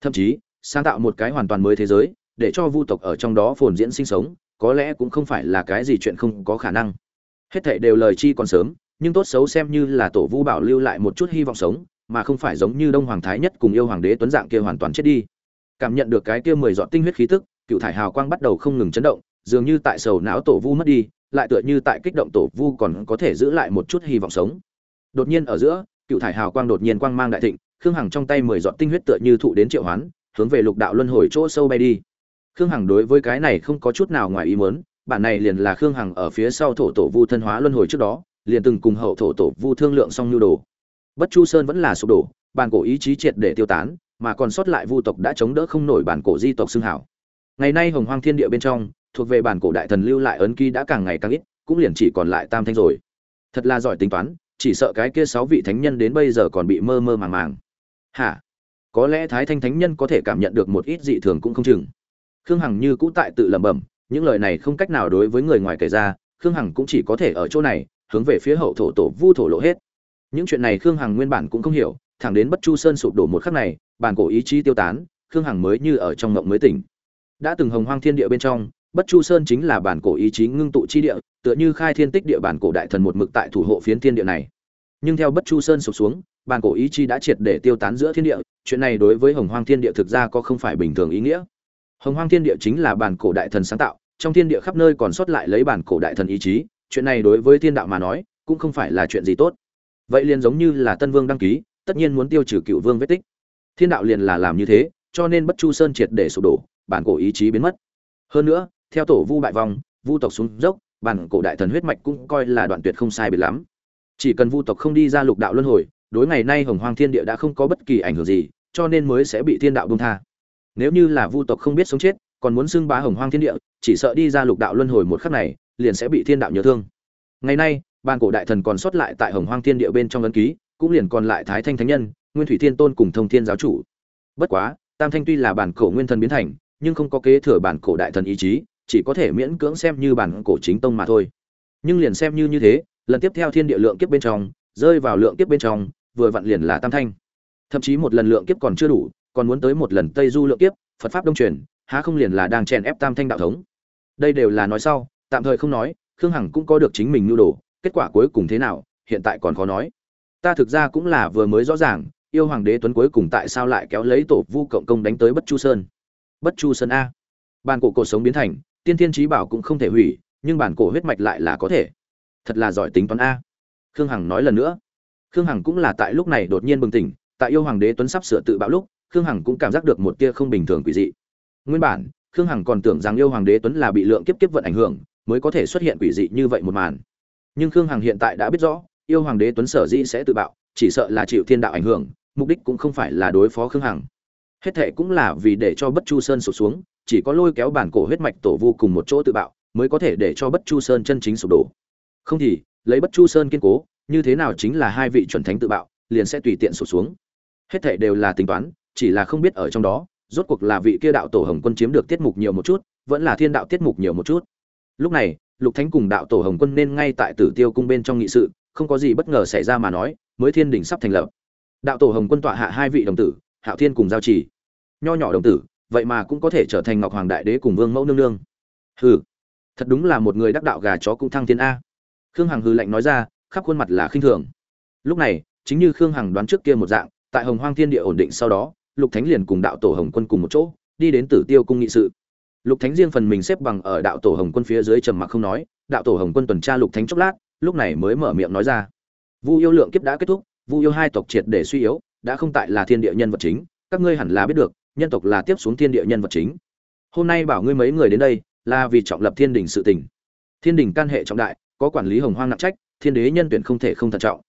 Thậm chí, sáng tạo một cái hoàn toàn mới thế giới, để cho vu tộc ở trong đó phồn diễn sinh sống, có lẽ cũng không phải là cái gì chuyện không có khả năng. Hết thảy đều lời chi còn sớm, nhưng tốt xấu xem như là tổ vu bảo lưu lại một chút hy vọng sống, mà không phải giống như đông hoàng thái nhất cùng yêu hoàng đế tuấn dạng kia hoàn toàn chết đi. Cảm nhận được cái kia mười dọn tinh huyết khí tức, cựu thải hào quang bắt đầu không ngừng chấn động, dường như tại sầu não tổ vu mất đi, lại tựa như tại kích động tổ vu còn có thể giữ lại một chút hy vọng sống. Đột nhiên ở giữa, cựu thải hào quang đột nhiên quang mang đại thịnh khương hằng trong tay mười giọt tinh huyết tựa như thụ đến triệu hoán, hướng về lục đạo luân hồi chỗ sâu bay đi. Khương hằng đối với cái này không có chút nào ngoài ý muốn, bản này liền là khương hằng ở phía sau thổ tổ vu thân hóa luân hồi trước đó, liền từng cùng hậu thổ tổ vu thương lượng xong nhu đồ. Bất chu sơn vẫn là sụp đổ, bản cổ ý chí triệt để tiêu tán, mà còn sót lại vu tộc đã chống đỡ không nổi bản cổ di tộc xưng hảo. Ngày nay hồng hoang thiên địa bên trong, thuộc về bản cổ đại thần lưu lại ấn ký đã càng ngày càng ít, cũng liền chỉ còn lại tam thanh rồi. Thật là giỏi tính toán, chỉ sợ cái kia sáu vị thánh nhân đến bây giờ còn bị mơ mơ màng màng hả? Có lẽ thái thanh thánh nhân có thể cảm nhận được một ít dị thường cũng không chừng. Khương hằng như cũ tại tự lẩm bẩm, những lời này không cách nào đối với người ngoài kể ra, khương hằng cũng chỉ có thể ở chỗ này, hướng về phía hậu thổ tổ vu thổ lộ hết. Những chuyện này khương hằng nguyên bản cũng không hiểu, thẳng đến bất chu sơn sụp đổ một khắc này, bản cổ ý chí tiêu tán, khương hằng mới như ở trong mộng mới tỉnh. Đã từng hồng hoang thiên địa bên trong, bất chu sơn chính là bản cổ ý chí ngưng tụ chi địa, tựa như khai thiên tích địa bản cổ đại thần một mực tại thủ hộ phiến thiên địa này. Nhưng theo bất chu sơn sụp xuống bản cổ ý chí đã triệt để tiêu tán giữa thiên địa, chuyện này đối với hồng hoang thiên địa thực ra có không phải bình thường ý nghĩa. Hồng hoang thiên địa chính là bản cổ đại thần sáng tạo, trong thiên địa khắp nơi còn sót lại lấy bản cổ đại thần ý chí, chuyện này đối với thiên đạo mà nói, cũng không phải là chuyện gì tốt. Vậy liền giống như là tân vương đăng ký, tất nhiên muốn tiêu trừ cựu vương vết tích. Thiên đạo liền là làm như thế, cho nên bất chu sơn triệt để sụp đổ bản cổ ý chí biến mất. Hơn nữa, theo tổ vu bại vong, vu tộc xuống dốc bản cổ đại thần huyết mạch cũng coi là đoạn tuyệt không sai biệt lắm. Chỉ cần vu tộc không đi ra lục đạo luân hồi đối ngày nay hồng hoang thiên địa đã không có bất kỳ ảnh hưởng gì, cho nên mới sẽ bị thiên đạo bông tha. Nếu như là vu tộc không biết sống chết, còn muốn xưng bá hồng hoang thiên địa, chỉ sợ đi ra lục đạo luân hồi một khắc này, liền sẽ bị thiên đạo nhớ thương. Ngày nay ban cổ đại thần còn sót lại tại hồng hoang thiên địa bên trong ấn ký, cũng liền còn lại thái thanh thánh nhân, nguyên thủy thiên tôn cùng thông thiên giáo chủ. Bất quá, tam thanh tuy là bản cổ nguyên thần biến thành, nhưng không có kế thừa bản cổ đại thần ý chí, chỉ có thể miễn cưỡng xem như bản cổ chính tông mà thôi. Nhưng liền xem như như thế, lần tiếp theo thiên địa lượng kiếp bên trong, rơi vào lượng kiếp bên trong vừa vặn liền là tam thanh. Thậm chí một lần lượng kiếp còn chưa đủ, còn muốn tới một lần tây du lượng kiếp, phật pháp đông truyền, há không liền là đang chèn ép tam thanh đạo thống? Đây đều là nói sau, tạm thời không nói, khương hằng cũng có được chính mình nhu đồ, kết quả cuối cùng thế nào, hiện tại còn khó nói. Ta thực ra cũng là vừa mới rõ ràng, yêu hoàng đế tuấn cuối cùng tại sao lại kéo lấy tổ vu cộng công đánh tới bất chu sơn? Bất chu sơn a. Bản cổ cổ sống biến thành, tiên thiên trí bảo cũng không thể hủy, nhưng bản cổ huyết mạch lại là có thể. Thật là giỏi tính toán a. Khương hằng nói lần nữa khương hằng cũng là tại lúc này đột nhiên bừng tỉnh, tại yêu hoàng đế tuấn sắp sửa tự bạo lúc, khương hằng cũng cảm giác được một tia không bình thường quỷ dị. Nguyên bản, khương hằng còn tưởng rằng yêu hoàng đế tuấn là bị lượng kiếp kiếp vận ảnh hưởng, mới có thể xuất hiện quỷ dị như vậy một màn. Nhưng khương hằng hiện tại đã biết rõ, yêu hoàng đế tuấn sở dĩ sẽ tự bạo, chỉ sợ là chịu thiên đạo ảnh hưởng, mục đích cũng không phải là đối phó khương hằng. Hết thệ cũng là vì để cho bất chu sơn sụp xuống, chỉ có lôi kéo bản cổ huyết mạch tổ vu cùng một chỗ tự bạo, mới có thể để cho bất chu sơn chân chính sụp đổ. Không thì, lấy bất chu sơn kiên cố như thế nào chính là hai vị chuẩn thánh tự bạo, liền sẽ tùy tiện sụt xuống. Hết thảy đều là tính toán, chỉ là không biết ở trong đó, rốt cuộc là vị kia đạo tổ hồng quân chiếm được tiết mục nhiều một chút, vẫn là thiên đạo tiết mục nhiều một chút. Lúc này, lục thánh cùng đạo tổ hồng quân nên ngay tại tử tiêu cung bên trong nghị sự, không có gì bất ngờ xảy ra mà nói, mới thiên đình sắp thành lập. Đạo tổ hồng quân tọa hạ hai vị đồng tử, hạo thiên cùng giao trì. Nho nhỏ đồng tử, vậy mà cũng có thể trở thành ngọc hoàng đại đế cùng vương mẫu nương nương. Hừ, thật đúng là một người đắc đạo gà chó cũng thăng thiên a. Khương hằng hư lạnh nói ra khắp khuôn mặt là khinh thường. Lúc này, chính như khương hằng đoán trước kia một dạng, tại hồng hoang thiên địa ổn định sau đó, lục thánh liền cùng đạo tổ hồng quân cùng một chỗ, đi đến tử tiêu cung nghị sự. Lục thánh riêng phần mình xếp bằng ở đạo tổ hồng quân phía dưới trầm mặc không nói, đạo tổ hồng quân tuần tra lục thánh chốc lát, lúc này mới mở miệng nói ra. Vu yêu lượng kiếp đã kết thúc, vu yêu hai tộc triệt để suy yếu, đã không tại là thiên địa nhân vật chính, các ngươi hẳn là biết được, nhân tộc là tiếp xuống thiên địa nhân vật chính. Hôm nay bảo ngươi mấy người đến đây, là vì trọng lập thiên đình sự tình. Thiên đình can hệ trọng đại, có quản lý hồng hoang nặng trách thiên đế nhân tuyển không thể không thận trọng.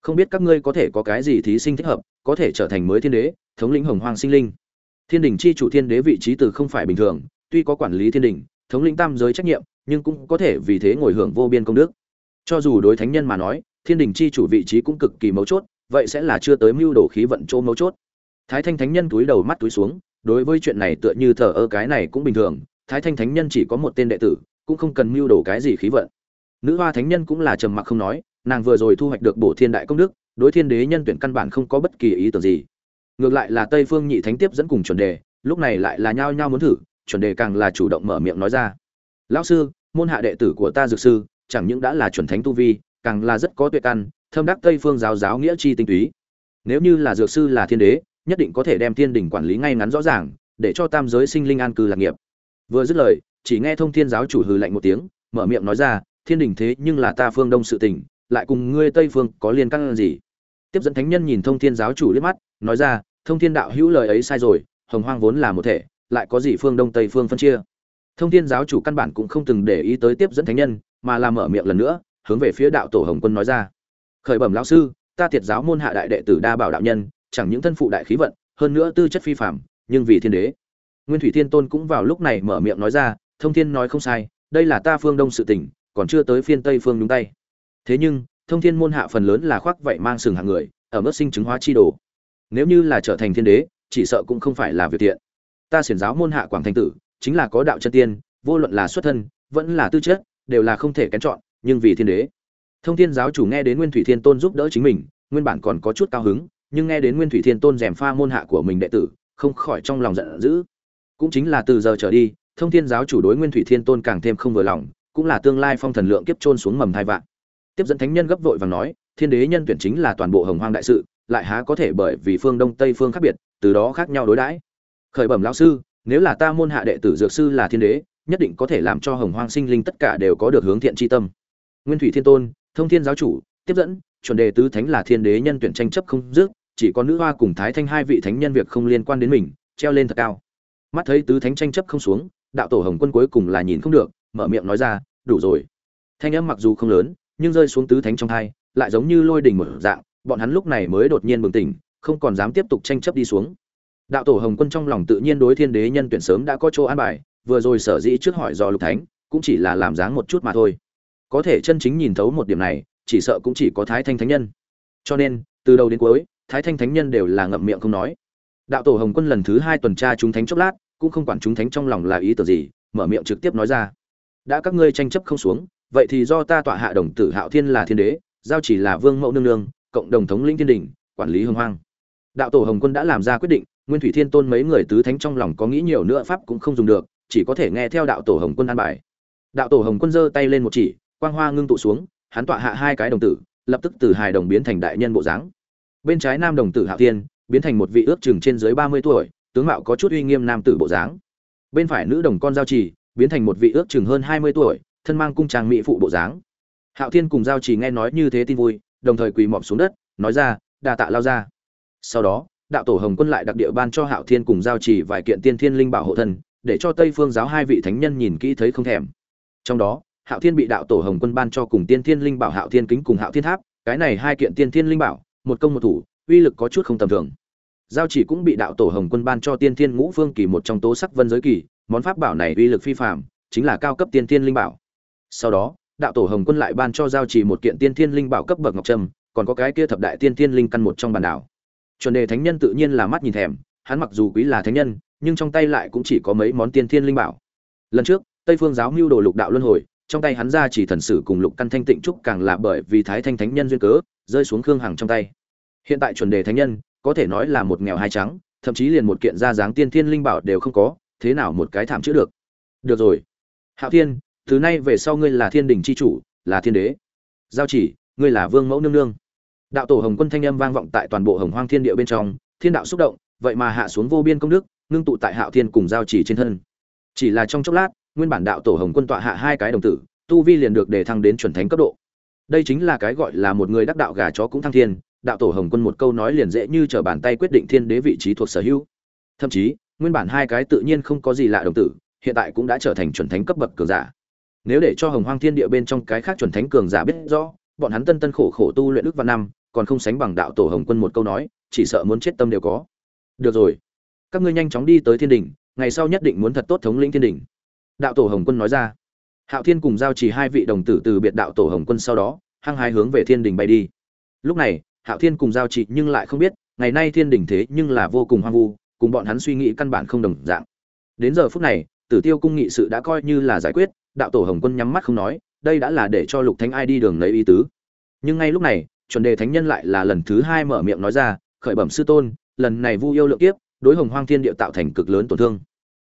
Không biết các ngươi có thể có cái gì thí sinh thích hợp, có thể trở thành mới thiên đế, thống lĩnh hồng hoang sinh linh. Thiên đình chi chủ thiên đế vị trí từ không phải bình thường, tuy có quản lý thiên đình, thống lĩnh tam giới trách nhiệm, nhưng cũng có thể vì thế ngồi hưởng vô biên công đức. Cho dù đối thánh nhân mà nói, thiên đình chi chủ vị trí cũng cực kỳ mấu chốt, vậy sẽ là chưa tới mưu đồ khí vận chỗ mấu chốt. Thái thanh thánh nhân túi đầu mắt túi xuống, đối với chuyện này tựa như thờ ơ cái này cũng bình thường, thái thanh thánh nhân chỉ có một tên đệ tử, cũng không cần mưu đồ cái gì khí vận nữ hoa thánh nhân cũng là trầm mặc không nói, nàng vừa rồi thu hoạch được bổ thiên đại công đức, đối thiên đế nhân tuyển căn bản không có bất kỳ ý tưởng gì. Ngược lại là tây phương nhị thánh tiếp dẫn cùng chuẩn đề, lúc này lại là nhao nhao muốn thử, chuẩn đề càng là chủ động mở miệng nói ra. Lão sư, môn hạ đệ tử của ta dược sư, chẳng những đã là chuẩn thánh tu vi, càng là rất có tuệ căn, thâm đắc tây phương giáo giáo nghĩa chi tinh túy. Nếu như là dược sư là thiên đế, nhất định có thể đem thiên đình quản lý ngay ngắn rõ ràng, để cho tam giới sinh linh an cư lạc nghiệp. Vừa dứt lời, chỉ nghe thông thiên giáo chủ hừ lạnh một tiếng, mở miệng nói ra thiên đình thế nhưng là ta phương đông sự tình, lại cùng ngươi tây phương có liên căn gì? Tiếp dẫn thánh nhân nhìn thông thiên giáo chủ liếc mắt, nói ra, thông thiên đạo hữu lời ấy sai rồi, hồng hoang vốn là một thể, lại có gì phương đông tây phương phân chia? Thông thiên giáo chủ căn bản cũng không từng để ý tới tiếp dẫn thánh nhân, mà làm mở miệng lần nữa, hướng về phía đạo tổ hồng quân nói ra. Khởi bẩm lão sư, ta thiệt giáo môn hạ đại đệ tử đa bảo đạo nhân, chẳng những thân phụ đại khí vận, hơn nữa tư chất phi phạm nhưng vì thiên đế. Nguyên thủy thiên tôn cũng vào lúc này mở miệng nói ra, thông thiên nói không sai, đây là ta phương đông sự tỉnh còn chưa tới phiên tây phương đúng tay. Thế nhưng, thông thiên môn hạ phần lớn là khoác vậy mang sừng hạng người, ở mức sinh chứng hóa chi đồ. Nếu như là trở thành thiên đế, chỉ sợ cũng không phải là việc thiện ta xiển giáo môn hạ quảng thanh tử, chính là có đạo chân tiên, vô luận là xuất thân, vẫn là tư chất, đều là không thể kén chọn, nhưng vì thiên đế. Thông thiên giáo chủ nghe đến nguyên thủy thiên tôn giúp đỡ chính mình, nguyên bản còn có chút cao hứng, nhưng nghe đến nguyên thủy thiên tôn gièm pha môn hạ của mình đệ tử, không khỏi trong lòng giận dữ. Cũng chính là từ giờ trở đi, thông thiên giáo chủ đối nguyên thủy thiên tôn càng thêm không vừa lòng cũng là tương lai phong thần lượng kiếp trôn xuống mầm thai vạn. Tiếp dẫn thánh nhân gấp vội và nói, thiên đế nhân tuyển chính là toàn bộ hồng hoang đại sự, lại há có thể bởi vì phương đông tây phương khác biệt, từ đó khác nhau đối đãi. Khởi bẩm lão sư, nếu là ta môn hạ đệ tử dược sư là thiên đế, nhất định có thể làm cho hồng hoang sinh linh tất cả đều có được hướng thiện tri tâm. Nguyên thủy thiên tôn, thông thiên giáo chủ, tiếp dẫn, chuẩn đề tứ thánh là thiên đế nhân tuyển tranh chấp không dứt, chỉ có nữ hoa cùng thái thanh hai vị thánh nhân việc không liên quan đến mình, treo lên thật cao. Mắt thấy tứ thánh tranh chấp không xuống, đạo tổ hồng quân cuối cùng là nhìn không được mở miệng nói ra, đủ rồi. Thanh âm mặc dù không lớn, nhưng rơi xuống tứ thánh trong hai, lại giống như lôi đỉnh một dạng, bọn hắn lúc này mới đột nhiên bừng tỉnh, không còn dám tiếp tục tranh chấp đi xuống. Đạo tổ hồng quân trong lòng tự nhiên đối thiên đế nhân tuyển sớm đã có chỗ an bài, vừa rồi sở dĩ trước hỏi do lục thánh, cũng chỉ là làm dáng một chút mà thôi. Có thể chân chính nhìn thấu một điểm này, chỉ sợ cũng chỉ có thái thanh thánh nhân. Cho nên, từ đầu đến cuối, thái thanh thánh nhân đều là ngậm miệng không nói. Đạo tổ hồng quân lần thứ hai tuần tra chúng thánh chốc lát, cũng không quản chúng thánh trong lòng là ý tưởng gì, mở miệng trực tiếp nói ra đã các ngươi tranh chấp không xuống, vậy thì do ta tọa hạ đồng tử hạo thiên là thiên đế, giao chỉ là vương mẫu nương nương, cộng đồng thống lĩnh thiên đình, quản lý hưng hoang. Đạo tổ hồng quân đã làm ra quyết định, nguyên thủy thiên tôn mấy người tứ thánh trong lòng có nghĩ nhiều nữa pháp cũng không dùng được, chỉ có thể nghe theo đạo tổ hồng quân an bài. Đạo tổ hồng quân giơ tay lên một chỉ, quang hoa ngưng tụ xuống, hắn tọa hạ hai cái đồng tử, lập tức từ hài đồng biến thành đại nhân bộ dáng. Bên trái nam đồng tử hạo thiên, biến thành một vị ước chừng trên dưới ba mươi tuổi, tướng mạo có chút uy nghiêm nam tử bộ dáng. Bên phải nữ đồng con giao trì biến thành một vị ước chừng hơn hai mươi tuổi, thân mang cung trang mỹ phụ bộ dáng. Hạo thiên cùng giao Chỉ nghe nói như thế tin vui, đồng thời quỳ mọp xuống đất, nói ra, đa tạ lao ra sau đó, đạo tổ hồng quân lại đặc địa ban cho hạo thiên cùng giao Chỉ vài kiện tiên thiên linh bảo hộ thân, để cho tây phương giáo hai vị thánh nhân nhìn kỹ thấy không thèm. Trong đó, hạo thiên bị đạo tổ hồng quân ban cho cùng tiên thiên linh bảo hạo thiên kính cùng hạo thiên tháp, cái này hai kiện tiên thiên linh bảo, một công một thủ, uy lực có chút không tầm thường. Giao chỉ cũng bị đạo tổ hồng quân ban cho tiên thiên ngũ phương kỳ một trong tố sắc vân giới kỳ món pháp bảo này uy lực phi phàm, chính là cao cấp tiên thiên linh bảo. Sau đó, đạo tổ hồng quân lại ban cho giao chỉ một kiện tiên thiên linh bảo cấp bậc ngọc trâm, còn có cái kia thập đại tiên thiên linh căn một trong bản đảo. Chuẩn đề thánh nhân tự nhiên là mắt nhìn thèm, hắn mặc dù quý là thánh nhân, nhưng trong tay lại cũng chỉ có mấy món tiên thiên linh bảo. Lần trước, tây phương giáo mưu đồ lục đạo luân hồi, trong tay hắn ra chỉ thần sử cùng lục căn thanh tịnh trúc càng là bởi vì thái thanh thánh nhân duyên cớ, rơi xuống khương hằng trong tay. Hiện tại chuẩn đề thánh nhân, có thể nói là một nghèo hai trắng, thậm chí liền một kiện ra dáng tiên thiên linh bảo đều không có thế nào một cái thảm chữ được? Được rồi. Hạo thiên, từ nay về sau ngươi là thiên đình c h i chủ, là thiên đế. Giao chỉ, ngươi là vương mẫu nương nương. Đạo tổ hồng quân thanh âm vang vọng tại toàn bộ hồng hoang thiên địa bên trong, thiên đạo xúc động, vậy mà hạ xuống vô biên công đức, ngưng tụ tại hạo thiên cùng giao chỉ trên thân. Chỉ là trong chốc lát, nguyên bản đạo tổ hồng quân tọa hạ hai cái đồng tử, tu vi liền được đề thăng đến chuẩn thánh cấp độ. Đây chính là cái gọi là một người đắc đạo gà chó cũng thăng thiên, đạo tổ hồng quân một câu nói liền dễ như t r ở bàn tay quyết định thiên đế vị trí thuộc sở hữu. Thậm chí nguyên bản hai cái tự nhiên không có gì lạ đồng tử, hiện tại cũng đã trở thành chuẩn thánh cấp bậc cường giả. Nếu để cho hồng hoang thiên địa bên trong cái khác chuẩn thánh cường giả biết rõ, bọn hắn tân tân khổ khổ tu luyện ước văn năm, còn không sánh bằng đạo tổ hồng quân một câu nói, chỉ sợ muốn chết tâm đều có. Được rồi, các ngươi nhanh chóng đi tới thiên đình ngày sau nhất định muốn thật tốt thống lĩnh thiên đình đạo tổ hồng quân nói ra. Hạo thiên cùng giao chỉ hai vị đồng tử từ biệt đạo tổ hồng quân sau đó, hăng hai hướng về thiên đình bay đi. Lúc này, hạo thiên cùng giao chỉ nhưng lại không biết, ngày nay thiên đình thế nhưng là vô cùng hoang vu cùng bọn hắn suy nghĩ căn bản không đồng dạng. Đến giờ phút này, tử tiêu cung nghị sự đã coi như là giải quyết, đạo tổ hồng quân nhắm mắt không nói, đây đã là để cho lục thánh ai đi đường lấy ý tứ. Nhưng ngay lúc này, chuẩn đề thánh nhân lại là lần thứ hai mở miệng nói ra, khởi bẩm sư tôn, lần này vu yêu lượng kiếp, đối hồng hoang thiên địa tạo thành cực lớn tổn thương.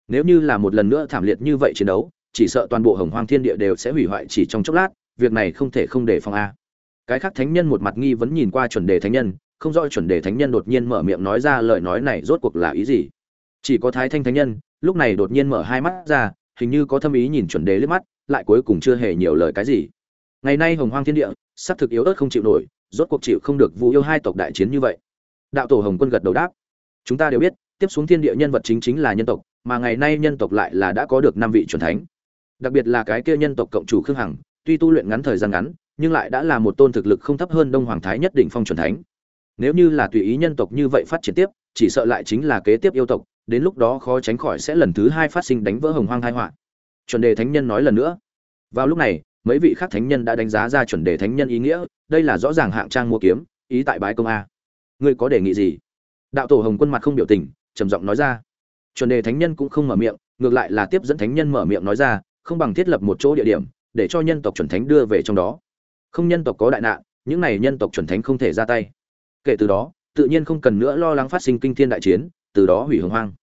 Nếu như là một lần nữa thảm liệt như vậy chiến đấu, chỉ sợ toàn bộ hồng hoang thiên địa đều sẽ hủy hoại chỉ trong chốc lát, việc này không thể không để phòng a. Cái khác thánh nhân một mặt nghi vẫn nhìn qua chuẩn đề thánh nhân không rõ chuẩn đề thánh nhân đột nhiên mở miệng nói ra lời nói này rốt cuộc là ý gì. Chỉ có thái thanh thánh nhân, lúc này đột nhiên mở hai mắt ra, hình như có thâm ý nhìn chuẩn đề liếc mắt, lại cuối cùng chưa hề nhiều lời cái gì. Ngày nay hồng hoang thiên địa, sắp thực yếu ớt không chịu nổi, rốt cuộc chịu không được vu yêu hai tộc đại chiến như vậy. Đạo tổ hồng quân gật đầu đáp. Chúng ta đều biết, tiếp xuống thiên địa nhân vật chính chính là nhân tộc, mà ngày nay nhân tộc lại là đã có được năm vị chuẩn thánh. Đặc biệt là cái kia nhân tộc cộng chủ khương hằng, tuy tu luyện ngắn thời gian ngắn, nhưng lại đã là một tôn thực lực không thấp hơn đông hoàng thái nhất đỉnh phong chuẩn thánh nếu như là tùy ý nhân tộc như vậy phát triển tiếp, chỉ sợ lại chính là kế tiếp yêu tộc, đến lúc đó khó tránh khỏi sẽ lần thứ hai phát sinh đánh vỡ hồng hoang hai họa. Chuẩn đề thánh nhân nói lần nữa. Vào lúc này, mấy vị khác thánh nhân đã đánh giá ra chuẩn đề thánh nhân ý nghĩa, đây là rõ ràng hạng trang mua kiếm, ý tại bái công a. Ngươi có đề nghị gì? Đạo tổ hồng quân mặt không biểu tình, trầm giọng nói ra. Chuẩn đề thánh nhân cũng không mở miệng, ngược lại là tiếp dẫn thánh nhân mở miệng nói ra, không bằng thiết lập một chỗ địa điểm, để cho nhân tộc chuẩn thánh đưa về trong đó. Không nhân tộc có đại nạn, những này nhân tộc chuẩn thánh không thể ra tay kể từ đó, tự nhiên không cần nữa lo lắng phát sinh kinh thiên đại chiến, từ đó hủy hồng hoang.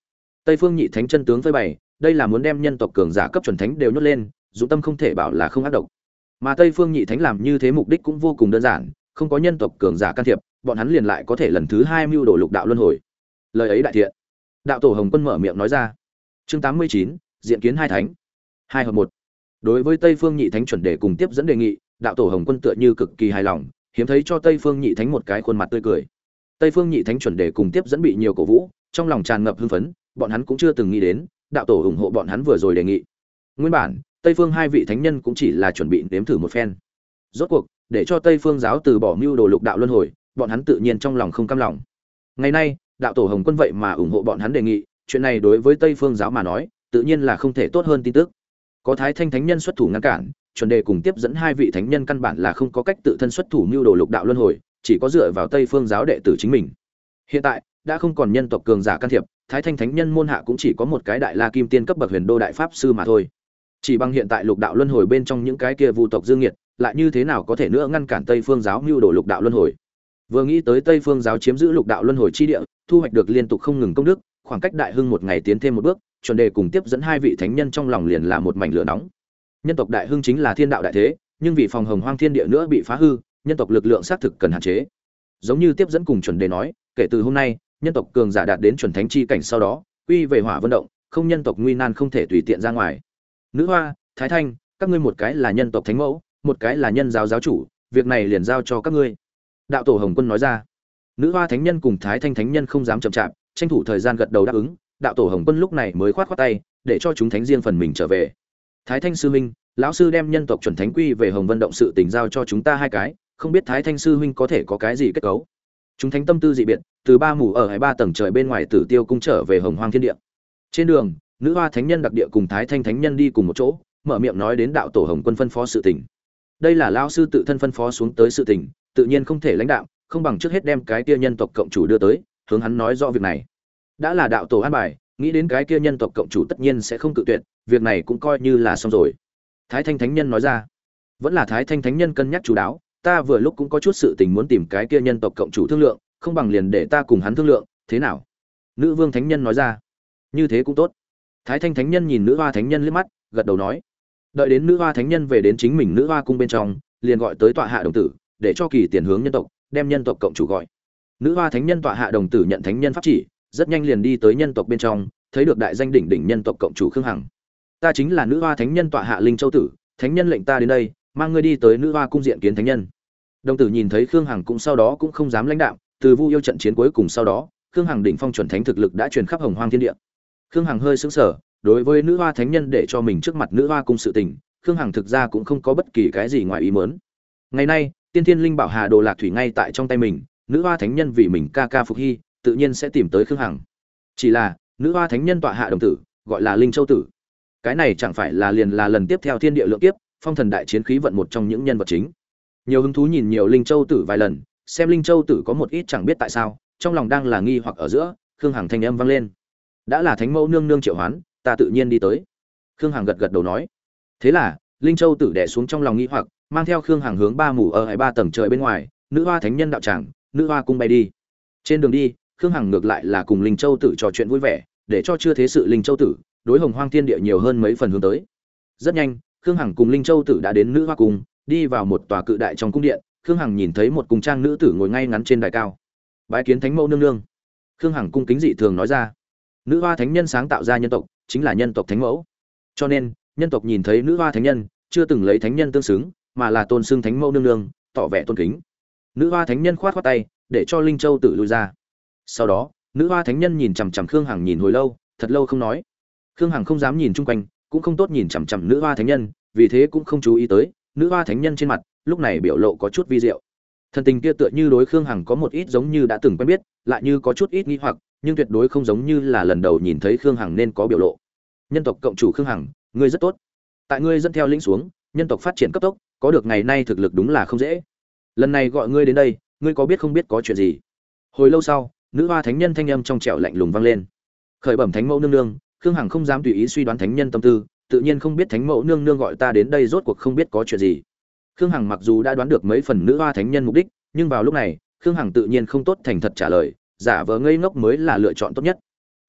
Tây phương nhị thánh chân tướng phơi bày, đây là muốn đem nhân tộc cường giả cấp chuẩn thánh đều nhốt lên dũng tâm không thể bảo là không ác độc. Mà tây phương nhị thánh làm như thế mục đích cũng vô cùng đơn giản, không có nhân tộc cường giả can thiệp, bọn hắn liền lại có thể lần thứ hai mưu đồ lục đạo luân hồi. Lời ấy đại thiện. Đạo tổ hồng quân mở miệng nói ra. Chương tám mươi chín, diện kiến hai thánh. Hai hợp một. Đối với tây phương nhị thánh chuẩn đề cùng tiếp dẫn đề nghị, đạo tổ hồng quân tựa như cực kỳ hài lòng hiếm thấy cho tây phương nhị thánh một cái khuôn mặt tươi cười. Tây phương nhị thánh chuẩn đề cùng tiếp dẫn bị nhiều cổ vũ, trong lòng tràn ngập hưng phấn, bọn hắn cũng chưa từng nghĩ đến, đạo tổ ủng hộ bọn hắn vừa rồi đề nghị. Nguyên bản, tây phương hai vị thánh nhân cũng chỉ là chuẩn bị nếm thử một phen. Rốt cuộc, để cho tây phương giáo từ bỏ mưu đồ lục đạo luân hồi, bọn hắn tự nhiên trong lòng không cam lòng. Ngày nay, đạo tổ hồng quân vậy mà ủng hộ bọn hắn đề nghị, chuyện này đối với tây phương giáo mà nói, tự nhiên là không thể tốt hơn tin tức. Có thái thanh thánh nhân xuất thủ ngăn cản chuẩn đề cùng tiếp dẫn hai vị thánh nhân căn bản là không có cách tự thân xuất thủ mưu đồ lục đạo luân hồi, chỉ có dựa vào tây phương giáo đệ tử chính mình. Hiện tại, đã không còn nhân tộc cường giả can thiệp, thái thanh thánh nhân môn hạ cũng chỉ có một cái đại la kim tiên cấp bậc huyền đô đại pháp sư mà thôi. Chỉ bằng hiện tại lục đạo luân hồi bên trong những cái kia vu tộc dương nhiệt lại như thế nào có thể nữa ngăn cản tây phương giáo mưu đồ lục đạo luân hồi? Vừa nghĩ tới tây phương giáo chiếm giữ lục đạo luân hồi chi địa, thu hoạch được liên tục không ngừng công đức, khoảng cách đại hưng một ngày tiến thêm một bước, chuẩn đề cùng tiếp dẫn hai vị thánh nhân trong lòng liền là một mảnh lửa nóng nhân tộc đại hưng chính là thiên đạo đại thế, nhưng vì phòng hồng hoang thiên địa nữa bị phá hư, nhân tộc lực lượng xác thực cần hạn chế. Giống như tiếp dẫn cùng chuẩn đề nói, kể từ hôm nay, nhân tộc cường giả đạt đến chuẩn thánh chi cảnh sau đó, quy về hỏa vận động, không nhân tộc nguy nan không thể tùy tiện ra ngoài. Nữ hoa, thái thanh, các ngươi một cái là nhân tộc thánh mẫu, một cái là nhân giáo giáo chủ, việc này liền giao cho các ngươi. Đạo tổ hồng quân nói ra. Nữ hoa thánh nhân cùng thái thanh thánh nhân không dám chậm chạp, tranh thủ thời gian gật đầu đáp ứng. Đạo tổ hồng quân lúc này mới khoát khoát tay, để cho chúng thánh riêng phần mình trở về thái thanh sư huynh lão sư đem nhân tộc chuẩn thánh quy về hồng vân động sự tình giao cho chúng ta hai cái, không biết thái thanh sư huynh có thể có cái gì kết cấu. Chúng thánh tâm tư dị biệt, từ ba mù ở hai ba tầng trời bên ngoài tử tiêu cung trở về hồng hoang thiên địa. Trên đường, nữ hoa thánh nhân đặc địa cùng thái thanh thánh nhân đi cùng một chỗ, mở miệng nói đến đạo tổ hồng quân phân phó sự tình. Đây là lão sư tự thân phân phó xuống tới sự tình, tự nhiên không thể lãnh đạo không bằng trước hết đem cái tia nhân tộc cộng chủ đưa tới, hướng hắn nói rõ việc này. Đã là đạo tổ an bài nghĩ đến cái kia nhân tộc cộng chủ tất nhiên sẽ không cự tuyệt, việc này cũng coi như là xong rồi. Thái thanh thánh nhân nói ra. Vẫn là thái thanh thánh nhân cân nhắc chú đáo, ta vừa lúc cũng có chút sự tình muốn tìm cái kia nhân tộc cộng chủ thương lượng, không bằng liền để ta cùng hắn thương lượng, thế nào? Nữ vương thánh nhân nói ra. Như thế cũng tốt. Thái thanh thánh nhân nhìn nữ hoa thánh nhân liếc mắt, gật đầu nói. Đợi đến nữ hoa thánh nhân về đến chính mình nữ hoa cung bên trong, liền gọi tới tọa hạ đồng tử, để cho kỳ tiền hướng nhân tộc, đem nhân tộc cộng chủ gọi. Nữ hoa thánh nhân tọa hạ đồng tử nhận thánh nhân pháp chỉ rất nhanh liền đi tới nhân tộc bên trong, thấy được đại danh đỉnh đỉnh nhân tộc cộng chủ khương hằng. Ta chính là nữ hoa thánh nhân tọa hạ linh châu tử, thánh nhân lệnh ta đến đây, mang ngươi đi tới nữ hoa cung diện kiến thánh nhân. Đồng tử nhìn thấy khương hằng cũng sau đó cũng không dám lãnh đạo từ vu yêu trận chiến cuối cùng sau đó, khương hằng đỉnh phong chuẩn thánh thực lực đã truyền khắp hồng hoang thiên địa. Khương hằng hơi sững sờ, đối với nữ hoa thánh nhân để cho mình trước mặt nữ hoa cung sự tình, khương hằng thực ra cũng không có bất kỳ cái gì ngoài ý mớn ngày nay, tiên thiên linh bảo hà đồ lạc thủy ngay tại trong tay mình, nữ hoa thánh nhân vì mình ca ca phục hy tự nhiên sẽ tìm tới khương hằng. Chỉ là, nữ hoa thánh nhân tọa hạ đồng tử, gọi là linh châu tử. Cái này chẳng phải là liền là lần tiếp theo thiên địa lượng kiếp, phong thần đại chiến khí vận một trong những nhân vật chính. Nhiều hứng thú nhìn nhiều linh châu tử vài lần, xem linh châu tử có một ít chẳng biết tại sao, trong lòng đang là nghi hoặc ở giữa, khương hằng thanh âm vang lên. Đã là thánh mẫu nương nương triệu hoán, ta tự nhiên đi tới. Khương hằng gật gật đầu nói. Thế là, linh châu tử đẻ xuống trong lòng nghi hoặc, mang theo khương hằng hướng ba mù ở hai ba tầng trời bên ngoài, nữ hoa thánh nhân đạo tràng, nữ hoa cung bay đi. Trên đường đi khương hằng ngược lại là cùng linh châu tử trò chuyện vui vẻ, để cho chưa thế sự linh châu tử đối hồng hoang thiên địa nhiều hơn mấy phần hướng tới. Rất nhanh, khương hằng cùng linh châu tử đã đến nữ hoa cung, đi vào một tòa cự đại trong cung điện. Khương hằng nhìn thấy một cung trang nữ tử ngồi ngay ngắn trên đài cao. Bái kiến thánh mẫu nương nương. Khương hằng cung kính dị thường nói ra. Nữ hoa thánh nhân sáng tạo ra nhân tộc, chính là nhân tộc thánh mẫu. Cho nên, nhân tộc nhìn thấy nữ hoa thánh nhân, chưa từng lấy thánh nhân tương xứng, mà là tôn xưng thánh mẫu nương nương, tỏ vẻ tôn kính. Nữ hoa thánh nhân khoát khoát tay, để cho linh châu tử lui ra sau đó, nữ hoa thánh nhân nhìn chằm chằm khương hằng nhìn hồi lâu, thật lâu không nói. Khương hằng không dám nhìn chung quanh, cũng không tốt nhìn chằm chằm nữ hoa thánh nhân, vì thế cũng không chú ý tới nữ hoa thánh nhân trên mặt, lúc này biểu lộ có chút vi diệu. Thần tình kia tựa như đối khương hằng có một ít giống như đã từng quen biết, lại như có chút ít nghi hoặc, nhưng tuyệt đối không giống như là lần đầu nhìn thấy khương hằng nên có biểu lộ. Nhân tộc cộng chủ khương hằng, ngươi rất tốt. Tại ngươi dẫn theo lĩnh xuống, nhân tộc phát triển cấp tốc, có được ngày nay thực lực đúng là không dễ. Lần này gọi ngươi đến đây, ngươi có biết không biết có chuyện gì? Hồi lâu sau nữ hoa thánh nhân thanh âm trong trẻo lạnh lùng vang lên. Khởi bẩm thánh mẫu nương nương, khương hằng không dám tùy ý suy đoán thánh nhân tâm tư, tự nhiên không biết thánh mẫu nương nương gọi ta đến đây rốt cuộc không biết có chuyện gì. Khương hằng mặc dù đã đoán được mấy phần nữ hoa thánh nhân mục đích, nhưng vào lúc này, khương hằng tự nhiên không tốt thành thật trả lời, giả vờ ngây ngốc mới là lựa chọn tốt nhất.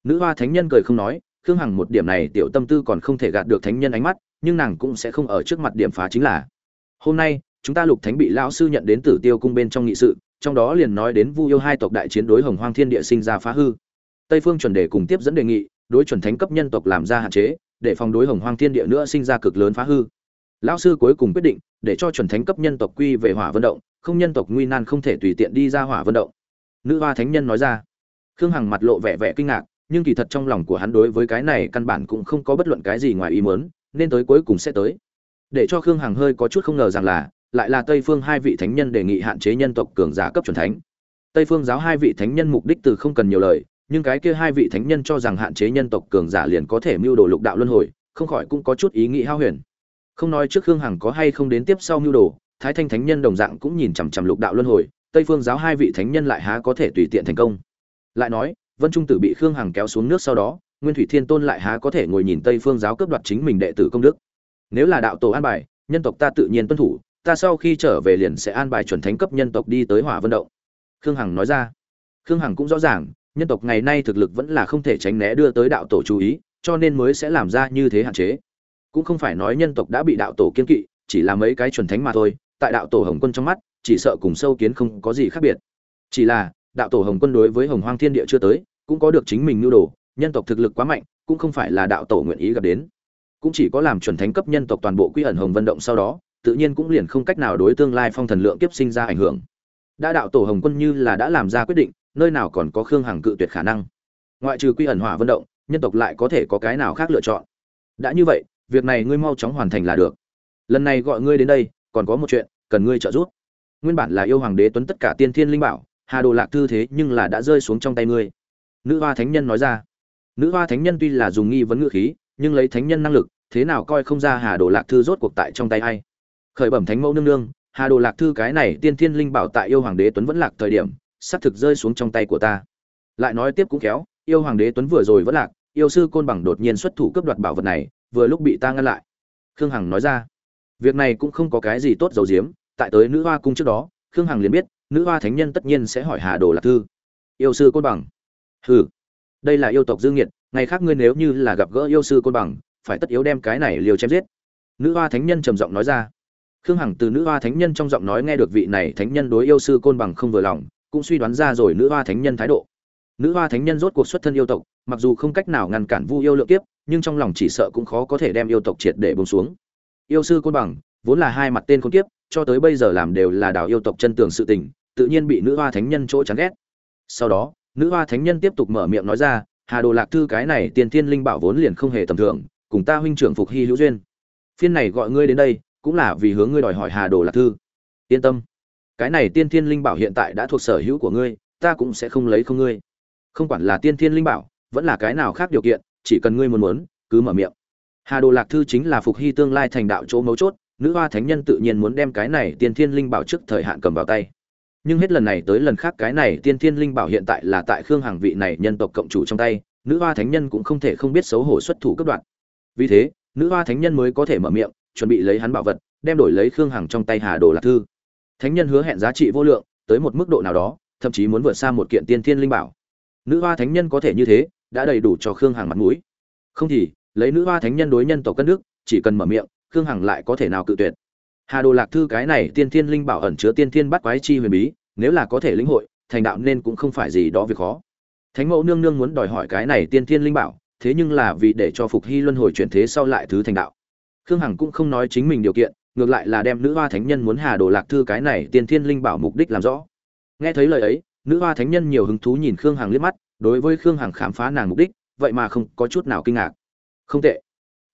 Nữ hoa thánh nhân cười không nói, khương hằng một điểm này tiểu tâm tư còn không thể gạt được thánh nhân ánh mắt, nhưng nàng cũng sẽ không ở trước mặt điểm phá chính là, hôm nay, chúng ta lục thánh bị lão sư nhận đến tử tiêu cung bên trong nghị sự trong đó liền nói đến vu yêu hai tộc đại chiến đối hồng hoang thiên địa sinh ra phá hư. Tây phương chuẩn đề cùng tiếp dẫn đề nghị, đối chuẩn thánh cấp nhân tộc làm ra hạn chế, để phòng đối hồng hoang thiên địa nữa sinh ra cực lớn phá hư. Lão sư cuối cùng quyết định, để cho chuẩn thánh cấp nhân tộc quy về hỏa vân động, không nhân tộc nguy nan không thể tùy tiện đi ra hỏa vân động. Nữ hoa thánh nhân nói ra. Khương hằng mặt lộ vẻ vẻ kinh ngạc, nhưng kỳ thật trong lòng của hắn đối với cái này căn bản cũng không có bất luận cái gì ngoài ý muốn, nên tới cuối cùng sẽ tới. Để cho khương hằng hơi có chút không ngờ rằng là lại là tây phương hai vị thánh nhân đề nghị hạn chế nhân tộc cường giả cấp chuẩn thánh. Tây phương giáo hai vị thánh nhân mục đích từ không cần nhiều lời, nhưng cái kia hai vị thánh nhân cho rằng hạn chế nhân tộc cường giả liền có thể mưu đồ lục đạo luân hồi, không khỏi cũng có chút ý nghĩ hao huyền. Không nói trước Hương hằng có hay không đến tiếp sau mưu đồ, thái thanh thánh nhân đồng dạng cũng nhìn chằm chằm lục đạo luân hồi, tây phương giáo hai vị thánh nhân lại há có thể tùy tiện thành công. Lại nói, vân trung tử bị khương hằng kéo xuống nước sau đó, nguyên thủy thiên tôn lại há có thể ngồi nhìn tây phương giáo cướp đoạt chính mình đệ tử công đức. Nếu là đạo tổ an bài, nhân tộc ta tự nhiên tuân thủ ta sau khi trở về liền sẽ an bài chuẩn thánh cấp nhân tộc đi tới hỏa vân động. Khương hằng nói ra. Khương hằng cũng rõ ràng, nhân tộc ngày nay thực lực vẫn là không thể tránh né đưa tới đạo tổ chú ý, cho nên mới sẽ làm ra như thế hạn chế. Cũng không phải nói nhân tộc đã bị đạo tổ kiên kỵ, chỉ là mấy cái chuẩn thánh mà thôi, tại đạo tổ hồng quân trong mắt, chỉ sợ cùng sâu kiến không có gì khác biệt. Chỉ là, đạo tổ hồng quân đối với hồng hoang thiên địa chưa tới, cũng có được chính mình nhu đồ, nhân tộc thực lực quá mạnh, cũng không phải là đạo tổ nguyện ý gặp đến. Cũng chỉ có làm chuẩn thánh cấp nhân tộc toàn bộ quy ẩn hồng vận động sau đó tự nhiên cũng liền không cách nào đối tương lai phong thần lượng kiếp sinh ra ảnh hưởng. Đã đạo tổ hồng quân như là đã làm ra quyết định, nơi nào còn có khương hằng cự tuyệt khả năng. Ngoại trừ quy ẩn hỏa vận động, nhân tộc lại có thể có cái nào khác lựa chọn? Đã như vậy, việc này ngươi mau chóng hoàn thành là được. Lần này gọi ngươi đến đây, còn có một chuyện, cần ngươi trợ giúp. Nguyên bản là yêu hoàng đế tuấn tất cả tiên thiên linh bảo, hà đồ lạc thư thế nhưng là đã rơi xuống trong tay ngươi. Nữ hoa thánh nhân nói ra. Nữ hoa thánh nhân tuy là dùng nghi vấn ngữ khí, nhưng lấy thánh nhân năng lực, thế nào coi không ra hà đồ lạc thư rốt cuộc tại trong tay ai? Khởi bẩm thánh mẫu nương nương, hà đồ lạc thư cái này tiên thiên linh bảo tại yêu hoàng đế tuấn vẫn lạc thời điểm, sắp thực rơi xuống trong tay của ta. Lại nói tiếp cũng kéo yêu hoàng đế tuấn vừa rồi vẫn lạc, yêu sư côn bằng đột nhiên xuất thủ cướp đoạt bảo vật này, vừa lúc bị ta ngăn lại. Khương hằng nói ra, việc này cũng không có cái gì tốt dầu diếm tại tới nữ hoa cung trước đó, khương hằng liền biết, nữ hoa thánh nhân tất nhiên sẽ hỏi hà đồ lạc thư. Yêu sư côn bằng. Hừ, đây là yêu tộc dương nhiệt ngày khác ngươi nếu như là gặp gỡ yêu sư côn bằng, phải tất yếu đem cái này liều chém giết. Nữ hoa thánh nhân trầm giọng nói ra khương hằng từ nữ hoa thánh nhân trong giọng nói nghe được vị này thánh nhân đối yêu sư côn bằng không vừa lòng, cũng suy đoán ra rồi nữ hoa thánh nhân thái độ. Nữ hoa thánh nhân rốt cuộc xuất thân yêu tộc, mặc dù không cách nào ngăn cản vu yêu lượng kiếp, nhưng trong lòng chỉ sợ cũng khó có thể đem yêu tộc triệt để bông xuống. Yêu sư côn bằng, vốn là hai mặt tên con kiếp, cho tới bây giờ làm đều là đảo yêu tộc chân tường sự tình, tự nhiên bị nữ hoa thánh nhân chỗ chán ghét. Sau đó, nữ hoa thánh nhân tiếp tục mở miệng nói ra, hà đồ lạc thư cái này tiền thiên linh bảo vốn liền không hề tầm thường, cùng ta huynh trưởng phục hy hữu duyên. Phiên này gọi ngươi đến đây cũng là vì hướng ngươi đòi hỏi hà đồ lạc thư. Yên tâm. Cái này tiên thiên linh bảo hiện tại đã thuộc sở hữu của ngươi, ta cũng sẽ không lấy không ngươi. Không quản là tiên thiên linh bảo, vẫn là cái nào khác điều kiện, chỉ cần ngươi muốn muốn, cứ mở miệng. Hà đồ lạc thư chính là phục hy tương lai thành đạo chỗ mấu chốt, nữ hoa thánh nhân tự nhiên muốn đem cái này tiên thiên linh bảo trước thời hạn cầm vào tay. Nhưng hết lần này tới lần khác cái này tiên thiên linh bảo hiện tại là tại khương hàng vị này nhân tộc cộng chủ trong tay, nữ hoa thánh nhân cũng không thể không biết xấu hổ xuất thủ cấp đoạn vì thế, nữ hoa thánh nhân mới có thể mở miệng chuẩn bị lấy hắn bảo vật, đem đổi lấy khương hằng trong tay hà đồ lạc thư. Thánh nhân hứa hẹn giá trị vô lượng, tới một mức độ nào đó, thậm chí muốn vượt xa một kiện tiên thiên linh bảo. Nữ hoa thánh nhân có thể như thế, đã đầy đủ cho khương hằng mặt mũi. Không thì, lấy nữ hoa thánh nhân đối nhân tộc cất nước, chỉ cần mở miệng, khương hằng lại có thể nào cự tuyệt. Hà đồ lạc thư cái này tiên thiên linh bảo ẩn chứa tiên thiên bắt quái chi huyền bí, nếu là có thể lĩnh hội, thành đạo nên cũng không phải gì đó việc khó. Thánh mẫu nương nương muốn đòi hỏi cái này tiên thiên linh bảo, thế nhưng là vì để cho phục hy luân hồi chuyển thế sau lại thứ thành đạo khương hằng cũng không nói chính mình điều kiện, ngược lại là đem nữ hoa thánh nhân muốn hà đồ lạc thư cái này tiên thiên linh bảo mục đích làm rõ. Nghe thấy lời ấy, nữ hoa thánh nhân nhiều hứng thú nhìn khương hằng liếc mắt, đối với khương hằng khám phá nàng mục đích, vậy mà không có chút nào kinh ngạc. Không tệ.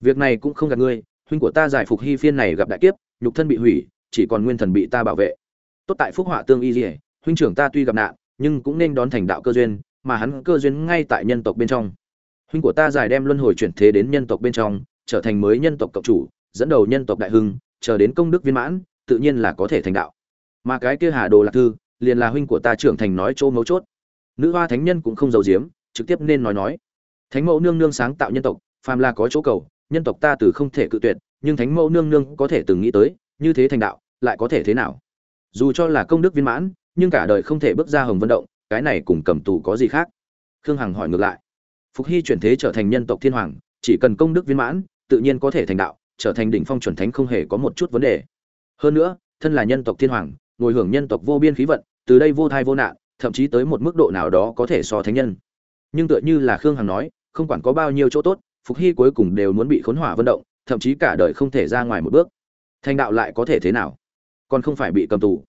Việc này cũng không gạt ngươi, huynh của ta giải phục hy phiên này gặp đại kiếp, nhục thân bị hủy, chỉ còn nguyên thần bị ta bảo vệ. Tốt tại phúc họa tương y dỉa huynh trưởng ta tuy gặp nạn, nhưng cũng nên đón thành đạo cơ duyên, mà hắn cơ duyên ngay tại nhân tộc bên trong. Huynh của ta giải đem luân hồi chuyển thế đến nhân tộc bên trong trở thành mới nhân tộc cộng chủ, dẫn đầu nhân tộc đại hưng, chờ đến công đức viên mãn, tự nhiên là có thể thành đạo. Mà cái kia hà đồ lạc thư, liền là huynh của ta trưởng thành nói chỗ mấu chốt. Nữ hoa thánh nhân cũng không giấu giếm, trực tiếp nên nói nói. Thánh mẫu nương nương sáng tạo nhân tộc, phàm là có chỗ cầu, nhân tộc ta từ không thể cự tuyệt, nhưng thánh mẫu nương nương có thể từng nghĩ tới, như thế thành đạo, lại có thể thế nào? Dù cho là công đức viên mãn, nhưng cả đời không thể bước ra hồng vận động, cái này cùng cầm tù có gì khác? Khương hằng hỏi ngược lại. Phục hy chuyển thế trở thành nhân tộc thiên hoàng, chỉ cần công đức viên mãn tự nhiên có thể thành đạo, trở thành đỉnh phong chuẩn thánh không hề có một chút vấn đề. Hơn nữa, thân là nhân tộc thiên hoàng, ngồi hưởng nhân tộc vô biên khí vận, từ đây vô thai vô nạn, thậm chí tới một mức độ nào đó có thể so thánh nhân. Nhưng tựa như là khương hằng nói, không quản có bao nhiêu chỗ tốt, phục hy cuối cùng đều muốn bị khốn hỏa vận động, thậm chí cả đời không thể ra ngoài một bước. Thành đạo lại có thể thế nào? Còn không phải bị cầm tù.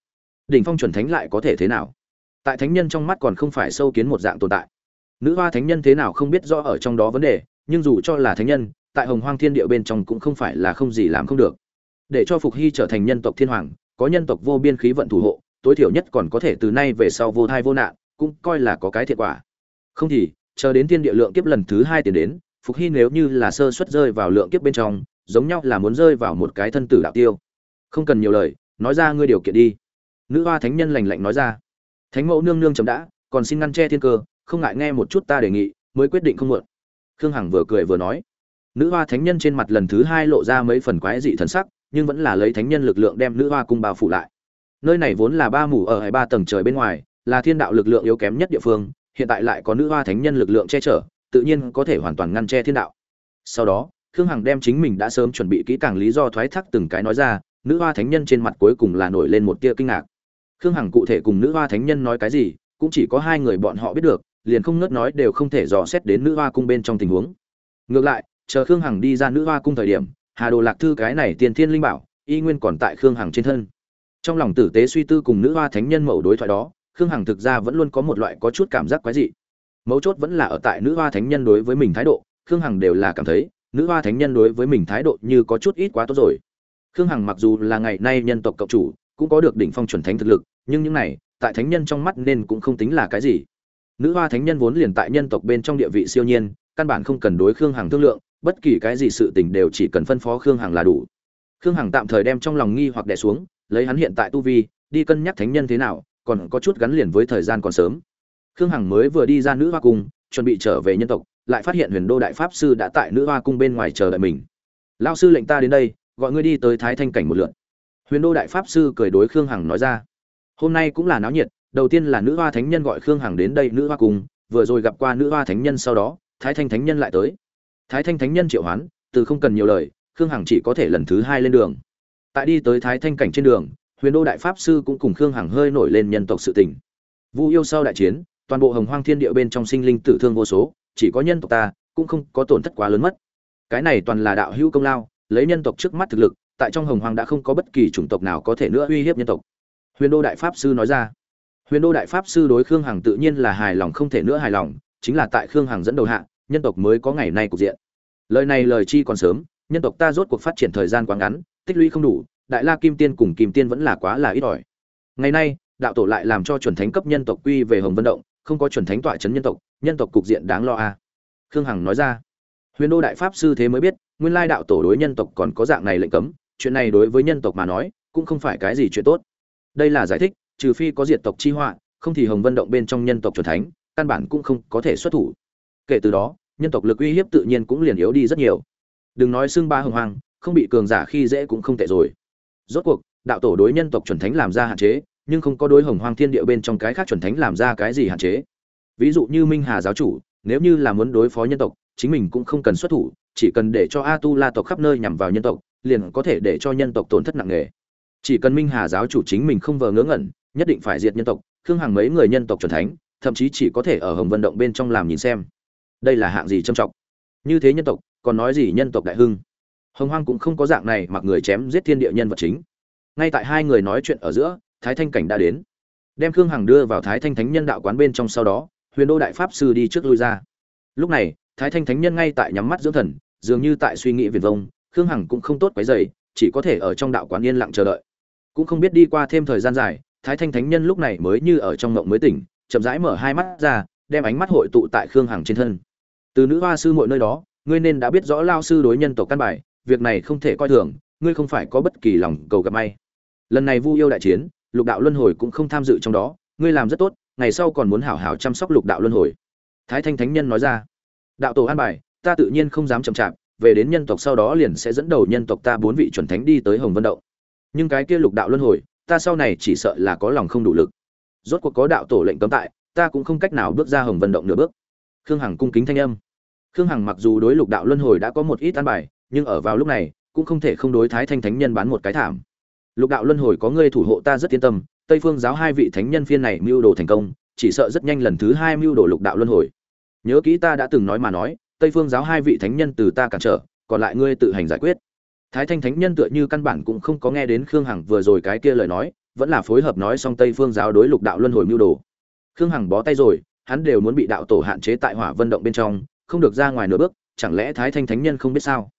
Đỉnh phong chuẩn thánh lại có thể thế nào? Tại thánh nhân trong mắt còn không phải sâu kiến một dạng tồn tại. Nữ hoa thánh nhân thế nào không biết rõ ở trong đó vấn đề, nhưng dù cho là thánh nhân tại hồng hoang thiên địa bên trong cũng không phải là không gì làm không được. Để cho phục hy trở thành nhân tộc thiên hoàng, có nhân tộc vô biên khí vận thủ hộ, tối thiểu nhất còn có thể từ nay về sau vô thai vô nạn, cũng coi là có cái thiệt quả. Không thì, chờ đến thiên địa lượng kiếp lần thứ hai tiền đến, phục hy nếu như là sơ suất rơi vào lượng kiếp bên trong, giống nhau là muốn rơi vào một cái thân tử đạo tiêu. Không cần nhiều lời, nói ra ngươi điều kiện đi. Nữ hoa thánh nhân lành lạnh nói ra. Thánh mẫu nương nương chấm đã, còn xin ngăn che thiên cơ, không ngại nghe một chút ta đề nghị, mới quyết định không muộn. Khương hằng vừa cười vừa nói nữ hoa thánh nhân trên mặt lần thứ hai lộ ra mấy phần quái dị thần sắc, nhưng vẫn là lấy thánh nhân lực lượng đem nữ hoa cung bao phủ lại. Nơi này vốn là ba mủ ở hai ba tầng trời bên ngoài, là thiên đạo lực lượng yếu kém nhất địa phương, hiện tại lại có nữ hoa thánh nhân lực lượng che chở, tự nhiên có thể hoàn toàn ngăn che thiên đạo. Sau đó, khương hằng đem chính mình đã sớm chuẩn bị kỹ càng lý do thoái thác từng cái nói ra, nữ hoa thánh nhân trên mặt cuối cùng là nổi lên một tia kinh ngạc. Khương hằng cụ thể cùng nữ hoa thánh nhân nói cái gì, cũng chỉ có hai người bọn họ biết được, liền không ngớt nói đều không thể dò xét đến nữ hoa cung bên trong tình huống. Ngược lại chờ khương hằng đi ra nữ hoa cung thời điểm, hà đồ lạc thư cái này tiền thiên linh bảo, y nguyên còn tại khương hằng trên thân. Trong lòng tử tế suy tư cùng nữ hoa thánh nhân mẫu đối thoại đó, khương hằng thực ra vẫn luôn có một loại có chút cảm giác quái dị. Mấu chốt vẫn là ở tại nữ hoa thánh nhân đối với mình thái độ, khương hằng đều là cảm thấy, nữ hoa thánh nhân đối với mình thái độ như có chút ít quá tốt rồi. Khương hằng mặc dù là ngày nay nhân tộc cộng chủ, cũng có được đỉnh phong chuẩn thánh thực lực, nhưng những này, tại thánh nhân trong mắt nên cũng không tính là cái gì. Nữ hoa thánh nhân vốn liền tại nhân tộc bên trong địa vị siêu nhiên, căn bản không cần đối khương hằng thương lượng bất kỳ cái gì sự tình đều chỉ cần phân phó khương hằng là đủ. Khương hằng tạm thời đem trong lòng nghi hoặc đè xuống, lấy hắn hiện tại tu vi, đi cân nhắc thánh nhân thế nào, còn có chút gắn liền với thời gian còn sớm. Khương hằng mới vừa đi ra nữ hoa cung, chuẩn bị trở về nhân tộc, lại phát hiện huyền đô đại pháp sư đã tại nữ hoa cung bên ngoài chờ đợi mình. Lao sư lệnh ta đến đây, gọi ngươi đi tới thái thanh cảnh một lượt. huyền đô đại pháp sư cười đối khương hằng nói ra. Hôm nay cũng là náo nhiệt, đầu tiên là nữ hoa thánh nhân gọi khương hằng đến đây nữ hoa cung, vừa rồi gặp qua nữ hoa thánh nhân sau đó, thái thanh thánh nhân lại tới thái thanh thánh nhân triệu hoán, từ không cần nhiều lời, khương hằng chỉ có thể lần thứ hai lên đường. Tại đi tới thái thanh cảnh trên đường, huyền đô đại pháp sư cũng cùng khương hằng hơi nổi lên nhân tộc sự tình. Vu yêu sau đại chiến, toàn bộ hồng hoang thiên địa bên trong sinh linh tử thương vô số, chỉ có nhân tộc ta, cũng không có tổn thất quá lớn mất. Cái này toàn là đạo hữu công lao, lấy nhân tộc trước mắt thực lực, tại trong hồng hoang đã không có bất kỳ chủng tộc nào có thể nữa uy hiếp nhân tộc. Huyền đô đại pháp sư nói ra. Huyền đô đại pháp sư đối khương hằng tự nhiên là hài lòng không thể nữa hài lòng, chính là tại khương hằng dẫn đầu hạ nhân tộc mới có ngày nay cục diện. Lời này lời chi còn sớm, nhân tộc ta rốt cuộc phát triển thời gian quá ngắn, tích lũy không đủ, đại la kim tiên cùng kim tiên vẫn là quá là ít ỏi. Ngày nay, đạo tổ lại làm cho chuẩn thánh cấp nhân tộc quy về hồng vân động, không có chuẩn thánh tọa chấn nhân tộc nhân tộc cục diện đáng lo a. À. khương hằng nói ra. Huyền đô đại pháp sư thế mới biết, nguyên lai đạo tổ đối nhân tộc còn có dạng này lệnh cấm, chuyện này đối với nhân tộc mà nói, cũng không phải cái gì chuyện tốt. Đây là giải thích, trừ phi có diệt tộc chi họa, không thì hồng vân động bên trong nhân tộc chuẩn thánh, căn bản cũng không có thể xuất thủ kể từ đó, nhân tộc lực uy hiếp tự nhiên cũng liền yếu đi rất nhiều. Đừng nói xương ba hồng hoang, không bị cường giả khi dễ cũng không tệ rồi. Rốt cuộc, đạo tổ đối nhân tộc chuẩn thánh làm ra hạn chế, nhưng không có đối hồng hoang thiên địa bên trong cái khác chuẩn thánh làm ra cái gì hạn chế. Ví dụ như minh hà giáo chủ, nếu như là muốn đối phó nhân tộc, chính mình cũng không cần xuất thủ, chỉ cần để cho a tu la tộc khắp nơi nhằm vào nhân tộc, liền có thể để cho nhân tộc tổn thất nặng nề. Chỉ cần minh hà giáo chủ chính mình không vờ ngớ ngẩn, nhất định phải diệt nhân tộc, khương hàng mấy người nhân tộc chuẩn thánh, thậm chí chỉ có thể ở hồng vận động bên trong làm nhìn xem đây là hạng gì trâm trọng? Như thế nhân tộc, còn nói gì nhân tộc đại hưng? Hồng hoang cũng không có dạng này mặc người chém giết thiên địa nhân vật chính. Ngay tại hai người nói chuyện ở giữa, thái thanh cảnh đã đến. Đem khương hằng đưa vào thái thanh thánh nhân đạo quán bên trong sau đó, huyền đô đại pháp sư đi trước lui ra. Lúc này, thái thanh thánh nhân ngay tại nhắm mắt dưỡng thần, dường như tại suy nghĩ viền vông, khương hằng cũng không tốt quấy dày chỉ có thể ở trong đạo quán yên lặng chờ đợi. Cũng không biết đi qua thêm thời gian dài, thái thanh thánh nhân lúc này mới như ở trong ngộng mới tỉnh, chậm rãi mở hai mắt ra, đem ánh mắt hội tụ tại khương hằng trên thân từ nữ hoa sư mọi nơi đó, ngươi nên đã biết rõ lao sư đối nhân tộc căn bài, việc này không thể coi thường, ngươi không phải có bất kỳ lòng cầu gặp may. Lần này vu yêu đại chiến, lục đạo luân hồi cũng không tham dự trong đó, ngươi làm rất tốt, ngày sau còn muốn hảo hảo chăm sóc lục đạo luân hồi. Thái thanh thánh nhân nói ra. Đạo tổ an bài, ta tự nhiên không dám chậm chạp, về đến nhân tộc sau đó liền sẽ dẫn đầu nhân tộc ta bốn vị chuẩn thánh đi tới hồng vân động. Nhưng cái kia lục đạo luân hồi, ta sau này chỉ sợ là có lòng không đủ lực. Rốt cuộc có đạo tổ lệnh cấm tại, ta cũng không cách nào bước ra hồng vân động nửa bước khương hằng cung kính thanh âm. Khương hằng mặc dù đối lục đạo luân hồi đã có một ít an bài, nhưng ở vào lúc này, cũng không thể không đối thái thanh thánh nhân bán một cái thảm. Lục đạo luân hồi có ngươi thủ hộ ta rất yên tâm, tây phương giáo hai vị thánh nhân phiên này mưu đồ thành công, chỉ sợ rất nhanh lần thứ hai mưu đồ lục đạo luân hồi. Nhớ kỹ ta đã từng nói mà nói, tây phương giáo hai vị thánh nhân từ ta cản trở, còn lại ngươi tự hành giải quyết. Thái thanh thánh nhân tựa như căn bản cũng không có nghe đến khương hằng vừa rồi cái kia lời nói, vẫn là phối hợp nói xong tây phương giáo đối lục đạo luân hồi mưu đồ. Khương hằng bó tay rồi hắn đều muốn bị đạo tổ hạn chế tại hỏa vân động bên trong, không được ra ngoài nửa bước, chẳng lẽ thái thanh thánh nhân không biết sao?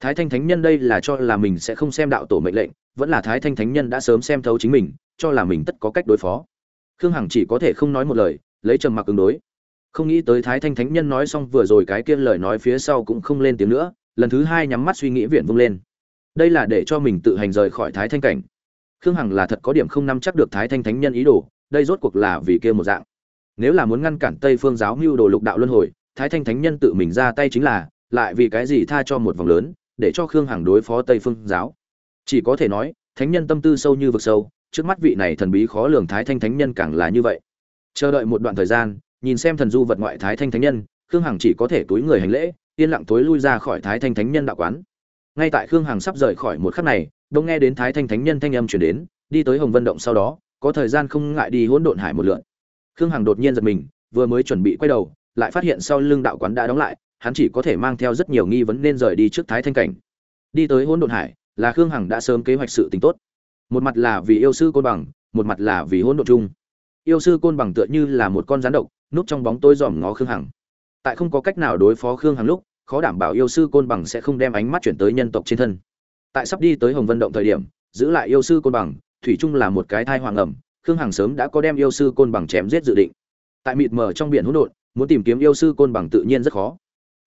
Thái thanh thánh nhân đây là cho là mình sẽ không xem đạo tổ mệnh lệnh, vẫn là thái thanh thánh nhân đã sớm xem thấu chính mình, cho là mình tất có cách đối phó. Khương hằng chỉ có thể không nói một lời, lấy trầm mặc ứng đối. Không nghĩ tới thái thanh thánh nhân nói xong vừa rồi cái kia lời nói phía sau cũng không lên tiếng nữa, lần thứ hai nhắm mắt suy nghĩ viện vung lên. Đây là để cho mình tự hành rời khỏi thái thanh cảnh. Khương hằng là thật có điểm không nắm chắc được thái thanh thánh nhân ý đồ, đây rốt cuộc là vì kia một dạng nếu là muốn ngăn cản tây phương giáo mưu đồ lục đạo luân hồi, thái thanh thánh nhân tự mình ra tay chính là, lại vì cái gì tha cho một vòng lớn, để cho khương hằng đối phó tây phương giáo? Chỉ có thể nói, thánh nhân tâm tư sâu như vực sâu, trước mắt vị này thần bí khó lường thái thanh thánh nhân càng là như vậy. Chờ đợi một đoạn thời gian, nhìn xem thần du vật ngoại thái thanh thánh nhân, khương hằng chỉ có thể túi người hành lễ, yên lặng tối lui ra khỏi thái thanh thánh nhân đạo quán. Ngay tại khương hằng sắp rời khỏi một khắc này đông nghe đến thái thanh thánh nhân thanh âm chuyển đến, đi tới hồng vân động sau đó, có thời gian không ngại đi hỗn độn hải một lượn khương hằng đột nhiên giật mình, vừa mới chuẩn bị quay đầu, lại phát hiện sau lưng đạo quán đã đóng lại, hắn chỉ có thể mang theo rất nhiều nghi vấn nên rời đi trước thái thanh cảnh. Đi tới hỗn độn hải, là khương hằng đã sớm kế hoạch sự tình tốt. Một mặt là vì yêu sư côn bằng, một mặt là vì hỗn độn chung yêu sư côn bằng tựa như là một con rắn độc, núp trong bóng tối dòm ngó khương hằng. Tại không có cách nào đối phó khương hằng lúc, khó đảm bảo yêu sư côn bằng sẽ không đem ánh mắt chuyển tới nhân tộc trên thân. Tại sắp đi tới hồng vân động thời điểm, giữ lại yêu sư côn bằng, thủy chung là một cái thai hoàng ẩm khương hằng sớm đã có đem yêu sư côn bằng chém giết dự định. Tại mịt mờ trong biển hỗn độn, muốn tìm kiếm yêu sư côn bằng tự nhiên rất khó.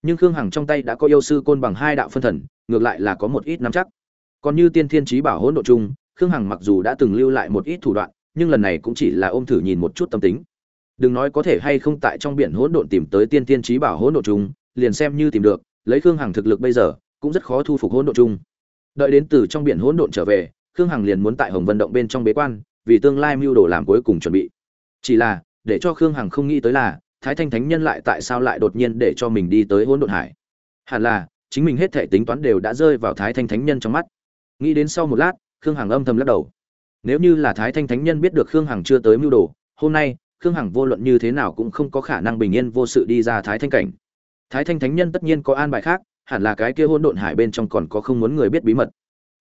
Nhưng khương hằng trong tay đã có yêu sư côn bằng hai đạo phân thần, ngược lại là có một ít nắm chắc. Còn như tiên thiên trí bảo hỗn độn chung, khương hằng mặc dù đã từng lưu lại một ít thủ đoạn, nhưng lần này cũng chỉ là ôm thử nhìn một chút tâm tính. Đừng nói có thể hay không tại trong biển hỗn độn tìm tới tiên tiên trí bảo hỗn độn chung, liền xem như tìm được, lấy khương hằng thực lực bây giờ, cũng rất khó thu phục hỗn độn chung. Đợi đến từ trong biển hỗn độn trở về, khương hằng liền muốn tại hồng vận động bên trong bế quan vì tương lai mưu đồ làm cuối cùng chuẩn bị. Chỉ là, để cho khương hằng không nghĩ tới là, thái thanh thánh nhân lại tại sao lại đột nhiên để cho mình đi tới hỗn độn hải? Hẳn là, chính mình hết thể tính toán đều đã rơi vào thái thanh thánh nhân trong mắt. Nghĩ đến sau một lát, khương hằng âm thầm lắc đầu. Nếu như là thái thanh thánh nhân biết được khương hằng chưa tới mưu đồ, hôm nay, khương hằng vô luận như thế nào cũng không có khả năng bình yên vô sự đi ra thái thanh cảnh. Thái thanh thánh nhân tất nhiên có an bài khác, hẳn là cái kia hỗn độn hải bên trong còn có không muốn người biết bí mật.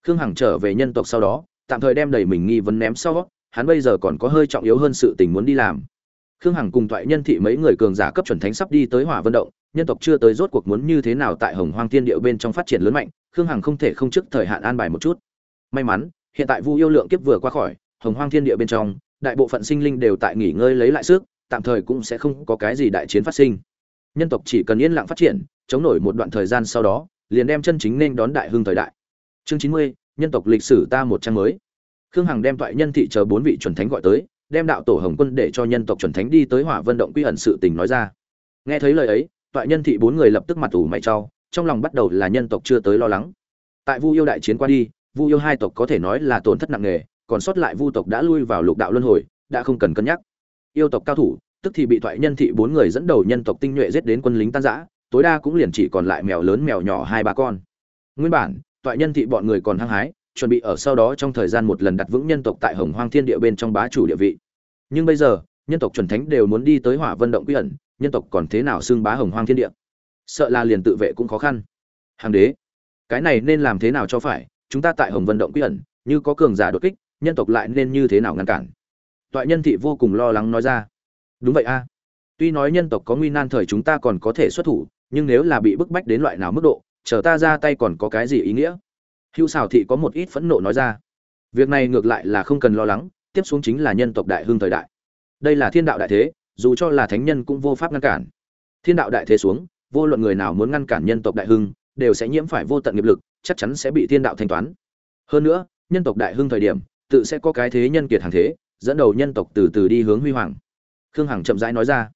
Khương hằng trở về nhân tộc sau đó tạm thời đem đầy mình nghi vấn ném sau, hắn bây giờ còn có hơi trọng yếu hơn sự tình muốn đi làm. Khương hằng cùng thoại nhân thị mấy người cường giả cấp chuẩn thánh sắp đi tới hỏa vân động, nhân tộc chưa tới rốt cuộc muốn như thế nào tại hồng hoang thiên điệu bên trong phát triển lớn mạnh, khương hằng không thể không trước thời hạn an bài một chút. May mắn, hiện tại vu yêu lượng kiếp vừa qua khỏi, hồng hoang thiên địa bên trong, đại bộ phận sinh linh đều tại nghỉ ngơi lấy lại sức, tạm thời cũng sẽ không có cái gì đại chiến phát sinh. Nhân tộc chỉ cần yên lặng phát triển, chống nổi một đoạn thời gian sau đó, liền đem chân chính nên đón đại hưng thời đại. Chương chín mươi nhân tộc lịch sử ta một trang mới. Khương hằng đem toại nhân thị chờ bốn vị chuẩn thánh gọi tới, đem đạo tổ hồng quân để cho nhân tộc chuẩn thánh đi tới hỏa vân động quy ẩn sự tình nói ra. Nghe thấy lời ấy, toại nhân thị bốn người lập tức mặt ủ mày trao trong lòng bắt đầu là nhân tộc chưa tới lo lắng. Tại vu yêu đại chiến qua đi, vu yêu hai tộc có thể nói là tổn thất nặng nề, còn sót lại vu tộc đã lui vào lục đạo luân hồi, đã không cần cân nhắc. Yêu tộc cao thủ, tức thì bị thoại nhân thị bốn người dẫn đầu nhân tộc tinh nhuệ giết đến quân lính tan rã, tối đa cũng liền chỉ còn lại mèo lớn mèo nhỏ hai ba con. Nguyên bản Tọa nhân thị bọn người còn hăng hái, chuẩn bị ở sau đó trong thời gian một lần đặt vững nhân tộc tại hồng hoang thiên địa bên trong bá chủ địa vị. Nhưng bây giờ, nhân tộc chuẩn thánh đều muốn đi tới hỏa vân động quy ẩn, nhân tộc còn thế nào xưng bá hồng hoang thiên địa? Sợ là liền tự vệ cũng khó khăn. Hàng đế, cái này nên làm thế nào cho phải? Chúng ta tại hồng vân động quy ẩn, như có cường giả đột kích, nhân tộc lại nên như thế nào ngăn cản? Toại nhân thị vô cùng lo lắng nói ra. Đúng vậy a. Tuy nói nhân tộc có nguy nan thời chúng ta còn có thể xuất thủ, nhưng nếu là bị bức bách đến loại nào mức độ chờ ta ra tay còn có cái gì ý nghĩa? Hữu xào thị có một ít phẫn nộ nói ra. Việc này ngược lại là không cần lo lắng, tiếp xuống chính là nhân tộc đại hưng thời đại. Đây là thiên đạo đại thế, dù cho là thánh nhân cũng vô pháp ngăn cản. Thiên đạo đại thế xuống, vô luận người nào muốn ngăn cản nhân tộc đại hưng, đều sẽ nhiễm phải vô tận nghiệp lực, chắc chắn sẽ bị thiên đạo thanh toán. Hơn nữa, nhân tộc đại hưng thời điểm, tự sẽ có cái thế nhân kiệt hàng thế, dẫn đầu nhân tộc từ từ đi hướng huy hoàng. Khương hằng chậm rãi nói ra.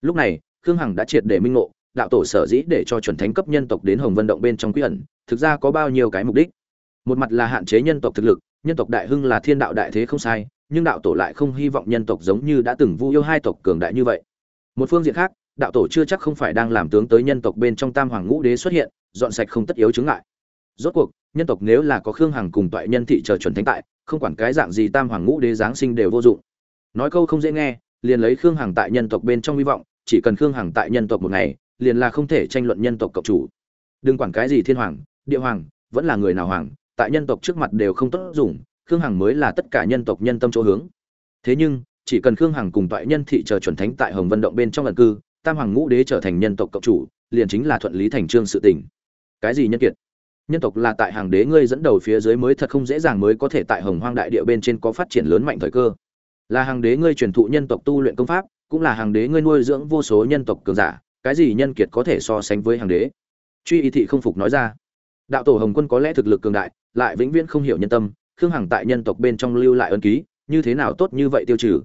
Lúc này, khương hằng đã triệt để minh ngộ đạo tổ sở dĩ để cho chuẩn thánh cấp nhân tộc đến hồng vân động bên trong quy ẩn, thực ra có bao nhiêu cái mục đích? Một mặt là hạn chế nhân tộc thực lực, nhân tộc đại hưng là thiên đạo đại thế không sai, nhưng đạo tổ lại không hy vọng nhân tộc giống như đã từng vu yêu hai tộc cường đại như vậy. Một phương diện khác, đạo tổ chưa chắc không phải đang làm tướng tới nhân tộc bên trong tam hoàng ngũ đế xuất hiện, dọn sạch không tất yếu chứng ngại. Rốt cuộc, nhân tộc nếu là có khương hằng cùng toại nhân thị chờ chuẩn thánh tại, không quản cái dạng gì tam hoàng ngũ đế giáng sinh đều vô dụng. Nói câu không dễ nghe, liền lấy khương hằng tại nhân tộc bên trong hy vọng, chỉ cần khương hằng tại nhân tộc một ngày liền là không thể tranh luận nhân tộc cộng chủ. Đừng quản cái gì thiên hoàng, địa hoàng, vẫn là người nào hoàng, tại nhân tộc trước mặt đều không tốt dùng, khương hằng mới là tất cả nhân tộc nhân tâm chỗ hướng. Thế nhưng, chỉ cần khương hằng cùng toại nhân thị chờ chuẩn thánh tại hồng vân động bên trong lần cư, tam hoàng ngũ đế trở thành nhân tộc cộng chủ, liền chính là thuận lý thành trương sự tình. Cái gì nhân kiệt? Nhân tộc là tại hàng đế ngươi dẫn đầu phía dưới mới thật không dễ dàng mới có thể tại hồng hoang đại địa bên trên có phát triển lớn mạnh thời cơ. Là hàng đế ngươi truyền thụ nhân tộc tu luyện công pháp, cũng là hàng đế ngươi nuôi dưỡng vô số nhân tộc cường giả cái gì nhân kiệt có thể so sánh với hàng đế? Truy y thị không phục nói ra. Đạo tổ hồng quân có lẽ thực lực cường đại, lại vĩnh viễn không hiểu nhân tâm, khương hằng tại nhân tộc bên trong lưu lại ân ký, như thế nào tốt như vậy tiêu trừ?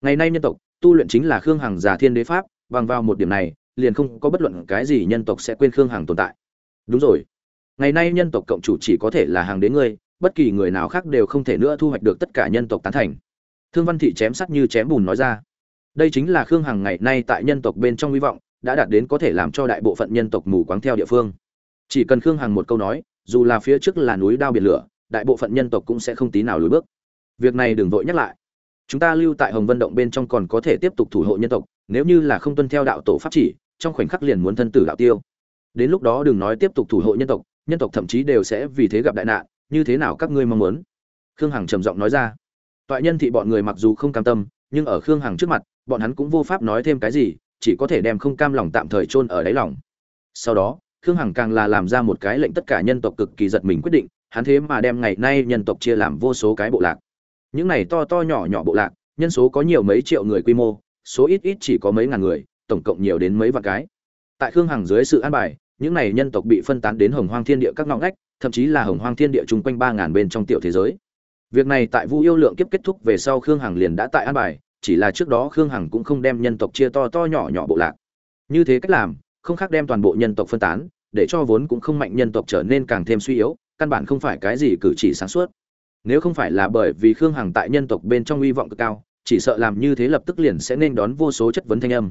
Ngày nay nhân tộc, tu luyện chính là khương hằng già thiên đế pháp, bằng vào một điểm này, liền không có bất luận cái gì nhân tộc sẽ quên khương hằng tồn tại. Đúng rồi. Ngày nay nhân tộc cộng chủ chỉ có thể là hàng đế ngươi, bất kỳ người nào khác đều không thể nữa thu hoạch được tất cả nhân tộc tán thành. Thương văn thị chém sắt như chém bùn nói ra. Đây chính là khương hằng ngày nay tại nhân tộc bên trong hy vọng đã đạt đến có thể làm cho đại bộ phận nhân tộc mù quáng theo địa phương. Chỉ cần khương hằng một câu nói, dù là phía trước là núi đao biển lửa, đại bộ phận nhân tộc cũng sẽ không tí nào lùi bước. Việc này đừng vội nhắc lại. Chúng ta lưu tại hồng vân động bên trong còn có thể tiếp tục thủ hộ nhân tộc, nếu như là không tuân theo đạo tổ pháp chỉ, trong khoảnh khắc liền muốn thân tử đạo tiêu. Đến lúc đó đừng nói tiếp tục thủ hộ nhân tộc nhân tộc thậm chí đều sẽ vì thế gặp đại nạn, như thế nào các ngươi mong muốn? Khương hằng trầm giọng nói ra. Toại nhân thị bọn người mặc dù không cam tâm, nhưng ở khương hằng trước mặt, bọn hắn cũng vô pháp nói thêm cái gì chỉ có thể đem không cam lòng tạm thời chôn ở đáy lòng. Sau đó, khương hằng càng là làm ra một cái lệnh tất cả nhân tộc cực kỳ giật mình quyết định, hắn thế mà đem ngày nay nhân tộc chia làm vô số cái bộ lạc. Những này to to nhỏ nhỏ bộ lạc, nhân số có nhiều mấy triệu người quy mô, số ít ít chỉ có mấy ngàn người, tổng cộng nhiều đến mấy vạn cái. Tại khương hằng dưới sự an bài, những này nhân tộc bị phân tán đến hồng hoang thiên địa các ngóc ngách, thậm chí là hồng hoang thiên địa chung quanh ba ngàn bên trong tiểu thế giới. Việc này tại vu yêu lượng kiếp kết thúc về sau khương hằng liền đã tại an bài chỉ là trước đó khương hằng cũng không đem nhân tộc chia to to nhỏ nhỏ bộ lạc. Như thế cách làm, không khác đem toàn bộ nhân tộc phân tán, để cho vốn cũng không mạnh nhân tộc trở nên càng thêm suy yếu, căn bản không phải cái gì cử chỉ sáng suốt. Nếu không phải là bởi vì khương hằng tại nhân tộc bên trong hy vọng cực cao, chỉ sợ làm như thế lập tức liền sẽ nên đón vô số chất vấn thanh âm.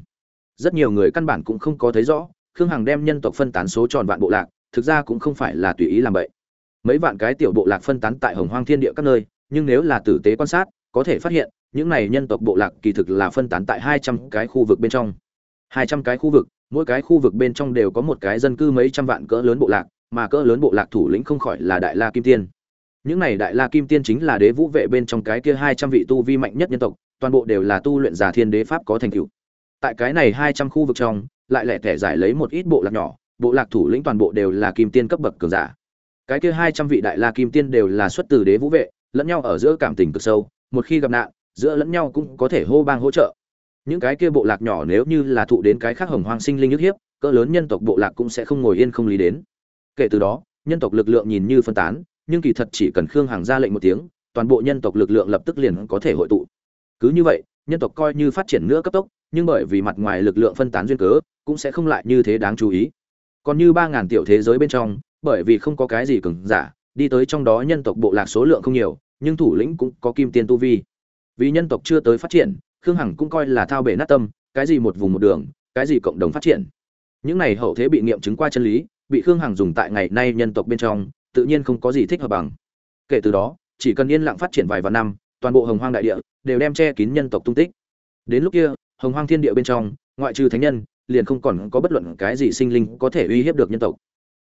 Rất nhiều người căn bản cũng không có thấy rõ, khương hằng đem nhân tộc phân tán số tròn vạn bộ lạc, thực ra cũng không phải là tùy ý làm vậy. Mấy vạn cái tiểu bộ lạc phân tán tại hồng hoang thiên địa các nơi, nhưng nếu là tử tế quan sát, có thể phát hiện những này nhân tộc bộ lạc kỳ thực là phân tán tại hai trăm cái khu vực bên trong. Hai trăm cái khu vực, mỗi cái khu vực bên trong đều có một cái dân cư mấy trăm vạn cỡ lớn bộ lạc, mà cỡ lớn bộ lạc thủ lĩnh không khỏi là đại la kim tiên. Những này đại la kim tiên chính là đế vũ vệ bên trong cái kia hai trăm vị tu vi mạnh nhất nhân tộc, toàn bộ đều là tu luyện giả thiên đế pháp có thành tựu. Tại cái này hai trăm khu vực trong, lại lẻ tẻ giải lấy một ít bộ lạc nhỏ, bộ lạc thủ lĩnh toàn bộ đều là kim tiên cấp bậc cường giả. Cái kia hai trăm vị đại la kim tiên đều là xuất từ đế vũ vệ, lẫn nhau ở giữa cảm tình cực sâu, một khi gặp nạn giữa lẫn nhau cũng có thể hô bang hỗ trợ. Những cái kia bộ lạc nhỏ nếu như là thụ đến cái khác hồng hoang sinh linh nhức hiếp, cỡ lớn nhân tộc bộ lạc cũng sẽ không ngồi yên không lý đến. Kể từ đó, nhân tộc lực lượng nhìn như phân tán, nhưng kỳ thật chỉ cần khương hằng ra lệnh một tiếng, toàn bộ nhân tộc lực lượng lập tức liền có thể hội tụ. Cứ như vậy, nhân tộc coi như phát triển nữa cấp tốc, nhưng bởi vì mặt ngoài lực lượng phân tán duyên cớ, cũng sẽ không lại như thế đáng chú ý. Còn như ba ngàn tiểu thế giới bên trong, bởi vì không có cái gì cứng giả, đi tới trong đó nhân tộc bộ lạc số lượng không nhiều, nhưng thủ lĩnh cũng có kim tiên tu vi vì nhân tộc chưa tới phát triển, khương hằng cũng coi là thao bể nát tâm, cái gì một vùng một đường, cái gì cộng đồng phát triển. Những này hậu thế bị nghiệm chứng qua chân lý, bị khương hằng dùng tại ngày nay nhân tộc bên trong, tự nhiên không có gì thích hợp bằng. Kể từ đó, chỉ cần yên lặng phát triển vài vạn năm, toàn bộ hồng hoang đại địa đều đem che kín nhân tộc tung tích. Đến lúc kia, hồng hoang thiên địa bên trong, ngoại trừ thánh nhân, liền không còn có bất luận cái gì sinh linh có thể uy hiếp được nhân tộc.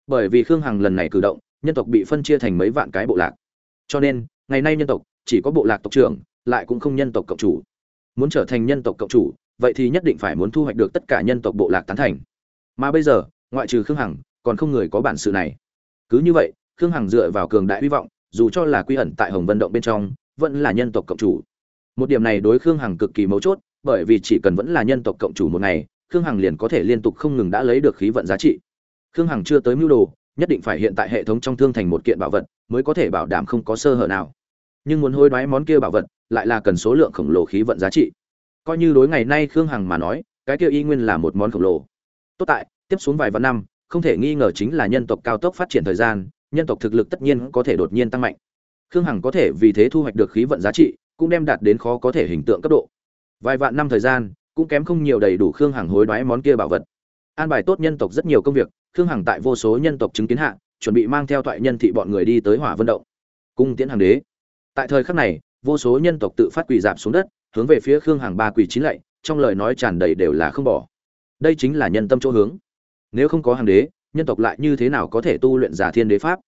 Bởi vì khương hằng lần này cử động, nhân tộc bị phân chia thành mấy vạn cái bộ lạc. Cho nên, ngày nay nhân tộc chỉ có bộ lạc tộc trưởng lại cũng không nhân tộc cộng chủ. Muốn trở thành nhân tộc cộng chủ, vậy thì nhất định phải muốn thu hoạch được tất cả nhân tộc bộ lạc tán thành. Mà bây giờ, ngoại trừ khương hằng, còn không người có bản sự này. Cứ như vậy, khương hằng dựa vào cường đại hy vọng, dù cho là quy ẩn tại hồng vân động bên trong, vẫn là nhân tộc cộng chủ. Một điểm này đối khương hằng cực kỳ mấu chốt, bởi vì chỉ cần vẫn là nhân tộc cộng chủ một ngày, khương hằng liền có thể liên tục không ngừng đã lấy được khí vận giá trị. Khương hằng chưa tới mưu đồ, nhất định phải hiện tại hệ thống trong thương thành một kiện bảo vật, mới có thể bảo đảm không có sơ hở nào. Nhưng muốn hối đoái món kia bảo vật lại là cần số lượng khổng lồ khí vận giá trị. Coi như đối ngày nay khương hằng mà nói, cái kia y nguyên là một món khổng lồ. Tốt tại, tiếp xuống vài vạn năm, không thể nghi ngờ chính là nhân tộc cao tốc phát triển thời gian, nhân tộc thực lực tất nhiên có thể đột nhiên tăng mạnh. Khương hằng có thể vì thế thu hoạch được khí vận giá trị, cũng đem đạt đến khó có thể hình tượng cấp độ. Vài vạn năm thời gian, cũng kém không nhiều đầy đủ khương hằng hối đoái món kia bảo vật. An bài tốt nhân tộc rất nhiều công việc, khương hằng tại vô số nhân tộc chứng kiến hạ, chuẩn bị mang theo thoại nhân thị bọn người đi tới hỏa vân động. Cung tiễn hàng đế. Tại thời khắc này vô số nhân tộc tự phát quỳ dạp xuống đất, hướng về phía khương hằng ba quỳ chín lạy, trong lời nói tràn đầy đều là không bỏ. Đây chính là nhân tâm chỗ hướng. Nếu không có hàng đế, nhân tộc lại như thế nào có thể tu luyện giả thiên đế pháp?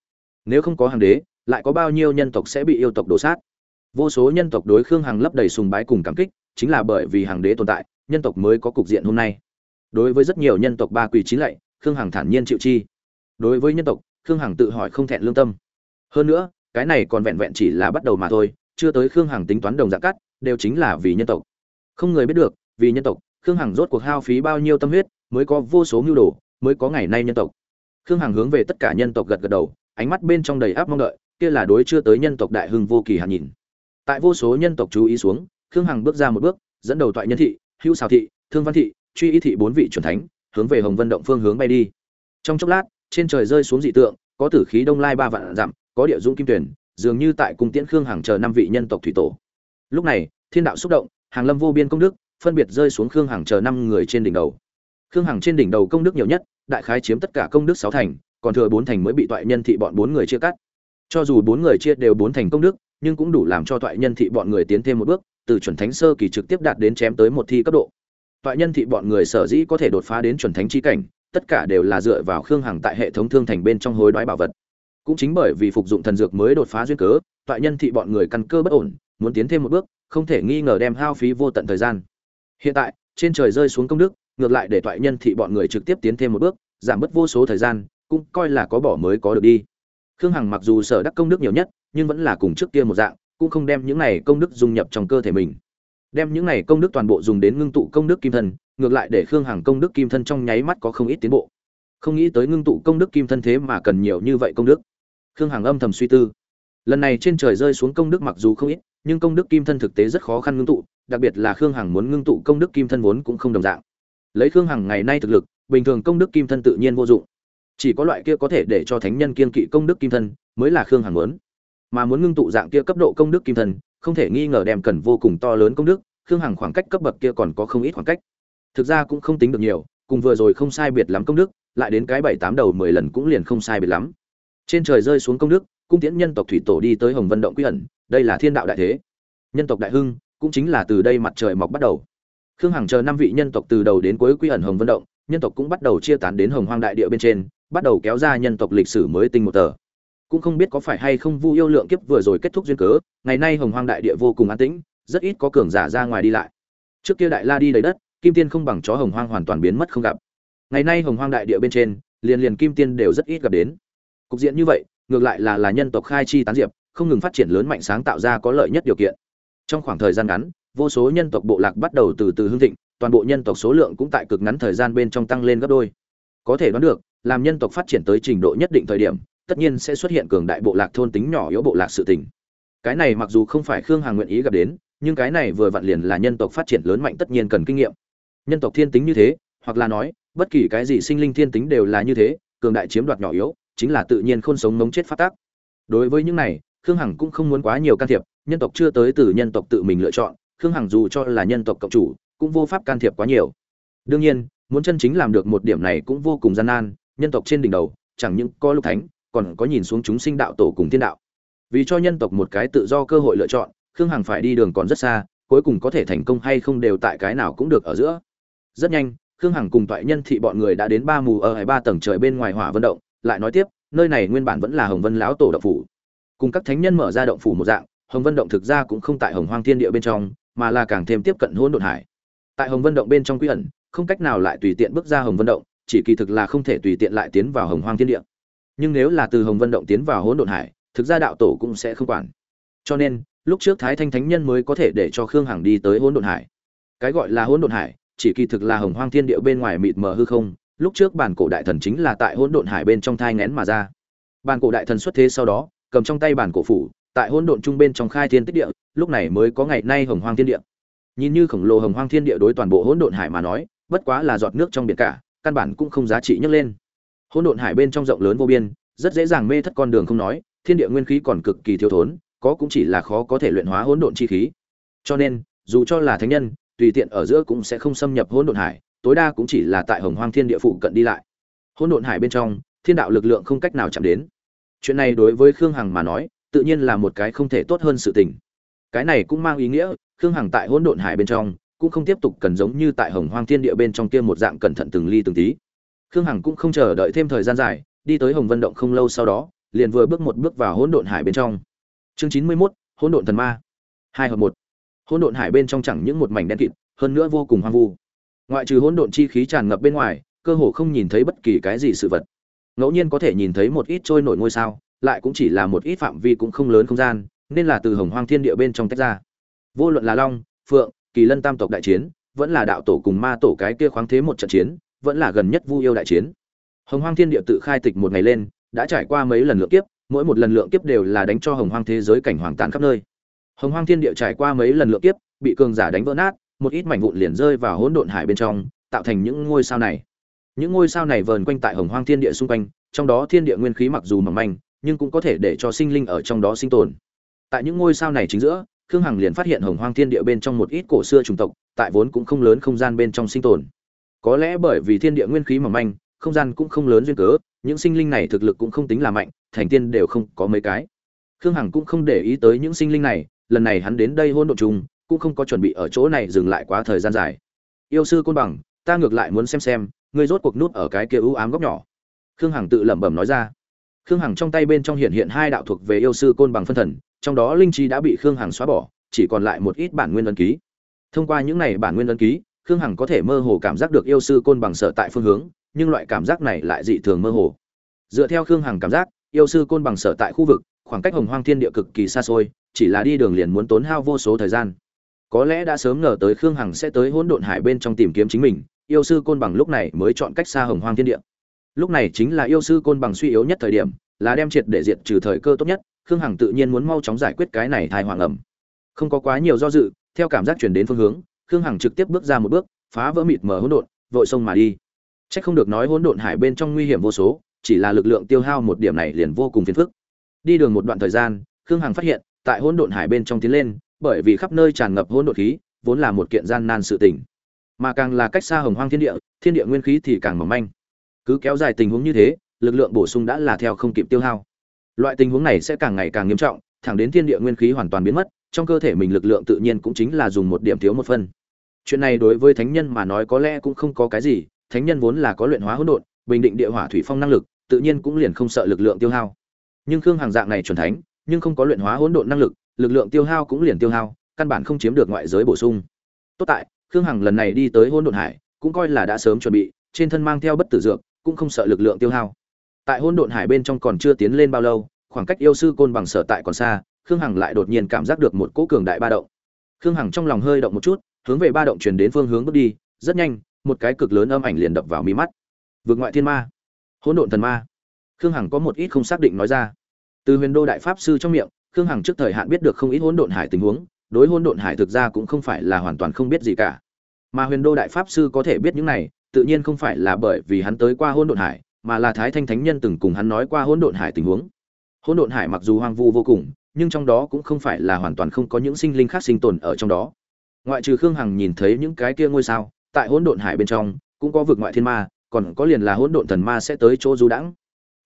Nếu không có hàng đế, lại có bao nhiêu nhân tộc sẽ bị yêu tộc đổ sát? Vô số nhân tộc đối khương hằng lấp đầy sùng bái cùng cảm kích, chính là bởi vì hàng đế tồn tại, nhân tộc mới có cục diện hôm nay. Đối với rất nhiều nhân tộc ba quỳ chín lạy, khương hằng thản nhiên chịu chi. Đối với nhân tộc, khương hằng tự hỏi không thẹn lương tâm. Hơn nữa, cái này còn vẹn vẹn chỉ là bắt đầu mà thôi chưa tới khương hằng tính toán đồng dạng cắt, đều chính là vì nhân tộc. Không người biết được, vì nhân tộc, khương hằng rốt cuộc hao phí bao nhiêu tâm huyết, mới có vô số mưu đồ, mới có ngày nay nhân tộc. Khương hằng hướng về tất cả nhân tộc gật gật đầu, ánh mắt bên trong đầy áp mong đợi, kia là đối chưa tới nhân tộc đại hưng vô kỳ hàn nhìn. Tại vô số nhân tộc chú ý xuống, khương hằng bước ra một bước, dẫn đầu toại nhân thị, hữu xào thị, thương văn thị, truy ý thị bốn vị c thánh, hướng về hồng vân động phương hướng bay đi. Trong chốc lát, trên trời rơi xuống dị tượng, có tử khí đông lai ba vạn dặm, có địa dũng kim tuyển dường như tại cung tiễn khương hằng chờ năm vị nhân tộc thủy tổ. Lúc này, thiên đạo xúc động, hàng lâm vô biên công đức, phân biệt rơi xuống khương hằng chờ năm người trên đỉnh đầu. Khương hằng trên đỉnh đầu công đức nhiều nhất, đại khái chiếm tất cả công đức sáu thành, còn thừa bốn thành mới bị toại nhân thị bọn bốn người chia cắt. Cho dù bốn người chia đều bốn thành công đức, nhưng cũng đủ làm cho toại nhân thị bọn người tiến thêm một bước, từ chuẩn thánh sơ kỳ trực tiếp đạt đến chém tới một thi cấp độ. Toại nhân thị bọn người sở dĩ có thể đột phá đến chuẩn thánh chi cảnh, tất cả đều là dựa vào khương hằng tại hệ thống thương thành bên trong hối đoái bảo vật cũng chính bởi vì phục dụng thần dược mới đột phá duyên cớ, toại nhân thị bọn người căn cơ bất ổn, muốn tiến thêm một bước, không thể nghi ngờ đem hao phí vô tận thời gian. Hiện tại, trên trời rơi xuống công đức, ngược lại để toại nhân thị bọn người trực tiếp tiến thêm một bước, giảm bớt vô số thời gian, cũng coi là có bỏ mới có được đi. Khương hằng mặc dù sở đắc công đức nhiều nhất, nhưng vẫn là cùng trước kia một dạng, cũng không đem những này công đức dung nhập trong cơ thể mình. Đem những này công đức toàn bộ dùng đến ngưng tụ công đức kim thân, ngược lại để khương hằng công đức kim thân trong nháy mắt có không ít tiến bộ. Không nghĩ tới ngưng tụ công đức kim thân thế mà cần nhiều như vậy công đức khương hằng âm thầm suy tư. Lần này trên trời rơi xuống công đức mặc dù không ít, nhưng công đức kim thân thực tế rất khó khăn ngưng tụ, đặc biệt là khương hằng muốn ngưng tụ công đức kim thân vốn cũng không đồng dạng. Lấy khương hằng ngày nay thực lực, bình thường công đức kim thân tự nhiên vô dụng. Chỉ có loại kia có thể để cho thánh nhân kiên kỵ công đức kim thân, mới là khương hằng muốn. Mà muốn ngưng tụ dạng kia cấp độ công đức kim thân, không thể nghi ngờ đem cần vô cùng to lớn công đức, khương hằng khoảng cách cấp bậc kia còn có không ít khoảng cách. Thực ra cũng không tính được nhiều, cùng vừa rồi không sai biệt lắm công đức, lại đến cái bảy tám đầu mười lần cũng liền không sai biệt lắm trên trời rơi xuống công đức, cung tiễn nhân tộc thủy tổ đi tới hồng vân động quy ẩn, đây là thiên đạo đại thế. Nhân tộc đại hưng, cũng chính là từ đây mặt trời mọc bắt đầu. Khương hằng chờ năm vị nhân tộc từ đầu đến cuối quy ẩn hồng vân động, nhân tộc cũng bắt đầu chia tán đến hồng hoang đại địa bên trên, bắt đầu kéo ra nhân tộc lịch sử mới tinh một tờ. Cũng không biết có phải hay không vu yêu lượng kiếp vừa rồi kết thúc duyên cớ, ngày nay hồng hoang đại địa vô cùng an tĩnh, rất ít có cường giả ra ngoài đi lại. Trước kia đại la đi đầy đất, kim tiên không bằng chó hồng hoang hoàn toàn biến mất không gặp. Ngày nay hồng hoang đại địa bên trên, liền liền kim tiên đều rất ít gặp đến cục diện như vậy, ngược lại là là nhân tộc khai chi tán diệp, không ngừng phát triển lớn mạnh sáng tạo ra có lợi nhất điều kiện. Trong khoảng thời gian ngắn, vô số nhân tộc bộ lạc bắt đầu từ từ hưng thịnh, toàn bộ nhân tộc số lượng cũng tại cực ngắn thời gian bên trong tăng lên gấp đôi. Có thể đoán được, làm nhân tộc phát triển tới trình độ nhất định thời điểm, tất nhiên sẽ xuất hiện cường đại bộ lạc thôn tính nhỏ yếu bộ lạc sự tình. Cái này mặc dù không phải khương hàng nguyện ý gặp đến, nhưng cái này vừa vặn liền là nhân tộc phát triển lớn mạnh tất nhiên cần kinh nghiệm. Nhân tộc thiên tính như thế, hoặc là nói, bất kỳ cái gì sinh linh thiên tính đều là như thế, cường đại chiếm đoạt nhỏ yếu chính là tự nhiên khôn sống mống chết phát tác. Đối với những này, khương hằng cũng không muốn quá nhiều can thiệp, nhân tộc chưa tới từ nhân tộc tự mình lựa chọn, khương hằng dù cho là nhân tộc cộng chủ, cũng vô pháp can thiệp quá nhiều. Đương nhiên, muốn chân chính làm được một điểm này cũng vô cùng gian nan, nhân tộc trên đỉnh đầu, chẳng những có lục thánh, còn có nhìn xuống chúng sinh đạo tổ cùng thiên đạo. Vì cho nhân tộc một cái tự do cơ hội lựa chọn, khương hằng phải đi đường còn rất xa, cuối cùng có thể thành công hay không đều tại cái nào cũng được ở giữa. Rất nhanh, khương hằng cùng toại nhân thị bọn người đã đến ba mù ở hai ba tầng trời bên ngoài hỏa vận động lại nói tiếp, nơi này nguyên bản vẫn là hồng vân lão tổ động phủ. Cùng các thánh nhân mở ra động phủ một dạng, hồng vân động thực ra cũng không tại hồng hoang thiên địa bên trong, mà là càng thêm tiếp cận hỗn độn hải. Tại hồng vân động bên trong quy ẩn, không cách nào lại tùy tiện bước ra hồng vân động, chỉ kỳ thực là không thể tùy tiện lại tiến vào hồng hoang thiên địa. Nhưng nếu là từ hồng vân động tiến vào hỗn độn hải, thực ra đạo tổ cũng sẽ không quản. Cho nên, lúc trước thái thanh thánh nhân mới có thể để cho khương hằng đi tới hỗn độn hải. Cái gọi là hỗn độn hải, chỉ kỳ thực là hồng hoang thiên địa bên ngoài mịt mờ hư không lúc trước bản cổ đại thần chính là tại hỗn độn hải bên trong thai ngén mà ra. Bản cổ đại thần xuất thế sau đó, cầm trong tay bản cổ phủ, tại hỗn độn trung bên trong khai thiên tích địa, lúc này mới có ngày nay hồng hoang thiên địa. Nhìn như khổng lồ hồng hoang thiên địa đối toàn bộ hỗn độn hải mà nói, bất quá là giọt nước trong biển cả, căn bản cũng không giá trị nhấc lên. Hỗn độn hải bên trong rộng lớn vô biên, rất dễ dàng mê thất con đường không nói, thiên địa nguyên khí còn cực kỳ thiếu thốn, có cũng chỉ là khó có thể luyện hóa hỗn độn chi khí. Cho nên, dù cho là thánh nhân, tùy tiện ở giữa cũng sẽ không xâm nhập hỗn độn hải tối đa cũng chỉ là tại hồng hoang thiên địa phụ cận đi lại. Hỗn độn hải bên trong, thiên đạo lực lượng không cách nào chạm đến. Chuyện này đối với khương hằng mà nói, tự nhiên là một cái không thể tốt hơn sự tình. Cái này cũng mang ý nghĩa, khương hằng tại hỗn độn hải bên trong, cũng không tiếp tục cần giống như tại hồng hoang thiên địa bên trong kia một dạng cẩn thận từng ly từng tí. Khương hằng cũng không chờ đợi thêm thời gian dài, đi tới hồng vân động không lâu sau đó, liền vừa bước một bước vào hỗn độn hải bên trong. Chương chín mươi mốt, hỗn độn thần ma. Hai hợp một. Hỗn độn hải bên trong chẳng những một mảnh đen kịt, hơn nữa vô cùng hoang vu ngoại trừ hỗn độn chi khí tràn ngập bên ngoài, cơ hồ không nhìn thấy bất kỳ cái gì sự vật. Ngẫu nhiên có thể nhìn thấy một ít trôi nổi ngôi sao, lại cũng chỉ là một ít phạm vi cũng không lớn không gian, nên là từ hồng hoang thiên địa bên trong tách ra. Vô luận là long, phượng, kỳ lân tam tộc đại chiến, vẫn là đạo tổ cùng ma tổ cái kia khoáng thế một trận chiến, vẫn là gần nhất vu yêu đại chiến. Hồng hoang thiên địa tự khai tịch một ngày lên, đã trải qua mấy lần lượng kiếp, mỗi một lần lượng kiếp đều là đánh cho hồng hoang thế giới cảnh hoàng tàn khắp nơi. Hồng hoang thiên địa trải qua mấy lần lượng kiếp, bị cường giả đánh vỡ nát một ít mảnh vụn liền rơi vào hỗn độn hải bên trong, tạo thành những ngôi sao này. Những ngôi sao này vờn quanh tại hồng hoang thiên địa xung quanh, trong đó thiên địa nguyên khí mặc dù mỏng manh, nhưng cũng có thể để cho sinh linh ở trong đó sinh tồn. Tại những ngôi sao này chính giữa, khương hằng liền phát hiện hồng hoang thiên địa bên trong một ít cổ xưa chủng tộc, tại vốn cũng không lớn không gian bên trong sinh tồn. Có lẽ bởi vì thiên địa nguyên khí mỏng manh, không gian cũng không lớn duyên cớ, những sinh linh này thực lực cũng không tính là mạnh, thành tiên đều không có mấy cái. Khương hằng cũng không để ý tới những sinh linh này, lần này hắn đến đây hôn độn trùng cũng không có chuẩn bị ở chỗ này dừng lại quá thời gian dài. Yêu sư côn bằng, ta ngược lại muốn xem xem, ngươi rốt cuộc nút ở cái kia ưu ám góc nhỏ. Khương hằng tự lẩm bẩm nói ra. Khương hằng trong tay bên trong hiện hiện hai đạo thuộc về yêu sư côn bằng phân thần, trong đó linh chi đã bị khương hằng xóa bỏ, chỉ còn lại một ít bản nguyên ấn ký. Thông qua những này bản nguyên ấn ký, khương hằng có thể mơ hồ cảm giác được yêu sư côn bằng sở tại phương hướng, nhưng loại cảm giác này lại dị thường mơ hồ. Dựa theo khương hằng cảm giác, yêu sư côn bằng sở tại khu vực, khoảng cách hồng hoang thiên địa cực kỳ xa xôi, chỉ là đi đường liền muốn tốn hao vô số thời gian có lẽ đã sớm ngờ tới khương hằng sẽ tới hỗn độn hải bên trong tìm kiếm chính mình, yêu sư côn bằng lúc này mới chọn cách xa hồng hoang thiên địa. Lúc này chính là yêu sư côn bằng suy yếu nhất thời điểm, là đem triệt để diệt trừ thời cơ tốt nhất, khương hằng tự nhiên muốn mau chóng giải quyết cái này thai hoàng ẩm. Không có quá nhiều do dự, theo cảm giác chuyển đến phương hướng, khương hằng trực tiếp bước ra một bước, phá vỡ mịt mờ hỗn độn, vội sông mà đi. C h ắ c không được nói hỗn độn hải bên trong nguy hiểm vô số, chỉ là lực lượng tiêu hao một điểm này liền vô cùng phiền phức. Đi đường một đoạn thời gian, khương hằng phát hiện, tại hỗn độn hải bên trong tiến lên bởi vì khắp nơi tràn ngập hỗn độn khí, vốn là một kiện gian nan sự tình. Mà càng là cách xa hồng hoang thiên địa thiên địa nguyên khí thì càng mỏng manh. Cứ kéo dài tình huống như thế, lực lượng bổ sung đã là theo không kịp tiêu hao. Loại tình huống này sẽ càng ngày càng nghiêm trọng, thẳng đến thiên địa nguyên khí hoàn toàn biến mất, trong cơ thể mình lực lượng tự nhiên cũng chính là dùng một điểm thiếu một phần. chuyện này đối với thánh nhân mà nói có lẽ cũng không có cái gì, thánh nhân vốn là có luyện hóa hỗn độn, bình định địa hỏa thủy phong năng lực, tự nhiên cũng liền không sợ lực lượng tiêu hao. Nhưng khương hàng dạng này chuẩn thánh, nhưng không có luyện hóa hỗn độn năng lực lực lượng tiêu hao cũng liền tiêu hao, căn bản không chiếm được ngoại giới bổ sung. Tốt tại, khương hằng lần này đi tới hỗn độn hải, cũng coi là đã sớm chuẩn bị, trên thân mang theo bất tử dược, cũng không sợ lực lượng tiêu hao. Tại hỗn độn hải bên trong còn chưa tiến lên bao lâu, khoảng cách yêu sư côn bằng sở tại còn xa, khương hằng lại đột nhiên cảm giác được một cỗ cường đại ba động. Khương hằng trong lòng hơi động một chút, hướng về ba động truyền đến phương hướng bước đi, rất nhanh, một cái cực lớn âm ảnh liền đập vào mí mắt. Vượt ngoại thiên ma. Hỗn độn thần ma. Khương hằng có một ít không xác định nói ra. Từ huyền đô đại pháp sư trong miệng khương hằng trước thời hạn biết được không ít hỗn độn hải tình huống, đối hỗn độn hải thực ra cũng không phải là hoàn toàn không biết gì cả. Mà huyền đô đại pháp sư có thể biết những này, tự nhiên không phải là bởi vì hắn tới qua hỗn độn hải, mà là thái thanh thánh nhân từng cùng hắn nói qua hỗn độn hải tình huống. Hỗn độn hải mặc dù hoang vu vô cùng, nhưng trong đó cũng không phải là hoàn toàn không có những sinh linh khác sinh tồn ở trong đó. Ngoại trừ khương hằng nhìn thấy những cái kia ngôi sao, tại hỗn độn hải bên trong, cũng có vực ngoại thiên ma, còn có liền là hỗn độn thần ma sẽ tới chỗ du đãng.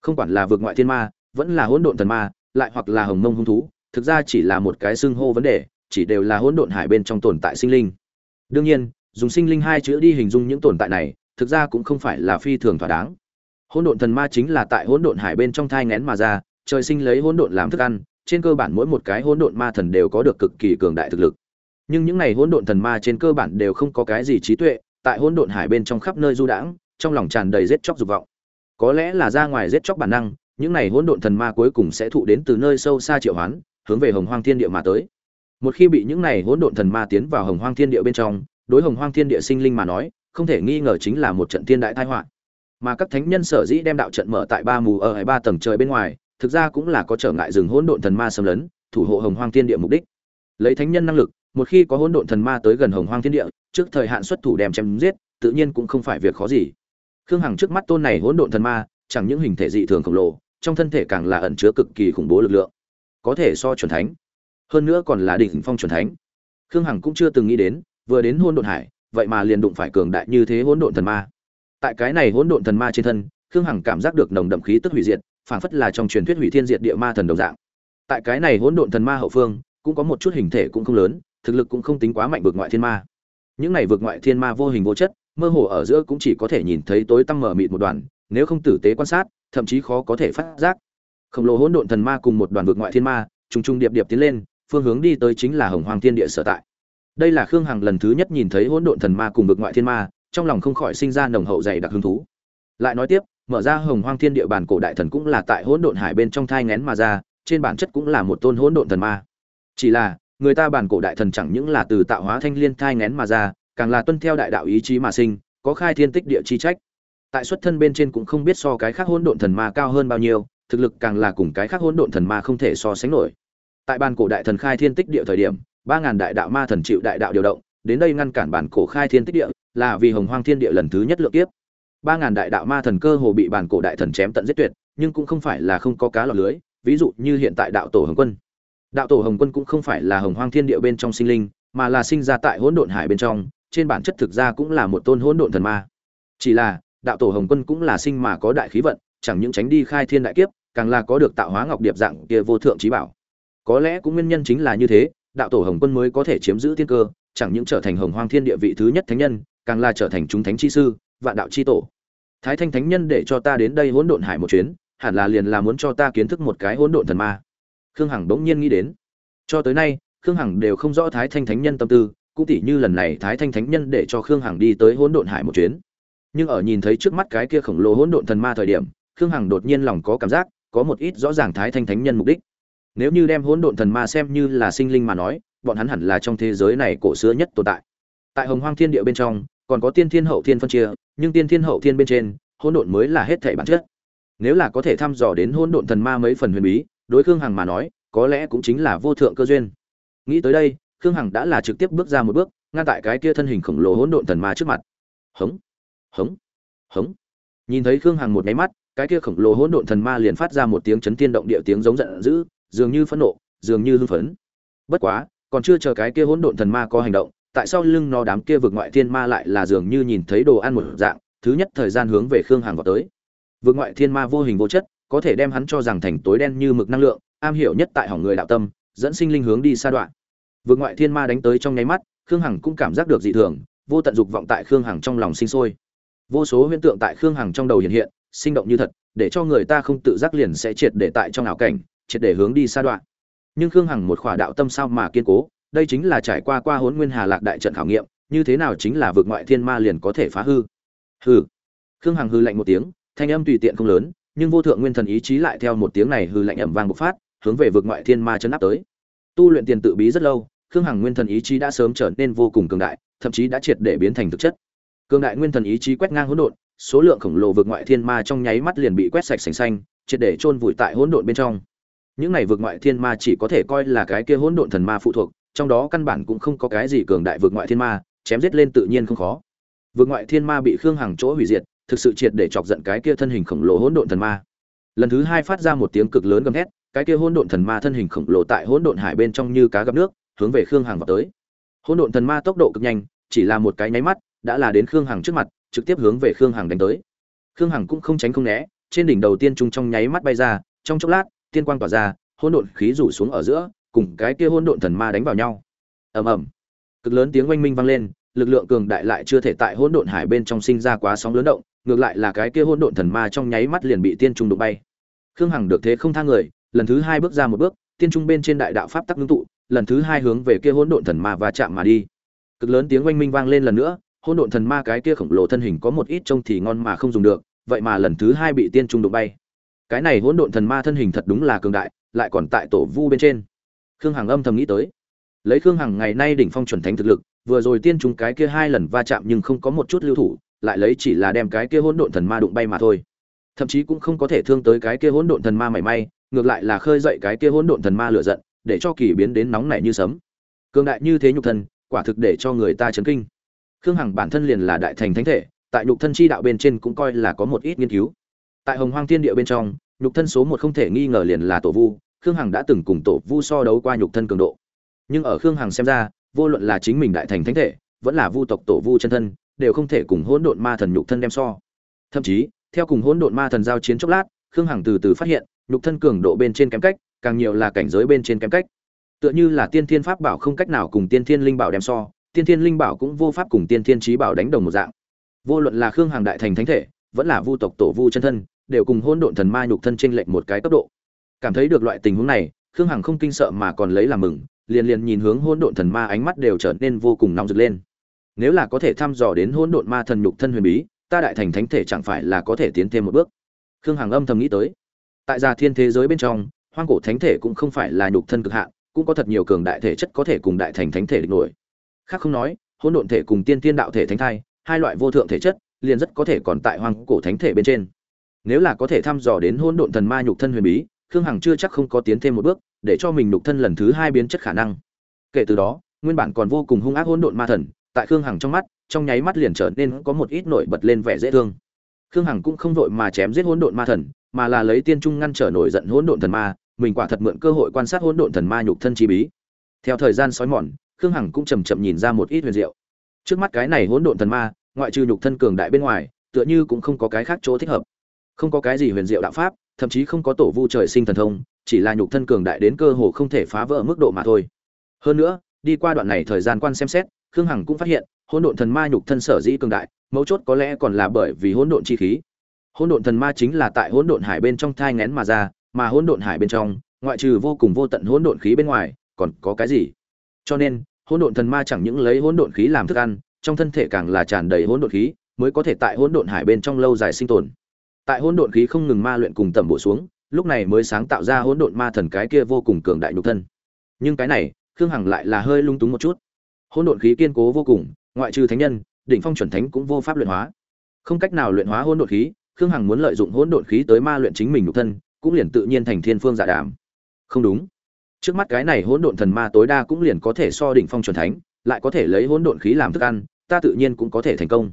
Không quản là vực ngoại thiên ma, vẫn là hỗn độn thần ma lại hoặc là hồng mông hung thú, thực ra chỉ là một cái xưng hô vấn đề, chỉ đều là hỗn độn hải bên trong tồn tại sinh linh. Đương nhiên, dùng sinh linh hai chữ đi hình dung những tồn tại này, thực ra cũng không phải là phi thường thỏa đáng. Hỗn độn thần ma chính là tại hỗn độn hải bên trong thai ngén mà ra, trời sinh lấy hỗn độn làm thức ăn, trên cơ bản mỗi một cái hỗn độn ma thần đều có được cực kỳ cường đại thực lực. Nhưng những này hỗn độn thần ma trên cơ bản đều không có cái gì trí tuệ, tại hỗn độn hải bên trong khắp nơi du đãng, trong lòng tràn đầy giết chóc dục vọng. Có lẽ là ra ngoài giết chóc bản năng những này hỗn độn thần ma cuối cùng sẽ thụ đến từ nơi sâu xa triệu hoán, hướng về hồng hoang thiên địa mà tới. Một khi bị những này hỗn độn thần ma tiến vào hồng hoang thiên địa bên trong, đối hồng hoang thiên địa sinh linh mà nói, không thể nghi ngờ chính là một trận thiên đại tai họa. Mà các thánh nhân sở dĩ đem đạo trận mở tại ba mù ở hai ba tầng trời bên ngoài, thực ra cũng là có trở ngại rừng hỗn độn thần ma xâm lấn, thủ hộ hồng hoang thiên địa mục đích. Lấy thánh nhân năng lực, một khi có hỗn độn thần ma tới gần hồng hoang thiên địa, trước thời hạn xuất thủ đem chém giết, tự nhiên cũng không phải việc khó gì. Khương hằng trước mắt tôn này hỗn độn thần ma, chẳng những hình thể dị thường khổng lồ trong thân thể càng là ẩn chứa cực kỳ khủng bố lực lượng, có thể so chuẩn thánh, hơn nữa còn là đỉnh phong chuẩn thánh. Khương hằng cũng chưa từng nghĩ đến, vừa đến hỗn độn hải, vậy mà liền đụng phải cường đại như thế hỗn độn thần ma. Tại cái này hỗn độn thần ma trên thân, khương hằng cảm giác được nồng đậm khí tức hủy diệt, phảng phất là trong truyền thuyết hủy thiên diệt địa ma thần đồng dạng. Tại cái này hỗn độn thần ma hậu phương, cũng có một chút hình thể cũng không lớn, thực lực cũng không tính quá mạnh vượt ngoại thiên ma. Những này vượt ngoại thiên ma vô hình vô chất, mơ hồ ở giữa cũng chỉ có thể nhìn thấy tối tăm mở mịt một đoàn nếu không tử tế quan sát, thậm chí khó có thể phát giác. Khổng lồ hỗn độn thần ma cùng một đoàn vực ngoại thiên ma, trùng trùng điệp điệp tiến lên, phương hướng đi tới chính là hồng hoàng thiên địa sở tại. Đây là khương hằng lần thứ nhất nhìn thấy hỗn độn thần ma cùng vực ngoại thiên ma, trong lòng không khỏi sinh ra nồng hậu dày đặc hứng thú. Lại nói tiếp, mở ra hồng hoang thiên địa bàn cổ đại thần cũng là tại hỗn độn hải bên trong thai ngén mà ra, trên bản chất cũng là một tôn hỗn độn thần ma. Chỉ là, người ta bàn cổ đại thần chẳng những là từ tạo hóa thanh liên thai ngén mà ra, càng là tuân theo đại đạo ý chí mà sinh, có khai thiên tích địa chi trách tại xuất thân bên trên cũng không biết so cái khác hỗn độn thần ma cao hơn bao nhiêu, thực lực càng là cùng cái khác hỗn độn thần ma không thể so sánh nổi. Tại bàn cổ đại thần khai thiên tích địa thời điểm, ba ngàn đại đạo ma thần chịu đại đạo điều động, đến đây ngăn cản bản cổ khai thiên tích địa, là vì hồng hoang thiên địa lần thứ nhất lượng kiếp. ba ngàn đại đạo ma thần cơ hồ bị bản cổ đại thần chém tận giết tuyệt, nhưng cũng không phải là không có cá lọt lưới, ví dụ như hiện tại đạo tổ hồng quân. Đạo tổ hồng quân cũng không phải là hồng hoang thiên địa bên trong sinh linh, mà là sinh ra tại hỗn độn hải bên trong, trên bản chất thực ra cũng là một tôn hỗn độn thần ma. Chỉ là đạo tổ hồng quân cũng là sinh mà có đại khí vận, chẳng những tránh đi khai thiên đại kiếp, càng là có được tạo hóa ngọc điệp dạng kia vô thượng trí bảo. Có lẽ cũng nguyên nhân chính là như thế, đạo tổ hồng quân mới có thể chiếm giữ tiên cơ, chẳng những trở thành hồng hoang thiên địa vị thứ nhất thánh nhân, càng là trở thành chúng thánh chi sư, vạn đạo chi tổ. Thái thanh thánh nhân để cho ta đến đây hỗn độn hải một chuyến, hẳn là liền là muốn cho ta kiến thức một cái hỗn độn thần ma. Khương hằng bỗng nhiên nghĩ đến. Cho tới nay, khương hằng đều không rõ thái thanh thánh nhân tâm tư, cũng tỉ như lần này thái thanh thánh nhân để cho khương hằng đi tới hỗn độn hải một chuyến nhưng ở nhìn thấy trước mắt cái kia khổng lồ hỗn độn thần ma thời điểm, khương hằng đột nhiên lòng có cảm giác, có một ít rõ ràng thái thanh thánh nhân mục đích. Nếu như đem hỗn độn thần ma xem như là sinh linh mà nói, bọn hắn hẳn là trong thế giới này cổ xưa nhất tồn tại. Tại hồng hoang thiên địa bên trong, còn có tiên thiên hậu thiên phân chia, nhưng tiên thiên hậu thiên bên trên, hỗn độn mới là hết thảy bản chất. Nếu là có thể thăm dò đến hỗn độn thần ma mấy phần huyền bí, đối khương hằng mà nói, có lẽ cũng chính là vô thượng cơ duyên. Nghĩ tới đây, khương hằng đã là trực tiếp bước ra một bước, ngăn tại cái kia thân hình khổng lồ hỗn độn thần ma trước mặt. Hống hống hống. Nhìn thấy khương hằng một nháy mắt, cái kia khổng lồ hỗn độn thần ma liền phát ra một tiếng chấn thiên động địa tiếng giống giận dữ, dường như phẫn nộ, dường như hưng phấn. Bất quá, còn chưa chờ cái kia hỗn độn thần ma có hành động, tại sao lưng nó đám kia vượt ngoại thiên ma lại là dường như nhìn thấy đồ ăn một dạng, thứ nhất thời gian hướng về khương hằng vào tới. Vượt ngoại thiên ma vô hình vô chất, có thể đem hắn cho rằng thành tối đen như mực năng lượng, am hiểu nhất tại hỏng người đạo tâm, dẫn sinh linh hướng đi xa đoạn. Vượt ngoại thiên ma đánh tới trong nháy mắt, khương hằng cũng cảm giác được dị thường, vô tận dục vọng tại khương hằng trong lòng sinh sôi vô số huyễn tượng tại khương hằng trong đầu hiện hiện, sinh động như thật, để cho người ta không tự giác liền sẽ triệt để tại trong ảo cảnh, triệt để hướng đi xa đoạn. Nhưng khương hằng một khỏa đạo tâm sao mà kiên cố, đây chính là trải qua qua hốn nguyên hà lạc đại trận khảo nghiệm, như thế nào chính là vượt ngoại thiên ma liền có thể phá hư. Hư khương hằng hư lạnh một tiếng, thanh âm tùy tiện không lớn, nhưng vô thượng nguyên thần ý chí lại theo một tiếng này hư lạnh ẩm vang bộc phát, hướng về vượt ngoại thiên ma chấn áp tới. Tu luyện tiền tự bí rất lâu, khương hằng nguyên thần ý chí đã sớm trở nên vô cùng cường đại, thậm chí đã triệt để biến thành thực chất cường đại nguyên thần ý chí quét ngang hỗn độn, số lượng khổng lồ vượt ngoại thiên ma trong nháy mắt liền bị quét sạch sành xanh, triệt để chôn vùi tại hỗn độn bên trong. Những này vượt ngoại thiên ma chỉ có thể coi là cái kia hỗn độn thần ma phụ thuộc, trong đó căn bản cũng không có cái gì cường đại vượt ngoại thiên ma, chém giết lên tự nhiên không khó. Vượt ngoại thiên ma bị khương hằng chỗ hủy diệt, thực sự triệt để chọc giận cái kia thân hình khổng lồ hỗn độn thần ma. Lần thứ hai phát ra một tiếng cực lớn gầm thét, cái kia hỗn độn thần ma thân hình khổng lồ tại hỗn độn hải bên trong như cá gặp nước, hướng về khương hằng vào tới. Hỗn độn thần ma tốc độ cực nhanh, chỉ là một cái nháy mắt đã là đến khương hằng trước mặt, trực tiếp hướng về khương hằng đánh tới. Khương hằng cũng không tránh không né, trên đỉnh đầu tiên trung trong nháy mắt bay ra, trong chốc lát, tiên quang tỏa ra, hỗn độn khí rủ xuống ở giữa, cùng cái kia hỗn độn thần ma đánh vào nhau. Ầm ầm. Cực lớn tiếng oanh minh vang lên, lực lượng cường đại lại chưa thể tại hỗn độn hải bên trong sinh ra quá sóng lớn động, ngược lại là cái kia hỗn độn thần ma trong nháy mắt liền bị tiên trung đụng bay. Khương hằng được thế không tha người, lần thứ hai bước ra một bước, tiên trung bên trên đại đạo pháp tắc ngưng tụ, lần thứ hai hướng về kia hỗn độn thần ma và chạm mà đi. Cực lớn tiếng oanh minh vang lên lần nữa hỗn độn thần ma cái kia khổng lồ thân hình có một ít trông thì ngon mà không dùng được, vậy mà lần thứ hai bị tiên trung đụng bay. Cái này hỗn độn thần ma thân hình thật đúng là cường đại, lại còn tại tổ vu bên trên. Khương hằng âm thầm nghĩ tới. Lấy khương hằng ngày nay đỉnh phong chuẩn thánh thực lực, vừa rồi tiên trung cái kia hai lần va chạm nhưng không có một chút lưu thủ, lại lấy chỉ là đem cái kia hỗn độn thần ma đụng bay mà thôi. Thậm chí cũng không có thể thương tới cái kia hỗn độn thần ma mảy may, ngược lại là khơi dậy cái kia hỗn độn thần ma lửa giận, để cho kỳ biến đến nóng nảy như sấm. Cường đại như thế nhục thân, quả thực để cho người ta chấn kinh khương hằng bản thân liền là đại thành thánh thể, tại nhục thân chi đạo bên trên cũng coi là có một ít nghiên cứu. Tại hồng hoang thiên địa bên trong, nhục thân số một không thể nghi ngờ liền là tổ vu, khương hằng đã từng cùng tổ vu so đấu qua nhục thân cường độ. Nhưng ở khương hằng xem ra, vô luận là chính mình đại thành thánh thể, vẫn là vu tộc tổ vu chân thân, đều không thể cùng hỗn độn ma thần nhục thân đem so. Thậm chí, theo cùng hỗn độn ma thần giao chiến chốc lát, khương hằng từ từ phát hiện, nhục thân cường độ bên trên kém cách, càng nhiều là cảnh giới bên trên kém cách. Tựa như là tiên thiên pháp bảo không cách nào cùng tiên thiên linh bảo đem so tiên thiên linh bảo cũng vô pháp cùng tiên thiên trí bảo đánh đồng một dạng. Vô luận là khương hằng đại thành thánh thể, vẫn là vu tộc tổ vu chân thân, đều cùng Hôn độn thần ma nhục thân trên lệnh một cái cấp độ. Cảm thấy được loại tình huống này, khương hằng không kinh sợ mà còn lấy làm mừng, liền liền nhìn hướng Hôn độn thần ma ánh mắt đều trở nên vô cùng nóng rực lên. Nếu là có thể thăm dò đến Hôn độn ma thần nhục thân huyền bí, ta đại thành thánh thể chẳng phải là có thể tiến thêm một bước. Khương hằng âm thầm nghĩ tới. Tại gia thiên thế giới bên trong, hoang cổ thánh thể cũng không phải là nhục thân cực hạn, cũng có thật nhiều cường đại thể chất có thể cùng đại thành thánh thể địch nổi khác không nói, hỗn độn thể cùng tiên tiên đạo thể thánh thai, hai loại vô thượng thể chất, liền rất có thể còn tại hoàng cổ thánh thể bên trên. Nếu là có thể thăm dò đến hỗn độn thần ma nhục thân huyền bí, khương hằng chưa chắc không có tiến thêm một bước, để cho mình nhục thân lần thứ hai biến chất khả năng. Kể từ đó, nguyên bản còn vô cùng hung ác hỗn độn ma thần, tại khương hằng trong mắt, trong nháy mắt liền trở nên có một ít nổi bật lên vẻ dễ thương. Khương hằng cũng không vội mà chém giết hỗn độn ma thần, mà là lấy tiên trung ngăn trở nổi giận hỗn độn thần ma, mình quả thật mượn cơ hội quan sát hỗn độn thần ma nhục thân chi bí. Theo thời gian sói mòn khương hằng cũng chầm chậm nhìn ra một ít huyền diệu. Trước mắt cái này hỗn độn thần ma, ngoại trừ nhục thân cường đại bên ngoài, tựa như cũng không có cái khác chỗ thích hợp. Không có cái gì huyền diệu đạo pháp, thậm chí không có tổ vu trời sinh thần thông, chỉ là nhục thân cường đại đến cơ hồ không thể phá vỡ mức độ mà thôi. Hơn nữa, đi qua đoạn này thời gian quan xem xét, khương hằng cũng phát hiện, hỗn độn thần ma nhục thân sở dĩ cường đại, mấu chốt có lẽ còn là bởi vì hỗn độn chi khí. Hỗn độn thần ma chính là tại hỗn độn hải bên trong thai ngén mà ra, mà hỗn độn hải bên trong, ngoại trừ vô cùng vô tận hỗn độn khí bên ngoài, còn có cái gì? Cho nên hỗn độn thần ma chẳng những lấy hỗn độn khí làm thức ăn, trong thân thể càng là tràn đầy hỗn độn khí, mới có thể tại hỗn độn hải bên trong lâu dài sinh tồn. Tại hỗn độn khí không ngừng ma luyện cùng tẩm bổ xuống, lúc này mới sáng tạo ra hỗn độn ma thần cái kia vô cùng cường đại nhục thân. Nhưng cái này, khương hằng lại là hơi lung túng một chút. Hỗn độn khí kiên cố vô cùng, ngoại trừ thánh nhân, đỉnh phong chuẩn thánh cũng vô pháp luyện hóa. Không cách nào luyện hóa hỗn độn khí, khương hằng muốn lợi dụng hỗn độn khí tới ma luyện chính mình nhục thân, cũng liền tự nhiên thành thiên phương giả đàm. Không đúng trước mắt cái này hỗn độn thần ma tối đa cũng liền có thể so đỉnh phong chuẩn thánh, lại có thể lấy hỗn độn khí làm thức ăn, ta tự nhiên cũng có thể thành công.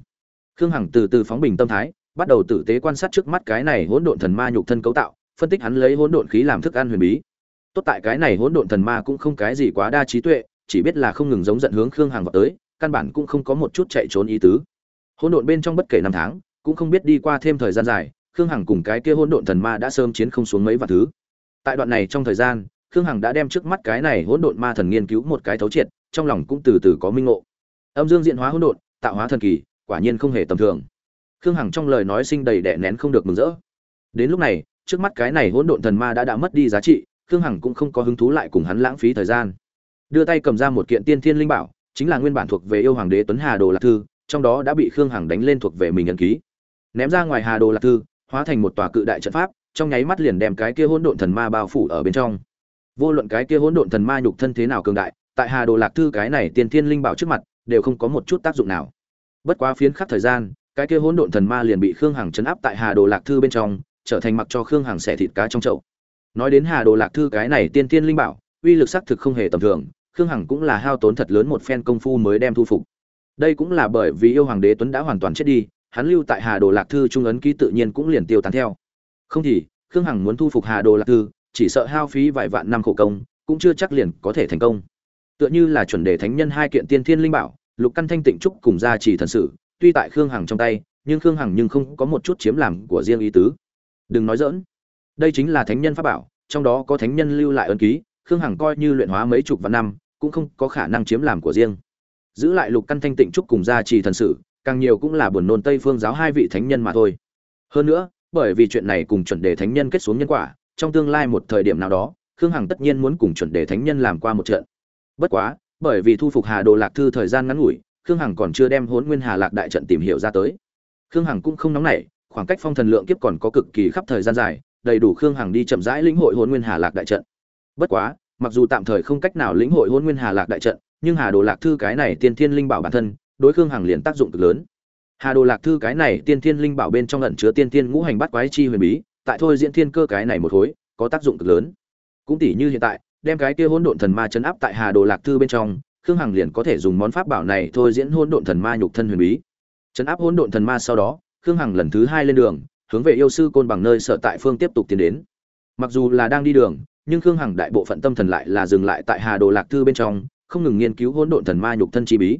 Khương hằng từ từ phóng bình tâm thái, bắt đầu tử tế quan sát trước mắt cái này hỗn độn thần ma nhục thân cấu tạo, phân tích hắn lấy hỗn độn khí làm thức ăn huyền bí. Tốt tại cái này hỗn độn thần ma cũng không cái gì quá đa trí tuệ, chỉ biết là không ngừng giống giận hướng khương hằng vào tới, căn bản cũng không có một chút chạy trốn ý tứ. Hỗn độn bên trong bất kể năm tháng, cũng không biết đi qua thêm thời gian dài, khương hằng cùng cái kia hỗn độn thần ma đã sớm chiến không xuống mấy vạn thứ. Tại đoạn này trong thời gian khương hằng đã đem trước mắt cái này hỗn độn ma thần nghiên cứu một cái thấu triệt, trong lòng cũng từ từ có minh ngộ. Âm dương diện hóa hỗn độn, tạo hóa thần kỳ, quả nhiên không hề tầm thường. Khương hằng trong lời nói sinh đầy đẻ nén không được mừng rỡ. Đến lúc này, trước mắt cái này hỗn độn thần ma đã đã mất đi giá trị, khương hằng cũng không có hứng thú lại cùng hắn lãng phí thời gian. Đưa tay cầm ra một kiện tiên thiên linh bảo, chính là nguyên bản thuộc về yêu hoàng đế tuấn hà đồ lạc thư, trong đó đã bị khương hằng đánh lên thuộc về mình ấn ký. Ném ra ngoài hà đồ lạc thư, hóa thành một tòa cự đại trận pháp, trong nháy mắt liền đem cái kia hỗn độn thần ma bao phủ ở bên trong vô luận cái kia hỗn độn thần ma nhục thân thế nào cường đại, tại hà đồ lạc thư cái này tiên thiên linh bảo trước mặt, đều không có một chút tác dụng nào. Bất quá phiến khắc thời gian, cái kia hỗn độn thần ma liền bị khương hằng chấn áp tại hà đồ lạc thư bên trong, trở thành mặc cho khương hằng xẻ thịt cá trong chậu. Nói đến hà đồ lạc thư cái này tiên tiên linh bảo, uy lực xác thực không hề tầm thường, khương hằng cũng là hao tốn thật lớn một phen công phu mới đem thu phục. Đây cũng là bởi vì yêu hoàng đế tuấn đã hoàn toàn chết đi, hắn lưu tại hà đồ lạc thư trung ấn ký tự nhiên cũng liền tiêu tán theo. Không thì, khương hằng muốn thu phục hà đồ lạc thư chỉ sợ hao phí vài vạn năm khổ công, cũng chưa chắc liền có thể thành công. Tựa như là chuẩn đề thánh nhân hai kiện tiên thiên linh bảo, lục căn thanh tịnh trúc cùng gia trì thần sử, tuy tại khương hằng trong tay, nhưng khương hằng nhưng không có một chút chiếm làm của riêng ý tứ. Đừng nói dỡn đây chính là thánh nhân pháp bảo, trong đó có thánh nhân lưu lại ân ký, khương hằng coi như luyện hóa mấy chục vạn năm, cũng không có khả năng chiếm làm của riêng. Giữ lại lục căn thanh tịnh trúc cùng gia trì thần sử, càng nhiều cũng là buồn nôn tây phương giáo hai vị thánh nhân mà thôi. Hơn nữa, bởi vì chuyện này cùng chuẩn đề thánh nhân kết xuống nhân quả trong tương lai một thời điểm nào đó, khương hằng tất nhiên muốn cùng chuẩn đề thánh nhân làm qua một trận. Bất quá, bởi vì thu phục hà đồ lạc thư thời gian ngắn ngủi, khương hằng còn chưa đem hốn nguyên hà lạc đại trận tìm hiểu ra tới. Khương hằng cũng không nóng nảy, khoảng cách phong thần lượng kiếp còn có cực kỳ khắp thời gian dài, đầy đủ khương hằng đi chậm rãi lĩnh hội hôn nguyên hà lạc đại trận. Bất quá, mặc dù tạm thời không cách nào lĩnh hội hôn nguyên hà lạc đại trận, nhưng hà đồ lạc thư cái này tiên thiên linh bảo bản thân, đối khương hằng liền tác dụng cực lớn. Hà đồ lạc thư cái này tiên thiên linh bảo bên trong ẩn chứa tiên thiên ngũ hành bắt quái chi huyền bí tại thôi diễn thiên cơ cái này một khối, có tác dụng cực lớn. Cũng tỷ như hiện tại, đem cái kia hỗn độn thần ma chấn áp tại hà đồ lạc thư bên trong, khương hằng liền có thể dùng món pháp bảo này thôi diễn hỗn độn thần ma nhục thân huyền bí. Chấn áp hỗn độn thần ma sau đó, khương hằng lần thứ hai lên đường, hướng về yêu sư côn bằng nơi sở tại phương tiếp tục tiến đến. Mặc dù là đang đi đường, nhưng khương hằng đại bộ phận tâm thần lại là dừng lại tại hà đồ lạc thư bên trong, không ngừng nghiên cứu hỗn độn thần ma nhục thân chi bí.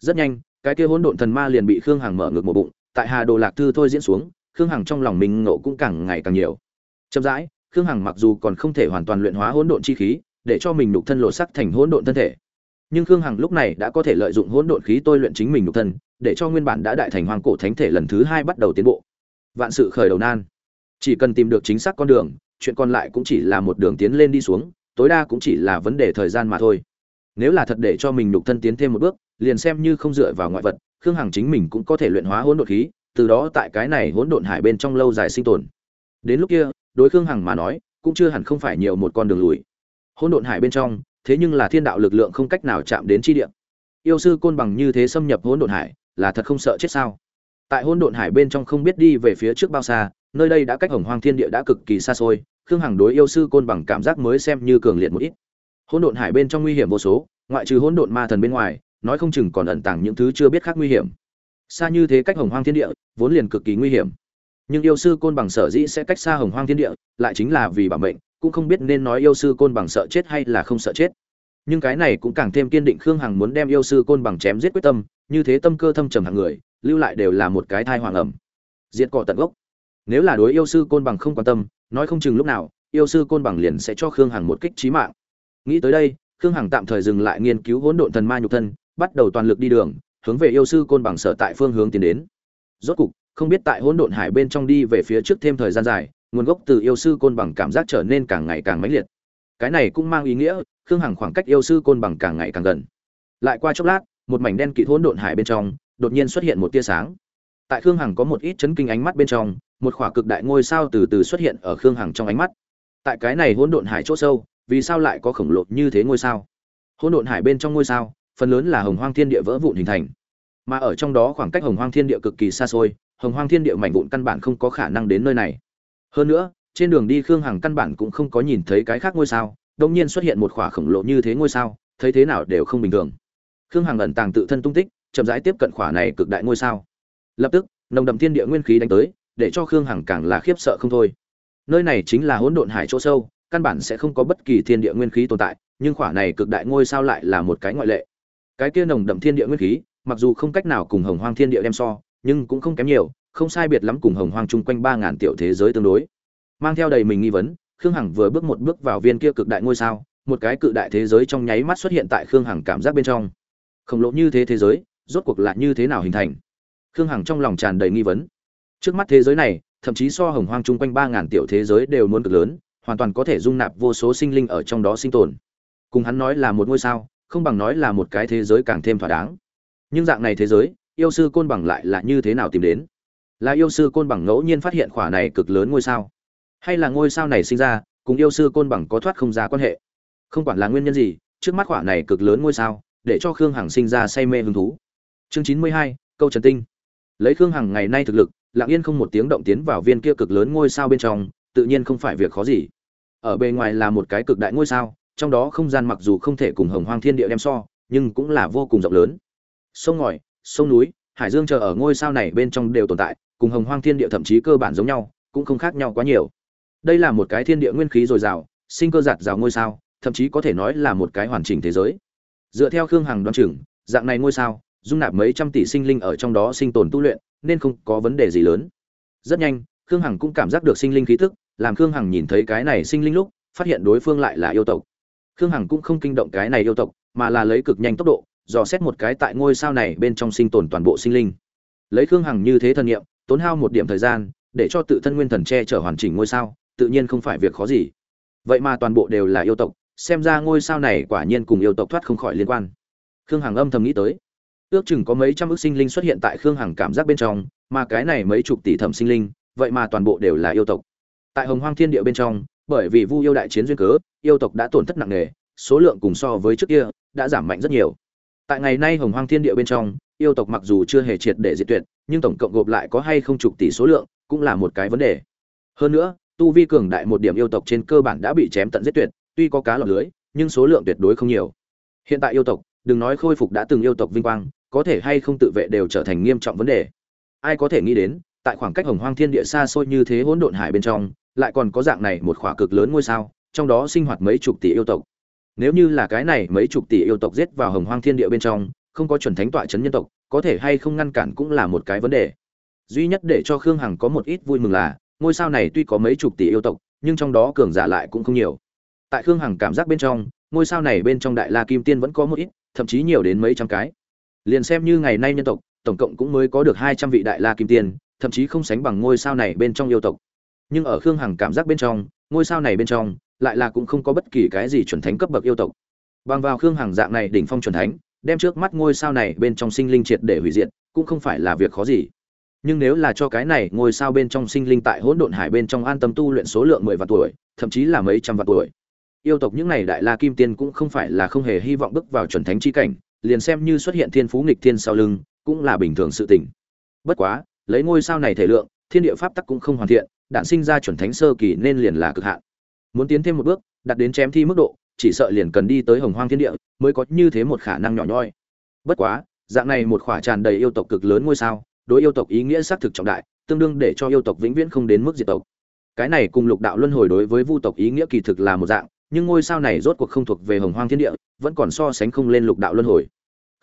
Rất nhanh, cái kia hỗn độn thần ma liền bị khương hằng mở ngược một bụng, tại hà đồ lạc thư thôi diễn xuống khương hằng trong lòng mình ngộ cũng càng ngày càng nhiều. Chậm rãi, khương hằng mặc dù còn không thể hoàn toàn luyện hóa hỗn độn chi khí, để cho mình nhục thân lộ sắc thành hỗn độn thân thể. Nhưng khương hằng lúc này đã có thể lợi dụng hỗn độn khí tôi luyện chính mình nhục thân, để cho nguyên bản đã đại thành hoàng cổ thánh thể lần thứ hai bắt đầu tiến bộ. Vạn sự khởi đầu nan. Chỉ cần tìm được chính xác con đường, chuyện còn lại cũng chỉ là một đường tiến lên đi xuống, tối đa cũng chỉ là vấn đề thời gian mà thôi. Nếu là thật để cho mình nhục thân tiến thêm một bước, liền xem như không dựa vào ngoại vật, khương hằng chính mình cũng có thể luyện hóa hỗn độn khí từ đó tại cái này hỗn độn hải bên trong lâu dài sinh tồn. Đến lúc kia, đối khương hằng mà nói, cũng chưa hẳn không phải nhiều một con đường lùi. Hỗn độn hải bên trong, thế nhưng là thiên đạo lực lượng không cách nào chạm đến chi địa. Yêu sư côn bằng như thế xâm nhập hỗn độn hải, là thật không sợ chết sao? Tại hỗn độn hải bên trong không biết đi về phía trước bao xa, nơi đây đã cách hồng hoang thiên địa đã cực kỳ xa xôi, khương hằng đối yêu sư côn bằng cảm giác mới xem như cường liệt một ít. Hỗn độn hải bên trong nguy hiểm vô số, ngoại trừ hỗn độn ma thần bên ngoài, nói không chừng còn ẩn tàng những thứ chưa biết khác nguy hiểm xa như thế cách hồng hoang thiên địa, vốn liền cực kỳ nguy hiểm. Nhưng yêu sư côn bằng sở dĩ sẽ cách xa hồng hoang thiên địa, lại chính là vì bảo mệnh, cũng không biết nên nói yêu sư côn bằng sợ chết hay là không sợ chết. Nhưng cái này cũng càng thêm kiên định khương hằng muốn đem yêu sư côn bằng chém giết quyết tâm, như thế tâm cơ thâm trầm hàng người, lưu lại đều là một cái thai hoàng ẩm. Diệt cọ tận gốc. Nếu là đối yêu sư côn bằng không quan tâm, nói không chừng lúc nào, yêu sư côn bằng liền sẽ cho khương hằng một kích trí mạng. Nghĩ tới đây, khương hằng tạm thời dừng lại nghiên cứu hỗn độn thần ma nhục thân, bắt đầu toàn lực đi đường hướng về yêu sư côn bằng sở tại phương hướng tiến đến. Rốt cục, không biết tại hỗn độn hải bên trong đi về phía trước thêm thời gian dài, nguồn gốc từ yêu sư côn bằng cảm giác trở nên càng ngày càng mãnh liệt. Cái này cũng mang ý nghĩa, khương hằng khoảng cách yêu sư côn bằng càng ngày càng gần. Lại qua chốc lát, một mảnh đen kịt hỗn độn hải bên trong, đột nhiên xuất hiện một tia sáng. Tại khương hằng có một ít chấn kinh ánh mắt bên trong, một khỏa cực đại ngôi sao từ từ xuất hiện ở khương hằng trong ánh mắt. Tại cái này hỗn độn hải chỗ sâu, vì sao lại có khổng lồ như thế ngôi sao? Hỗn độn hải bên trong ngôi sao phần lớn là hồng hoang thiên địa vỡ vụn hình thành. Mà ở trong đó khoảng cách hồng hoang thiên địa cực kỳ xa xôi, hồng hoang thiên địa mảnh vụn căn bản không có khả năng đến nơi này. Hơn nữa, trên đường đi khương hằng căn bản cũng không có nhìn thấy cái khác ngôi sao đông nhiên xuất hiện một khỏa khổng lồ như thế ngôi sao, thấy thế nào đều không bình thường. Khương hằng ẩn tàng tự thân tung tích, chậm rãi tiếp cận khỏa này cực đại ngôi sao. Lập tức, nồng đậm thiên địa nguyên khí đánh tới, để cho khương hằng càng là khiếp sợ không thôi. Nơi này chính là hỗn độn hải chỗ sâu, căn bản sẽ không có bất kỳ thiên địa nguyên khí tồn tại, nhưng khỏa này cực đại ngôi sao lại là một cái ngoại lệ cái kia nồng đậm thiên địa nguyên khí, mặc dù không cách nào cùng hồng hoang thiên địa đem so, nhưng cũng không kém nhiều, không sai biệt lắm cùng hồng hoang chung quanh ba ngàn tiểu thế giới tương đối. Mang theo đầy mình nghi vấn, khương hằng vừa bước một bước vào viên kia cực đại ngôi sao, một cái cự đại thế giới trong nháy mắt xuất hiện tại khương hằng cảm giác bên trong. Khổng lồ như thế thế giới, rốt cuộc lại như thế nào hình thành? Khương hằng trong lòng tràn đầy nghi vấn. Trước mắt thế giới này, thậm chí so hồng hoang chung quanh ba ngàn tiểu thế giới đều muốn cực lớn, hoàn toàn có thể dung nạp vô số sinh linh ở trong đó sinh tồn. Cùng hắn nói là một ngôi sao không bằng nói là một cái thế giới càng thêm thỏa đáng. Nhưng dạng này thế giới, yêu sư côn bằng lại là như thế nào tìm đến? Là yêu sư côn bằng ngẫu nhiên phát hiện khỏa này cực lớn ngôi sao? Hay là ngôi sao này sinh ra, cùng yêu sư côn bằng có thoát không ra quan hệ? Không quản là nguyên nhân gì, trước mắt khỏa này cực lớn ngôi sao, để cho khương hằng sinh ra say mê hứng thú. Chương chín mươi hai, câu trần tinh. Lấy khương hằng ngày nay thực lực, lặng yên không một tiếng động tiến vào viên kia cực lớn ngôi sao bên trong, tự nhiên không phải việc khó gì. Ở bề ngoài là một cái cực đại ngôi sao trong đó không gian mặc dù không thể cùng hồng hoang thiên địa đem so, nhưng cũng là vô cùng rộng lớn. Sông ngòi, sông núi, hải dương chờ ở ngôi sao này bên trong đều tồn tại, cùng hồng hoang thiên địa thậm chí cơ bản giống nhau, cũng không khác nhau quá nhiều. Đây là một cái thiên địa nguyên khí dồi dào, sinh cơ giạt rào ngôi sao, thậm chí có thể nói là một cái hoàn chỉnh thế giới. Dựa theo khương hằng đoan chừng, dạng này ngôi sao, dung nạp mấy trăm tỷ sinh linh ở trong đó sinh tồn tu luyện, nên không có vấn đề gì lớn. Rất nhanh, khương hằng cũng cảm giác được sinh linh khí tức, làm khương hằng nhìn thấy cái này sinh linh lúc, phát hiện đối phương lại là yêu tộc khương hằng cũng không kinh động cái này yêu tộc, mà là lấy cực nhanh tốc độ, dò xét một cái tại ngôi sao này bên trong sinh tồn toàn bộ sinh linh. Lấy khương hằng như thế thần nghiệm tốn hao một điểm thời gian, để cho tự thân nguyên thần che chở hoàn chỉnh ngôi sao, tự nhiên không phải việc khó gì. Vậy mà toàn bộ đều là yêu tộc, xem ra ngôi sao này quả nhiên cùng yêu tộc thoát không khỏi liên quan. Khương hằng âm thầm nghĩ tới. Ước chừng có mấy trăm ước sinh linh xuất hiện tại khương hằng cảm giác bên trong, mà cái này mấy chục tỷ thẩm sinh linh, vậy mà toàn bộ đều là yêu tộc. Tại hồng hoang thiên địa bên trong bởi vì vu yêu đại chiến duyên cớ, yêu tộc đã tổn thất nặng nề, số lượng cùng so với trước kia đã giảm mạnh rất nhiều. Tại ngày nay hồng hoang thiên địa bên trong, yêu tộc mặc dù chưa hề triệt để diệt tuyệt, nhưng tổng cộng gộp lại có hay không chục tỷ số lượng cũng là một cái vấn đề. Hơn nữa, tu vi cường đại một điểm yêu tộc trên cơ bản đã bị chém tận giết tuyệt, tuy có cá lọt lưới, nhưng số lượng tuyệt đối không nhiều. Hiện tại yêu tộc, đừng nói khôi phục đã từng yêu tộc vinh quang, có thể hay không tự vệ đều trở thành nghiêm trọng vấn đề. Ai có thể nghĩ đến tại khoảng cách hồng hoang thiên địa xa xôi như thế hỗn độn hải bên trong, lại còn có dạng này một khỏa cực lớn ngôi sao, trong đó sinh hoạt mấy chục tỷ yêu tộc. Nếu như là cái này mấy chục tỷ yêu tộc giết vào hồng hoang thiên địa bên trong, không có chuẩn thánh tọa chấn nhân tộc, có thể hay không ngăn cản cũng là một cái vấn đề. Duy nhất để cho khương hằng có một ít vui mừng là, ngôi sao này tuy có mấy chục tỷ yêu tộc, nhưng trong đó cường giả lại cũng không nhiều. Tại khương hằng cảm giác bên trong, ngôi sao này bên trong đại la kim tiên vẫn có một ít, thậm chí nhiều đến mấy trăm cái. Liền xem như ngày nay nhân tộc, tổng cộng cũng mới có được hai trăm vị đại la kim tiên thậm chí không sánh bằng ngôi sao này bên trong yêu tộc. Nhưng ở khương hằng cảm giác bên trong, ngôi sao này bên trong lại là cũng không có bất kỳ cái gì chuẩn thánh cấp bậc yêu tộc. Bằng vào khương hằng dạng này đỉnh phong chuẩn thánh, đem trước mắt ngôi sao này bên trong sinh linh triệt để hủy diệt, cũng không phải là việc khó gì. Nhưng nếu là cho cái này ngôi sao bên trong sinh linh tại hỗn độn hải bên trong an tâm tu luyện số lượng mười vạn tuổi, thậm chí là mấy trăm vạn tuổi. Yêu tộc những này đại la kim tiên cũng không phải là không hề hy vọng bước vào chuẩn thánh chi cảnh, liền xem như xuất hiện thiên phú nghịch thiên sau lưng, cũng là bình thường sự tình. Bất quá lấy ngôi sao này thể lượng, thiên địa pháp tắc cũng không hoàn thiện, đạn sinh ra chuẩn thánh sơ kỳ nên liền là cực hạn. Muốn tiến thêm một bước đặt đến chém thi mức độ, chỉ sợ liền cần đi tới hồng hoang thiên địa, mới có như thế một khả năng nhỏ nhoi. Bất quá, dạng này một khỏa tràn đầy yêu tộc cực lớn ngôi sao, đối yêu tộc ý nghĩa xác thực trọng đại, tương đương để cho yêu tộc vĩnh viễn không đến mức diệt tộc. Cái này cùng lục đạo luân hồi đối với vu tộc ý nghĩa kỳ thực là một dạng, nhưng ngôi sao này rốt cuộc không thuộc về hồng hoang thiên địa, vẫn còn so sánh không lên lục đạo luân hồi.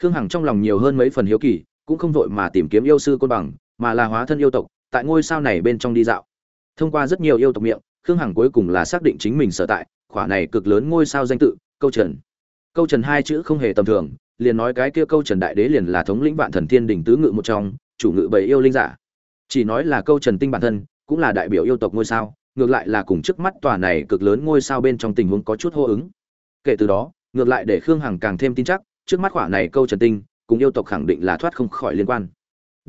Khương hằng trong lòng nhiều hơn mấy phần hiếu kỳ, cũng không vội mà tìm kiếm yêu sư côn bằng mà là hóa thân yêu tộc, tại ngôi sao này bên trong đi dạo. Thông qua rất nhiều yêu tộc miệng, khương hằng cuối cùng là xác định chính mình sở tại, khỏa này cực lớn ngôi sao danh tự, câu trần. Câu trần hai chữ không hề tầm thường, liền nói cái kia câu trần đại đế liền là thống lĩnh vạn thần thiên đỉnh tứ ngự một trong, chủ ngự bảy yêu linh giả. Chỉ nói là câu trần tinh bản thân, cũng là đại biểu yêu tộc ngôi sao, ngược lại là cùng trước mắt tòa này cực lớn ngôi sao bên trong tình huống có chút hô ứng. Kể từ đó, ngược lại để khương hằng càng thêm tin chắc, trước mắt khỏa này câu trần tinh, cùng yêu tộc khẳng định là thoát không khỏi liên quan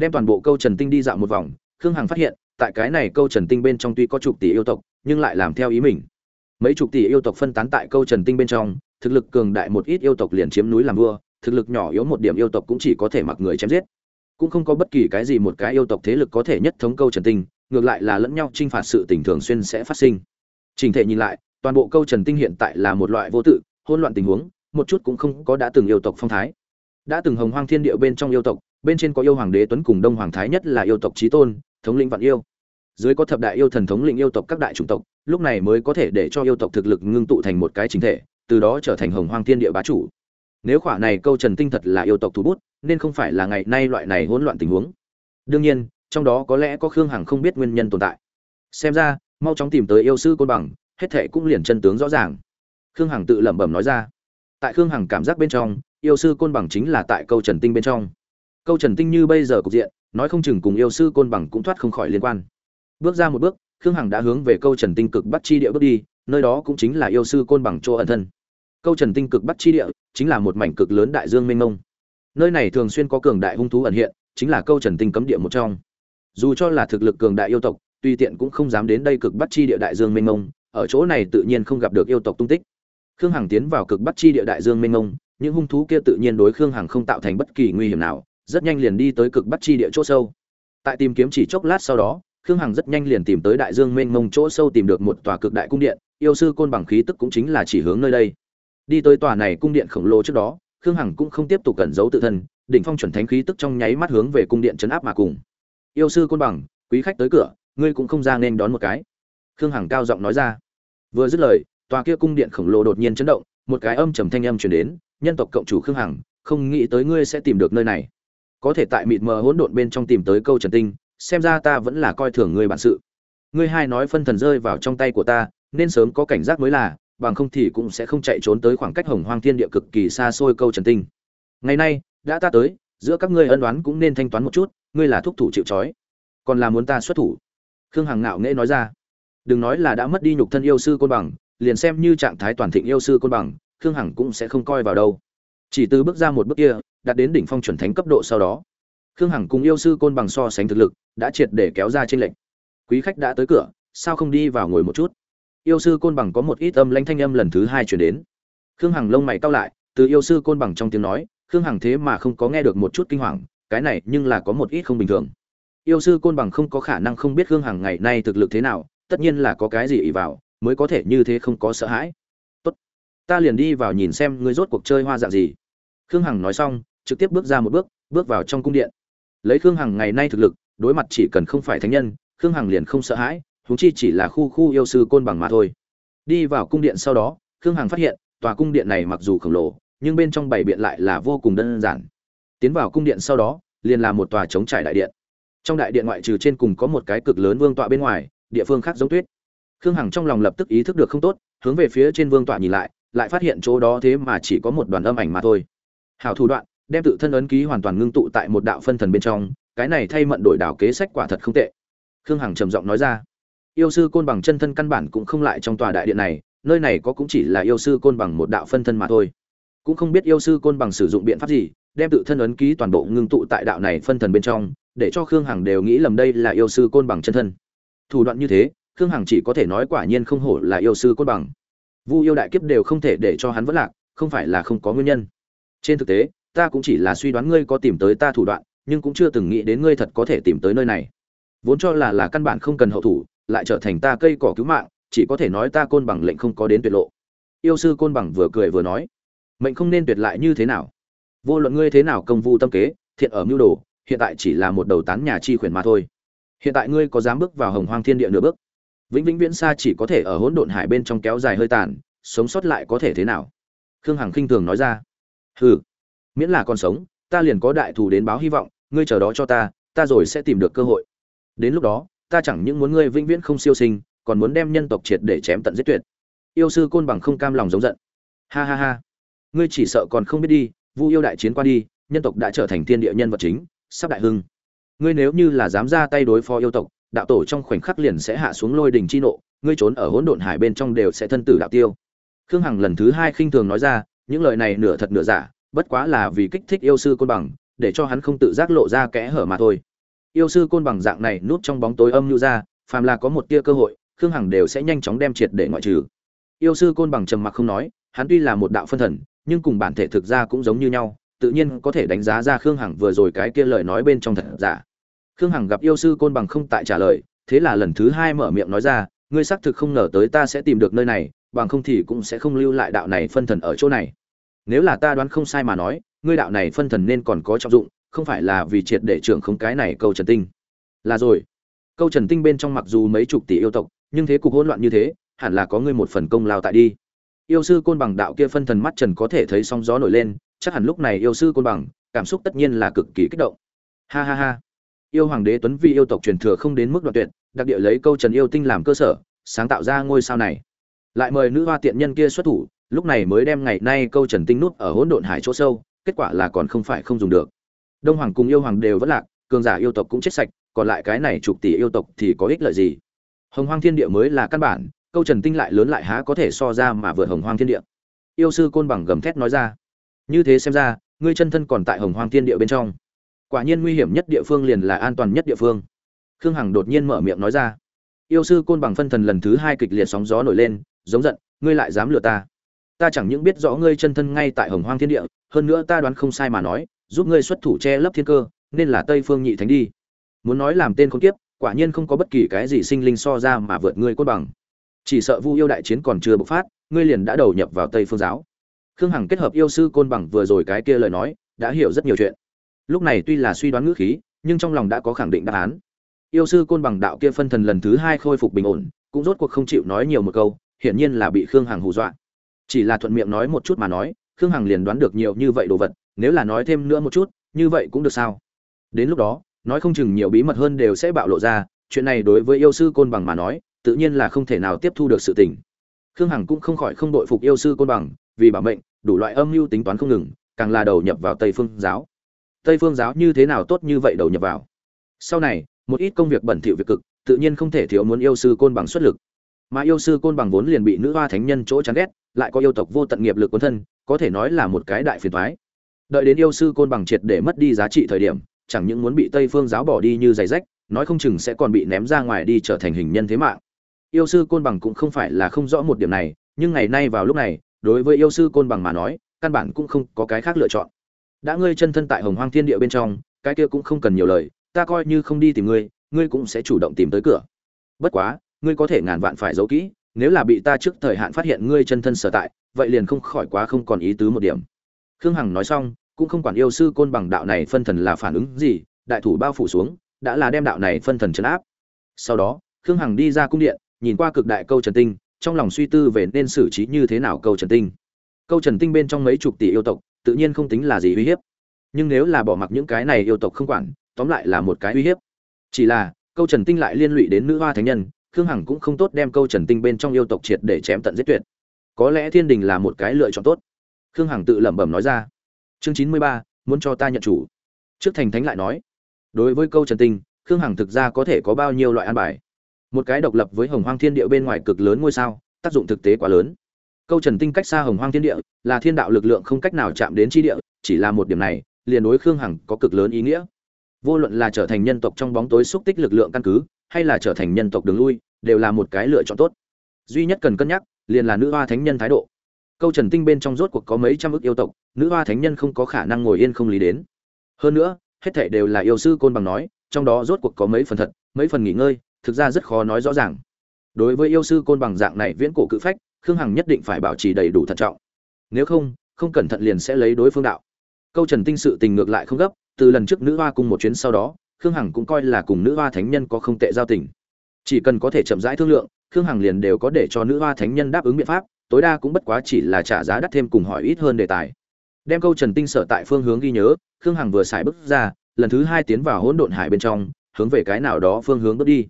đem toàn bộ câu trần tinh đi dạo một vòng, khương hằng phát hiện, tại cái này câu trần tinh bên trong tuy có chục tỷ yêu tộc, nhưng lại làm theo ý mình. Mấy chục tỷ yêu tộc phân tán tại câu trần tinh bên trong, thực lực cường đại một ít yêu tộc liền chiếm núi làm vua, thực lực nhỏ yếu một điểm yêu tộc cũng chỉ có thể mặc người chém giết. Cũng không có bất kỳ cái gì một cái yêu tộc thế lực có thể nhất thống câu trần tinh, ngược lại là lẫn nhau t r i n h phạt sự tình thường xuyên sẽ phát sinh. Trình thể nhìn lại, toàn bộ câu trần tinh hiện tại là một loại vô tự, hỗn loạn tình huống, một chút cũng không có đã từng yêu tộc phong thái. Đã từng hồng hoang thiên địa bên trong yêu tộc bên trên có yêu hoàng đế tuấn cùng đông hoàng thái nhất là yêu tộc trí tôn, thống lĩnh vạn yêu. Dưới có thập đại yêu thần thống lĩnh yêu tộc các đại chủng tộc, lúc này mới có thể để cho yêu tộc thực lực ngưng tụ thành một cái chính thể, từ đó trở thành hồng hoang thiên địa bá chủ. Nếu khỏa này câu trần tinh thật là yêu tộc thủ bút, nên không phải là ngày nay loại này hỗn loạn tình huống. Đương nhiên, trong đó có lẽ có khương hằng không biết nguyên nhân tồn tại. Xem ra, mau chóng tìm tới yêu sư côn bằng, hết thệ cũng liền chân tướng rõ ràng. Khương hằng tự lẩm bẩm nói ra. Tại khương hằng cảm giác bên trong, yêu sư côn bằng chính là tại câu trần tinh bên trong câu trần tinh như bây giờ cục diện, nói không chừng cùng yêu sư côn bằng cũng thoát không khỏi liên quan. Bước ra một bước, khương hằng đã hướng về câu trần tinh cực bắt chi địa bước đi, nơi đó cũng chính là yêu sư côn bằng chỗ ẩn thân. Câu trần tinh cực bắt chi địa chính là một mảnh cực lớn đại dương mênh mông. Nơi này thường xuyên có cường đại hung thú ẩn hiện, chính là câu trần tinh cấm địa một trong. Dù cho là thực lực cường đại yêu tộc tùy tiện cũng không dám đến đây cực bắt chi địa đại dương mênh mông, ở chỗ này tự nhiên không gặp được yêu tộc tung tích. Khương hằng tiến vào cực bắt chi địa đại dương mênh mông, những hung thú kia tự nhiên đối khương hằng không tạo thành bất kỳ nguy hiểm nào rất nhanh liền đi tới cực bắc chi địa chỗ sâu. Tại tìm kiếm chỉ chốc lát sau đó, khương hằng rất nhanh liền tìm tới đại dương mênh mông chỗ sâu tìm được một tòa cực đại cung điện, yêu sư côn bằng khí tức cũng chính là chỉ hướng nơi đây. Đi tới tòa này cung điện khổng lồ trước đó, khương hằng cũng không tiếp tục cẩn giấu tự thân, đỉnh phong chuẩn thánh khí tức trong nháy mắt hướng về cung điện chấn áp mà cùng. Yêu sư côn bằng, quý khách tới cửa, ngươi cũng không ra nên đón một cái. Khương hằng cao giọng nói ra. Vừa dứt lời, tòa kia cung điện khổng lồ đột nhiên chấn động, một cái âm trầm thanh âm truyền đến, nhân tộc cộng chủ khương hằng, không nghĩ tới ngươi sẽ tìm được nơi này có thể tại mịt mờ hỗn độn bên trong tìm tới câu trần tinh, xem ra ta vẫn là coi thường ngươi bản sự. Ngươi hai nói phân thần rơi vào trong tay của ta, nên sớm có cảnh giác mới là, bằng không thì cũng sẽ không chạy trốn tới khoảng cách hồng hoang thiên địa cực kỳ xa xôi câu trần tinh. Ngày nay, đã ta tới, giữa các ngươi ân đoán cũng nên thanh toán một chút, ngươi là thúc thủ chịu trói. Còn là muốn ta xuất thủ? Khương hằng ngạo nghễ nói ra. Đừng nói là đã mất đi nhục thân yêu sư côn bằng, liền xem như trạng thái toàn thịnh yêu sư côn bằng, khương hằng cũng sẽ không coi vào đâu chỉ từ bước ra một bước kia, đạt đến đỉnh phong chuẩn thánh cấp độ sau đó, khương hằng cùng yêu sư côn bằng so sánh thực lực, đã triệt để kéo ra trên lệnh quý khách đã tới cửa, sao không đi vào ngồi một chút? Yêu sư côn bằng có một ít âm lanh thanh âm lần thứ hai chuyển đến. Khương hằng lông mày cau lại, từ yêu sư côn bằng trong tiếng nói, khương hằng thế mà không có nghe được một chút kinh hoàng, cái này nhưng là có một ít không bình thường. Yêu sư côn bằng không có khả năng không biết khương hằng ngày nay thực lực thế nào, tất nhiên là có cái gì ỉ vào, mới có thể như thế không có sợ hãi. Tốt, ta liền đi vào nhìn xem ngươi rốt cuộc chơi hoa dạng gì khương hằng nói xong, trực tiếp bước ra một bước bước vào trong cung điện. Lấy khương hằng ngày nay thực lực, đối mặt chỉ cần không phải thánh nhân, khương hằng liền không sợ hãi, huống chi chỉ là khu khu yêu sư côn bằng mà thôi. Đi vào cung điện sau đó, khương hằng phát hiện, tòa cung điện này mặc dù khổng lồ, nhưng bên trong bảy biện lại là vô cùng đơn giản. Tiến vào cung điện sau đó, liền là một tòa trống trải đại điện. Trong đại điện ngoại trừ trên cùng có một cái cực lớn vương tọa bên ngoài, địa phương khác giống tuyết. Khương hằng trong lòng lập tức ý thức được không tốt, hướng về phía trên vương tọa nhìn lại lại phát hiện chỗ đó thế mà chỉ có một đoàn âm ảnh mà thôi hảo thủ đoạn, đem tự thân ấn ký hoàn toàn ngưng tụ tại một đạo phân thần bên trong, cái này thay mận đổi đảo kế sách quả thật không tệ. Khương hằng trầm giọng nói ra, yêu sư côn bằng chân thân căn bản cũng không lại trong tòa đại điện này, nơi này có cũng chỉ là yêu sư côn bằng một đạo phân thân mà thôi. Cũng không biết yêu sư côn bằng sử dụng biện pháp gì, đem tự thân ấn ký toàn bộ ngưng tụ tại đạo này phân thần bên trong, để cho khương hằng đều nghĩ lầm đây là yêu sư côn bằng chân thân. Thủ đoạn như thế, khương hằng chỉ có thể nói quả nhiên không hổ là yêu sư côn bằng. Vu yêu đại kiếp đều không thể để cho hắn vất lạc, không phải là không có nguyên nhân trên thực tế, ta cũng chỉ là suy đoán ngươi có tìm tới ta thủ đoạn, nhưng cũng chưa từng nghĩ đến ngươi thật có thể tìm tới nơi này. Vốn cho là là căn bản không cần hậu thủ, lại trở thành ta cây cỏ cứu mạng, chỉ có thể nói ta côn bằng lệnh không có đến tuyệt lộ. Yêu sư côn bằng vừa cười vừa nói, mệnh không nên tuyệt lại như thế nào? Vô luận ngươi thế nào công vu tâm kế, thiện ở mưu đồ, hiện tại chỉ là một đầu tán nhà chi khuyển mà thôi. Hiện tại ngươi có dám bước vào hồng hoang thiên địa nửa bước? Vĩnh vĩnh viễn xa chỉ có thể ở hỗn độn hải bên trong kéo dài hơi tàn, sống sót lại có thể thế nào? Khương hằng khinh thường nói ra hừ, miễn là còn sống, ta liền có đại thù đến báo hy vọng, ngươi chờ đó cho ta ta rồi sẽ tìm được cơ hội. Đến lúc đó, ta chẳng những muốn ngươi vĩnh viễn không siêu sinh, còn muốn đem nhân tộc triệt để chém tận giết tuyệt. Yêu sư côn bằng không cam lòng giống giận. Ha ha ha. Ngươi chỉ sợ còn không biết đi, vu yêu đại chiến qua đi, nhân tộc đã trở thành thiên địa nhân vật chính, sắp đại hưng. Ngươi nếu như là dám ra tay đối phó yêu tộc, đạo tổ trong khoảnh khắc liền sẽ hạ xuống lôi đình chi nộ, ngươi trốn ở hỗn độn hải bên trong đều sẽ thân tử đạo tiêu. Khương hằng lần thứ hai khinh thường nói ra những lời này nửa thật nửa giả, bất quá là vì kích thích yêu sư côn bằng, để cho hắn không tự giác lộ ra kẽ hở mà thôi. Yêu sư côn bằng dạng này núp trong bóng tối âm nhu ra, phàm là có một tia cơ hội, khương hằng đều sẽ nhanh chóng đem triệt để ngoại trừ. Yêu sư côn bằng trầm mặc không nói, hắn tuy là một đạo phân thần, nhưng cùng bản thể thực ra cũng giống như nhau, tự nhiên có thể đánh giá ra khương hằng vừa rồi cái kia lời nói bên trong thật giả. Khương hằng gặp yêu sư côn bằng không tại trả lời, thế là lần thứ hai mở miệng nói ra, ngươi xác thực không ngờ tới ta sẽ tìm được nơi này, bằng không thì cũng sẽ không lưu lại đạo này phân thần ở chỗ này nếu là ta đoán không sai mà nói, ngươi đạo này phân thần nên còn có trọng dụng, không phải là vì triệt để trưởng không cái này câu trần tinh. Là rồi. Câu trần tinh bên trong mặc dù mấy chục tỷ yêu tộc, nhưng thế cục hỗn loạn như thế, hẳn là có ngươi một phần công lao tại đi. Yêu sư côn bằng đạo kia phân thần mắt trần có thể thấy sóng gió nổi lên, chắc hẳn lúc này yêu sư côn bằng, cảm xúc tất nhiên là cực kỳ kích động. Ha ha ha. Yêu hoàng đế tuấn vi yêu tộc truyền thừa không đến mức đoạn tuyệt, đặc địa lấy câu trần yêu tinh làm cơ sở, sáng tạo ra ngôi sao này. Lại mời nữ hoa tiện nhân kia xuất thủ lúc này mới đem ngày nay câu trần tinh nút ở hỗn độn hải chỗ sâu, kết quả là còn không phải không dùng được. Đông hoàng cùng yêu hoàng đều vẫn lạc, cường giả yêu tộc cũng chết sạch, còn lại cái này chục tỷ yêu tộc thì có ích lợi gì? Hồng hoang thiên địa mới là căn bản, câu trần tinh lại lớn lại há có thể so ra mà vượt hồng hoang thiên địa. Yêu sư côn bằng gầm thét nói ra, như thế xem ra, ngươi chân thân còn tại hồng hoang thiên địa bên trong. Quả nhiên nguy hiểm nhất địa phương liền là an toàn nhất địa phương. Khương hằng đột nhiên mở miệng nói ra, yêu sư côn bằng phân thần lần thứ hai kịch liệt sóng gió nổi lên, giống giận, ngươi lại dám lừa ta ta chẳng những biết rõ ngươi chân thân ngay tại hồng hoang thiên địa, hơn nữa ta đoán không sai mà nói, giúp ngươi xuất thủ che lấp thiên cơ, nên là tây phương nhị thánh đi. Muốn nói làm tên con kiếp, quả nhiên không có bất kỳ cái gì sinh linh so ra mà vượt ngươi cốt bằng. Chỉ sợ vu yêu đại chiến còn chưa bộc phát, ngươi liền đã đầu nhập vào tây phương giáo. Khương hằng kết hợp yêu sư côn bằng vừa rồi cái kia lời nói, đã hiểu rất nhiều chuyện. Lúc này tuy là suy đoán ngữ khí, nhưng trong lòng đã có khẳng định đáp án. Yêu sư côn bằng đạo kia phân thần lần thứ hai khôi phục bình ổn, cũng rốt cuộc không chịu nói nhiều một câu, hiển nhiên là bị khương hằng hù dọa chỉ là thuận miệng nói một chút mà nói, khương hằng liền đoán được nhiều như vậy đồ vật, nếu là nói thêm nữa một chút, như vậy cũng được sao? Đến lúc đó, nói không chừng nhiều bí mật hơn đều sẽ bạo lộ ra, chuyện này đối với yêu sư côn bằng mà nói, tự nhiên là không thể nào tiếp thu được sự tình. Khương hằng cũng không khỏi không đội phục yêu sư côn bằng, vì bảo mệnh, đủ loại âm mưu tính toán không ngừng, càng là đầu nhập vào tây phương giáo. Tây phương giáo như thế nào tốt như vậy đầu nhập vào? Sau này, một ít công việc bẩn thỉu việc cực, tự nhiên không thể thiếu muốn yêu sư côn bằng xuất lực. Mà yêu sư côn bằng vốn liền bị nữ hoa thánh nhân chỗ chán ghét lại có yêu tộc vô tận nghiệp lực quân thân, có thể nói là một cái đại phiền thoái đợi đến yêu sư côn bằng triệt để mất đi giá trị thời điểm, chẳng những muốn bị tây phương giáo bỏ đi như giày rách, nói không chừng sẽ còn bị ném ra ngoài đi trở thành hình nhân thế mạng. Yêu sư côn bằng cũng không phải là không rõ một điểm này, nhưng ngày nay vào lúc này, đối với yêu sư côn bằng mà nói, căn bản cũng không có cái khác lựa chọn. Đã ngươi chân thân tại hồng hoang thiên địa bên trong, cái kia cũng không cần nhiều lời, ta coi như không đi tìm ngươi ngươi cũng sẽ chủ động tìm tới cửa. Bất quá, ngươi có thể ngàn vạn phải giấu kỹ nếu là bị ta trước thời hạn phát hiện ngươi chân thân sở tại, vậy liền không khỏi quá không còn ý tứ một điểm. Khương hằng nói xong, cũng không quản yêu sư côn bằng đạo này phân thần là phản ứng gì, đại thủ bao phủ xuống, đã là đem đạo này phân thần chấn áp. Sau đó, khương hằng đi ra cung điện, nhìn qua cực đại câu trần tinh, trong lòng suy tư về nên xử trí như thế nào câu trần tinh. Câu trần tinh bên trong mấy chục tỷ yêu tộc, tự nhiên không tính là gì uy hiếp. Nhưng nếu là bỏ mặc những cái này yêu tộc không quản, tóm lại là một cái uy hiếp. Chỉ là, câu trần tinh lại liên lụy đến nữ hoa thánh nhân khương hằng cũng không tốt đem câu trần tinh bên trong yêu tộc triệt để chém tận giết tuyệt. Có lẽ thiên đình là một cái lựa chọn tốt. Khương hằng tự lẩm bẩm nói ra. Chương chín mươi ba, muốn cho ta nhận chủ. Trước thành thánh lại nói. Đối với câu trần tinh, khương hằng thực ra có thể có bao nhiêu loại an bài? Một cái độc lập với hồng hoang thiên địa bên ngoài cực lớn ngôi sao, tác dụng thực tế quá lớn. Câu trần tinh cách xa hồng hoang thiên địa, là thiên đạo lực lượng không cách nào chạm đến chi địa, chỉ là một điểm này, liền đối khương hằng có cực lớn ý nghĩa. Vô luận là trở thành nhân tộc trong bóng tối xúc tích lực lượng căn cứ hay là trở thành nhân tộc đường lui, đều là một cái lựa chọn tốt. Duy nhất cần cân nhắc, liền là nữ hoa thánh nhân thái độ. Câu trần tinh bên trong rốt cuộc có mấy trăm ước yêu tộc, nữ hoa thánh nhân không có khả năng ngồi yên không lý đến. Hơn nữa, hết thảy đều là yêu sư côn bằng nói, trong đó rốt cuộc có mấy phần thật, mấy phần nghỉ ngơi, thực ra rất khó nói rõ ràng. Đối với yêu sư côn bằng dạng này viễn cổ cự phách, khương hằng nhất định phải bảo trì đầy đủ thận trọng. Nếu không không cẩn thận liền sẽ lấy đối phương đạo. Câu trần tinh sự tình ngược lại không gấp, từ lần trước nữ hoa cùng một chuyến sau đó khương hằng cũng coi là cùng nữ hoa thánh nhân có không tệ giao tình. Chỉ cần có thể chậm rãi thương lượng, khương hằng liền đều có để cho nữ hoa thánh nhân đáp ứng biện pháp, tối đa cũng bất quá chỉ là trả giá đắt thêm cùng hỏi ít hơn đề tài. Đem câu trần tinh sở tại phương hướng ghi nhớ, khương hằng vừa xài bước ra, lần thứ hai tiến vào hỗn độn hải bên trong, hướng về cái nào đó phương hướng bước đi.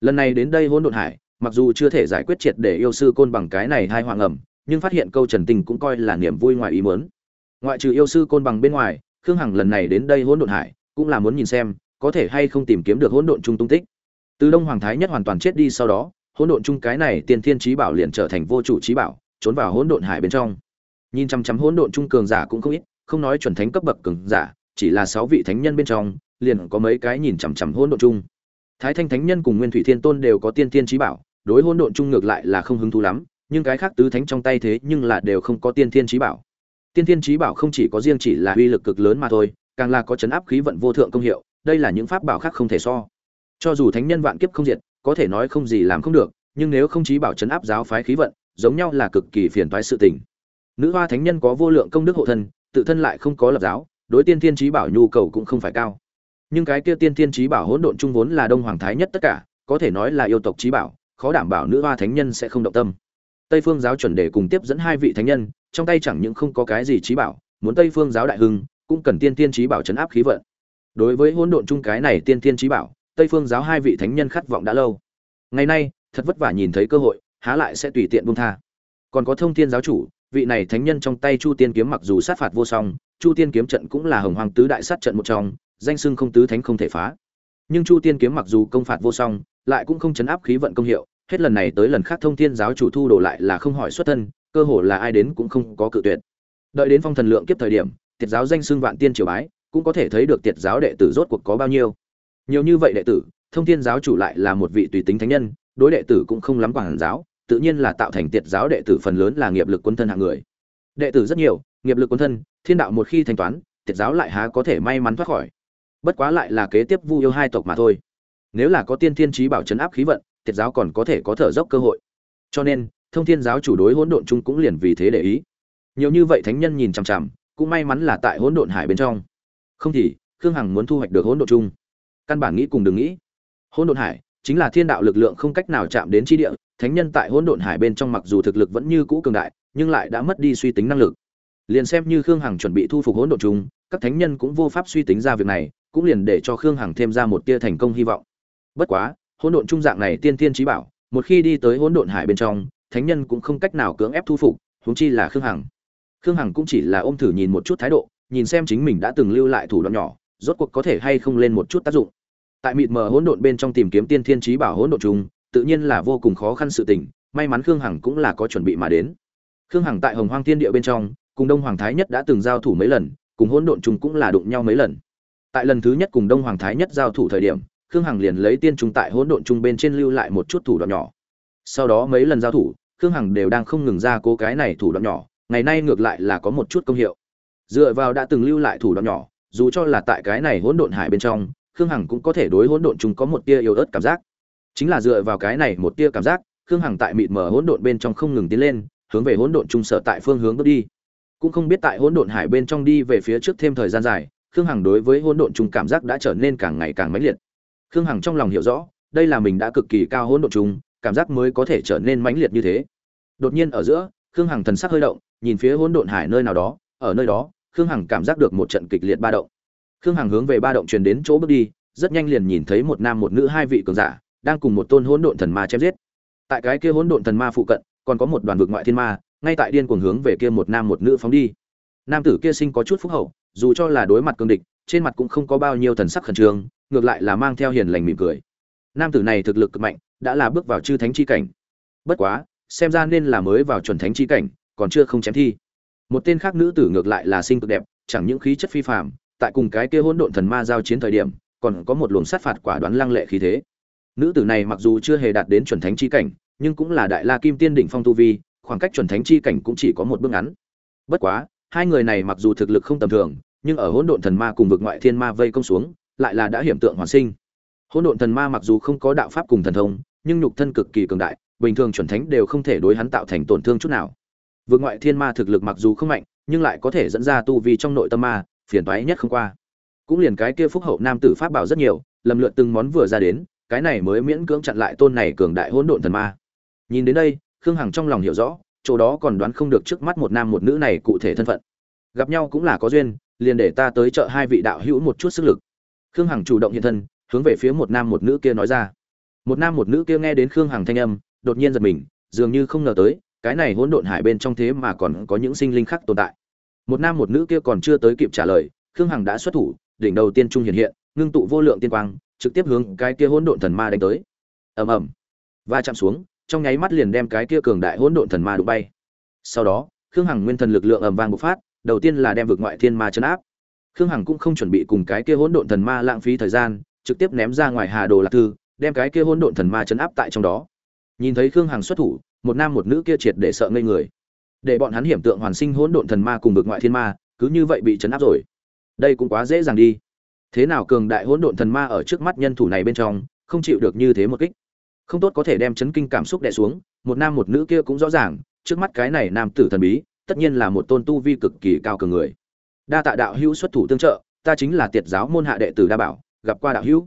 Lần này đến đây hỗn độn hải, mặc dù chưa thể giải quyết triệt để yêu sư côn bằng cái này hai hoàng ẩm, nhưng phát hiện câu trần tinh cũng coi là niềm vui ngoài ý muốn. Ngoại trừ yêu sư côn bằng bên ngoài, khương hằng lần này đến đây hỗn độn hải, cũng là muốn nhìn xem có thể hay không tìm kiếm được hỗn độn trung tung tích. Từ đông hoàng thái nhất hoàn toàn chết đi sau đó, hỗn độn trung cái này tiên thiên trí bảo liền trở thành vô chủ trí bảo, trốn vào hỗn độn hải bên trong. Nhìn chăm chăm hỗn độn trung cường giả cũng không ít, không nói chuẩn thánh cấp bậc cường giả, chỉ là sáu vị thánh nhân bên trong, liền có mấy cái nhìn chằm chằm hỗn độn trung. thái thanh thánh nhân cùng nguyên thủy thiên tôn đều có tiên thiên trí bảo, đối hỗn độn trung ngược lại là không hứng thú lắm, nhưng cái khác tứ thánh trong tay thế nhưng là đều không có tiên thiên trí bảo. Tiên thiên trí bảo không chỉ có riêng chỉ là uy lực cực lớn mà thôi, càng là có chấn áp khí vận vô thượng công hiệu đây là những pháp bảo khác không thể so. Cho dù thánh nhân vạn kiếp không diệt, có thể nói không gì làm không được, nhưng nếu không chí bảo chấn áp giáo phái khí vận, giống nhau là cực kỳ phiền toái sự tình. Nữ hoa thánh nhân có vô lượng công đức hộ thân, tự thân lại không có lập giáo, đối tiên thiên chí bảo nhu cầu cũng không phải cao. Nhưng cái kia tiên thiên chí bảo hỗn độn trung vốn là đông hoàng thái nhất tất cả, có thể nói là yêu tộc chí bảo, khó đảm bảo nữ hoa thánh nhân sẽ không động tâm. Tây phương giáo chuẩn đề cùng tiếp dẫn hai vị thánh nhân, trong tay chẳng những không có cái gì chí bảo, muốn tây phương giáo đại hưng, cũng cần tiên thiên chí bảo chấn áp khí vận đối với hỗn độn chung cái này tiên tiên trí bảo, tây phương giáo hai vị thánh nhân khát vọng đã lâu. Ngày nay, thật vất vả nhìn thấy cơ hội, há lại sẽ tùy tiện buông tha. Còn có thông thiên giáo chủ, vị này thánh nhân trong tay chu tiên kiếm mặc dù sát phạt vô song, chu tiên kiếm trận cũng là hồng hoàng tứ đại sát trận một trong, danh sưng không tứ thánh không thể phá. Nhưng chu tiên kiếm mặc dù công phạt vô song, lại cũng không chấn áp khí vận công hiệu, hết lần này tới lần khác thông thiên giáo chủ thu đổ lại là không hỏi xuất thân, cơ hồ là ai đến cũng không có cự tuyệt. Đợi đến phong thần lượng kiếp thời điểm, tiệt giáo danh xưng vạn tiên triều bái cũng có thể thấy được tiệt giáo đệ tử rốt cuộc có bao nhiêu. Nhiều như vậy đệ tử, thông thiên giáo chủ lại là một vị tùy tính thánh nhân, đối đệ tử cũng không lắm quản giáo, tự nhiên là tạo thành tiệt giáo đệ tử phần lớn là nghiệp lực quân thân hạng người. Đệ tử rất nhiều, nghiệp lực quân thân, thiên đạo một khi thanh toán, tiệt giáo lại há có thể may mắn thoát khỏi. Bất quá lại là kế tiếp vu yêu hai tộc mà thôi. Nếu là có tiên thiên trí bảo chấn áp khí vận, tiệt giáo còn có thể có thở dốc cơ hội. Cho nên, thông thiên giáo chủ đối hỗn độn chung cũng liền vì thế để ý. Nhiều như vậy thánh nhân nhìn chằm chằm, cũng may mắn là tại hỗn độn hải bên trong không thì, khương hằng muốn thu hoạch được hỗn độn chung căn bản nghĩ cùng đừng nghĩ. Hỗn độn hải chính là thiên đạo lực lượng không cách nào chạm đến chi địa, thánh nhân tại hỗn độn hải bên trong mặc dù thực lực vẫn như cũ cường đại, nhưng lại đã mất đi suy tính năng lực. Liền xem như khương hằng chuẩn bị thu phục hỗn độn chung các thánh nhân cũng vô pháp suy tính ra việc này, cũng liền để cho khương hằng thêm ra một tia thành công hy vọng. Bất quá, hỗn độn trung dạng này tiên tiên trí bảo, một khi đi tới hỗn độn hải bên trong, thánh nhân cũng không cách nào cưỡng ép thu phục, huống chi là khương hằng. Khương hằng cũng chỉ là ôm thử nhìn một chút thái độ nhìn xem chính mình đã từng lưu lại thủ đoạn nhỏ, rốt cuộc có thể hay không lên một chút tác dụng. Tại mịt mờ hỗn độn bên trong tìm kiếm tiên thiên trí bảo hỗn độn chung, tự nhiên là vô cùng khó khăn sự tình, may mắn khương hằng cũng là có chuẩn bị mà đến. Khương hằng tại hồng hoang thiên địa bên trong, cùng đông hoàng thái nhất đã từng giao thủ mấy lần, cùng hỗn độn chung cũng là đụng nhau mấy lần. Tại lần thứ nhất cùng đông hoàng thái nhất giao thủ thời điểm, khương hằng liền lấy tiên trung tại hỗn độn chung bên trên lưu lại một chút thủ đoạn nhỏ. Sau đó mấy lần giao thủ, khương hằng đều đang không ngừng ra cố cái này thủ đoạn nhỏ, ngày nay ngược lại là có một chút công hiệu dựa vào đã từng lưu lại thủ đoạn nhỏ, dù cho là tại cái này hỗn độn hải bên trong, khương hằng cũng có thể đối hỗn độn chúng có một tia yếu ớt cảm giác. Chính là dựa vào cái này một tia cảm giác, khương hằng tại mịt mờ hỗn độn bên trong không ngừng tiến lên, hướng về hỗn độn chung sở tại phương hướng bước đi. Cũng không biết tại hỗn độn hải bên trong đi về phía trước thêm thời gian dài, khương hằng đối với hỗn độn chung cảm giác đã trở nên càng ngày càng mãnh liệt. Khương hằng trong lòng hiểu rõ, đây là mình đã cực kỳ cao hỗn độn chung cảm giác mới có thể trở nên mãnh liệt như thế. Đột nhiên ở giữa, khương hằng thần sắc hơi động, nhìn phía hỗn độn hải nơi nào đó, ở nơi đó khương hằng cảm giác được một trận kịch liệt ba động. Khương hằng hướng về ba động truyền đến chỗ bước đi, rất nhanh liền nhìn thấy một nam một nữ hai vị cường giả, đang cùng một tôn hỗn độn thần ma chém giết. Tại cái kia hỗn độn thần ma phụ cận, còn có một đoàn vực ngoại thiên ma, ngay tại điên cuồng hướng về kia một nam một nữ phóng đi. Nam tử kia sinh có chút phúc hậu, dù cho là đối mặt cương địch, trên mặt cũng không có bao nhiêu thần sắc khẩn trương, ngược lại là mang theo hiền lành mỉm cười. Nam tử này thực lực cực mạnh, đã là bước vào chư thánh chi cảnh. Bất quá, xem ra nên là mới vào chuẩn thánh chi cảnh, còn chưa không chém thi một tên khác nữ tử ngược lại là sinh cực đẹp, chẳng những khí chất phi phàm, tại cùng cái kia hỗn độn thần ma giao chiến thời điểm, còn có một luồng sát phạt quả đoán lăng lệ khí thế. Nữ tử này mặc dù chưa hề đạt đến chuẩn thánh chi cảnh, nhưng cũng là đại la kim tiên đỉnh phong tu vi, khoảng cách chuẩn thánh chi cảnh cũng chỉ có một bước ngắn. Bất quá, hai người này mặc dù thực lực không tầm thường, nhưng ở hỗn độn thần ma cùng vực ngoại thiên ma vây công xuống, lại là đã hiểm tượng hoàn sinh. Hỗn độn thần ma mặc dù không có đạo pháp cùng thần thông, nhưng nhục thân cực kỳ cường đại, bình thường chuẩn thánh đều không thể đối hắn tạo thành tổn thương chút nào vượt ngoại thiên ma thực lực mặc dù không mạnh, nhưng lại có thể dẫn ra tu vi trong nội tâm ma, phiền toái nhất không qua. Cũng liền cái kia phúc hậu nam tử pháp bảo rất nhiều, lầm lượt từng món vừa ra đến, cái này mới miễn cưỡng chặn lại tôn này cường đại hỗn độn thần ma. Nhìn đến đây, khương hằng trong lòng hiểu rõ, chỗ đó còn đoán không được trước mắt một nam một nữ này cụ thể thân phận. Gặp nhau cũng là có duyên, liền để ta tới chợ hai vị đạo hữu một chút sức lực. Khương hằng chủ động hiện thân, hướng về phía một nam một nữ kia nói ra. Một nam một nữ kia nghe đến khương hằng thanh âm, đột nhiên giật mình, dường như không ngờ tới cái này hỗn độn hải bên trong thế mà còn có những sinh linh khác tồn tại. Một nam một nữ kia còn chưa tới kịp trả lời, khương hằng đã xuất thủ, đỉnh đầu tiên trung hiện hiện, ngưng tụ vô lượng tiên quang, trực tiếp hướng cái kia hỗn độn thần ma đánh tới. Ầm ầm. Va chạm xuống, trong nháy mắt liền đem cái kia cường đại hỗn độn thần ma đụng bay. Sau đó, khương hằng nguyên thần lực lượng ầm vang bộc phát, đầu tiên là đem vực ngoại thiên ma chấn áp. Khương hằng cũng không chuẩn bị cùng cái kia hỗn độn thần ma lãng phí thời gian, trực tiếp ném ra ngoài hà đồ lạc thư, đem cái kia hỗn độn thần ma chấn áp tại trong đó. Nhìn thấy khương hằng xuất thủ một nam một nữ kia triệt để sợ ngây người. Để bọn hắn hiểm tượng hoàn sinh hỗn độn thần ma cùng vực ngoại thiên ma, cứ như vậy bị chấn áp rồi. Đây cũng quá dễ dàng đi. Thế nào cường đại hỗn độn thần ma ở trước mắt nhân thủ này bên trong, không chịu được như thế một kích. Không tốt có thể đem chấn kinh cảm xúc đè xuống, một nam một nữ kia cũng rõ ràng, trước mắt cái này nam tử thần bí, tất nhiên là một tôn tu vi cực kỳ cao cường người. Đa tạ đạo hữu xuất thủ tương trợ, ta chính là tiệt giáo môn hạ đệ tử đa bảo, gặp qua đạo hữu.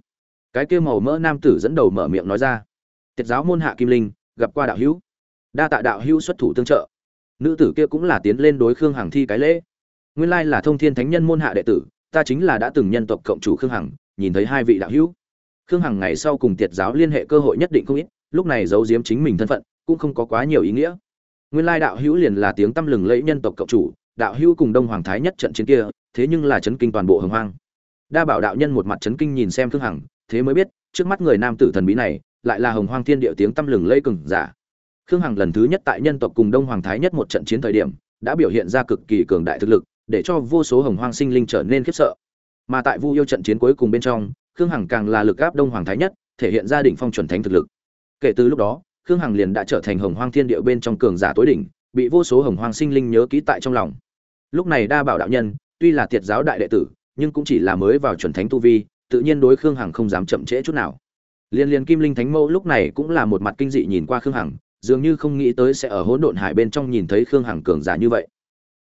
Cái kia màu mỡ nam tử dẫn đầu mở miệng nói ra. Tiệt giáo môn hạ kim linh, gặp qua đạo hữu đa tạ đạo hữu xuất thủ tương trợ. Nữ tử kia cũng là tiến lên đối khương hàng thi cái lễ. Nguyên lai là thông thiên thánh nhân môn hạ đệ tử, ta chính là đã từng nhân tộc cộng chủ khương hằng, nhìn thấy hai vị đạo hữu. Khương hằng ngày sau cùng tiệt giáo liên hệ cơ hội nhất định không ít, lúc này giấu giếm chính mình thân phận, cũng không có quá nhiều ý nghĩa. Nguyên lai đạo hữu liền là tiếng tăm lừng lẫy nhân tộc cộng chủ, đạo hữu cùng đông hoàng thái nhất trận chiến kia, thế nhưng là chấn kinh toàn bộ hồng hoang. Đa bảo đạo nhân một mặt chấn kinh nhìn xem khương hằng, thế mới biết, trước mắt người nam tử thần bí này, lại là hồng hoang thiên địa tiếng tăm lừng lẫy cừng giả khương hằng lần thứ nhất tại nhân tộc cùng đông hoàng thái nhất một trận chiến thời điểm, đã biểu hiện ra cực kỳ cường đại thực lực, để cho vô số hồng hoang sinh linh trở nên khiếp sợ. Mà tại vu yêu trận chiến cuối cùng bên trong, khương hằng càng là lực áp đông hoàng thái nhất, thể hiện ra đỉnh phong chuẩn thánh thực lực. Kể từ lúc đó, khương hằng liền đã trở thành hồng hoang thiên địa bên trong cường giả tối đỉnh, bị vô số hồng hoang sinh linh nhớ ký tại trong lòng. Lúc này đa bảo đạo nhân, tuy là tiệt giáo đại đệ tử, nhưng cũng chỉ là mới vào chuẩn thánh tu vi, tự nhiên đối khương hằng không dám chậm trễ chút nào. Liên liên kim linh thánh mẫu lúc này cũng là một mặt kinh dị nhìn qua khương hằng dường như không nghĩ tới sẽ ở hỗn độn hải bên trong nhìn thấy khương hằng cường giả như vậy.